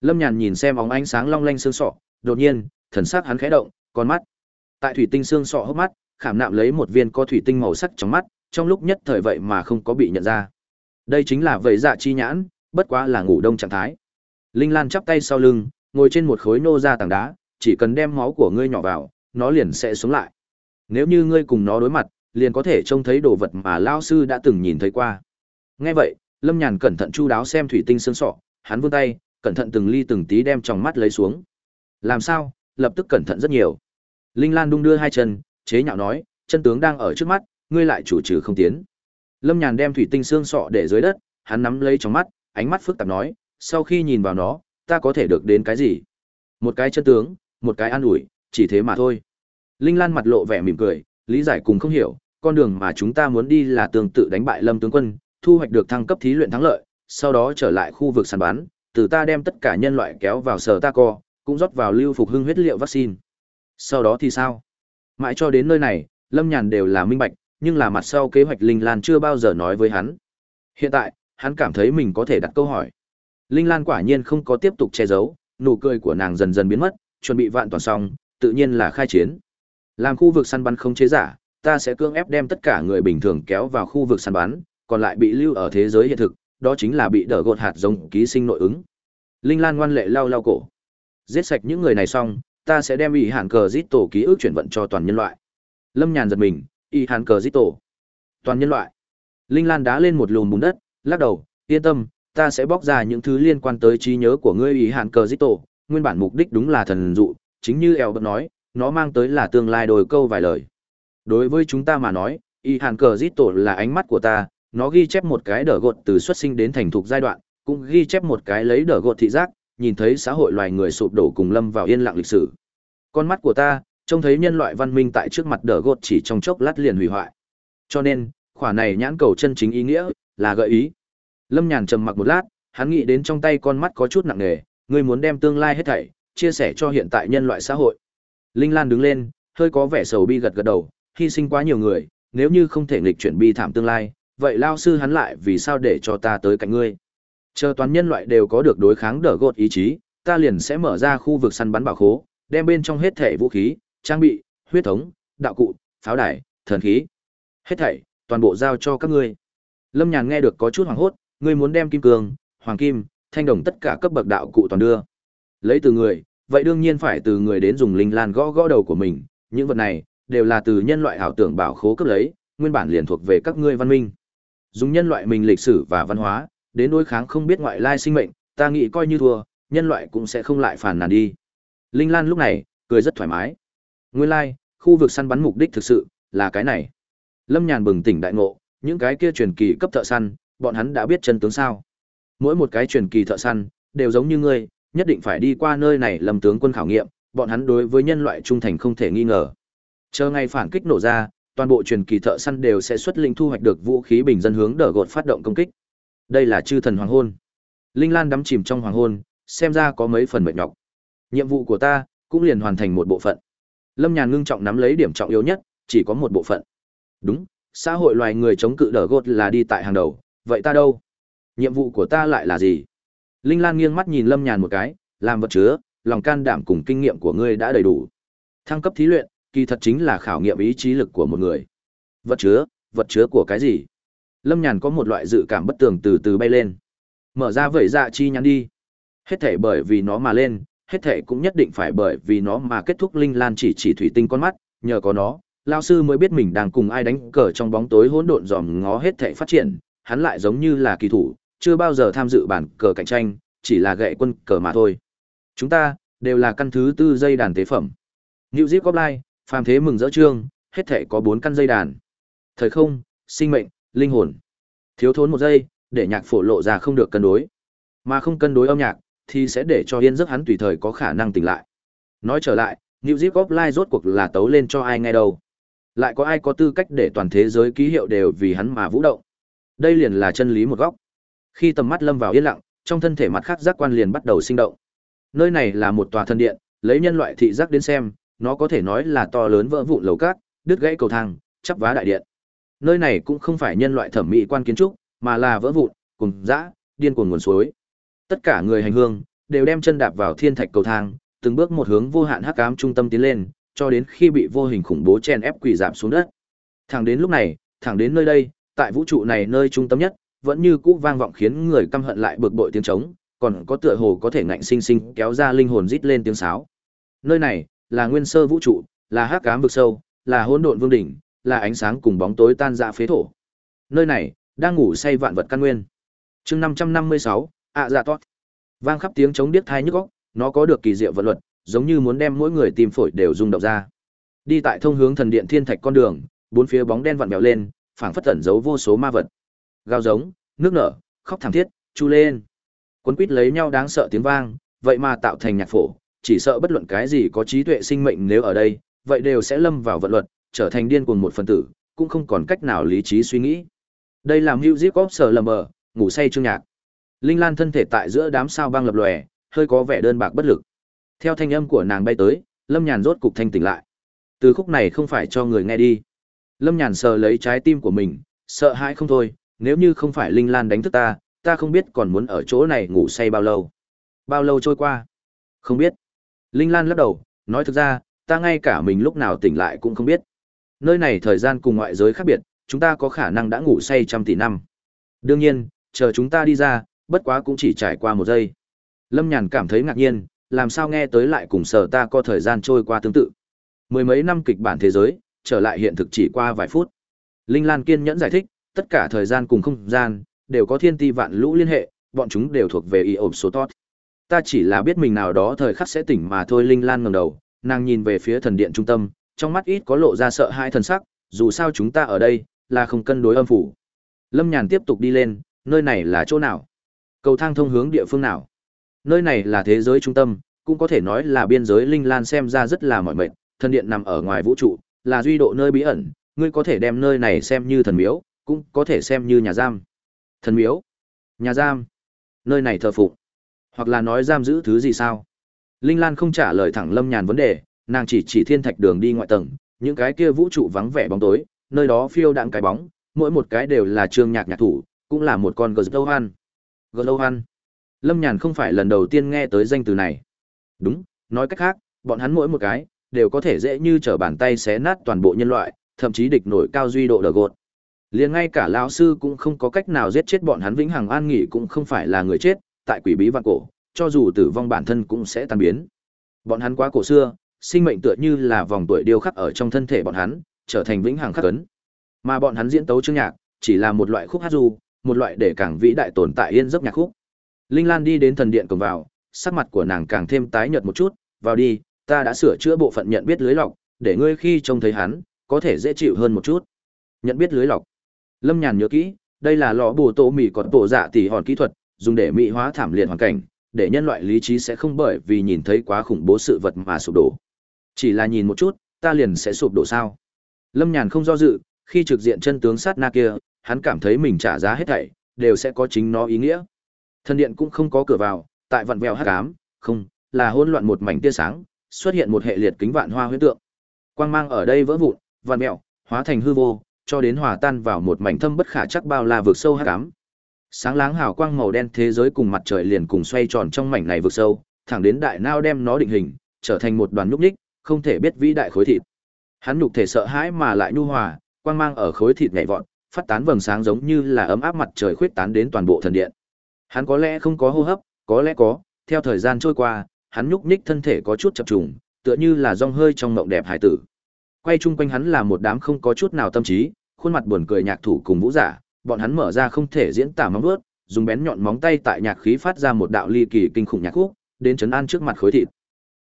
Lâm Nhàn nhìn xem óng ánh sáng long lanh xương sọ, đột nhiên, thần sắc hắn khẽ động, con mắt. Tại thủy tinh xương sọ hốc mắt, khảm nạm lấy một viên có thủy tinh màu sắc trong mắt, trong lúc nhất thời vậy mà không có bị nhận ra. Đây chính là vậy dạ chi nhãn, bất quá là ngủ đông trạng thái. Linh Lan chắp tay sau lưng, ngồi trên một khối nô ra tảng đá, chỉ cần đem máu của ngươi nhỏ vào, nó liền sẽ sống lại. Nếu như ngươi cùng nó đối mặt, liền có thể trông thấy đồ vật mà lão sư đã từng nhìn thấy qua. Nghe vậy, Lâm Nhàn cẩn thận chu đáo xem thủy tinh xương sọ, hắn vươn tay, cẩn thận từng ly từng tí đem trong mắt lấy xuống. Làm sao? Lập tức cẩn thận rất nhiều. Linh Lan đung đưa hai chân, chế nhạo nói, chân tướng đang ở trước mắt, ngươi lại chủ trừ không tiến. Lâm Nhàn đem thủy tinh xương sọ để dưới đất, hắn nắm lấy trong mắt, ánh mắt phức tạp nói, sau khi nhìn vào nó, ta có thể được đến cái gì? Một cái chân tướng, một cái an ủi, chỉ thế mà thôi. Linh Lan mặt lộ vẻ mỉm cười, lý giải cùng không hiểu, con đường mà chúng ta muốn đi là tương tự đánh bại Lâm tướng quân, thu hoạch được thăng cấp thí luyện thắng lợi, sau đó trở lại khu vực săn bắn, từ ta đem tất cả nhân loại kéo vào sở ta co, cũng rót vào lưu phục hưng huyết liệu vaccine. Sau đó thì sao? Mãi cho đến nơi này, Lâm Nhàn đều là minh bạch, nhưng là mặt sau kế hoạch Linh Lan chưa bao giờ nói với hắn. Hiện tại, hắn cảm thấy mình có thể đặt câu hỏi. Linh Lan quả nhiên không có tiếp tục che giấu, nụ cười của nàng dần dần biến mất, chuẩn bị vạn toàn xong, tự nhiên là khai chiến. Làm khu vực săn bắn không chế giả, ta sẽ cưỡng ép đem tất cả người bình thường kéo vào khu vực săn bắn, còn lại bị lưu ở thế giới hiện thực, đó chính là bị đỡ gột hạt giống ký sinh nội ứng. Linh Lan ngoan lệ lau lau cổ. Giết sạch những người này xong, ta sẽ đem ủy hạn cờ giết tổ ký ức chuyển vận cho toàn nhân loại. Lâm Nhàn giật mình, Y hạn cờ dít tổ. Toàn nhân loại. Linh Lan đá lên một lùm bùn đất, lắc đầu, yên tâm, ta sẽ bóc ra những thứ liên quan tới trí nhớ của ngươi Y hạn cờ dít tổ. Nguyên bản mục đích đúng là thần dụ, chính như eo bật nói, nó mang tới là tương lai đồi câu vài lời. Đối với chúng ta mà nói, Y hạn cờ dít tổ là ánh mắt của ta, nó ghi chép một cái đỡ gột từ xuất sinh đến thành thục giai đoạn, cũng ghi chép một cái lấy đỡ gột thị giác, nhìn thấy xã hội loài người sụp đổ cùng lâm vào yên lặng lịch sử. Con mắt của ta, trông thấy nhân loại văn minh tại trước mặt đỡ gột chỉ trong chốc lát liền hủy hoại. Cho nên, khỏa này nhãn cầu chân chính ý nghĩa, là gợi ý. Lâm Nhàn trầm mặc một lát, hắn nghĩ đến trong tay con mắt có chút nặng nề, ngươi muốn đem tương lai hết thảy, chia sẻ cho hiện tại nhân loại xã hội. Linh Lan đứng lên, hơi có vẻ sầu bi gật gật đầu, hy sinh quá nhiều người, nếu như không thể nghịch chuyển bi thảm tương lai, vậy lao sư hắn lại vì sao để cho ta tới cạnh ngươi? Chờ toàn nhân loại đều có được đối kháng đỡ gột ý chí, ta liền sẽ mở ra khu vực săn bắn bảo khố, đem bên trong hết thể vũ khí, trang bị, huyết thống, đạo cụ, pháo đài, thần khí. Hết thảy, toàn bộ giao cho các ngươi. Lâm Nhàn nghe được có chút hoảng hốt, ngươi muốn đem kim cương, hoàng kim, thanh đồng tất cả cấp bậc đạo cụ toàn đưa. Lấy từ người, vậy đương nhiên phải từ người đến dùng linh lan gõ gõ đầu của mình, những vật này đều là từ nhân loại ảo tưởng bảo khố cấp lấy, nguyên bản liền thuộc về các ngươi văn minh. Dùng nhân loại mình lịch sử và văn hóa, đến đối kháng không biết ngoại lai sinh mệnh, ta nghĩ coi như thua, nhân loại cũng sẽ không lại phản nàn đi. Linh Lan lúc này, cười rất thoải mái. Nguyên lai, khu vực săn bắn mục đích thực sự, là cái này. Lâm Nhàn bừng tỉnh đại ngộ, những cái kia truyền kỳ cấp thợ săn, bọn hắn đã biết chân tướng sao. Mỗi một cái truyền kỳ thợ săn, đều giống như ngươi, nhất định phải đi qua nơi này lâm tướng quân khảo nghiệm, bọn hắn đối với nhân loại trung thành không thể nghi ngờ. Chờ ngày phản kích nổ ra, toàn bộ truyền kỳ thợ săn đều sẽ xuất linh thu hoạch được vũ khí bình dân hướng đỡ gột phát động công kích. Đây là chư thần hoàng hôn. Linh Lan đắm chìm trong hoàng hôn, xem ra có mấy phần mệt nhọc. Nhiệm vụ của ta cũng liền hoàn thành một bộ phận. Lâm Nhàn ngưng trọng nắm lấy điểm trọng yếu nhất, chỉ có một bộ phận. Đúng, xã hội loài người chống cự đờ gột là đi tại hàng đầu, vậy ta đâu? Nhiệm vụ của ta lại là gì? Linh Lan nghiêng mắt nhìn Lâm Nhàn một cái, làm vật chứa, lòng can đảm cùng kinh nghiệm của ngươi đã đầy đủ. Thăng cấp thí luyện, kỳ thật chính là khảo nghiệm ý chí lực của một người. Vật chứa, vật chứa của cái gì? Lâm Nhàn có một loại dự cảm bất tường từ từ bay lên. Mở ra vẩy dạ chi nhắn đi. Hết thể bởi vì nó mà lên, hết thể cũng nhất định phải bởi vì nó mà kết thúc Linh Lan chỉ chỉ thủy tinh con mắt, nhờ có nó, lao sư mới biết mình đang cùng ai đánh cờ trong bóng tối hỗn độn dòm ngó hết thể phát triển, hắn lại giống như là kỳ thủ, chưa bao giờ tham dự bản cờ cạnh tranh, chỉ là gậy quân cờ mà thôi. Chúng ta đều là căn thứ tư dây đàn tế phẩm. New Zip Offline, phàm thế mừng rỡ trương, hết thể có bốn căn dây đàn. Thời không, sinh mệnh, linh hồn. Thiếu thốn một giây, để nhạc phổ lộ ra không được cân đối. Mà không cân đối âm nhạc, thì sẽ để cho yên giấc hắn tùy thời có khả năng tỉnh lại. Nói trở lại, New Zip Offline rốt cuộc là tấu lên cho ai nghe đâu. Lại có ai có tư cách để toàn thế giới ký hiệu đều vì hắn mà vũ động? Đây liền là chân lý một góc. Khi tầm mắt lâm vào yên lặng, trong thân thể mặt khác giác quan liền bắt đầu sinh động. Nơi này là một tòa thân điện, lấy nhân loại thị giác đến xem, nó có thể nói là to lớn vỡ vụn lầu cát, đứt gãy cầu thang, chắp vá đại điện. Nơi này cũng không phải nhân loại thẩm mỹ quan kiến trúc, mà là vỡ vụn, cùng dã, điên cuồng nguồn suối. Tất cả người hành hương đều đem chân đạp vào thiên thạch cầu thang, từng bước một hướng vô hạn hắc ám trung tâm tiến lên, cho đến khi bị vô hình khủng bố chen ép quỳ giảm xuống đất. Thẳng đến lúc này, thẳng đến nơi đây, tại vũ trụ này nơi trung tâm nhất, vẫn như cũ vang vọng khiến người căm hận lại bực bội tiếng trống, còn có tựa hồ có thể ngạnh sinh sinh kéo ra linh hồn rít lên tiếng sáo. Nơi này là nguyên sơ vũ trụ, là hắc ám vực sâu, là hỗn độn vương đỉnh, là ánh sáng cùng bóng tối tan ra phế thổ. Nơi này đang ngủ say vạn vật căn nguyên. Chương 556, ạ dạ tốt. Vang khắp tiếng trống điếc thai nhức óc, nó có được kỳ diệu vận luật, giống như muốn đem mỗi người tim phổi đều rung động ra. Đi tại thông hướng thần điện thiên thạch con đường, bốn phía bóng đen vặn vẹo lên, phảng phất tẩn giấu vô số ma vật. Gào giống, nước nở, khóc thảm thiết, chu lên. Cuốn quít lấy nhau đáng sợ tiếng vang, vậy mà tạo thành nhạc phổ, chỉ sợ bất luận cái gì có trí tuệ sinh mệnh nếu ở đây, vậy đều sẽ lâm vào vận luật, trở thành điên cuồng một phần tử, cũng không còn cách nào lý trí suy nghĩ. Đây là Music of Slumber, ngủ say chương nhạc. Linh Lan thân thể tại giữa đám sao băng lập lòe, hơi có vẻ đơn bạc bất lực. Theo thanh âm của nàng bay tới, Lâm Nhàn rốt cục thanh tỉnh lại. Từ khúc này không phải cho người nghe đi. Lâm Nhàn sờ lấy trái tim của mình, sợ hãi không thôi, nếu như không phải Linh Lan đánh thức ta, ta không biết còn muốn ở chỗ này ngủ say bao lâu. Bao lâu trôi qua? Không biết. Linh Lan lắc đầu, nói thực ra, ta ngay cả mình lúc nào tỉnh lại cũng không biết. Nơi này thời gian cùng ngoại giới khác biệt, chúng ta có khả năng đã ngủ say trăm tỷ năm. Đương nhiên, chờ chúng ta đi ra, bất quá cũng chỉ trải qua một giây. Lâm Nhàn cảm thấy ngạc nhiên, làm sao nghe tới lại cùng sở ta có thời gian trôi qua tương tự. Mười mấy năm kịch bản thế giới, trở lại hiện thực chỉ qua vài phút. Linh Lan kiên nhẫn giải thích, tất cả thời gian cùng không gian, đều có thiên ti vạn lũ liên hệ, bọn chúng đều thuộc về y ộp số tốt. Ta chỉ là biết mình nào đó thời khắc sẽ tỉnh mà thôi Linh Lan ngẩng đầu, nàng nhìn về phía thần điện trung tâm, trong mắt ít có lộ ra sợ hai thần sắc, dù sao chúng ta ở đây, là không cân đối âm phủ. Lâm Nhàn tiếp tục đi lên, nơi này là chỗ nào? Cầu thang thông hướng địa phương nào? Nơi này là thế giới trung tâm, cũng có thể nói là biên giới linh lan xem ra rất là mỏi mệt, thần điện nằm ở ngoài vũ trụ, là duy độ nơi bí ẩn, ngươi có thể đem nơi này xem như thần miếu, cũng có thể xem như nhà giam. Thần miếu, nhà giam, nơi này thờ phụng, hoặc là nói giam giữ thứ gì sao? Linh Lan không trả lời thẳng Lâm Nhàn vấn đề, nàng chỉ chỉ thiên thạch đường đi ngoại tầng, những cái kia vũ trụ vắng vẻ bóng tối, nơi đó phiêu đạn cái bóng, mỗi một cái đều là trương nhạc nhạc thủ, cũng là một con Glohan. Glohan. Lâm Nhàn không phải lần đầu tiên nghe tới danh từ này. Đúng, nói cách khác, bọn hắn mỗi một cái đều có thể dễ như trở bàn tay xé nát toàn bộ nhân loại, thậm chí địch nổi cao duy độ đờ gột. Liền ngay cả lão sư cũng không có cách nào giết chết bọn hắn vĩnh hằng an nghỉ cũng không phải là người chết, tại quỷ bí vạn cổ, cho dù tử vong bản thân cũng sẽ tan biến. Bọn hắn quá cổ xưa, sinh mệnh tựa như là vòng tuổi điêu khắc ở trong thân thể bọn hắn, trở thành vĩnh hằng khắc cấn. Mà bọn hắn diễn tấu chương nhạc, chỉ là một loại khúc hát du, một loại để càng vĩ đại tồn tại yên giấc nhạc khúc. Linh Lan đi đến thần điện cổng vào, sắc mặt của nàng càng thêm tái nhợt một chút, "Vào đi, ta đã sửa chữa bộ phận nhận biết lưới lọc, để ngươi khi trông thấy hắn, có thể dễ chịu hơn một chút." Nhận biết lưới lọc. Lâm Nhàn nhớ kỹ, đây là lọ bổ tổ mì còn tổ dạ tỷ hòn kỹ thuật, dùng để mỹ hóa thảm liệt hoàn cảnh, để nhân loại lý trí sẽ không bởi vì nhìn thấy quá khủng bố sự vật mà sụp đổ. Chỉ là nhìn một chút, ta liền sẽ sụp đổ sao? Lâm Nhàn không do dự, khi trực diện chân tướng sát na kia, hắn cảm thấy mình trả giá hết thảy, đều sẽ có chính nó ý nghĩa. Thần điện cũng không có cửa vào, tại vặn vẹo hắc ám, không, là hỗn loạn một mảnh tia sáng, xuất hiện một hệ liệt kính vạn hoa huyễn tượng. Quang mang ở đây vỡ vụn, vặn vẹo, hóa thành hư vô, cho đến hòa tan vào một mảnh thâm bất khả chắc bao la vực sâu hắc ám. Sáng láng hào quang màu đen thế giới cùng mặt trời liền cùng xoay tròn trong mảnh này vực sâu, thẳng đến đại nao đem nó định hình, trở thành một đoàn nhúc nhích, không thể biết vĩ đại khối thịt. Hắn nhục thể sợ hãi mà lại nhu hòa, quang mang ở khối thịt nhảy vọt, phát tán vầng sáng giống như là ấm áp mặt trời khuyết tán đến toàn bộ thần điện. Hắn có lẽ không có hô hấp, có lẽ có, theo thời gian trôi qua, hắn nhúc nhích thân thể có chút chập trùng, tựa như là rong hơi trong mộng đẹp hải tử. Quay chung quanh hắn là một đám không có chút nào tâm trí, khuôn mặt buồn cười nhạc thủ cùng vũ giả, bọn hắn mở ra không thể diễn tả móng vuốt, dùng bén nhọn móng tay tại nhạc khí phát ra một đạo ly kỳ kinh khủng nhạc khúc, đến chấn an trước mặt khối thịt.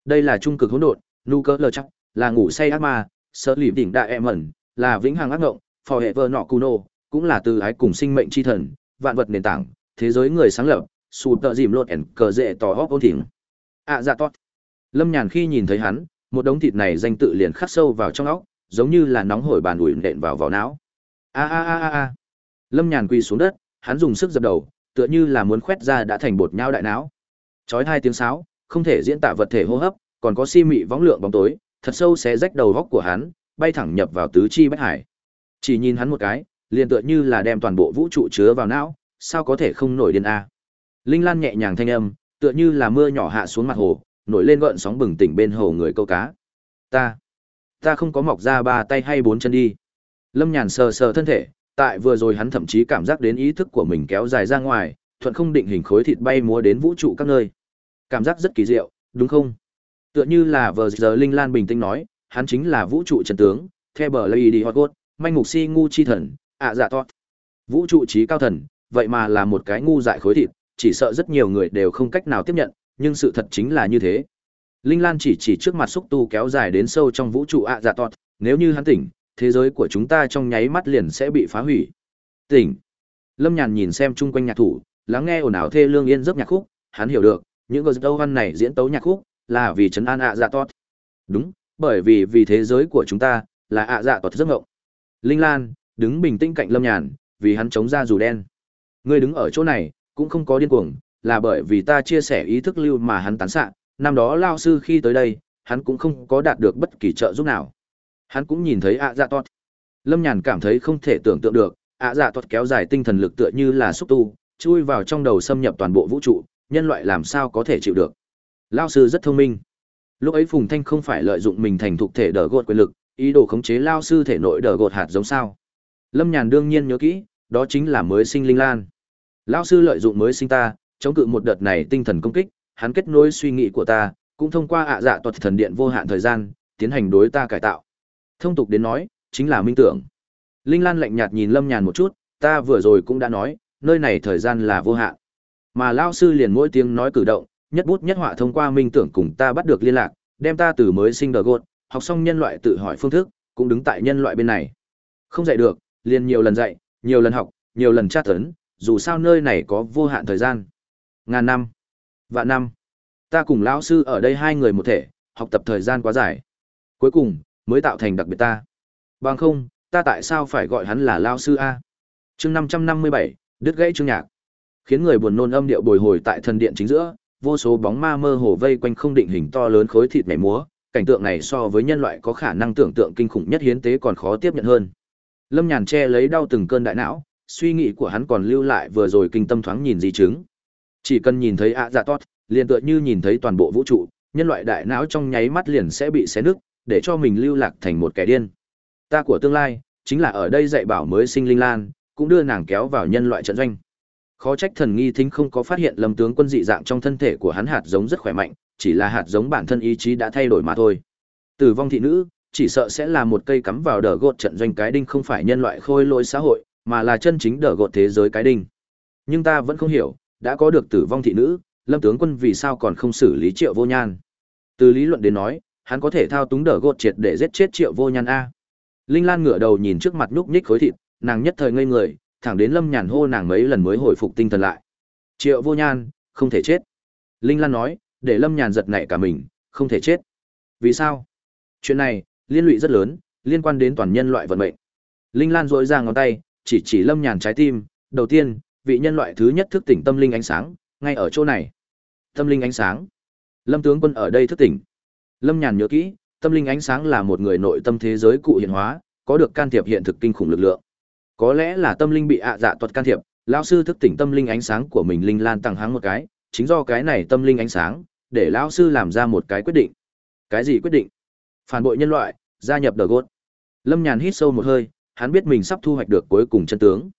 Đây là trung cực hỗn độn, nu cơ lờ chắc, là ngủ say ác ma, sở lì đỉnh đại em ẩn, là vĩnh hằng ác ngộng, phò hệ vợ nọ cuno, cũng là từ ái cùng sinh mệnh chi thần, vạn vật nền tảng, thế giới người sáng lập, sụt tợ dìm lột ẻn cờ dễ tỏ hóc ôn thỉnh. À dạ tót Lâm Nhàn khi nhìn thấy hắn, một đống thịt này danh tự liền khắc sâu vào trong óc, giống như là nóng hổi bàn ủi nện vào vỏ não. A a a a a. Lâm Nhàn quỳ xuống đất, hắn dùng sức dập đầu, tựa như là muốn khoét ra đã thành bột nhau đại não. Chói hai tiếng sáo, không thể diễn tả vật thể hô hấp, còn có si mị võng lượng bóng tối, thật sâu xé rách đầu góc của hắn, bay thẳng nhập vào tứ chi bách hải. Chỉ nhìn hắn một cái, liền tựa như là đem toàn bộ vũ trụ chứa vào não, sao có thể không nổi điên a? Linh Lan nhẹ nhàng thanh âm, tựa như là mưa nhỏ hạ xuống mặt hồ, nổi lên gợn sóng bừng tỉnh bên hồ người câu cá. Ta, ta không có mọc ra ba tay hay bốn chân đi. Lâm Nhàn sờ sờ thân thể, tại vừa rồi hắn thậm chí cảm giác đến ý thức của mình kéo dài ra ngoài, thuận không định hình khối thịt bay múa đến vũ trụ các nơi. Cảm giác rất kỳ diệu, đúng không? Tựa như là vừa giờ Linh Lan bình tĩnh nói, hắn chính là vũ trụ chân tướng, theo bờ Lady manh mục si ngu chi thần, ạ dạ tốt. Vũ trụ trí cao thần, vậy mà là một cái ngu dại khối thịt, chỉ sợ rất nhiều người đều không cách nào tiếp nhận, nhưng sự thật chính là như thế. Linh Lan chỉ chỉ trước mặt xúc tu kéo dài đến sâu trong vũ trụ ạ dạ tốt, nếu như hắn tỉnh, thế giới của chúng ta trong nháy mắt liền sẽ bị phá hủy. Tỉnh. Lâm Nhàn nhìn xem chung quanh nhạc thủ, lắng nghe ồn ào thê lương yên giấc nhạc khúc, hắn hiểu được, những người tấu văn này diễn tấu nhạc khúc là vì trấn an ạ dạ tốt. Đúng, bởi vì vì thế giới của chúng ta là ạ dạ tốt giấc ngộng. Linh Lan đứng bình tĩnh cạnh Lâm Nhàn, vì hắn chống ra dù đen. Ngươi đứng ở chỗ này, cũng không có điên cuồng, là bởi vì ta chia sẻ ý thức lưu mà hắn tán sạn, năm đó lao sư khi tới đây, hắn cũng không có đạt được bất kỳ trợ giúp nào. Hắn cũng nhìn thấy ạ dạ tốt. Lâm Nhàn cảm thấy không thể tưởng tượng được, ạ dạ tốt kéo dài tinh thần lực tựa như là xúc tu, chui vào trong đầu xâm nhập toàn bộ vũ trụ, nhân loại làm sao có thể chịu được. Lao sư rất thông minh. Lúc ấy Phùng Thanh không phải lợi dụng mình thành thuộc thể đỡ gột quyền lực, ý đồ khống chế lao sư thể nội đờ gột hạt giống sao. Lâm Nhàn đương nhiên nhớ kỹ, đó chính là mới sinh linh lan. Lão sư lợi dụng mới sinh ta, chống cự một đợt này tinh thần công kích, hắn kết nối suy nghĩ của ta, cũng thông qua ạ dạ tuật thần điện vô hạn thời gian, tiến hành đối ta cải tạo. Thông tục đến nói, chính là minh tưởng. Linh Lan lạnh nhạt nhìn Lâm Nhàn một chút, ta vừa rồi cũng đã nói, nơi này thời gian là vô hạn. Mà lão sư liền mỗi tiếng nói cử động, nhất bút nhất họa thông qua minh tưởng cùng ta bắt được liên lạc, đem ta từ mới sinh đờ gột, học xong nhân loại tự hỏi phương thức, cũng đứng tại nhân loại bên này. Không dạy được, liền nhiều lần dạy, nhiều lần học, nhiều lần tra tấn, dù sao nơi này có vô hạn thời gian. Ngàn năm, vạn năm. Ta cùng lão sư ở đây hai người một thể, học tập thời gian quá dài. Cuối cùng, mới tạo thành đặc biệt ta. Bằng không, ta tại sao phải gọi hắn là lão sư A? chương 557, đứt gãy chương nhạc. Khiến người buồn nôn âm điệu bồi hồi tại thần điện chính giữa, vô số bóng ma mơ hồ vây quanh không định hình to lớn khối thịt mẻ múa, cảnh tượng này so với nhân loại có khả năng tưởng tượng kinh khủng nhất hiến tế còn khó tiếp nhận hơn. Lâm Nhàn che lấy đau từng cơn đại não, suy nghĩ của hắn còn lưu lại vừa rồi kinh tâm thoáng nhìn di chứng. Chỉ cần nhìn thấy ạ dạ tốt, liền tựa như nhìn thấy toàn bộ vũ trụ, nhân loại đại não trong nháy mắt liền sẽ bị xé nứt, để cho mình lưu lạc thành một kẻ điên. Ta của tương lai, chính là ở đây dạy bảo mới sinh linh lan, cũng đưa nàng kéo vào nhân loại trận doanh. Khó trách thần nghi thính không có phát hiện lâm tướng quân dị dạng trong thân thể của hắn hạt giống rất khỏe mạnh, chỉ là hạt giống bản thân ý chí đã thay đổi mà thôi. Tử vong thị nữ, chỉ sợ sẽ là một cây cắm vào đờ gột trận doanh cái đinh không phải nhân loại khôi lỗi xã hội, mà là chân chính đờ gột thế giới cái đinh. Nhưng ta vẫn không hiểu, đã có được tử vong thị nữ, lâm tướng quân vì sao còn không xử lý triệu vô nhan. Từ lý luận đến nói, hắn có thể thao túng đờ gột triệt để giết chết triệu vô nhan A. Linh Lan ngửa đầu nhìn trước mặt nhúc nhích khối thịt, nàng nhất thời ngây người, thẳng đến lâm nhàn hô nàng mấy lần mới hồi phục tinh thần lại. Triệu vô nhan, không thể chết. Linh Lan nói, để lâm nhàn giật nảy cả mình, không thể chết. Vì sao? Chuyện này, liên lụy rất lớn, liên quan đến toàn nhân loại vận mệnh. Linh Lan dội ra ngón tay, chỉ chỉ Lâm Nhàn trái tim, đầu tiên, vị nhân loại thứ nhất thức tỉnh tâm linh ánh sáng, ngay ở chỗ này. Tâm linh ánh sáng. Lâm tướng quân ở đây thức tỉnh. Lâm Nhàn nhớ kỹ, tâm linh ánh sáng là một người nội tâm thế giới cụ hiện hóa, có được can thiệp hiện thực kinh khủng lực lượng. Có lẽ là tâm linh bị ạ dạ tuật can thiệp, lão sư thức tỉnh tâm linh ánh sáng của mình Linh Lan tăng háng một cái, chính do cái này tâm linh ánh sáng, để lão sư làm ra một cái quyết định. Cái gì quyết định? Phản bội nhân loại, gia nhập đờ gốt. Lâm Nhàn hít sâu một hơi, hắn biết mình sắp thu hoạch được cuối cùng chân tướng.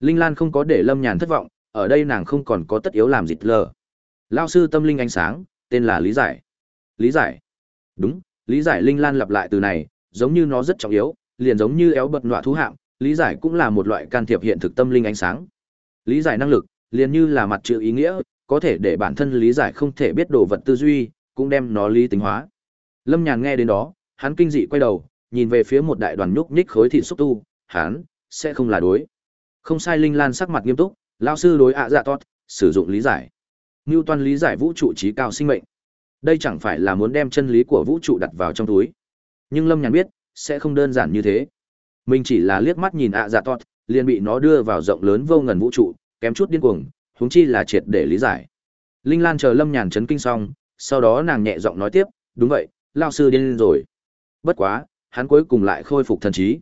Linh Lan không có để Lâm Nhàn thất vọng, ở đây nàng không còn có tất yếu làm dịt lờ. Lao sư tâm linh ánh sáng, tên là Lý Giải. Lý Giải. Đúng, Lý Giải Linh Lan lặp lại từ này, giống như nó rất trọng yếu, liền giống như éo bật nọa thú hạng, Lý Giải cũng là một loại can thiệp hiện thực tâm linh ánh sáng. Lý Giải năng lực, liền như là mặt chữ ý nghĩa, có thể để bản thân Lý Giải không thể biết đồ vật tư duy, cũng đem nó lý tính hóa. Lâm Nhàn nghe đến đó, hắn kinh dị quay đầu, nhìn về phía một đại đoàn nhúc nhích khối thịt xúc tu, hắn sẽ không là đối. Không sai Linh Lan sắc mặt nghiêm túc, lão sư đối ạ dạ tốt, sử dụng lý giải. Newton lý giải vũ trụ trí cao sinh mệnh. Đây chẳng phải là muốn đem chân lý của vũ trụ đặt vào trong túi. Nhưng Lâm Nhàn biết, sẽ không đơn giản như thế. Mình chỉ là liếc mắt nhìn ạ dạ tốt, liền bị nó đưa vào rộng lớn vô ngần vũ trụ, kém chút điên cuồng, huống chi là triệt để lý giải. Linh Lan chờ Lâm Nhàn chấn kinh xong, sau đó nàng nhẹ giọng nói tiếp, đúng vậy, lao sư điên rồi. Bất quá, hắn cuối cùng lại khôi phục thần trí.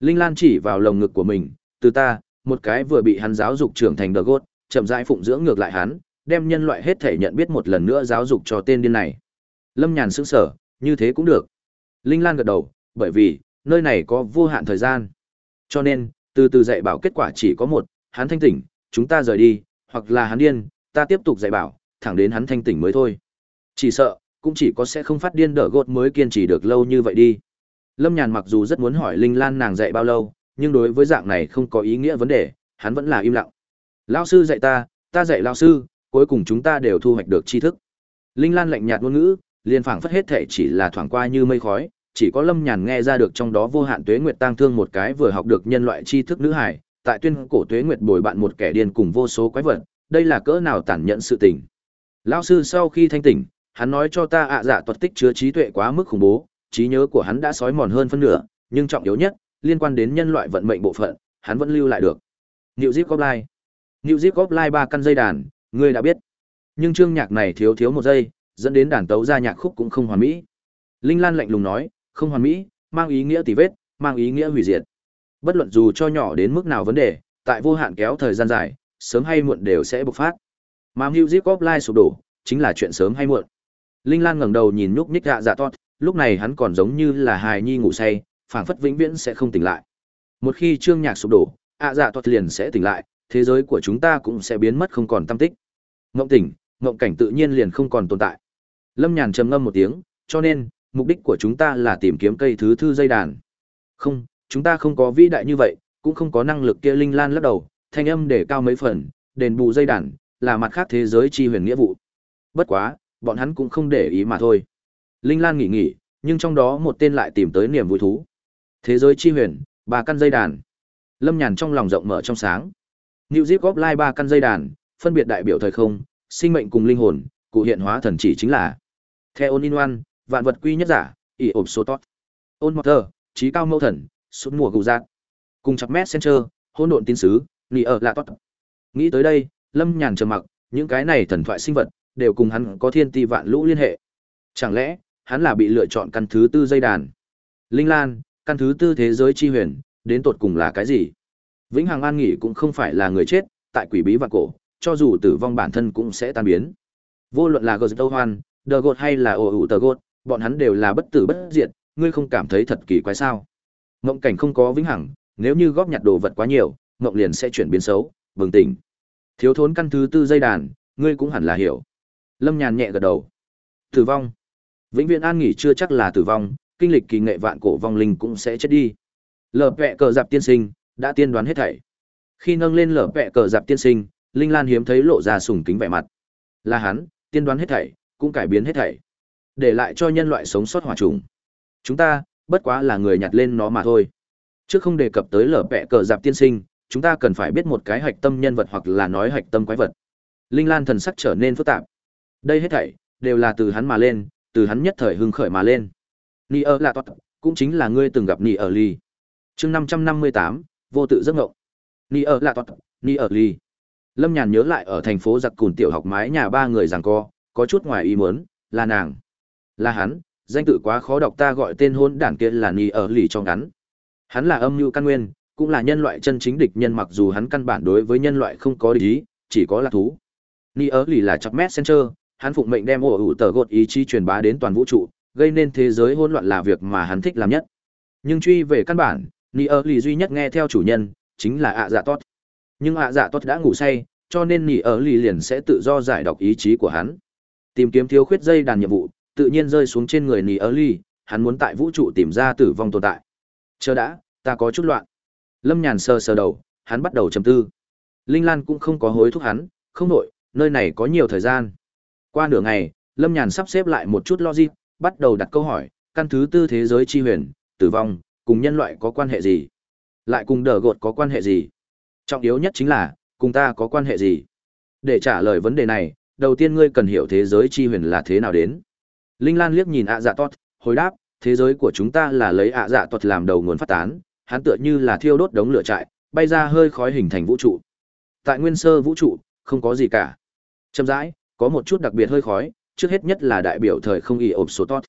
Linh Lan chỉ vào lồng ngực của mình, từ ta, một cái vừa bị hắn giáo dục trưởng thành đờ gốt, chậm rãi phụng dưỡng ngược lại hắn, đem nhân loại hết thể nhận biết một lần nữa giáo dục cho tên điên này. Lâm Nhàn sững sở, như thế cũng được. Linh Lan gật đầu, bởi vì, nơi này có vô hạn thời gian. Cho nên, từ từ dạy bảo kết quả chỉ có một, hắn thanh tỉnh, chúng ta rời đi, hoặc là hắn điên, ta tiếp tục dạy bảo, thẳng đến hắn thanh tỉnh mới thôi. Chỉ sợ, cũng chỉ có sẽ không phát điên đỡ gột mới kiên trì được lâu như vậy đi. Lâm Nhàn mặc dù rất muốn hỏi Linh Lan nàng dạy bao lâu, nhưng đối với dạng này không có ý nghĩa vấn đề, hắn vẫn là im lặng. Lão sư dạy ta, ta dạy lão sư, cuối cùng chúng ta đều thu hoạch được tri thức. Linh Lan lạnh nhạt ngôn ngữ, liền phảng phất hết thể chỉ là thoảng qua như mây khói, chỉ có Lâm Nhàn nghe ra được trong đó vô hạn tuế nguyệt tang thương một cái vừa học được nhân loại tri thức nữ hải, tại tuyên cổ tuế nguyệt bồi bạn một kẻ điên cùng vô số quái vật, đây là cỡ nào tàn nhẫn sự tình. Lão sư sau khi thanh tỉnh, hắn nói cho ta ạ à dạ tuật tích chứa trí tuệ quá mức khủng bố, trí nhớ của hắn đã sói mòn hơn phân nửa, nhưng trọng yếu nhất, liên quan đến nhân loại vận mệnh bộ phận, hắn vẫn lưu lại được. New Zip Goblin. New Zip Goblin ba căn dây đàn, ngươi đã biết. Nhưng chương nhạc này thiếu thiếu một giây, dẫn đến đàn tấu ra nhạc khúc cũng không hoàn mỹ. Linh Lan lạnh lùng nói, không hoàn mỹ, mang ý nghĩa tỉ vết, mang ý nghĩa hủy diệt. Bất luận dù cho nhỏ đến mức nào vấn đề, tại vô hạn kéo thời gian dài, sớm hay muộn đều sẽ bộc phát. Mà Music Offline sụp đổ, chính là chuyện sớm hay muộn. Linh Lan ngẩng đầu nhìn nhúc nhích dạ dạ toát, lúc này hắn còn giống như là hài nhi ngủ say, phảng phất vĩnh viễn sẽ không tỉnh lại. Một khi chương nhạc sụp đổ, ạ dạ toát liền sẽ tỉnh lại, thế giới của chúng ta cũng sẽ biến mất không còn tâm tích. Ngộng tỉnh, ngộng cảnh tự nhiên liền không còn tồn tại. Lâm Nhàn trầm ngâm một tiếng, cho nên, mục đích của chúng ta là tìm kiếm cây thứ thư dây đàn. Không, chúng ta không có vĩ đại như vậy, cũng không có năng lực kia linh lan lắc đầu, thanh âm để cao mấy phần, đền bù dây đàn, là mặt khác thế giới chi huyền nghĩa vụ. Bất quá, bọn hắn cũng không để ý mà thôi. Linh Lan nghỉ nghỉ, nhưng trong đó một tên lại tìm tới niềm vui thú. Thế giới chi huyền, ba căn dây đàn. Lâm Nhàn trong lòng rộng mở trong sáng. New Zip góp lai ba căn dây đàn, phân biệt đại biểu thời không, sinh mệnh cùng linh hồn, cụ hiện hóa thần chỉ chính là Theo in one, vạn vật quy nhất giả, ỷ ổp số tốt. Ôn Mother, trí cao mâu thần, sút mùa gù giác. Cùng chặt messenger, hỗn độn tín sứ, nỉ ở lạ tốt. Nghĩ tới đây, Lâm Nhàn trầm mặc, những cái này thần thoại sinh vật đều cùng hắn có thiên ti vạn lũ liên hệ. Chẳng lẽ, hắn là bị lựa chọn căn thứ tư dây đàn? Linh Lan, căn thứ tư thế giới chi huyền, đến tột cùng là cái gì? Vĩnh Hằng An nghỉ cũng không phải là người chết, tại quỷ bí vạn cổ, cho dù tử vong bản thân cũng sẽ tan biến. Vô luận là Ghost Hoan, đờ gột hay là ồ ủ tờ gột, bọn hắn đều là bất tử bất diệt, ngươi không cảm thấy thật kỳ quái sao? Mộng cảnh không có vĩnh hằng, nếu như góp nhặt đồ vật quá nhiều, mộng liền sẽ chuyển biến xấu, bừng tỉnh. Thiếu thốn căn thứ tư dây đàn, ngươi cũng hẳn là hiểu. Lâm Nhàn nhẹ gật đầu. Tử vong. Vĩnh viễn an nghỉ chưa chắc là tử vong, kinh lịch kỳ nghệ vạn cổ vong linh cũng sẽ chết đi. Lở vẹ cờ dạp tiên sinh, đã tiên đoán hết thảy. Khi nâng lên lở vẹ cờ dạp tiên sinh, Linh Lan hiếm thấy lộ ra sùng kính vẻ mặt. Là hắn, tiên đoán hết thảy, cũng cải biến hết thảy. Để lại cho nhân loại sống sót hỏa trùng. Chúng ta, bất quá là người nhặt lên nó mà thôi. Trước không đề cập tới lở bẹ cờ dạp tiên sinh, chúng ta cần phải biết một cái hạch tâm nhân vật hoặc là nói hạch tâm quái vật. Linh Lan thần sắc trở nên phức tạp. Đây hết thảy đều là từ hắn mà lên, từ hắn nhất thời hưng khởi mà lên. Ni ở là toát, cũng chính là ngươi từng gặp Ni ở ly. Chương năm năm mươi tám vô tự giấc ngộng. Ni ở là toát, Ni ở ly. Lâm Nhàn nhớ lại ở thành phố giặc cùn tiểu học mái nhà ba người giằng co, có chút ngoài ý muốn, là nàng. Là hắn, danh tự quá khó đọc ta gọi tên hôn đản kia là Ni ở lì cho ngắn. Hắn là âm mưu căn nguyên, cũng là nhân loại chân chính địch nhân mặc dù hắn căn bản đối với nhân loại không có địch ý, chỉ có là thú. Ni ở lì là chọc mét center hắn phụng mệnh đem ổ ủ tờ gột ý chí truyền bá đến toàn vũ trụ, gây nên thế giới hỗn loạn là việc mà hắn thích làm nhất. Nhưng truy về căn bản, Ni ở lì duy nhất nghe theo chủ nhân, chính là ạ dạ tốt. Nhưng ạ dạ tốt đã ngủ say, cho nên Ni ở lì liền sẽ tự do giải đọc ý chí của hắn. Tìm kiếm thiếu khuyết dây đàn nhiệm vụ, tự nhiên rơi xuống trên người nỉ ơ ly hắn muốn tại vũ trụ tìm ra tử vong tồn tại. Chờ đã, ta có chút loạn. Lâm Nhàn sờ sờ đầu, hắn bắt đầu trầm tư. Linh Lan cũng không có hối thúc hắn, không nổi, nơi này có nhiều thời gian. Qua nửa ngày, Lâm Nhàn sắp xếp lại một chút logic, bắt đầu đặt câu hỏi, căn thứ tư thế giới chi huyền, tử vong, cùng nhân loại có quan hệ gì? Lại cùng đờ gột có quan hệ gì? Trọng yếu nhất chính là, cùng ta có quan hệ gì? Để trả lời vấn đề này, đầu tiên ngươi cần hiểu thế giới chi huyền là thế nào đến. Linh Lan liếc nhìn ạ dạ tốt, hồi đáp, thế giới của chúng ta là lấy ạ dạ tốt làm đầu nguồn phát tán, hắn tựa như là thiêu đốt đống lửa trại, bay ra hơi khói hình thành vũ trụ. Tại nguyên sơ vũ trụ, không có gì cả. Chậm rãi, có một chút đặc biệt hơi khói, trước hết nhất là đại biểu thời không ỉ ộp số tốt.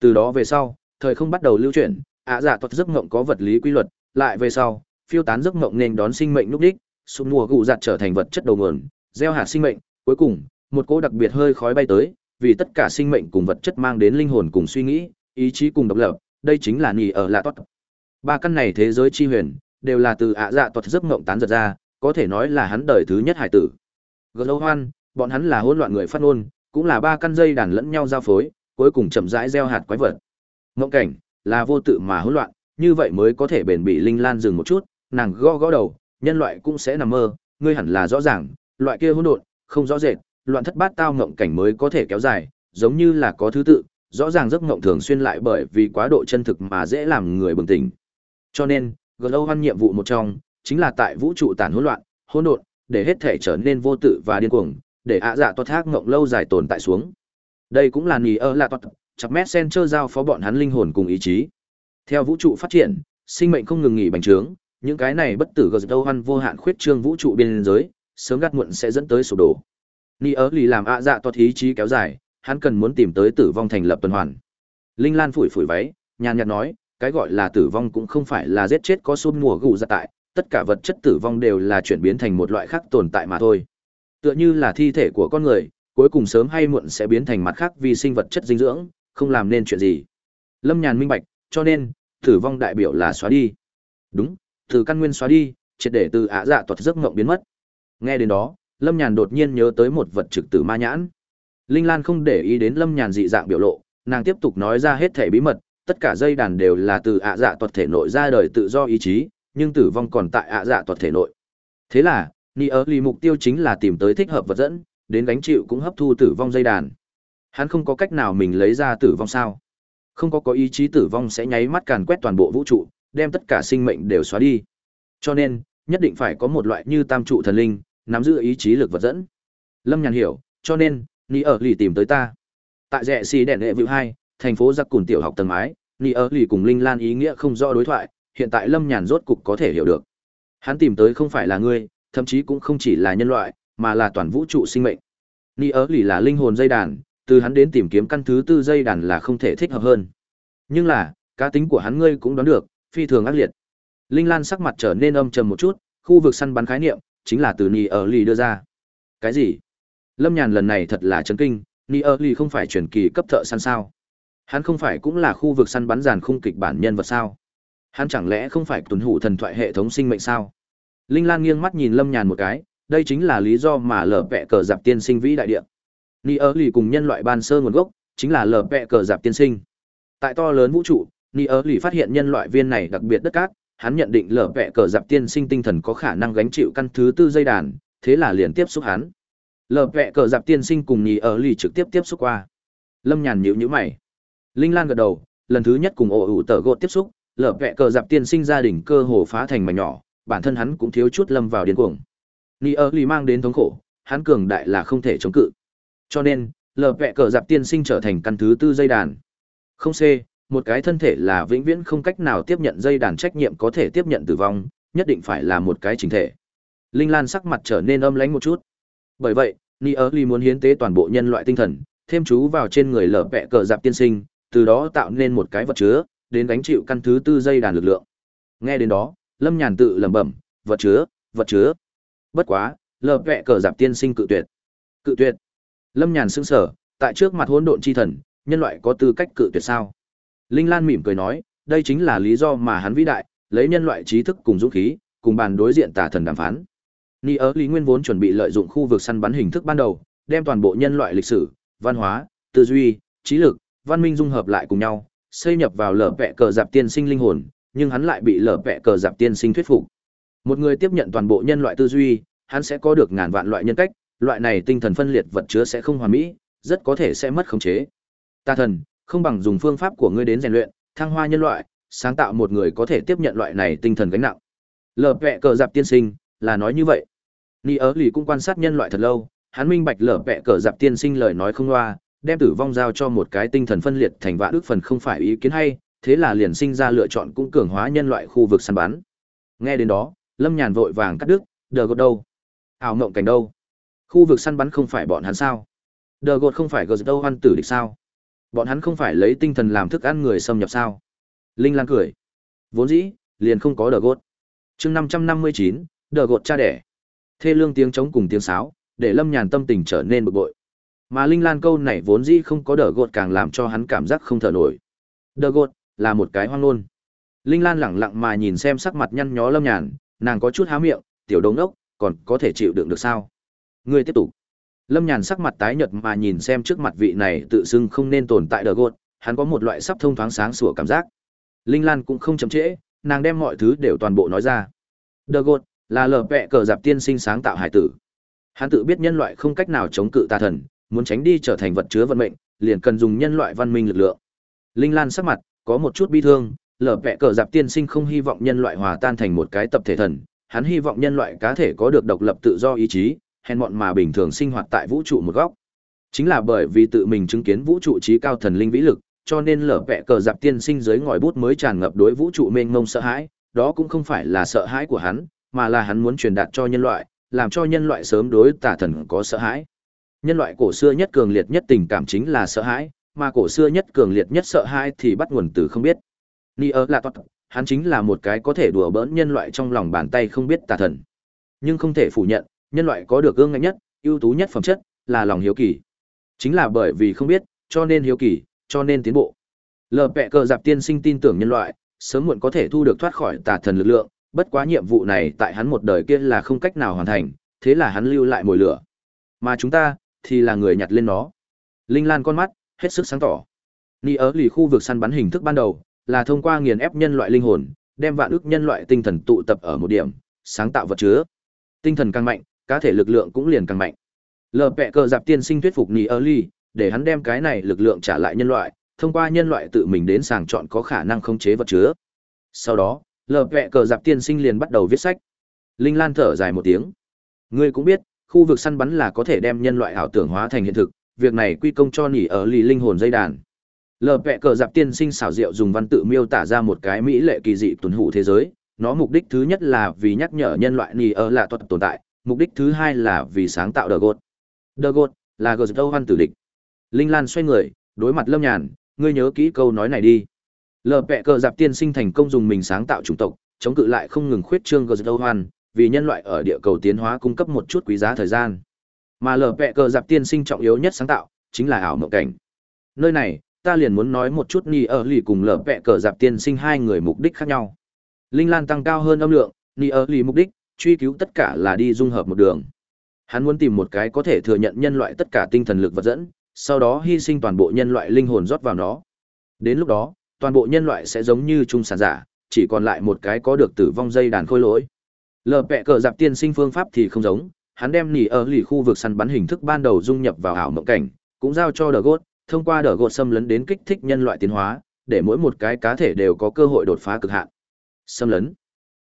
Từ đó về sau, thời không bắt đầu lưu chuyển, ạ dạ tốt giấc ngộng có vật lý quy luật, lại về sau, phiêu tán giấc ngộng nên đón sinh mệnh lúc đích, sụp mùa gụ giặt trở thành vật chất đầu nguồn, gieo hạt sinh mệnh, cuối cùng, một cỗ đặc biệt hơi khói bay tới, vì tất cả sinh mệnh cùng vật chất mang đến linh hồn cùng suy nghĩ, ý chí cùng độc lập, đây chính là nhì ở lạ tốt. Ba căn này thế giới chi huyền, đều là từ ạ dạ tuật giấc ngộng tán giật ra, có thể nói là hắn đời thứ nhất hải tử. Glow Hoan, bọn hắn là hỗn loạn người phát ngôn, cũng là ba căn dây đàn lẫn nhau giao phối, cuối cùng chậm rãi gieo hạt quái vật. Ngộng cảnh là vô tự mà hỗn loạn, như vậy mới có thể bền bỉ linh lan dừng một chút, nàng gõ gõ đầu, nhân loại cũng sẽ nằm mơ, ngươi hẳn là rõ ràng, loại kia hỗn độn, không rõ rệt, loạn thất bát tao ngộng cảnh mới có thể kéo dài, giống như là có thứ tự, rõ ràng giấc ngộng thường xuyên lại bởi vì quá độ chân thực mà dễ làm người bừng tỉnh. Cho nên, Glow Hoan nhiệm vụ một trong, chính là tại vũ trụ tàn hỗn loạn, hỗn độn, để hết thể trở nên vô tự và điên cuồng, để ạ dạ toát thác ngộng lâu dài tồn tại xuống. Đây cũng là nì ơ là toát, chặt mét sen chơ giao phó bọn hắn linh hồn cùng ý chí. Theo vũ trụ phát triển, sinh mệnh không ngừng nghỉ bành trướng, những cái này bất tử Glow Hoan vô hạn khuyết trương vũ trụ biên giới, sớm gắt muộn sẽ dẫn tới sụp đổ ni ớ lì làm ạ dạ toát ý chí kéo dài, hắn cần muốn tìm tới tử vong thành lập tuần hoàn. Linh Lan phủi phủi váy, nhàn nhạt nói, cái gọi là tử vong cũng không phải là giết chết có xôn mùa gù ra tại, tất cả vật chất tử vong đều là chuyển biến thành một loại khác tồn tại mà thôi. Tựa như là thi thể của con người, cuối cùng sớm hay muộn sẽ biến thành mặt khác vì sinh vật chất dinh dưỡng, không làm nên chuyện gì. Lâm Nhàn minh bạch, cho nên, tử vong đại biểu là xóa đi. Đúng, từ căn nguyên xóa đi, triệt để từ ạ dạ tuật giấc ngộng biến mất. Nghe đến đó, Lâm Nhàn đột nhiên nhớ tới một vật trực tử ma nhãn. Linh Lan không để ý đến Lâm Nhàn dị dạng biểu lộ, nàng tiếp tục nói ra hết thể bí mật, tất cả dây đàn đều là từ ạ dạ tuật thể nội ra đời tự do ý chí, nhưng tử vong còn tại ạ dạ tuật thể nội. Thế là, Ni ớ lì mục tiêu chính là tìm tới thích hợp vật dẫn, đến gánh chịu cũng hấp thu tử vong dây đàn. Hắn không có cách nào mình lấy ra tử vong sao? Không có có ý chí tử vong sẽ nháy mắt càn quét toàn bộ vũ trụ, đem tất cả sinh mệnh đều xóa đi. Cho nên, nhất định phải có một loại như tam trụ thần linh, nắm giữ ý chí lực vật dẫn. Lâm Nhàn hiểu, cho nên, Ni ở lì tìm tới ta. Tại rẻ xì đèn hệ vịu hai, thành phố giặc cùn tiểu học tầng mái, Ni ở lì cùng Linh Lan ý nghĩa không rõ đối thoại, hiện tại Lâm Nhàn rốt cục có thể hiểu được. Hắn tìm tới không phải là ngươi, thậm chí cũng không chỉ là nhân loại, mà là toàn vũ trụ sinh mệnh. Ni ở lì là linh hồn dây đàn, từ hắn đến tìm kiếm căn thứ tư dây đàn là không thể thích hợp hơn. Nhưng là, cá tính của hắn ngươi cũng đoán được, phi thường ác liệt. Linh Lan sắc mặt trở nên âm trầm một chút, khu vực săn bắn khái niệm, chính là từ Ni ở lì đưa ra. Cái gì? Lâm Nhàn lần này thật là chấn kinh, Ni ở lì không phải truyền kỳ cấp thợ săn sao? Hắn không phải cũng là khu vực săn bắn giàn khung kịch bản nhân vật sao? Hắn chẳng lẽ không phải tuần hủ thần thoại hệ thống sinh mệnh sao? Linh Lan nghiêng mắt nhìn Lâm Nhàn một cái, đây chính là lý do mà lở vẹ cờ dạp tiên sinh vĩ đại địa. Ni ở lì cùng nhân loại ban sơ nguồn gốc, chính là lở vẹ cờ dạp tiên sinh. Tại to lớn vũ trụ, Ni ở lì phát hiện nhân loại viên này đặc biệt đất cát, hắn nhận định lở vẹ cờ dạp tiên sinh tinh thần có khả năng gánh chịu căn thứ tư dây đàn, thế là liền tiếp xúc hắn. Lở vẹ cờ dạp tiên sinh cùng nhì ở lì trực tiếp tiếp xúc qua. Lâm Nhàn nhịu nhữ mày. Linh Lan gật đầu, lần thứ nhất cùng ổ ủ tờ gột tiếp xúc, lở vẹ cờ dạp tiên sinh gia đình cơ hồ phá thành mảnh nhỏ, bản thân hắn cũng thiếu chút lâm vào điên cuồng. nhì ở lì mang đến thống khổ, hắn cường đại là không thể chống cự. Cho nên, lở vẹ cờ dạp tiên sinh trở thành căn thứ tư dây đàn. Không C, một cái thân thể là vĩnh viễn không cách nào tiếp nhận dây đàn trách nhiệm có thể tiếp nhận tử vong, nhất định phải là một cái chính thể. Linh Lan sắc mặt trở nên âm lãnh một chút. Bởi vậy, Ni ơ muốn hiến tế toàn bộ nhân loại tinh thần, thêm chú vào trên người lở vẹ cờ dạp tiên sinh, từ đó tạo nên một cái vật chứa, đến gánh chịu căn thứ tư dây đàn lực lượng. Nghe đến đó, Lâm Nhàn tự lẩm bẩm, vật chứa, vật chứa. Bất quá, lở vẹ cờ dạp tiên sinh cự tuyệt. Cự tuyệt. Lâm Nhàn sững sờ, tại trước mặt hỗn độn chi thần, nhân loại có tư cách cự tuyệt sao? Linh Lan mỉm cười nói, đây chính là lý do mà hắn vĩ đại, lấy nhân loại trí thức cùng dũng khí, cùng bàn đối diện tà thần đàm phán. Ni ớ Lý Nguyên vốn chuẩn bị lợi dụng khu vực săn bắn hình thức ban đầu, đem toàn bộ nhân loại lịch sử, văn hóa, tư duy, trí lực, văn minh dung hợp lại cùng nhau, xây nhập vào lở vẹ cờ dạp tiên sinh linh hồn, nhưng hắn lại bị lở vẹ cờ dạp tiên sinh thuyết phục. Một người tiếp nhận toàn bộ nhân loại tư duy, hắn sẽ có được ngàn vạn loại nhân cách, loại này tinh thần phân liệt vật chứa sẽ không hoàn mỹ, rất có thể sẽ mất khống chế. Ta thần, không bằng dùng phương pháp của ngươi đến rèn luyện, thăng hoa nhân loại, sáng tạo một người có thể tiếp nhận loại này tinh thần gánh nặng. Lở vẹ cờ dạp tiên sinh, là nói như vậy. Ni ớ lì cũng quan sát nhân loại thật lâu, hắn minh bạch lở vẹ cờ dạp tiên sinh lời nói không loa, đem tử vong giao cho một cái tinh thần phân liệt thành vạn ước phần không phải ý kiến hay, thế là liền sinh ra lựa chọn cũng cường hóa nhân loại khu vực săn bắn. Nghe đến đó, Lâm Nhàn vội vàng cắt đứt, đờ gột đâu? ảo mộng cảnh đâu? Khu vực săn bắn không phải bọn hắn sao? Đờ gột không phải gờ đâu hoan tử địch sao? Bọn hắn không phải lấy tinh thần làm thức ăn người xâm nhập sao? Linh Lan cười. Vốn dĩ, liền không có đờ gột. chương năm trăm năm mươi chín, đờ gột cha đẻ. Thê lương tiếng trống cùng tiếng sáo, để Lâm Nhàn tâm tình trở nên bực bội. Mà Linh Lan câu này vốn dĩ không có đờ gột càng làm cho hắn cảm giác không thở nổi. Đờ gột, là một cái hoang nôn. Linh Lan lẳng lặng mà nhìn xem sắc mặt nhăn nhó Lâm Nhàn, nàng có chút há miệng, tiểu đống ốc, còn có thể chịu đựng được sao? Ngươi tiếp tục. Lâm Nhàn sắc mặt tái nhợt mà nhìn xem trước mặt vị này tự xưng không nên tồn tại đờ gột, hắn có một loại sắp thông thoáng sáng sủa cảm giác. Linh Lan cũng không chậm trễ, nàng đem mọi thứ đều toàn bộ nói ra. Đờ gột là lở vẹ cờ dạp tiên sinh sáng tạo hải tử. Hắn tự biết nhân loại không cách nào chống cự tà thần, muốn tránh đi trở thành vật chứa vận mệnh, liền cần dùng nhân loại văn minh lực lượng. Linh Lan sắc mặt có một chút bi thương, lở vẹ cờ dạp tiên sinh không hy vọng nhân loại hòa tan thành một cái tập thể thần, hắn hy vọng nhân loại cá thể có được độc lập tự do ý chí, hèn mọn mà bình thường sinh hoạt tại vũ trụ một góc. Chính là bởi vì tự mình chứng kiến vũ trụ trí cao thần linh vĩ lực, cho nên lở vẹ cờ dạp tiên sinh dưới ngòi bút mới tràn ngập đối vũ trụ mênh mông sợ hãi, đó cũng không phải là sợ hãi của hắn, mà là hắn muốn truyền đạt cho nhân loại, làm cho nhân loại sớm đối tà thần có sợ hãi. Nhân loại cổ xưa nhất cường liệt nhất tình cảm chính là sợ hãi, mà cổ xưa nhất cường liệt nhất sợ hãi thì bắt nguồn từ không biết. Ni ơ là toát, hắn chính là một cái có thể đùa bỡn nhân loại trong lòng bàn tay không biết tà thần. Nhưng không thể phủ nhận, nhân loại có được gương ngạnh nhất, ưu tú nhất phẩm chất, là lòng hiếu kỳ. Chính là bởi vì không biết, cho nên hiếu kỳ, cho nên tiến bộ. Lờ bẹ cờ dạp tiên sinh tin tưởng nhân loại, sớm muộn có thể thu được thoát khỏi tà thần lực lượng, bất quá nhiệm vụ này tại hắn một đời kia là không cách nào hoàn thành, thế là hắn lưu lại mồi lửa. Mà chúng ta, thì là người nhặt lên nó. Linh Lan con mắt, hết sức sáng tỏ. Ni ở lì khu vực săn bắn hình thức ban đầu, là thông qua nghiền ép nhân loại linh hồn, đem vạn ức nhân loại tinh thần tụ tập ở một điểm, sáng tạo vật chứa. Tinh thần càng mạnh, cá thể lực lượng cũng liền càng mạnh. Lờ pẹ cờ dạp tiên sinh thuyết phục nỉ ơ ly để hắn đem cái này lực lượng trả lại nhân loại, thông qua nhân loại tự mình đến sàng chọn có khả năng khống chế vật chứa. Sau đó, lờ pẹ cờ dạp tiên sinh liền bắt đầu viết sách. Linh Lan thở dài một tiếng. Ngươi cũng biết, khu vực săn bắn là có thể đem nhân loại ảo tưởng hóa thành hiện thực, việc này quy công cho nỉ ở lì linh hồn dây đàn. Lờ pẹ cờ dạp tiên sinh xảo diệu dùng văn tự miêu tả ra một cái mỹ lệ kỳ dị tuần hủ thế giới. Nó mục đích thứ nhất là vì nhắc nhở nhân loại nỉ ở là tồn tại, mục đích thứ hai là vì sáng tạo đờ gột. Đờ gột là gờ dâu văn tử địch. Linh Lan xoay người, đối mặt Lâm Nhàn, ngươi nhớ kỹ câu nói này đi. Lờ vẹ cờ dạp tiên sinh thành công dùng mình sáng tạo chủng tộc, chống cự lại không ngừng khuyết trương gờ dâu hoan vì nhân loại ở địa cầu tiến hóa cung cấp một chút quý giá thời gian. Mà lờ vẹ cờ dạp tiên sinh trọng yếu nhất sáng tạo, chính là ảo mộng cảnh. Nơi này, ta liền muốn nói một chút ni ở lì cùng Lở vẹ cờ dạp tiên sinh hai người mục đích khác nhau. Linh Lan tăng cao hơn âm lượng, ni ở lì mục đích, truy cứu tất cả là đi dung hợp một đường. Hắn muốn tìm một cái có thể thừa nhận nhân loại tất cả tinh thần lực vật dẫn, sau đó hy sinh toàn bộ nhân loại linh hồn rót vào nó. Đến lúc đó, toàn bộ nhân loại sẽ giống như trung sản giả, chỉ còn lại một cái có được tử vong dây đàn khôi lỗi. Lờ pẹ cờ dạp tiên sinh phương pháp thì không giống, hắn đem nỉ ở lì khu vực săn bắn hình thức ban đầu dung nhập vào ảo mộng cảnh, cũng giao cho đờ gốt, thông qua đờ gột xâm lấn đến kích thích nhân loại tiến hóa, để mỗi một cái cá thể đều có cơ hội đột phá cực hạn. Xâm lấn.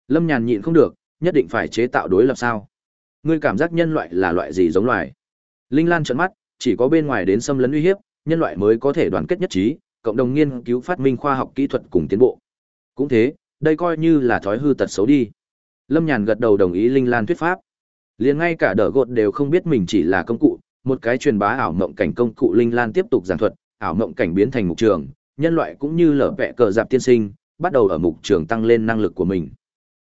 Lâm Nhàn nhịn không được, nhất định phải chế tạo đối lập sao? Ngươi cảm giác nhân loại là loại gì giống loài? Linh Lan trợn mắt, chỉ có bên ngoài đến xâm lấn uy hiếp, nhân loại mới có thể đoàn kết nhất trí, cộng đồng nghiên cứu phát minh khoa học kỹ thuật cùng tiến bộ. Cũng thế, đây coi như là thói hư tật xấu đi. Lâm Nhàn gật đầu đồng ý Linh Lan thuyết pháp. Liền ngay cả đỡ gột đều không biết mình chỉ là công cụ, một cái truyền bá ảo mộng cảnh công cụ Linh Lan tiếp tục giảng thuật, ảo mộng cảnh biến thành mục trường, nhân loại cũng như lở vẹ cờ dạp tiên sinh, bắt đầu ở mục trường tăng lên năng lực của mình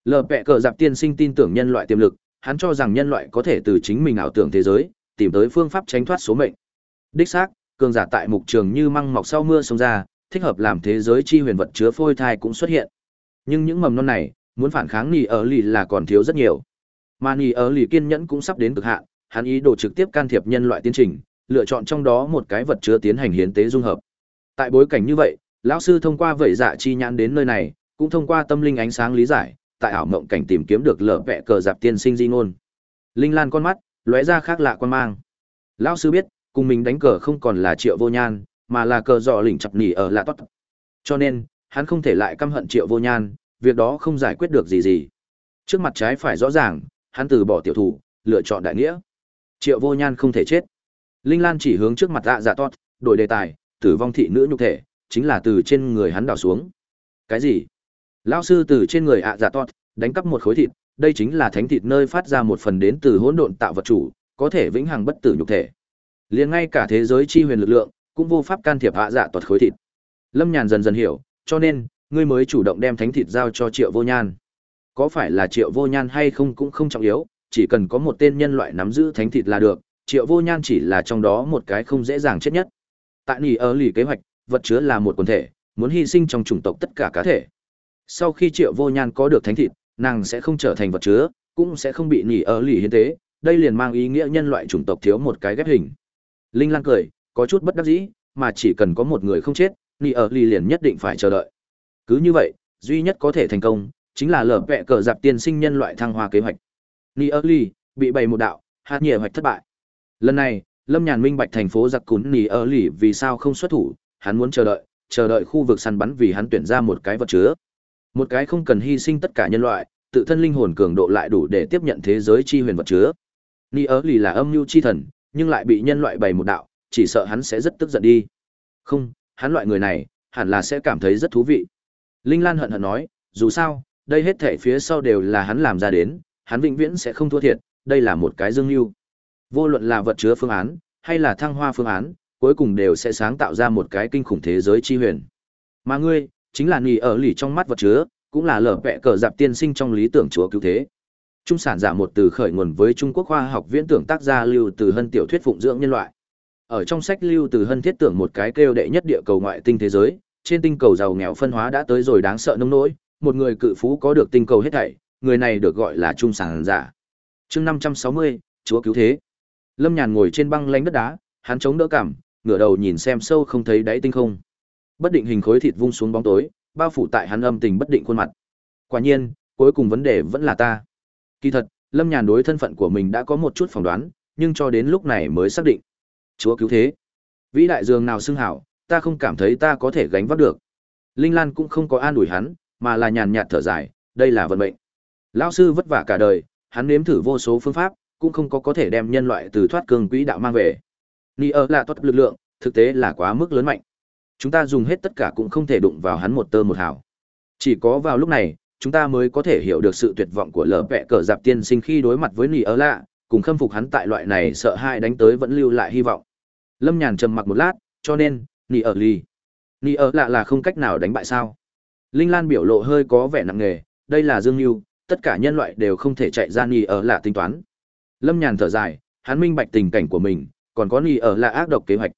lờ pẹ cờ dạp tiên sinh tin tưởng nhân loại tiềm lực, hắn cho rằng nhân loại có thể từ chính mình ảo tưởng thế giới, tìm tới phương pháp tránh thoát số mệnh. Đích xác, cường giả tại mục trường như măng mọc sau mưa sông ra, thích hợp làm thế giới chi huyền vật chứa phôi thai cũng xuất hiện. Nhưng những mầm non này, muốn phản kháng nì ở lì là còn thiếu rất nhiều. Mà nì ở lì kiên nhẫn cũng sắp đến cực hạn, hắn ý đồ trực tiếp can thiệp nhân loại tiến trình, lựa chọn trong đó một cái vật chứa tiến hành hiến tế dung hợp. Tại bối cảnh như vậy, lão sư thông qua vẩy dạ chi nhãn đến nơi này, cũng thông qua tâm linh ánh sáng lý giải, tại ảo mộng cảnh tìm kiếm được lở vẽ cờ dạp tiên sinh di ngôn. Linh Lan con mắt lóe ra khác lạ quan mang. Lão sư biết, cùng mình đánh cờ không còn là Triệu Vô Nhan, mà là cờ dọ lỉnh chập nỉ ở lạ toát Cho nên, hắn không thể lại căm hận Triệu Vô Nhan, việc đó không giải quyết được gì gì. Trước mặt trái phải rõ ràng, hắn từ bỏ tiểu thủ, lựa chọn đại nghĩa. Triệu Vô Nhan không thể chết. Linh Lan chỉ hướng trước mặt dạ dạ toát đổi đề tài, tử vong thị nữ nhục thể, chính là từ trên người hắn đảo xuống. Cái gì? Lão sư từ trên người ạ à dạ toát, đánh cắp một khối thịt, đây chính là thánh thịt nơi phát ra một phần đến từ hỗn độn tạo vật chủ, có thể vĩnh hằng bất tử nhục thể. Liền ngay cả thế giới chi huyền lực lượng, cũng vô pháp can thiệp ạ dạ toát khối thịt. Lâm Nhàn dần dần hiểu, cho nên, ngươi mới chủ động đem thánh thịt giao cho Triệu Vô Nhan. Có phải là Triệu Vô Nhan hay không cũng không trọng yếu, chỉ cần có một tên nhân loại nắm giữ thánh thịt là được, Triệu Vô Nhan chỉ là trong đó một cái không dễ dàng chết nhất. Tại nỉ ở lì kế hoạch, vật chứa là một quần thể, muốn hy sinh trong chủng tộc tất cả cá thể. Sau khi Triệu Vô Nhan có được thánh thịt, nàng sẽ không trở thành vật chứa, cũng sẽ không bị nỉ ở lì hiến tế, đây liền mang ý nghĩa nhân loại chủng tộc thiếu một cái ghép hình. Linh Lan cười, có chút bất đắc dĩ, mà chỉ cần có một người không chết, nỉ ở lì liền nhất định phải chờ đợi. Cứ như vậy, duy nhất có thể thành công, chính là lở vẹ cờ dạp tiên sinh nhân loại thăng hoa kế hoạch. Nỉ ở lì bị bày một đạo, hạt nhẹ hoạch thất bại. Lần này, Lâm Nhàn minh bạch thành phố giặc cún nỉ ở lì vì sao không xuất thủ, hắn muốn chờ đợi, chờ đợi khu vực săn bắn vì hắn tuyển ra một cái vật chứa. Một cái không cần hy sinh tất cả nhân loại, tự thân linh hồn cường độ lại đủ để tiếp nhận thế giới chi huyền vật chứa. Ni ớ lì là âm mưu chi thần, nhưng lại bị nhân loại bày một đạo, chỉ sợ hắn sẽ rất tức giận đi. Không, hắn loại người này, hẳn là sẽ cảm thấy rất thú vị. Linh Lan hận hận nói, dù sao, đây hết thể phía sau đều là hắn làm ra đến, hắn vĩnh viễn sẽ không thua thiệt, đây là một cái dương mưu. Vô luận là vật chứa phương án, hay là thăng hoa phương án, cuối cùng đều sẽ sáng tạo ra một cái kinh khủng thế giới chi huyền. Mà ngươi, chính là nghỉ ở lì trong mắt vật chứa, cũng là lở vẹ cờ dạp tiên sinh trong lý tưởng chúa cứu thế. Trung sản giả một từ khởi nguồn với Trung Quốc khoa học viễn tưởng tác gia Lưu Từ Hân tiểu thuyết phụng dưỡng nhân loại. Ở trong sách Lưu Từ Hân thiết tưởng một cái kêu đệ nhất địa cầu ngoại tinh thế giới, trên tinh cầu giàu nghèo phân hóa đã tới rồi đáng sợ nông nỗi, một người cự phú có được tinh cầu hết thảy, người này được gọi là trung sản giả. Chương 560, chúa cứu thế. Lâm Nhàn ngồi trên băng lánh đất đá, hắn chống đỡ cảm, ngửa đầu nhìn xem sâu không thấy đáy tinh không. Bất định hình khối thịt vung xuống bóng tối, bao phủ tại hắn âm tình bất định khuôn mặt. Quả nhiên, cuối cùng vấn đề vẫn là ta. Kỳ thật, Lâm Nhàn đối thân phận của mình đã có một chút phỏng đoán, nhưng cho đến lúc này mới xác định. Chúa cứu thế. Vĩ đại dường nào xưng hảo, ta không cảm thấy ta có thể gánh vác được. Linh Lan cũng không có an ủi hắn, mà là nhàn nhạt thở dài, đây là vận mệnh. Lão sư vất vả cả đời, hắn nếm thử vô số phương pháp, cũng không có có thể đem nhân loại từ thoát cường quỹ đạo mang về. Ni ơ là tốt lực lượng, thực tế là quá mức lớn mạnh. Chúng ta dùng hết tất cả cũng không thể đụng vào hắn một tơ một hào. Chỉ có vào lúc này, chúng ta mới có thể hiểu được sự tuyệt vọng của lở vẹ cờ dạp tiên sinh khi đối mặt với nỉ ơ lạ, cùng khâm phục hắn tại loại này sợ hãi đánh tới vẫn lưu lại hy vọng. Lâm Nhàn trầm mặc một lát, cho nên, nỉ ở ly. nỉ ở lạ là không cách nào đánh bại sao? Linh Lan biểu lộ hơi có vẻ nặng nề, đây là Dương mưu tất cả nhân loại đều không thể chạy ra nỉ ở lạ tính toán. Lâm Nhàn thở dài, hắn minh bạch tình cảnh của mình, còn có nỉ ở lạ ác độc kế hoạch.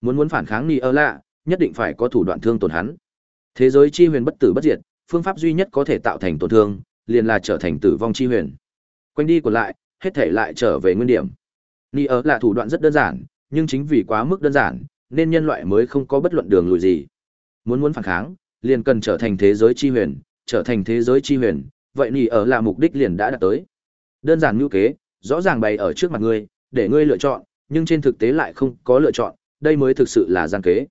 Muốn muốn phản kháng nỉ ở lạ, nhất định phải có thủ đoạn thương tổn hắn. Thế giới chi huyền bất tử bất diệt, phương pháp duy nhất có thể tạo thành tổn thương, liền là trở thành tử vong chi huyền. Quanh đi của lại, hết thể lại trở về nguyên điểm. Ni ở là thủ đoạn rất đơn giản, nhưng chính vì quá mức đơn giản, nên nhân loại mới không có bất luận đường lùi gì. Muốn muốn phản kháng, liền cần trở thành thế giới chi huyền, trở thành thế giới chi huyền, vậy Ni ở là mục đích liền đã đạt tới. Đơn giản như kế, rõ ràng bày ở trước mặt ngươi, để ngươi lựa chọn, nhưng trên thực tế lại không có lựa chọn, đây mới thực sự là gian kế.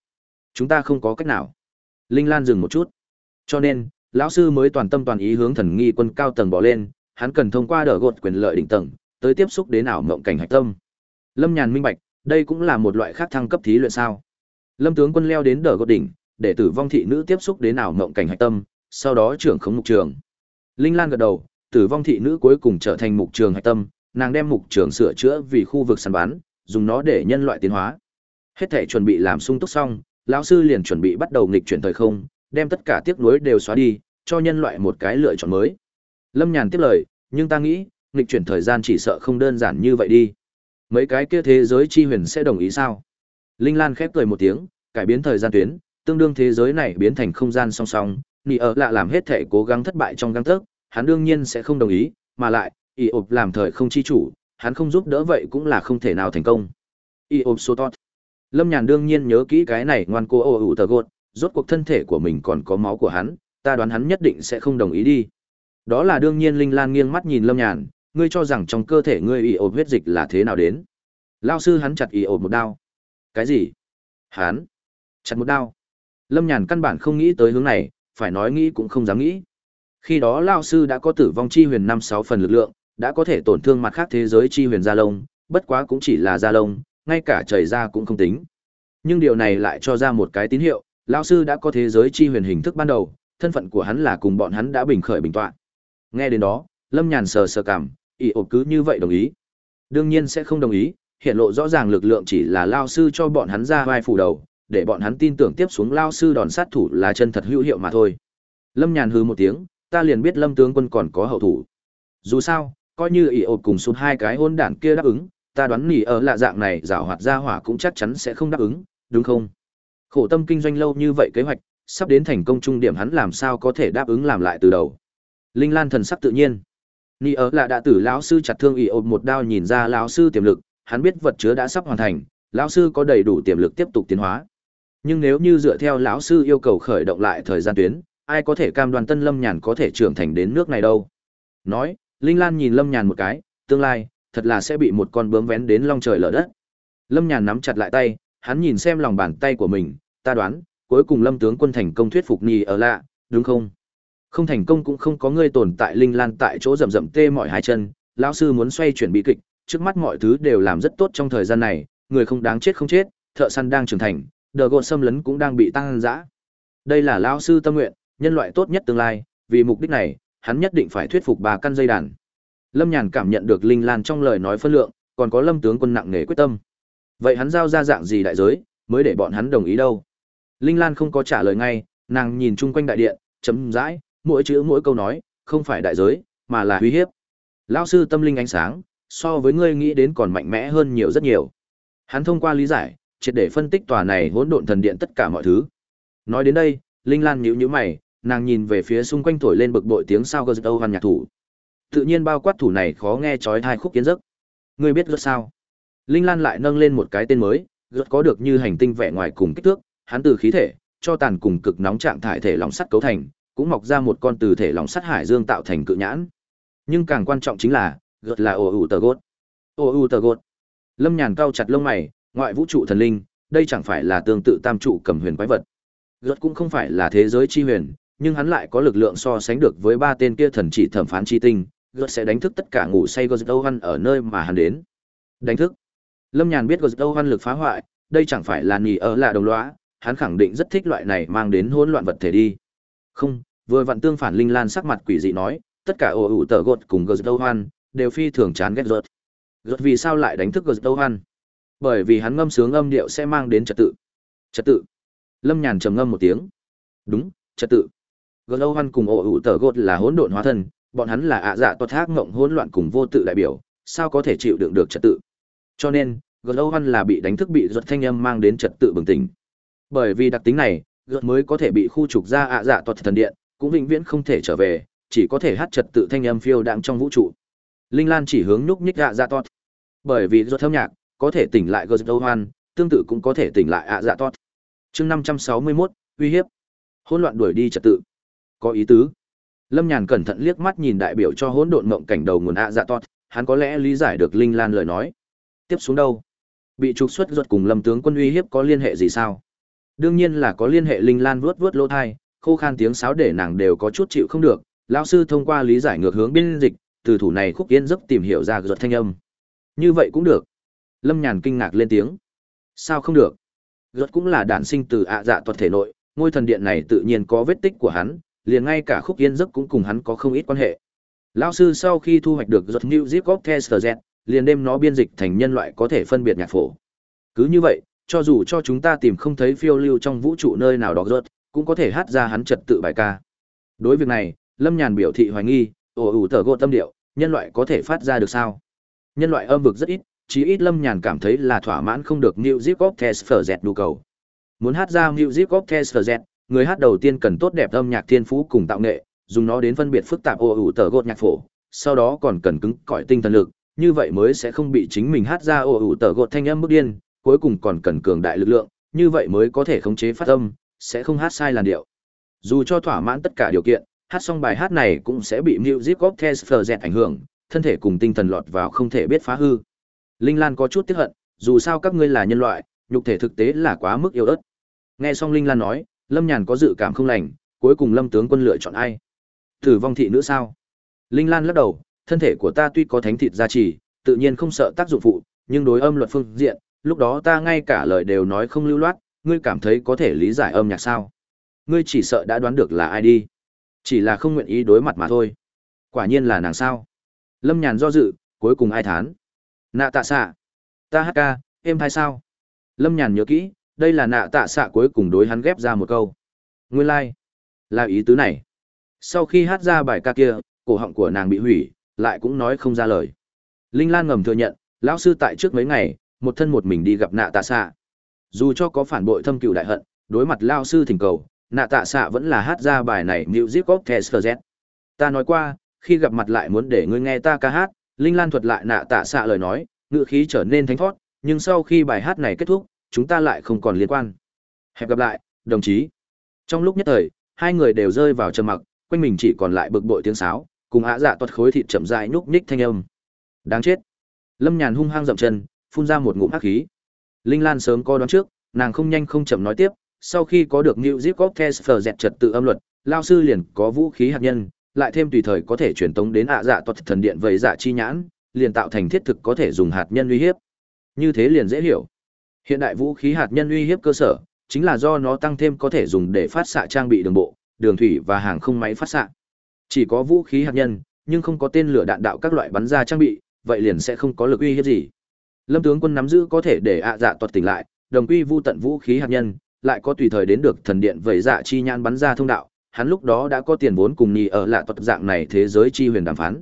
Chúng ta không có cách nào. Linh Lan dừng một chút. Cho nên, lão sư mới toàn tâm toàn ý hướng thần nghi quân cao tầng bỏ lên, hắn cần thông qua đỡ gột quyền lợi đỉnh tầng, tới tiếp xúc đến ảo mộng cảnh hạch tâm. Lâm Nhàn minh bạch, đây cũng là một loại khác thăng cấp thí luyện sao? Lâm tướng quân leo đến đỡ gột đỉnh, để tử vong thị nữ tiếp xúc đến ảo mộng cảnh hạch tâm, sau đó trưởng khống mục trường. Linh Lan gật đầu, tử vong thị nữ cuối cùng trở thành mục trường hạch tâm, nàng đem mục trường sửa chữa vì khu vực săn bắn, dùng nó để nhân loại tiến hóa. Hết thể chuẩn bị làm sung túc xong, lão sư liền chuẩn bị bắt đầu nghịch chuyển thời không, đem tất cả tiếc nuối đều xóa đi, cho nhân loại một cái lựa chọn mới. Lâm Nhàn tiếp lời, nhưng ta nghĩ, nghịch chuyển thời gian chỉ sợ không đơn giản như vậy đi. Mấy cái kia thế giới chi huyền sẽ đồng ý sao? Linh Lan khép cười một tiếng, cải biến thời gian tuyến, tương đương thế giới này biến thành không gian song song, nị ở lạ làm hết thể cố gắng thất bại trong gắng tấc, hắn đương nhiên sẽ không đồng ý, mà lại, y ộp làm thời không chi chủ, hắn không giúp đỡ vậy cũng là không thể nào thành công. Y ộp Sotot. Lâm Nhàn đương nhiên nhớ kỹ cái này ngoan cô ô ủ tờ gột, rốt cuộc thân thể của mình còn có máu của hắn, ta đoán hắn nhất định sẽ không đồng ý đi. Đó là đương nhiên Linh Lan nghiêng mắt nhìn Lâm Nhàn, ngươi cho rằng trong cơ thể ngươi y ộp huyết dịch là thế nào đến? Lao sư hắn chặt y ộp một đao. Cái gì? Hắn chặt một đao. Lâm Nhàn căn bản không nghĩ tới hướng này, phải nói nghĩ cũng không dám nghĩ. Khi đó Lao sư đã có tử vong chi huyền năm sáu phần lực lượng, đã có thể tổn thương mặt khác thế giới chi huyền gia lông, bất quá cũng chỉ là gia lông, ngay cả chảy ra cũng không tính. Nhưng điều này lại cho ra một cái tín hiệu, lão sư đã có thế giới chi huyền hình thức ban đầu, thân phận của hắn là cùng bọn hắn đã bình khởi bình tọa. Nghe đến đó, Lâm Nhàn sờ sờ cảm, ý ộp cứ như vậy đồng ý. Đương nhiên sẽ không đồng ý, hiện lộ rõ ràng lực lượng chỉ là lao sư cho bọn hắn ra vai phủ đầu, để bọn hắn tin tưởng tiếp xuống lao sư đòn sát thủ là chân thật hữu hiệu mà thôi. Lâm Nhàn hừ một tiếng, ta liền biết Lâm tướng quân còn có hậu thủ. Dù sao, coi như ỷ ộp cùng xuống hai cái hôn đản kia đáp ứng, ta đoán nỉ ở lạ dạng này giảo hoạt ra hỏa cũng chắc chắn sẽ không đáp ứng, đúng không? Khổ tâm kinh doanh lâu như vậy kế hoạch, sắp đến thành công trung điểm hắn làm sao có thể đáp ứng làm lại từ đầu. Linh Lan thần sắc tự nhiên. Nỉ ở lạ đã tử lão sư chặt thương ỉ ộp một đao nhìn ra lão sư tiềm lực, hắn biết vật chứa đã sắp hoàn thành, lão sư có đầy đủ tiềm lực tiếp tục tiến hóa. Nhưng nếu như dựa theo lão sư yêu cầu khởi động lại thời gian tuyến, ai có thể cam đoan Tân Lâm Nhàn có thể trưởng thành đến nước này đâu? Nói, Linh Lan nhìn Lâm Nhàn một cái, tương lai, thật là sẽ bị một con bướm vén đến long trời lở đất. Lâm Nhàn nắm chặt lại tay, hắn nhìn xem lòng bàn tay của mình, ta đoán, cuối cùng Lâm tướng quân thành công thuyết phục Nhi ở lạ, đúng không? Không thành công cũng không có ngươi tồn tại Linh Lan tại chỗ rậm rậm tê mỏi hai chân, lão sư muốn xoay chuyển bi kịch, trước mắt mọi thứ đều làm rất tốt trong thời gian này, người không đáng chết không chết, thợ săn đang trưởng thành, đờ gột xâm lấn cũng đang bị tăng dã. Đây là lão sư tâm nguyện, nhân loại tốt nhất tương lai, vì mục đích này, hắn nhất định phải thuyết phục bà căn dây đàn. Lâm Nhàn cảm nhận được Linh Lan trong lời nói phân lượng, còn có Lâm tướng quân nặng nề quyết tâm. Vậy hắn giao ra dạng gì đại giới, mới để bọn hắn đồng ý đâu? Linh Lan không có trả lời ngay, nàng nhìn chung quanh đại điện, chấm dãi, mỗi chữ mỗi câu nói, không phải đại giới, mà là uy hiếp. Lão sư tâm linh ánh sáng, so với ngươi nghĩ đến còn mạnh mẽ hơn nhiều rất nhiều. Hắn thông qua lý giải, triệt để phân tích tòa này hỗn độn thần điện tất cả mọi thứ. Nói đến đây, Linh Lan nhíu nhíu mày, nàng nhìn về phía xung quanh thổi lên bực bội tiếng sao gật Âu hoàn nhạc thủ. Tự nhiên bao quát thủ này khó nghe chói thai khúc kiến giấc. Ngươi biết gớt sao? Linh Lan lại nâng lên một cái tên mới, gớt có được như hành tinh vẻ ngoài cùng kích thước, hắn từ khí thể, cho tàn cùng cực nóng trạng thải thể lòng sắt cấu thành, cũng mọc ra một con từ thể lòng sắt hải dương tạo thành cự nhãn. Nhưng càng quan trọng chính là, gớt là ồ ủ tờ gốt. Ồ ủ tờ gốt. Lâm Nhàn cao chặt lông mày, ngoại vũ trụ thần linh, đây chẳng phải là tương tự tam trụ cầm huyền quái vật. gớt cũng không phải là thế giới chi huyền, nhưng hắn lại có lực lượng so sánh được với ba tên kia thần chỉ thẩm phán chi tinh, gớt sẽ đánh thức tất cả ngủ say gớt Âu Văn ở nơi mà hắn đến. Đánh thức. Lâm Nhàn biết gớt Âu Văn lực phá hoại, đây chẳng phải là nỉ ở là đồng lõa, hắn khẳng định rất thích loại này mang đến hỗn loạn vật thể đi. Không, vừa vặn tương phản linh lan sắc mặt quỷ dị nói, tất cả ổ ủ tờ gột cùng gớt Âu Văn đều phi thường chán ghét gớt gớt vì sao lại đánh thức gớt Âu Văn? Bởi vì hắn ngâm sướng âm điệu sẽ mang đến trật tự. Trật tự. Lâm Nhàn trầm ngâm một tiếng. Đúng, trật tự gớt âu hoan cùng ổ ủ tờ gột là hỗn độn hóa thân bọn hắn là ạ dạ toát thác ngộng hỗn loạn cùng vô tự đại biểu sao có thể chịu đựng được trật tự? Cho nên gờ lâu hoan là bị đánh thức bị giật thanh âm mang đến trật tự bừng tỉnh. Bởi vì đặc tính này gợt mới có thể bị khu trục ra ạ dạ toát thần điện cũng vĩnh viễn không thể trở về chỉ có thể hát trật tự thanh âm phiêu đạm trong vũ trụ. Linh lan chỉ hướng nhúc nhích ạ dạ toát bởi vì ruột thâm nhạc có thể tỉnh lại gờ lâu hoan tương tự cũng có thể tỉnh lại ạ dạ toát chương năm trăm sáu mươi 561, uy hiếp. Hỗn loạn đuổi đi trật tự. Có ý tứ lâm nhàn cẩn thận liếc mắt nhìn đại biểu cho hỗn độn mộng cảnh đầu nguồn ạ dạ tot hắn có lẽ lý giải được linh lan lời nói. Tiếp xuống đâu? Bị trục xuất ruột cùng lâm tướng quân uy hiếp có liên hệ gì sao? Đương nhiên là có liên hệ linh lan vuốt vuốt lỗ thai, khô khan tiếng sáo để nàng đều có chút chịu không được. Lão sư thông qua lý giải ngược hướng biên dịch, từ thủ này khúc yên giấc tìm hiểu ra ruột thanh âm. Như vậy cũng được. Lâm nhàn kinh ngạc lên tiếng. Sao không được? Ruột cũng là đản sinh từ ạ dạ toạt thể nội, ngôi thần điện này tự nhiên có vết tích của hắn liền ngay cả khúc yên giấc cũng cùng hắn có không ít quan hệ. Lão sư sau khi thu hoạch được giật New Zip Orchestra liền đem nó biên dịch thành nhân loại có thể phân biệt nhạc phổ. Cứ như vậy, cho dù cho chúng ta tìm không thấy phiêu lưu trong vũ trụ nơi nào đó rớt, cũng có thể hát ra hắn trật tự bài ca. Đối việc này, Lâm Nhàn biểu thị hoài nghi, ồ ủ tờ gộ tâm điệu, nhân loại có thể phát ra được sao? Nhân loại âm vực rất ít, chí ít Lâm Nhàn cảm thấy là thỏa mãn không được New Zip Orchestra nhu cầu. Muốn hát ra New Zip Orchestra người hát đầu tiên cần tốt đẹp âm nhạc thiên phú cùng tạo nghệ, dùng nó đến phân biệt phức tạp ô ủ tờ gột nhạc phổ, sau đó còn cần cứng cỏi tinh thần lực, như vậy mới sẽ không bị chính mình hát ra ô ủ tờ gột thanh âm bức điên, cuối cùng còn cần cường đại lực lượng, như vậy mới có thể khống chế phát âm, sẽ không hát sai làn điệu. Dù cho thỏa mãn tất cả điều kiện, hát xong bài hát này cũng sẽ bị music orchestra dẹt ảnh hưởng, thân thể cùng tinh thần lọt vào không thể biết phá hư. Linh Lan có chút tiếc hận, dù sao các ngươi là nhân loại, nhục thể thực tế là quá mức yếu ớt. Nghe xong Linh Lan nói, lâm nhàn có dự cảm không lành cuối cùng lâm tướng quân lựa chọn ai tử vong thị nữ sao linh lan lắc đầu thân thể của ta tuy có thánh thịt gia trì tự nhiên không sợ tác dụng phụ nhưng đối âm luật phương diện lúc đó ta ngay cả lời đều nói không lưu loát, ngươi cảm thấy có thể lý giải âm nhạc sao? Ngươi chỉ sợ đã đoán được là ai đi. Chỉ là không nguyện ý đối mặt mà thôi. Quả nhiên là nàng sao? Lâm Nhàn do dự, cuối cùng ai thán? Nạ tạ xạ. Ta hát ca, em hay sao? Lâm Nhàn nhớ kỹ, đây là nạ tạ xạ cuối cùng đối hắn ghép ra một câu. Nguyên lai、like. là ý tứ này. Sau khi hát ra bài ca kia, cổ họng của nàng bị hủy, lại cũng nói không ra lời. Linh Lan ngầm thừa nhận, lão sư tại trước mấy ngày, một thân một mình đi gặp nạ tạ xạ. Dù cho có phản bội thâm cựu đại hận, đối mặt lão sư thỉnh cầu, nạ tạ xạ vẫn là hát ra bài này Music of the Ta nói qua, khi gặp mặt lại muốn để ngươi nghe ta ca hát, Linh Lan thuật lại nạ tạ xạ lời nói, ngữ khí trở nên thánh thót. nhưng sau khi bài hát này kết thúc, chúng ta lại không còn liên quan. Hẹn gặp lại, đồng chí. Trong lúc nhất thời, hai người đều rơi vào trầm mặc, quanh mình chỉ còn lại bực bội tiếng sáo, cùng hạ dạ tuột khối thịt chậm rãi nhúc nhích thanh âm. Đáng chết. Lâm Nhàn hung hăng dậm chân, phun ra một ngụm hắc khí. Linh Lan sớm có đoán trước, nàng không nhanh không chậm nói tiếp, sau khi có được New Zip Cocktails phở dẹt trật tự âm luật, lao sư liền có vũ khí hạt nhân, lại thêm tùy thời có thể truyền tống đến ạ dạ toát thần điện vậy dạ chi nhãn, liền tạo thành thiết thực có thể dùng hạt nhân uy hiếp. Như thế liền dễ hiểu. Hiện đại vũ khí hạt nhân uy hiếp cơ sở, chính là do nó tăng thêm có thể dùng để phát xạ trang bị đường bộ, đường thủy và hàng không máy phát xạ. Chỉ có vũ khí hạt nhân, nhưng không có tên lửa đạn đạo các loại bắn ra trang bị, vậy liền sẽ không có lực uy hiếp gì. Lâm tướng quân nắm giữ có thể để ạ dạ tuột tỉnh lại, đồng quy vu tận vũ khí hạt nhân, lại có tùy thời đến được thần điện vẩy dạ chi nhãn bắn ra thông đạo, hắn lúc đó đã có tiền vốn cùng nhì ở lạ tuột dạng này thế giới chi huyền đàm phán.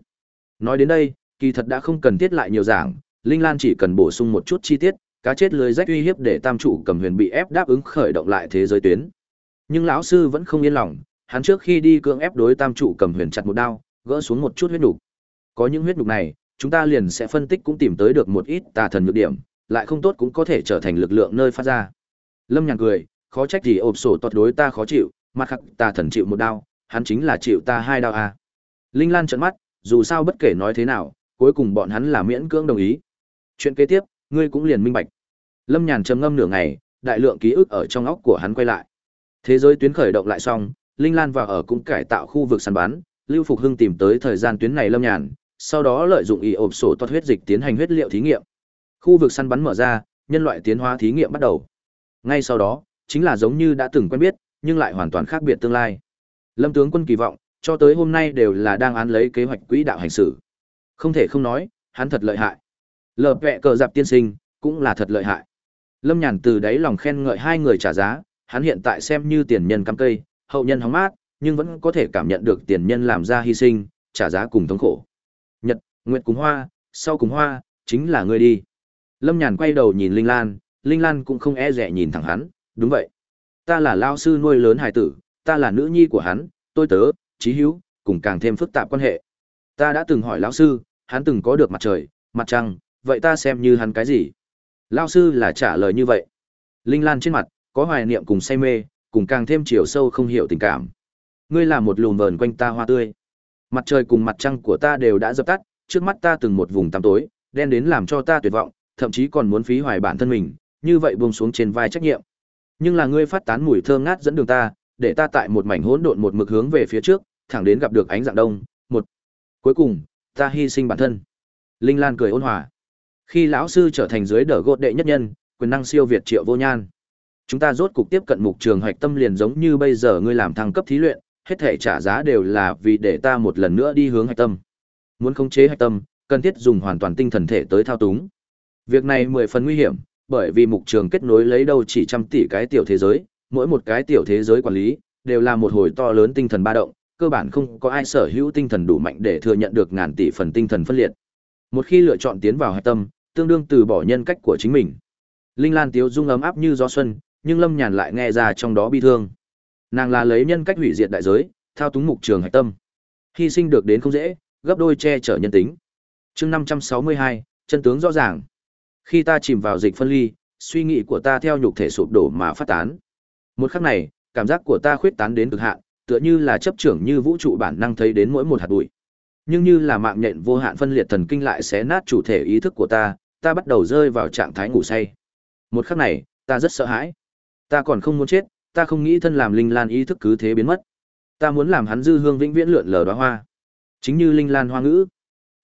Nói đến đây, kỳ thật đã không cần thiết lại nhiều giảng, Linh Lan chỉ cần bổ sung một chút chi tiết, cá chết lưới rách uy hiếp để tam trụ cầm huyền bị ép đáp ứng khởi động lại thế giới tuyến. Nhưng lão sư vẫn không yên lòng, hắn trước khi đi cưỡng ép đối tam trụ cầm huyền chặt một đao, gỡ xuống một chút huyết nhục Có những huyết nhục này, chúng ta liền sẽ phân tích cũng tìm tới được một ít tà thần nhược điểm, lại không tốt cũng có thể trở thành lực lượng nơi phát ra. Lâm Nhàn cười, khó trách gì ộp sổ tuột đối ta khó chịu, mặt khắc tà thần chịu một đao, hắn chính là chịu ta hai đao à. Linh Lan trợn mắt, dù sao bất kể nói thế nào, cuối cùng bọn hắn là miễn cưỡng đồng ý. Chuyện kế tiếp, ngươi cũng liền minh bạch. Lâm Nhàn trầm ngâm nửa ngày, đại lượng ký ức ở trong óc của hắn quay lại. Thế giới tuyến khởi động lại xong, Linh Lan vào ở cũng cải tạo khu vực săn bắn, Lưu Phục Hưng tìm tới thời gian tuyến này Lâm Nhàn, sau đó lợi dụng y ộp sổ toát huyết dịch tiến hành huyết liệu thí nghiệm. Khu vực săn bắn mở ra, nhân loại tiến hóa thí nghiệm bắt đầu. Ngay sau đó, chính là giống như đã từng quen biết, nhưng lại hoàn toàn khác biệt tương lai. Lâm tướng quân kỳ vọng, cho tới hôm nay đều là đang án lấy kế hoạch quỹ đạo hành xử. Không thể không nói, hắn thật lợi hại. Lờ vẹ cờ dạp tiên sinh, cũng là thật lợi hại. Lâm Nhàn từ đáy lòng khen ngợi hai người trả giá, hắn hiện tại xem như tiền nhân cắm cây, hậu nhân hóng mát, nhưng vẫn có thể cảm nhận được tiền nhân làm ra hy sinh, trả giá cùng thống khổ. Nhật, Nguyệt cùng Hoa, sau cùng Hoa, chính là ngươi đi. Lâm Nhàn quay đầu nhìn Linh Lan, Linh Lan cũng không e rẻ nhìn thẳng hắn, đúng vậy. Ta là lao sư nuôi lớn hải tử, ta là nữ nhi của hắn, tôi tớ, trí hữu, cùng càng thêm phức tạp quan hệ. Ta đã từng hỏi lão sư, hắn từng có được mặt trời, mặt trăng, vậy ta xem như hắn cái gì? Lao sư là trả lời như vậy. Linh Lan trên mặt, có hoài niệm cùng say mê, cùng càng thêm chiều sâu không hiểu tình cảm. Ngươi là một lùm vờn quanh ta hoa tươi. Mặt trời cùng mặt trăng của ta đều đã dập tắt, trước mắt ta từng một vùng tăm tối, đen đến làm cho ta tuyệt vọng, thậm chí còn muốn phí hoài bản thân mình, như vậy buông xuống trên vai trách nhiệm. Nhưng là ngươi phát tán mùi thơm ngát dẫn đường ta, để ta tại một mảnh hỗn độn một mực hướng về phía trước, thẳng đến gặp được ánh dạng đông, một. Cuối cùng, ta hy sinh bản thân. Linh Lan cười ôn hòa. Khi lão sư trở thành dưới đỡ gột đệ nhất nhân, quyền năng siêu việt Triệu Vô Nhan. Chúng ta rốt cục tiếp cận mục trường hoạch tâm liền giống như bây giờ ngươi làm thăng cấp thí luyện, hết thể trả giá đều là vì để ta một lần nữa đi hướng hạch tâm. Muốn khống chế hạch tâm, cần thiết dùng hoàn toàn tinh thần thể tới thao túng. Việc này mười phần nguy hiểm, bởi vì mục trường kết nối lấy đâu chỉ trăm tỷ cái tiểu thế giới, mỗi một cái tiểu thế giới quản lý đều là một hồi to lớn tinh thần ba động, cơ bản không có ai sở hữu tinh thần đủ mạnh để thừa nhận được ngàn tỷ phần tinh thần phân liệt. Một khi lựa chọn tiến vào hạch tâm, tương đương từ bỏ nhân cách của chính mình. Linh Lan tiếu dung ấm áp như gió xuân, nhưng Lâm Nhàn lại nghe ra trong đó bi thương. Nàng là lấy nhân cách hủy diệt đại giới, thao túng mục trường hạch tâm. Hy sinh được đến không dễ, gấp đôi che chở nhân tính. Chương năm trăm sáu mươi hai, chân tướng rõ ràng. Khi ta chìm vào dịch phân ly, suy nghĩ của ta theo nhục thể sụp đổ mà phát tán. Một khắc này, cảm giác của ta khuyết tán đến cực hạn, tựa như là chấp trưởng như vũ trụ bản năng thấy đến mỗi một hạt bụi. Nhưng như là mạng nhện vô hạn phân liệt thần kinh lại xé nát chủ thể ý thức của ta, ta bắt đầu rơi vào trạng thái ngủ say. Một khắc này, ta rất sợ hãi. Ta còn không muốn chết, ta không nghĩ thân làm linh lan ý thức cứ thế biến mất. Ta muốn làm hắn dư hương vĩnh viễn lượn lờ đóa hoa. Chính như linh lan hoa ngữ.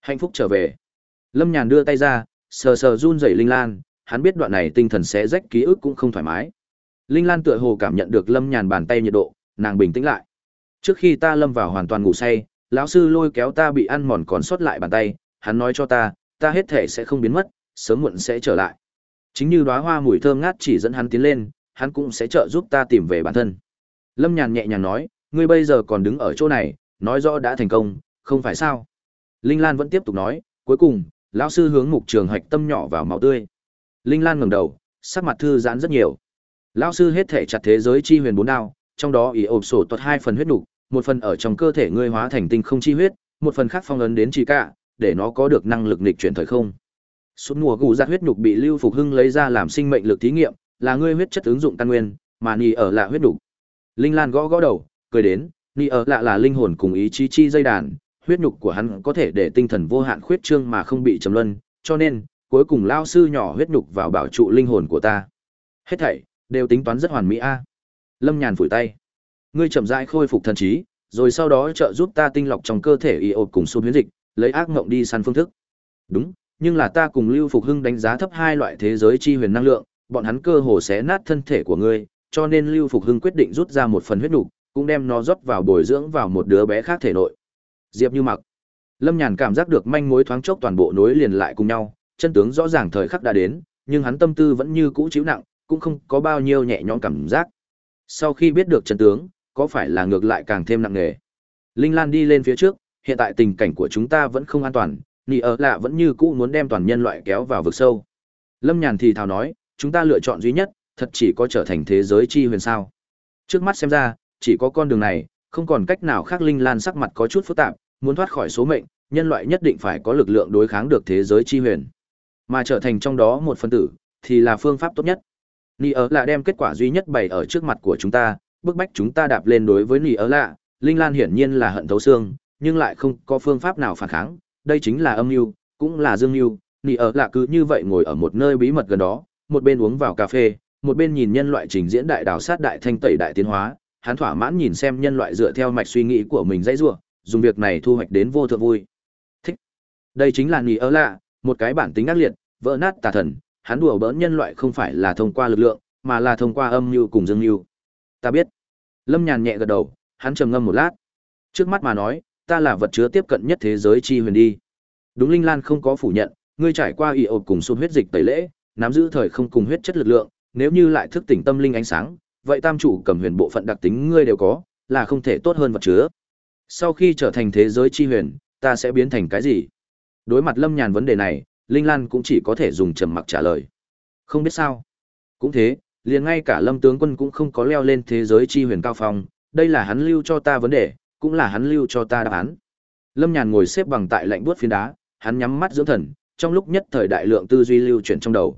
Hạnh phúc trở về. Lâm Nhàn đưa tay ra, sờ sờ run rẩy linh lan, hắn biết đoạn này tinh thần sẽ rách ký ức cũng không thoải mái. Linh Lan tựa hồ cảm nhận được Lâm Nhàn bàn tay nhiệt độ, nàng bình tĩnh lại. Trước khi ta lâm vào hoàn toàn ngủ say, lão sư lôi kéo ta bị ăn mòn còn sót lại bàn tay, hắn nói cho ta, ta hết thể sẽ không biến mất, sớm muộn sẽ trở lại. Chính như đóa hoa mùi thơm ngát chỉ dẫn hắn tiến lên, hắn cũng sẽ trợ giúp ta tìm về bản thân. Lâm Nhàn nhẹ nhàng nói, ngươi bây giờ còn đứng ở chỗ này, nói rõ đã thành công, không phải sao? Linh Lan vẫn tiếp tục nói, cuối cùng, lão sư hướng mục trường hạch tâm nhỏ vào máu tươi. Linh Lan ngẩng đầu, sắc mặt thư giãn rất nhiều. Lão sư hết thể chặt thế giới chi huyền bốn đao, trong đó ý ộp sổ tuột hai phần huyết nục, một phần ở trong cơ thể ngươi hóa thành tinh không chi huyết, một phần khác phong ấn đến chỉ cả, để nó có được năng lực nghịch chuyển thời không. Suốt mùa gù giặt huyết nhục bị Lưu Phục Hưng lấy ra làm sinh mệnh lực thí nghiệm, là ngươi huyết chất ứng dụng căn nguyên, mà ni ở lạ huyết nhục. Linh Lan gõ gõ đầu, cười đến, ni ở lạ là linh hồn cùng ý chí chi dây đàn, huyết nhục của hắn có thể để tinh thần vô hạn khuyết trương mà không bị trầm luân, cho nên, cuối cùng lao sư nhỏ huyết nhục vào bảo trụ linh hồn của ta. Hết thảy đều tính toán rất hoàn mỹ a. Lâm Nhàn phủi tay. Ngươi chậm rãi khôi phục thần trí, rồi sau đó trợ giúp ta tinh lọc trong cơ thể iốt cùng xu huyết dịch, lấy ác ngộng đi săn phương thức. Đúng, nhưng là ta cùng Lưu Phục Hưng đánh giá thấp hai loại thế giới chi huyền năng lượng, bọn hắn cơ hồ xé nát thân thể của ngươi, cho nên Lưu Phục Hưng quyết định rút ra một phần huyết nục, cũng đem nó rót vào bồi dưỡng vào một đứa bé khác thể nội. Diệp Như Mặc. Lâm Nhàn cảm giác được manh mối thoáng chốc toàn bộ nối liền lại cùng nhau, chân tướng rõ ràng thời khắc đã đến, nhưng hắn tâm tư vẫn như cũ chịu nặng, cũng không có bao nhiêu nhẹ nhõm cảm giác. Sau khi biết được chân tướng, có phải là ngược lại càng thêm nặng nề. Linh Lan đi lên phía trước, hiện tại tình cảnh của chúng ta vẫn không an toàn, nị ở lạ vẫn như cũ muốn đem toàn nhân loại kéo vào vực sâu. Lâm Nhàn thì thào nói, chúng ta lựa chọn duy nhất, thật chỉ có trở thành thế giới chi huyền sao. Trước mắt xem ra, chỉ có con đường này, không còn cách nào khác Linh Lan sắc mặt có chút phức tạp, muốn thoát khỏi số mệnh, nhân loại nhất định phải có lực lượng đối kháng được thế giới chi huyền. Mà trở thành trong đó một phân tử, thì là phương pháp tốt nhất. ni ở lạ đem kết quả duy nhất bày ở trước mặt của chúng ta, bức bách chúng ta đạp lên đối với nỉ ớ lạ, Linh Lan hiển nhiên là hận thấu xương, nhưng lại không có phương pháp nào phản kháng, đây chính là âm mưu, cũng là dương mưu. nỉ ớ lạ cứ như vậy ngồi ở một nơi bí mật gần đó, một bên uống vào cà phê, một bên nhìn nhân loại trình diễn đại đào sát đại thanh tẩy đại tiến hóa, hắn thỏa mãn nhìn xem nhân loại dựa theo mạch suy nghĩ của mình dãy rủa, dùng việc này thu hoạch đến vô thượng vui. Thích. Đây chính là nỉ ớ lạ, một cái bản tính ác liệt, vỡ nát tà thần, hắn đùa bỡn nhân loại không phải là thông qua lực lượng, mà là thông qua âm mưu cùng dương mưu. Ta biết. Lâm Nhàn nhẹ gật đầu, hắn trầm ngâm một lát. Trước mắt mà nói, ta là vật chứa tiếp cận nhất thế giới chi huyền đi. Đúng Linh Lan không có phủ nhận, ngươi trải qua y ộp cùng xung huyết dịch tẩy lễ, nắm giữ thời không cùng huyết chất lực lượng, nếu như lại thức tỉnh tâm linh ánh sáng, vậy tam chủ cầm huyền bộ phận đặc tính ngươi đều có, là không thể tốt hơn vật chứa. Sau khi trở thành thế giới chi huyền, ta sẽ biến thành cái gì? Đối mặt Lâm Nhàn vấn đề này, Linh Lan cũng chỉ có thể dùng trầm mặc trả lời. Không biết sao. Cũng thế, liền ngay cả Lâm tướng quân cũng không có leo lên thế giới chi huyền cao phong, đây là hắn lưu cho ta vấn đề, cũng là hắn lưu cho ta đáp án. Lâm Nhàn ngồi xếp bằng tại lạnh buốt phiến đá, hắn nhắm mắt dưỡng thần, trong lúc nhất thời đại lượng tư duy lưu chuyển trong đầu.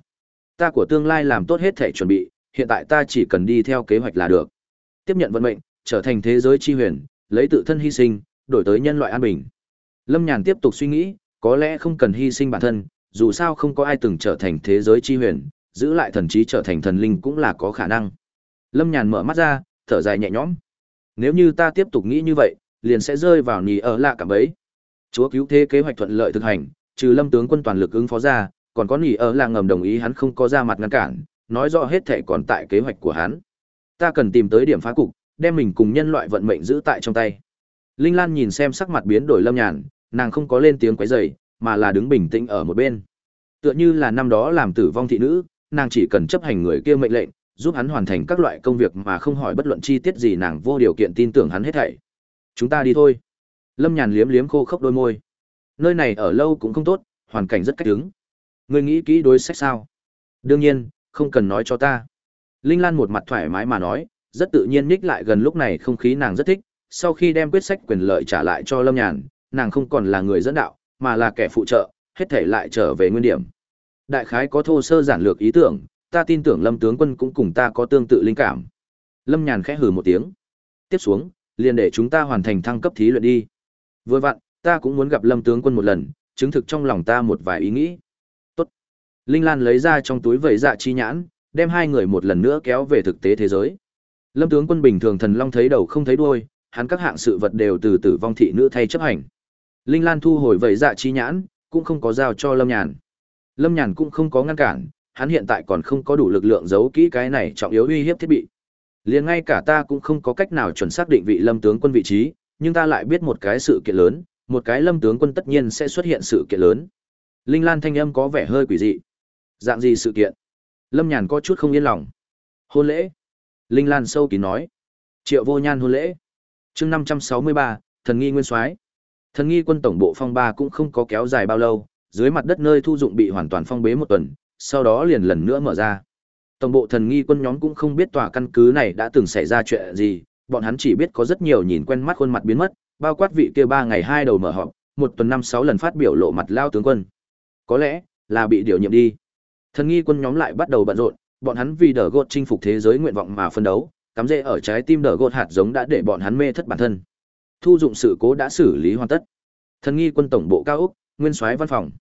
Ta của tương lai làm tốt hết thể chuẩn bị, hiện tại ta chỉ cần đi theo kế hoạch là được. Tiếp nhận vận mệnh, trở thành thế giới chi huyền, lấy tự thân hy sinh, đổi tới nhân loại an bình. Lâm Nhàn tiếp tục suy nghĩ, có lẽ không cần hy sinh bản thân, dù sao không có ai từng trở thành thế giới chi huyền, giữ lại thần trí trở thành thần linh cũng là có khả năng. Lâm Nhàn mở mắt ra, thở dài nhẹ nhõm. Nếu như ta tiếp tục nghĩ như vậy, liền sẽ rơi vào nhì ở lạ cả bấy. Chúa cứu thế kế hoạch thuận lợi thực hành, trừ Lâm tướng quân toàn lực ứng phó ra, còn có nhì ở là ngầm đồng ý hắn không có ra mặt ngăn cản, nói rõ hết thể còn tại kế hoạch của hắn. Ta cần tìm tới điểm phá cục, đem mình cùng nhân loại vận mệnh giữ tại trong tay. Linh Lan nhìn xem sắc mặt biến đổi Lâm Nhàn, nàng không có lên tiếng quấy rầy, mà là đứng bình tĩnh ở một bên. Tựa như là năm đó làm tử vong thị nữ, nàng chỉ cần chấp hành người kia mệnh lệnh, giúp hắn hoàn thành các loại công việc mà không hỏi bất luận chi tiết gì nàng vô điều kiện tin tưởng hắn hết thảy. Chúng ta đi thôi. Lâm Nhàn liếm liếm khô khốc đôi môi. Nơi này ở lâu cũng không tốt, hoàn cảnh rất cách đứng. Ngươi nghĩ kỹ đối sách sao? Đương nhiên, không cần nói cho ta. Linh Lan một mặt thoải mái mà nói, rất tự nhiên nhích lại gần lúc này không khí nàng rất thích. Sau khi đem quyết sách quyền lợi trả lại cho Lâm Nhàn, nàng không còn là người dẫn đạo, mà là kẻ phụ trợ, hết thể lại trở về nguyên điểm. Đại khái có thô sơ giản lược ý tưởng, ta tin tưởng Lâm tướng quân cũng cùng ta có tương tự linh cảm. Lâm Nhàn khẽ hừ một tiếng. Tiếp xuống, liền để chúng ta hoàn thành thăng cấp thí luyện đi. Vừa vặn, ta cũng muốn gặp Lâm tướng quân một lần, chứng thực trong lòng ta một vài ý nghĩ. Tốt. Linh Lan lấy ra trong túi vẩy dạ chi nhãn, đem hai người một lần nữa kéo về thực tế thế giới. Lâm tướng quân bình thường thần long thấy đầu không thấy đuôi, hắn các hạng sự vật đều từ tử vong thị nữ thay chấp hành. Linh Lan thu hồi vẩy dạ chi nhãn, cũng không có giao cho Lâm Nhàn. Lâm Nhàn cũng không có ngăn cản, hắn hiện tại còn không có đủ lực lượng giấu kỹ cái này trọng yếu uy hiếp thiết bị. Liền ngay cả ta cũng không có cách nào chuẩn xác định vị Lâm tướng quân vị trí, nhưng ta lại biết một cái sự kiện lớn, một cái Lâm tướng quân tất nhiên sẽ xuất hiện sự kiện lớn. Linh Lan thanh âm có vẻ hơi quỷ dị. Dạng gì sự kiện? Lâm Nhàn có chút không yên lòng. Hôn lễ. Linh Lan sâu kín nói. Triệu vô nhan hôn lễ. chương năm trăm sáu mươi ba thần nghi nguyên soái Thần nghi quân tổng bộ phong ba cũng không có kéo dài bao lâu, dưới mặt đất nơi thu dụng bị hoàn toàn phong bế một tuần, sau đó liền lần nữa mở ra. Tổng bộ thần nghi quân nhóm cũng không biết tòa căn cứ này đã từng xảy ra chuyện gì, bọn hắn chỉ biết có rất nhiều nhìn quen mắt khuôn mặt biến mất, bao quát vị kia ba ngày hai đầu mở họp, một tuần năm sáu lần phát biểu lộ mặt lao tướng quân. Có lẽ là bị điều nhiệm đi. Thần nghi quân nhóm lại bắt đầu bận rộn, bọn hắn vì đỡ gột chinh phục thế giới nguyện vọng mà phân đấu, cắm rễ ở trái tim đỡ gột hạt giống đã để bọn hắn mê thất bản thân. Thu dụng sự cố đã xử lý hoàn tất. Thần nghi quân tổng bộ cao ốc, nguyên soái văn phòng.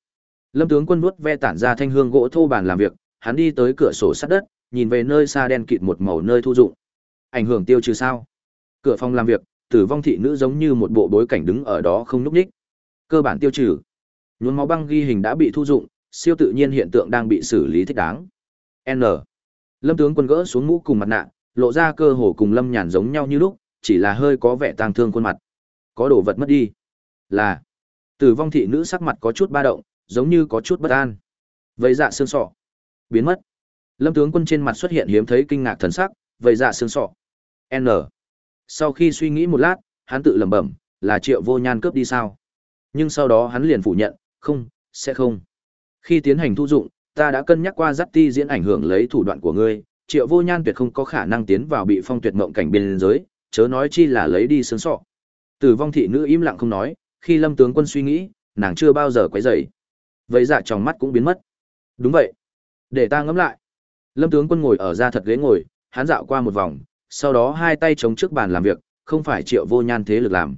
Lâm tướng quân nuốt ve tản ra thanh hương gỗ thô bàn làm việc, hắn đi tới cửa sổ sát đất, nhìn về nơi xa đen kịt một màu nơi thu dụng. Ảnh hưởng tiêu trừ sao? Cửa phòng làm việc, tử vong thị nữ giống như một bộ bối cảnh đứng ở đó không núp ních Cơ bản tiêu trừ. Nhuốm máu băng ghi hình đã bị thu dụng, siêu tự nhiên hiện tượng đang bị xử lý thích đáng. N. Lâm tướng quân gỡ xuống mũ cùng mặt nạ, lộ ra cơ hồ cùng Lâm Nhàn giống nhau như lúc, chỉ là hơi có vẻ tang thương khuôn mặt. Có đồ vật mất đi. Là. Tử vong thị nữ sắc mặt có chút ba động, giống như có chút bất an. Vậy dạ xương sọ. Biến mất. Lâm tướng quân trên mặt xuất hiện hiếm thấy kinh ngạc thần sắc, vậy dạ xương sọ. N. Sau khi suy nghĩ một lát, hắn tự lẩm bẩm, là Triệu Vô Nhan cướp đi sao? Nhưng sau đó hắn liền phủ nhận, không, sẽ không. Khi tiến hành thu dụng, ta đã cân nhắc qua dắt ti diễn ảnh hưởng lấy thủ đoạn của ngươi, Triệu Vô Nhan tuyệt không có khả năng tiến vào bị phong tuyệt mộng cảnh biên giới, chớ nói chi là lấy đi xương sọ. Tử vong thị nữ im lặng không nói, khi Lâm tướng quân suy nghĩ, nàng chưa bao giờ quấy rầy. Vậy dạ trong mắt cũng biến mất. Đúng vậy. Để ta ngẫm lại. Lâm tướng quân ngồi ở ra thật ghế ngồi, hắn dạo qua một vòng, sau đó hai tay chống trước bàn làm việc, không phải triệu vô nhan thế lực làm.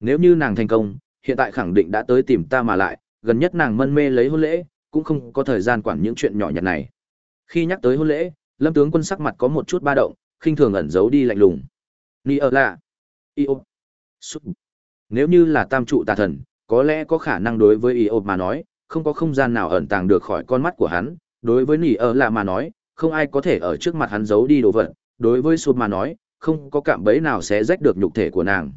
Nếu như nàng thành công, hiện tại khẳng định đã tới tìm ta mà lại, gần nhất nàng mân mê lấy hôn lễ, cũng không có thời gian quản những chuyện nhỏ nhặt này. Khi nhắc tới hôn lễ, Lâm tướng quân sắc mặt có một chút ba động, khinh thường ẩn giấu đi lạnh lùng. Ni ở lạ. Io. Súp. Nếu như là tam trụ tà thần, có lẽ có khả năng đối với Io mà nói, không có không gian nào ẩn tàng được khỏi con mắt của hắn, đối với Nỉ ở lạ mà nói, không ai có thể ở trước mặt hắn giấu đi đồ vật, đối với Sụp mà nói, không có cạm bẫy nào sẽ rách được nhục thể của nàng.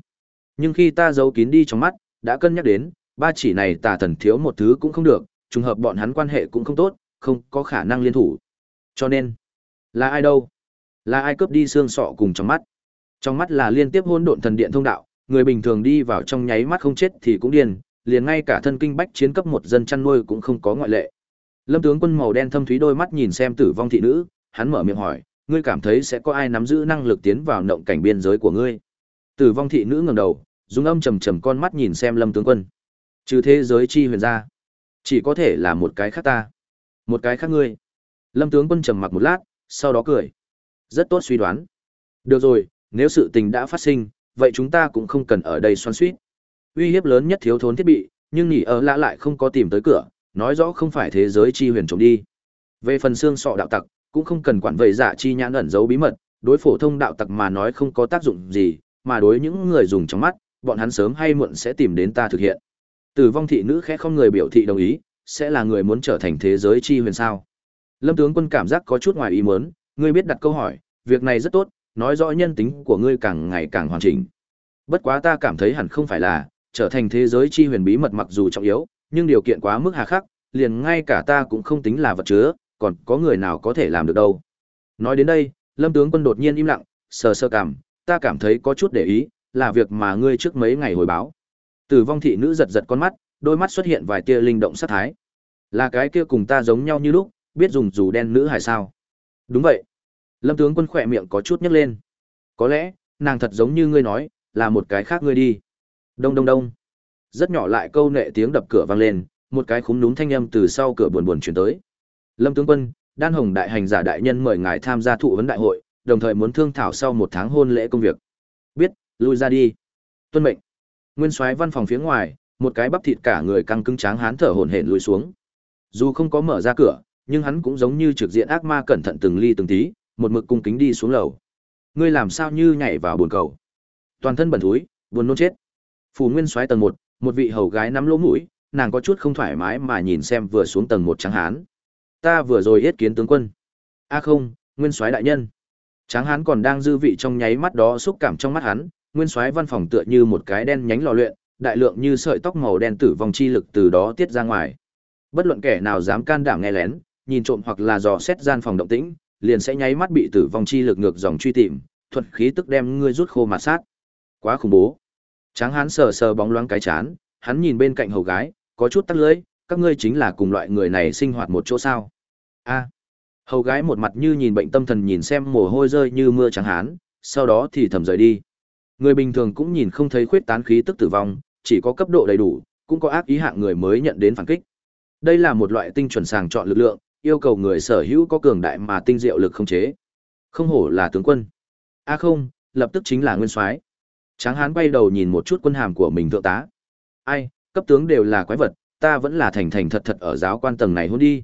Nhưng khi ta giấu kín đi trong mắt, đã cân nhắc đến, ba chỉ này tà thần thiếu một thứ cũng không được, trùng hợp bọn hắn quan hệ cũng không tốt, không có khả năng liên thủ. Cho nên, là ai đâu? Là ai cướp đi xương sọ cùng trong mắt? Trong mắt là liên tiếp hôn độn thần điện thông đạo, người bình thường đi vào trong nháy mắt không chết thì cũng điên, liền ngay cả thân kinh bách chiến cấp một dân chăn nuôi cũng không có ngoại lệ. Lâm tướng quân màu đen thâm thúy đôi mắt nhìn xem tử vong thị nữ, hắn mở miệng hỏi, ngươi cảm thấy sẽ có ai nắm giữ năng lực tiến vào nộng cảnh biên giới của ngươi? Tử vong thị nữ ngẩng đầu, dùng âm trầm trầm con mắt nhìn xem Lâm tướng quân. Trừ thế giới chi huyền ra, chỉ có thể là một cái khác ta, một cái khác ngươi. Lâm tướng quân trầm mặc một lát, sau đó cười. Rất tốt suy đoán. Được rồi, nếu sự tình đã phát sinh, vậy chúng ta cũng không cần ở đây xoắn suýt. Uy hiếp lớn nhất thiếu thốn thiết bị, nhưng nhỉ ở lạ lại không có tìm tới cửa, nói rõ không phải thế giới chi huyền trộm đi. Về phần xương sọ đạo tặc, cũng không cần quản vậy giả dạ chi nhãn ẩn giấu bí mật, đối phổ thông đạo tặc mà nói không có tác dụng gì, mà đối những người dùng trong mắt, bọn hắn sớm hay muộn sẽ tìm đến ta thực hiện. Tử vong thị nữ khẽ không người biểu thị đồng ý, sẽ là người muốn trở thành thế giới chi huyền sao? Lâm tướng quân cảm giác có chút ngoài ý muốn, ngươi biết đặt câu hỏi, việc này rất tốt, nói rõ nhân tính của ngươi càng ngày càng hoàn chỉnh. Bất quá ta cảm thấy hẳn không phải là, trở thành thế giới chi huyền bí mật mặc dù trọng yếu, nhưng điều kiện quá mức hà khắc, liền ngay cả ta cũng không tính là vật chứa, còn có người nào có thể làm được đâu. Nói đến đây, Lâm tướng quân đột nhiên im lặng, sờ sơ cảm, ta cảm thấy có chút để ý, là việc mà ngươi trước mấy ngày hồi báo. Tử vong thị nữ giật giật con mắt, đôi mắt xuất hiện vài tia linh động sát thái. Là cái kia cùng ta giống nhau như lúc, biết dùng dù đen nữ hay sao? Đúng vậy. Lâm tướng quân khỏe miệng có chút nhếch lên. Có lẽ, nàng thật giống như ngươi nói, là một cái khác ngươi đi. Đông đông đông. Rất nhỏ lại câu nệ tiếng đập cửa vang lên, một cái khúm núm thanh âm từ sau cửa buồn buồn truyền tới. Lâm tướng quân, Đan Hồng đại hành giả đại nhân mời ngài tham gia thụ vấn đại hội, đồng thời muốn thương thảo sau một tháng hôn lễ công việc. Biết, lui ra đi. Tuân mệnh. Nguyên soái văn phòng phía ngoài, một cái bắp thịt cả người căng cứng tráng hán thở hổn hển lùi xuống. Dù không có mở ra cửa, nhưng hắn cũng giống như trực diện ác ma cẩn thận từng ly từng tí, một mực cung kính đi xuống lầu. Ngươi làm sao như nhảy vào buồn cầu? Toàn thân bẩn thúi, buồn nôn chết. phù Nguyên soái tầng một, một vị hầu gái nắm lỗ mũi, nàng có chút không thoải mái mà nhìn xem vừa xuống tầng một tráng hán. Ta vừa rồi yết kiến tướng quân. A không, nguyên soái đại nhân. Tráng hán còn đang dư vị trong nháy mắt đó xúc cảm trong mắt hắn, nguyên soái văn phòng tựa như một cái đen nhánh lò luyện, đại lượng như sợi tóc màu đen tử vong chi lực từ đó tiết ra ngoài. Bất luận kẻ nào dám can đảm nghe lén, nhìn trộm hoặc là dò xét gian phòng động tĩnh, liền sẽ nháy mắt bị tử vong chi lực ngược dòng truy tìm, thuật khí tức đem ngươi rút khô mà sát. Quá khủng bố. Tráng hán sờ sờ bóng loáng cái chán, hắn nhìn bên cạnh hầu gái, có chút tắc lưỡi, các ngươi chính là cùng loại người này sinh hoạt một chỗ sao? A. Hầu gái một mặt như nhìn bệnh tâm thần nhìn xem mồ hôi rơi như mưa trắng hán, sau đó thì thầm rời đi. Người bình thường cũng nhìn không thấy khuyết tán khí tức tử vong, chỉ có cấp độ đầy đủ, cũng có ác ý hạng người mới nhận đến phản kích. Đây là một loại tinh chuẩn sàng chọn lực lượng, yêu cầu người sở hữu có cường đại mà tinh diệu lực không chế. Không hổ là tướng quân. A không, lập tức chính là nguyên soái. Tráng hán quay đầu nhìn một chút quân hàm của mình thượng tá. Ai, cấp tướng đều là quái vật, ta vẫn là thành thành thật thật ở giáo quan tầng này hôn đi.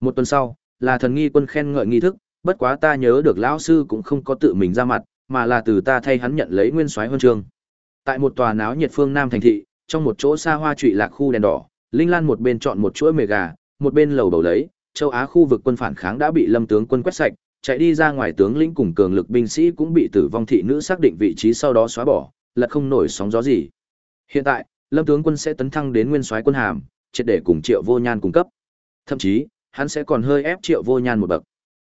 Một tuần sau, là thần nghi quân khen ngợi nghi thức, bất quá ta nhớ được lão sư cũng không có tự mình ra mặt, mà là từ ta thay hắn nhận lấy nguyên soái huân chương. Tại một tòa náo nhiệt phương Nam thành thị, trong một chỗ xa hoa trụy lạc khu đèn đỏ, Linh Lan một bên chọn một chuỗi mề gà, một bên lầu bầu lấy, châu Á khu vực quân phản kháng đã bị Lâm tướng quân quét sạch, chạy đi ra ngoài tướng lĩnh cùng cường lực binh sĩ cũng bị tử vong thị nữ xác định vị trí sau đó xóa bỏ, lật không nổi sóng gió gì. Hiện tại, Lâm tướng quân sẽ tấn thăng đến nguyên soái quân hàm, triệt để cùng Triệu Vô Nhan cung cấp. Thậm chí, hắn sẽ còn hơi ép Triệu Vô Nhan một bậc.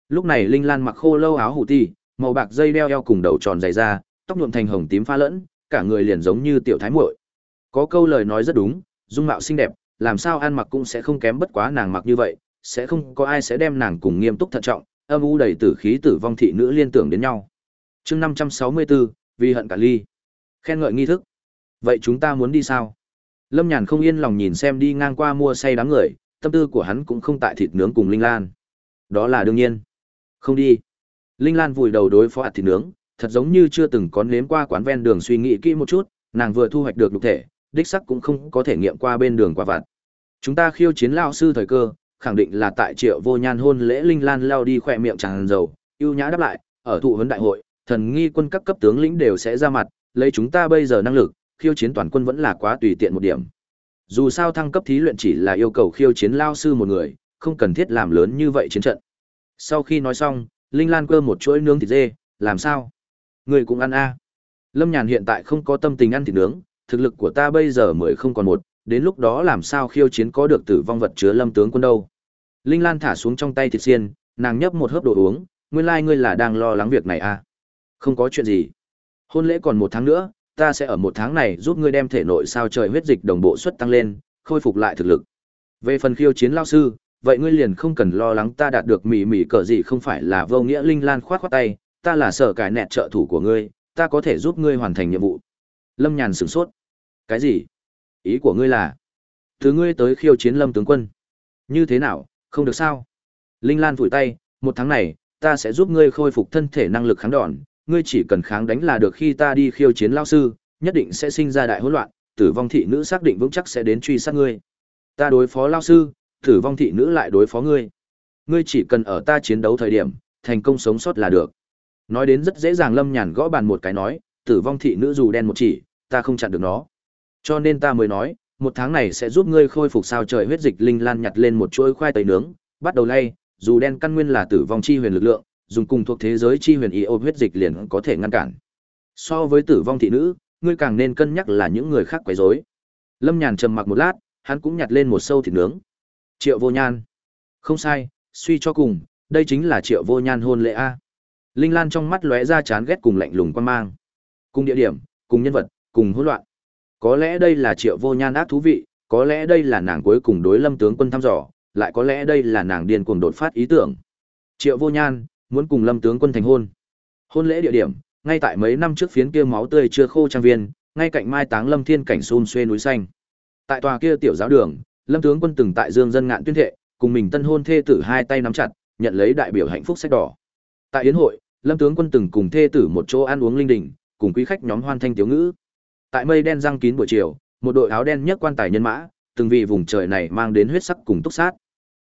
Lúc này Linh Lan mặc khô lâu áo hủ ti, màu bạc dây đeo eo cùng đầu tròn dày ra, tóc nhuộm thành hồng tím pha lẫn, cả người liền giống như tiểu thái muội. Có câu lời nói rất đúng, dung mạo xinh đẹp, làm sao ăn mặc cũng sẽ không kém bất quá nàng mặc như vậy, sẽ không có ai sẽ đem nàng cùng nghiêm túc thận trọng, âm u đầy tử khí tử vong thị nữ liên tưởng đến nhau. Chương 564, vì hận cả ly. Khen ngợi nghi thức. Vậy chúng ta muốn đi sao? Lâm Nhàn không yên lòng nhìn xem đi ngang qua mua say đám người, tâm tư của hắn cũng không tại thịt nướng cùng Linh Lan. Đó là đương nhiên. Không đi. Linh Lan vùi đầu đối phó ạt thịt nướng, thật giống như chưa từng có nếm qua quán ven đường suy nghĩ kỹ một chút, nàng vừa thu hoạch được lục thể, đích sắc cũng không có thể nghiệm qua bên đường qua vặt. Chúng ta khiêu chiến lao sư thời cơ, khẳng định là tại Triệu Vô Nhan hôn lễ Linh Lan lao đi khỏe miệng tràn dầu, ưu nhã đáp lại, ở thụ huấn đại hội, thần nghi quân các cấp tướng lĩnh đều sẽ ra mặt, lấy chúng ta bây giờ năng lực, khiêu chiến toàn quân vẫn là quá tùy tiện một điểm. Dù sao thăng cấp thí luyện chỉ là yêu cầu khiêu chiến lao sư một người, không cần thiết làm lớn như vậy chiến trận. Sau khi nói xong, Linh Lan cơ một chuỗi nướng thịt dê, làm sao? Người cũng ăn a. Lâm Nhàn hiện tại không có tâm tình ăn thịt nướng, thực lực của ta bây giờ mới không còn một, đến lúc đó làm sao khiêu chiến có được tử vong vật chứa lâm tướng quân đâu. Linh Lan thả xuống trong tay thịt xiên, nàng nhấp một hớp đồ uống, nguyên lai like ngươi là đang lo lắng việc này à? Không có chuyện gì. Hôn lễ còn một tháng nữa, ta sẽ ở một tháng này giúp ngươi đem thể nội sao trời huyết dịch đồng bộ suất tăng lên, khôi phục lại thực lực. Về phần khiêu chiến lao sư, vậy ngươi liền không cần lo lắng ta đạt được mỉ mỉ cỡ gì không phải là vô nghĩa linh lan khoát khoát tay, ta là sở cải nẹt trợ thủ của ngươi, ta có thể giúp ngươi hoàn thành nhiệm vụ. Lâm Nhàn sửng sốt. Cái gì? Ý của ngươi là? Từ ngươi tới khiêu chiến Lâm tướng quân. Như thế nào, không được sao? Linh Lan vùi tay, một tháng này, ta sẽ giúp ngươi khôi phục thân thể năng lực kháng đòn, ngươi chỉ cần kháng đánh là được khi ta đi khiêu chiến lao sư, nhất định sẽ sinh ra đại hỗn loạn, tử vong thị nữ xác định vững chắc sẽ đến truy sát ngươi. Ta đối phó lao sư, tử vong thị nữ lại đối phó ngươi. Ngươi chỉ cần ở ta chiến đấu thời điểm, thành công sống sót là được. Nói đến rất dễ dàng Lâm Nhàn gõ bàn một cái nói, tử vong thị nữ dù đen một chỉ, ta không chặn được nó. Cho nên ta mới nói, một tháng này sẽ giúp ngươi khôi phục sao trời huyết dịch linh lan nhặt lên một chuỗi khoai tây nướng, bắt đầu lay, dù đen căn nguyên là tử vong chi huyền lực lượng, dùng cùng thuộc thế giới chi huyền ý ô huyết dịch liền có thể ngăn cản. So với tử vong thị nữ, ngươi càng nên cân nhắc là những người khác quấy rối. Lâm Nhàn trầm mặc một lát, hắn cũng nhặt lên một sâu thịt nướng. Triệu Vô Nhan. Không sai, suy cho cùng, đây chính là Triệu Vô Nhan hôn lễ a. Linh Lan trong mắt lóe ra chán ghét cùng lạnh lùng quan mang. Cùng địa điểm, cùng nhân vật, cùng hỗn loạn. Có lẽ đây là Triệu Vô Nhan ác thú vị, có lẽ đây là nàng cuối cùng đối Lâm tướng quân thăm dò, lại có lẽ đây là nàng điên cuồng đột phát ý tưởng. Triệu Vô Nhan, muốn cùng lâm tướng quân thành hôn. Hôn lễ địa điểm ngay tại mấy năm trước phiến kia máu tươi chưa khô trang viên ngay cạnh mai táng lâm thiên cảnh xôn xuê núi xanh. Tại tòa kia tiểu giáo đường lâm tướng quân từng tại dương dân ngạn tuyên thệ cùng mình tân hôn thê tử hai tay nắm chặt nhận lấy đại biểu hạnh phúc sách đỏ. Tại yến hội lâm tướng quân từng cùng thê tử một chỗ ăn uống linh đình cùng quý khách nhóm hoan thanh tiếu ngữ tại mây đen răng kín buổi chiều một đội áo đen nhất quan tài nhân mã từng vì vùng trời này mang đến huyết sắc cùng túc sát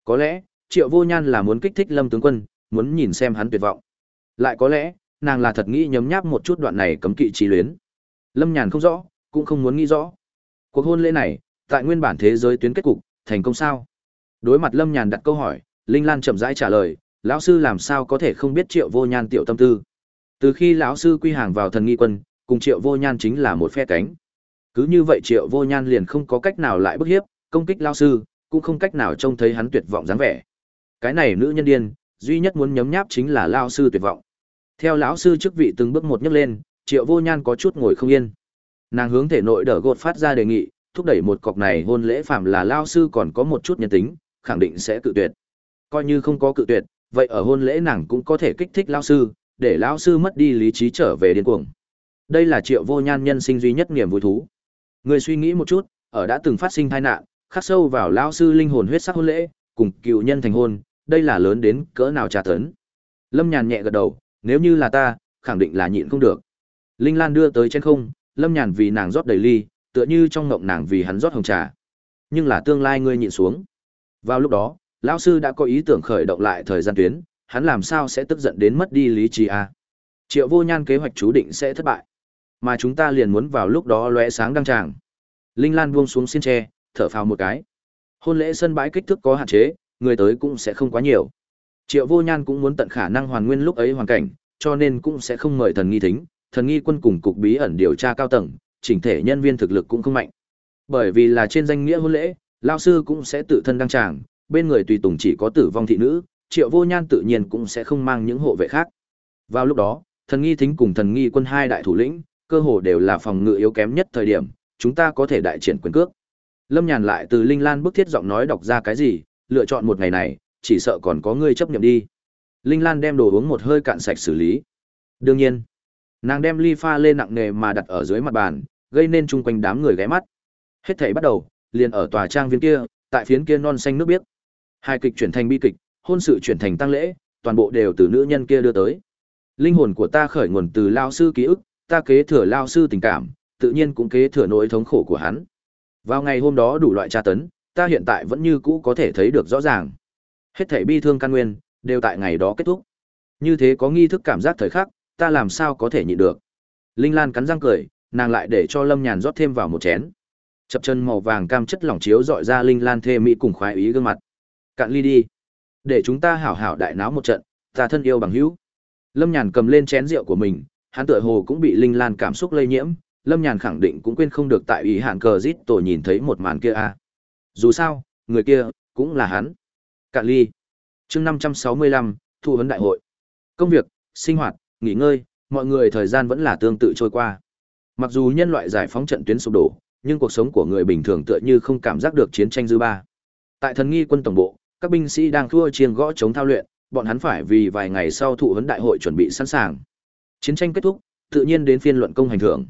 có lẽ triệu vô nhan là muốn kích thích lâm tướng quân muốn nhìn xem hắn tuyệt vọng. Lại có lẽ, nàng là thật nghĩ nhấm nháp một chút đoạn này cấm kỵ trí luyến. Lâm Nhàn không rõ, cũng không muốn nghĩ rõ. Cuộc hôn lễ này, tại nguyên bản thế giới tuyến kết cục, thành công sao? Đối mặt Lâm Nhàn đặt câu hỏi, linh lan chậm rãi trả lời lão sư làm sao có thể không biết triệu vô nhan tiểu tâm tư từ khi lão sư quy hàng vào thần nghi quân cùng triệu vô nhan chính là một phe cánh. Cứ như vậy triệu vô nhan liền không có cách nào lại bức hiếp, công kích lão sư, cũng không cách nào trông thấy hắn tuyệt vọng dáng vẻ. Cái này nữ nhân điên, duy nhất muốn nhấm nháp chính là lão sư tuyệt vọng. Theo lão sư chức vị từng bước một nhấc lên, triệu vô nhan có chút ngồi không yên. Nàng hướng thể nội đỡ gột phát ra đề nghị, thúc đẩy một cọc này hôn lễ phạm là lao sư còn có một chút nhân tính, khẳng định sẽ cự tuyệt. Coi như không có cự tuyệt, vậy ở hôn lễ nàng cũng có thể kích thích lao sư, để lao sư mất đi lý trí trở về điên cuồng đây là triệu vô nhan nhân sinh duy nhất niềm vui thú. Người suy nghĩ một chút, ở đã từng phát sinh tai nạn, khắc sâu vào lao sư linh hồn huyết sắc hôn lễ, cùng cựu nhân thành hôn, đây là lớn đến cỡ nào trà tấn. Lâm nhàn nhẹ gật đầu, nếu như là ta, khẳng định là nhịn không được. Linh lan đưa tới trên không, lâm nhàn vì nàng rót đầy ly, tựa như trong ngộng nàng vì hắn rót hồng trà. Nhưng là tương lai ngươi nhịn xuống. Vào lúc đó, lão sư đã có ý tưởng khởi động lại thời gian tuyến, hắn làm sao sẽ tức giận đến mất đi lý trí a à? triệu vô nhan kế hoạch chú định sẽ thất bại mà chúng ta liền muốn vào lúc đó lóe sáng đăng tràng. Linh lan buông xuống xin tre, thở phào một cái. Hôn lễ sân bãi kích thước có hạn chế, người tới cũng sẽ không quá nhiều. Triệu vô nhan cũng muốn tận khả năng hoàn nguyên lúc ấy hoàn cảnh, cho nên cũng sẽ không mời thần nghi thính. Thần nghi quân cùng cục bí ẩn điều tra cao tầng, chỉnh thể nhân viên thực lực cũng không mạnh. Bởi vì là trên danh nghĩa hôn lễ, lão sư cũng sẽ tự thân đăng tràng, bên người tùy tùng chỉ có tử vong thị nữ, triệu vô nhan tự nhiên cũng sẽ không mang những hộ vệ khác. Vào lúc đó, thần nghi thính cùng thần nghi quân hai đại thủ lĩnh cơ hồ đều là phòng ngự yếu kém nhất thời điểm, chúng ta có thể đại triển quyền cước. Lâm nhàn lại từ linh lan bức thiết giọng nói đọc ra cái gì, lựa chọn một ngày này, chỉ sợ còn có ngươi chấp nhận đi. Linh lan đem đồ uống một hơi cạn sạch xử lý. Đương nhiên, nàng đem ly pha lên nặng nề mà đặt ở dưới mặt bàn, gây nên chung quanh đám người ghé mắt. Hết thảy bắt đầu, liền ở tòa trang viên kia, tại phiến kia non xanh nước biếc. Hai kịch chuyển thành bi kịch, hôn sự chuyển thành tăng lễ, toàn bộ đều từ nữ nhân kia đưa tới. Linh hồn của ta khởi nguồn từ lao sư ký ức ta kế thừa lao sư tình cảm, tự nhiên cũng kế thừa nỗi thống khổ của hắn. Vào ngày hôm đó đủ loại tra tấn, ta hiện tại vẫn như cũ có thể thấy được rõ ràng. Hết thảy bi thương căn nguyên, đều tại ngày đó kết thúc. Như thế có nghi thức cảm giác thời khắc, ta làm sao có thể nhịn được? Linh lan cắn răng cười, nàng lại để cho lâm nhàn rót thêm vào một chén. Chập chân màu vàng cam chất lỏng chiếu dọi ra linh lan thê mỹ cùng khoái ý gương mặt. Cạn ly đi, để chúng ta hảo hảo đại náo một trận, ta thân yêu bằng hữu. Lâm nhàn cầm lên chén rượu của mình hắn tựa hồ cũng bị linh lan cảm xúc lây nhiễm, lâm nhàn khẳng định cũng quên không được tại ý hạn cờ rít tổ nhìn thấy một màn kia a dù sao, người kia cũng là hắn. Cạn ly. Chương năm trăm sáu mươi lăm, thu vấn đại hội. Công việc, sinh hoạt, nghỉ ngơi, mọi người thời gian vẫn là tương tự trôi qua. Mặc dù nhân loại giải phóng trận tuyến sụp đổ, nhưng cuộc sống của người bình thường tựa như không cảm giác được chiến tranh dư ba. Tại thần nghi quân tổng bộ, các binh sĩ đang thua chiêng gõ chống thao luyện, bọn hắn phải vì vài ngày sau thụ vấn đại hội chuẩn bị sẵn sàng chiến tranh kết thúc, tự nhiên đến phiên luận công hành thưởng.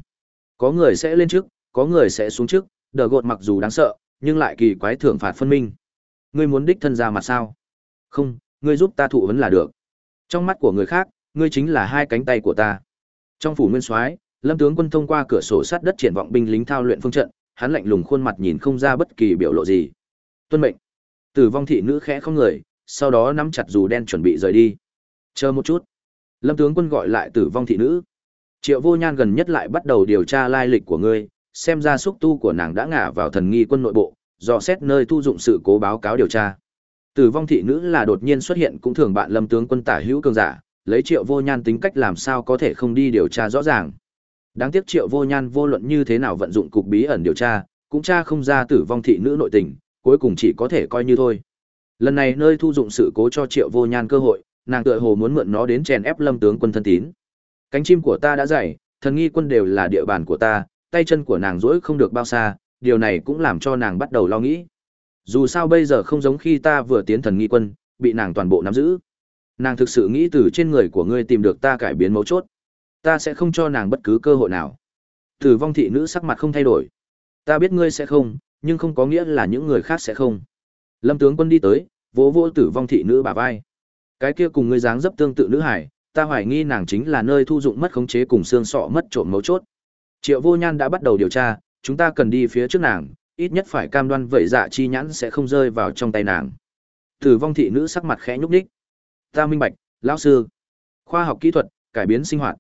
Có người sẽ lên trước, có người sẽ xuống trước, đờ gột mặc dù đáng sợ, nhưng lại kỳ quái thưởng phạt phân minh. Ngươi muốn đích thân ra mặt sao? Không, ngươi giúp ta thụ vấn là được. Trong mắt của người khác, ngươi chính là hai cánh tay của ta. Trong phủ nguyên soái, lâm tướng quân thông qua cửa sổ sát đất triển vọng binh lính thao luyện phương trận, hắn lạnh lùng khuôn mặt nhìn không ra bất kỳ biểu lộ gì. Tuân mệnh. Tử vong thị nữ khẽ không người, sau đó nắm chặt dù đen chuẩn bị rời đi. Chờ một chút lâm tướng quân gọi lại tử vong thị nữ. Triệu vô nhan gần nhất lại bắt đầu điều tra lai lịch của ngươi, xem ra xúc tu của nàng đã ngả vào thần nghi quân nội bộ dò xét nơi thu dụng sự cố báo cáo điều tra. Tử vong thị nữ là đột nhiên xuất hiện cũng thường bạn lâm tướng quân tả hữu cường giả, lấy triệu vô nhan tính cách làm sao có thể không đi điều tra rõ ràng. Đáng tiếc triệu vô nhan vô luận như thế nào vận dụng cục bí ẩn điều tra, cũng tra không ra tử vong thị nữ nội tình, cuối cùng chỉ có thể coi như thôi. Lần này nơi thu dụng sự cố cho triệu vô nhan cơ hội nàng tựa hồ muốn mượn nó đến chèn ép lâm tướng quân thân tín. Cánh chim của ta đã dày, thần nghi quân đều là địa bàn của ta, tay chân của nàng rỗi không được bao xa, điều này cũng làm cho nàng bắt đầu lo nghĩ. Dù sao bây giờ không giống khi ta vừa tiến thần nghi quân, bị nàng toàn bộ nắm giữ. Nàng thực sự nghĩ từ trên người của ngươi tìm được ta cải biến mấu chốt. Ta sẽ không cho nàng bất cứ cơ hội nào. Tử vong thị nữ sắc mặt không thay đổi. Ta biết ngươi sẽ không, nhưng không có nghĩa là những người khác sẽ không. Lâm tướng quân đi tới, vỗ vỗ tử vong thị nữ bả vai cái kia cùng ngươi dáng dấp tương tự nữ hải ta hoài nghi nàng chính là nơi thu dụng mất khống chế cùng xương sọ mất trộm mấu chốt. Triệu vô nhan đã bắt đầu điều tra chúng ta cần đi phía trước nàng ít nhất phải cam đoan vậy dạ chi nhãn sẽ không rơi vào trong tay nàng. Tử vong thị nữ sắc mặt khẽ nhúc nhích. Ta minh bạch lão sư. Khoa học kỹ thuật cải biến sinh hoạt.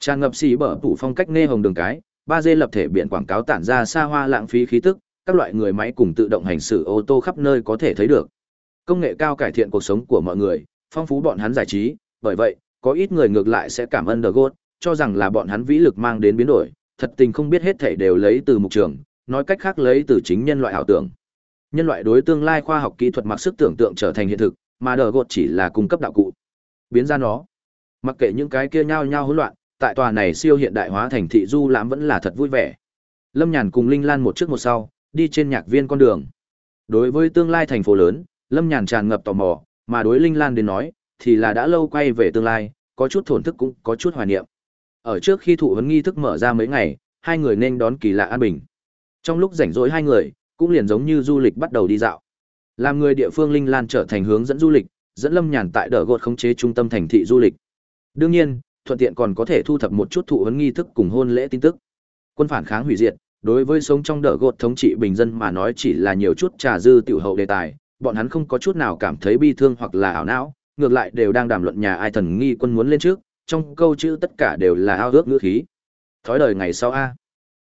Tràn ngập xì bở phủ phong cách nghe hồng đường cái ba d lập thể biển quảng cáo tản ra xa hoa lãng phí khí tức các loại người máy cùng tự động hành xử ô tô khắp nơi có thể thấy được. Công nghệ cao cải thiện cuộc sống của mọi người, phong phú bọn hắn giải trí, bởi vậy, có ít người ngược lại sẽ cảm ơn The God, cho rằng là bọn hắn vĩ lực mang đến biến đổi, thật tình không biết hết thảy đều lấy từ mục trường, nói cách khác lấy từ chính nhân loại ảo tưởng. Nhân loại đối tương lai khoa học kỹ thuật mặc sức tưởng tượng trở thành hiện thực, mà The God chỉ là cung cấp đạo cụ. Biến ra nó. Mặc kệ những cái kia nhao nhao hỗn loạn, tại tòa này siêu hiện đại hóa thành thị du lãm vẫn là thật vui vẻ. Lâm Nhàn cùng Linh Lan một trước một sau, đi trên nhạc viên con đường. Đối với tương lai thành phố lớn, Lâm Nhàn tràn ngập tò mò, mà đối Linh Lan đến nói, thì là đã lâu quay về tương lai, có chút thổn thức cũng có chút hoài niệm. Ở trước khi thụ huấn nghi thức mở ra mấy ngày, hai người nên đón kỳ lạ an bình. Trong lúc rảnh rỗi hai người, cũng liền giống như du lịch bắt đầu đi dạo. Làm người địa phương Linh Lan trở thành hướng dẫn du lịch, dẫn Lâm Nhàn tại đỡ gột khống chế trung tâm thành thị du lịch. Đương nhiên, thuận tiện còn có thể thu thập một chút thụ huấn nghi thức cùng hôn lễ tin tức. Quân phản kháng hủy diệt, đối với sống trong đỡ gột thống trị bình dân mà nói chỉ là nhiều chút trà dư tiểu hậu đề tài, bọn hắn không có chút nào cảm thấy bi thương hoặc là ảo não, ngược lại đều đang đàm luận nhà ai thần nghi quân muốn lên trước, trong câu chữ tất cả đều là ao ước ngữ khí. Thói đời ngày sau a.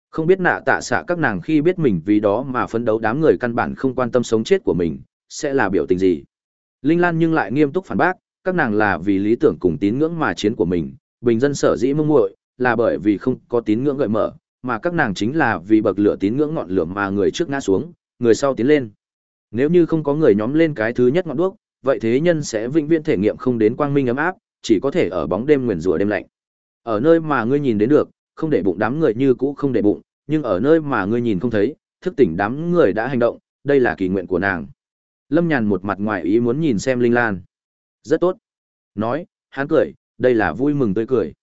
Không biết nạ tạ xạ các nàng khi biết mình vì đó mà phấn đấu đám người căn bản không quan tâm sống chết của mình, sẽ là biểu tình gì. Linh Lan nhưng lại nghiêm túc phản bác, các nàng là vì lý tưởng cùng tín ngưỡng mà chiến của mình, bình dân sở dĩ mông muội là bởi vì không có tín ngưỡng gợi mở, mà các nàng chính là vì bậc lửa tín ngưỡng ngọn lửa mà người trước ngã xuống, người sau tiến lên. Nếu như không có người nhóm lên cái thứ nhất ngọn đuốc, vậy thế nhân sẽ vĩnh viễn thể nghiệm không đến quang minh ấm áp, chỉ có thể ở bóng đêm nguyền rủa đêm lạnh. Ở nơi mà ngươi nhìn đến được, không để bụng đám người như cũ không để bụng, nhưng ở nơi mà ngươi nhìn không thấy, thức tỉnh đám người đã hành động, đây là kỳ nguyện của nàng. Lâm Nhàn một mặt ngoài ý muốn nhìn xem Linh Lan. Rất tốt. Nói, hắn cười, đây là vui mừng tươi cười.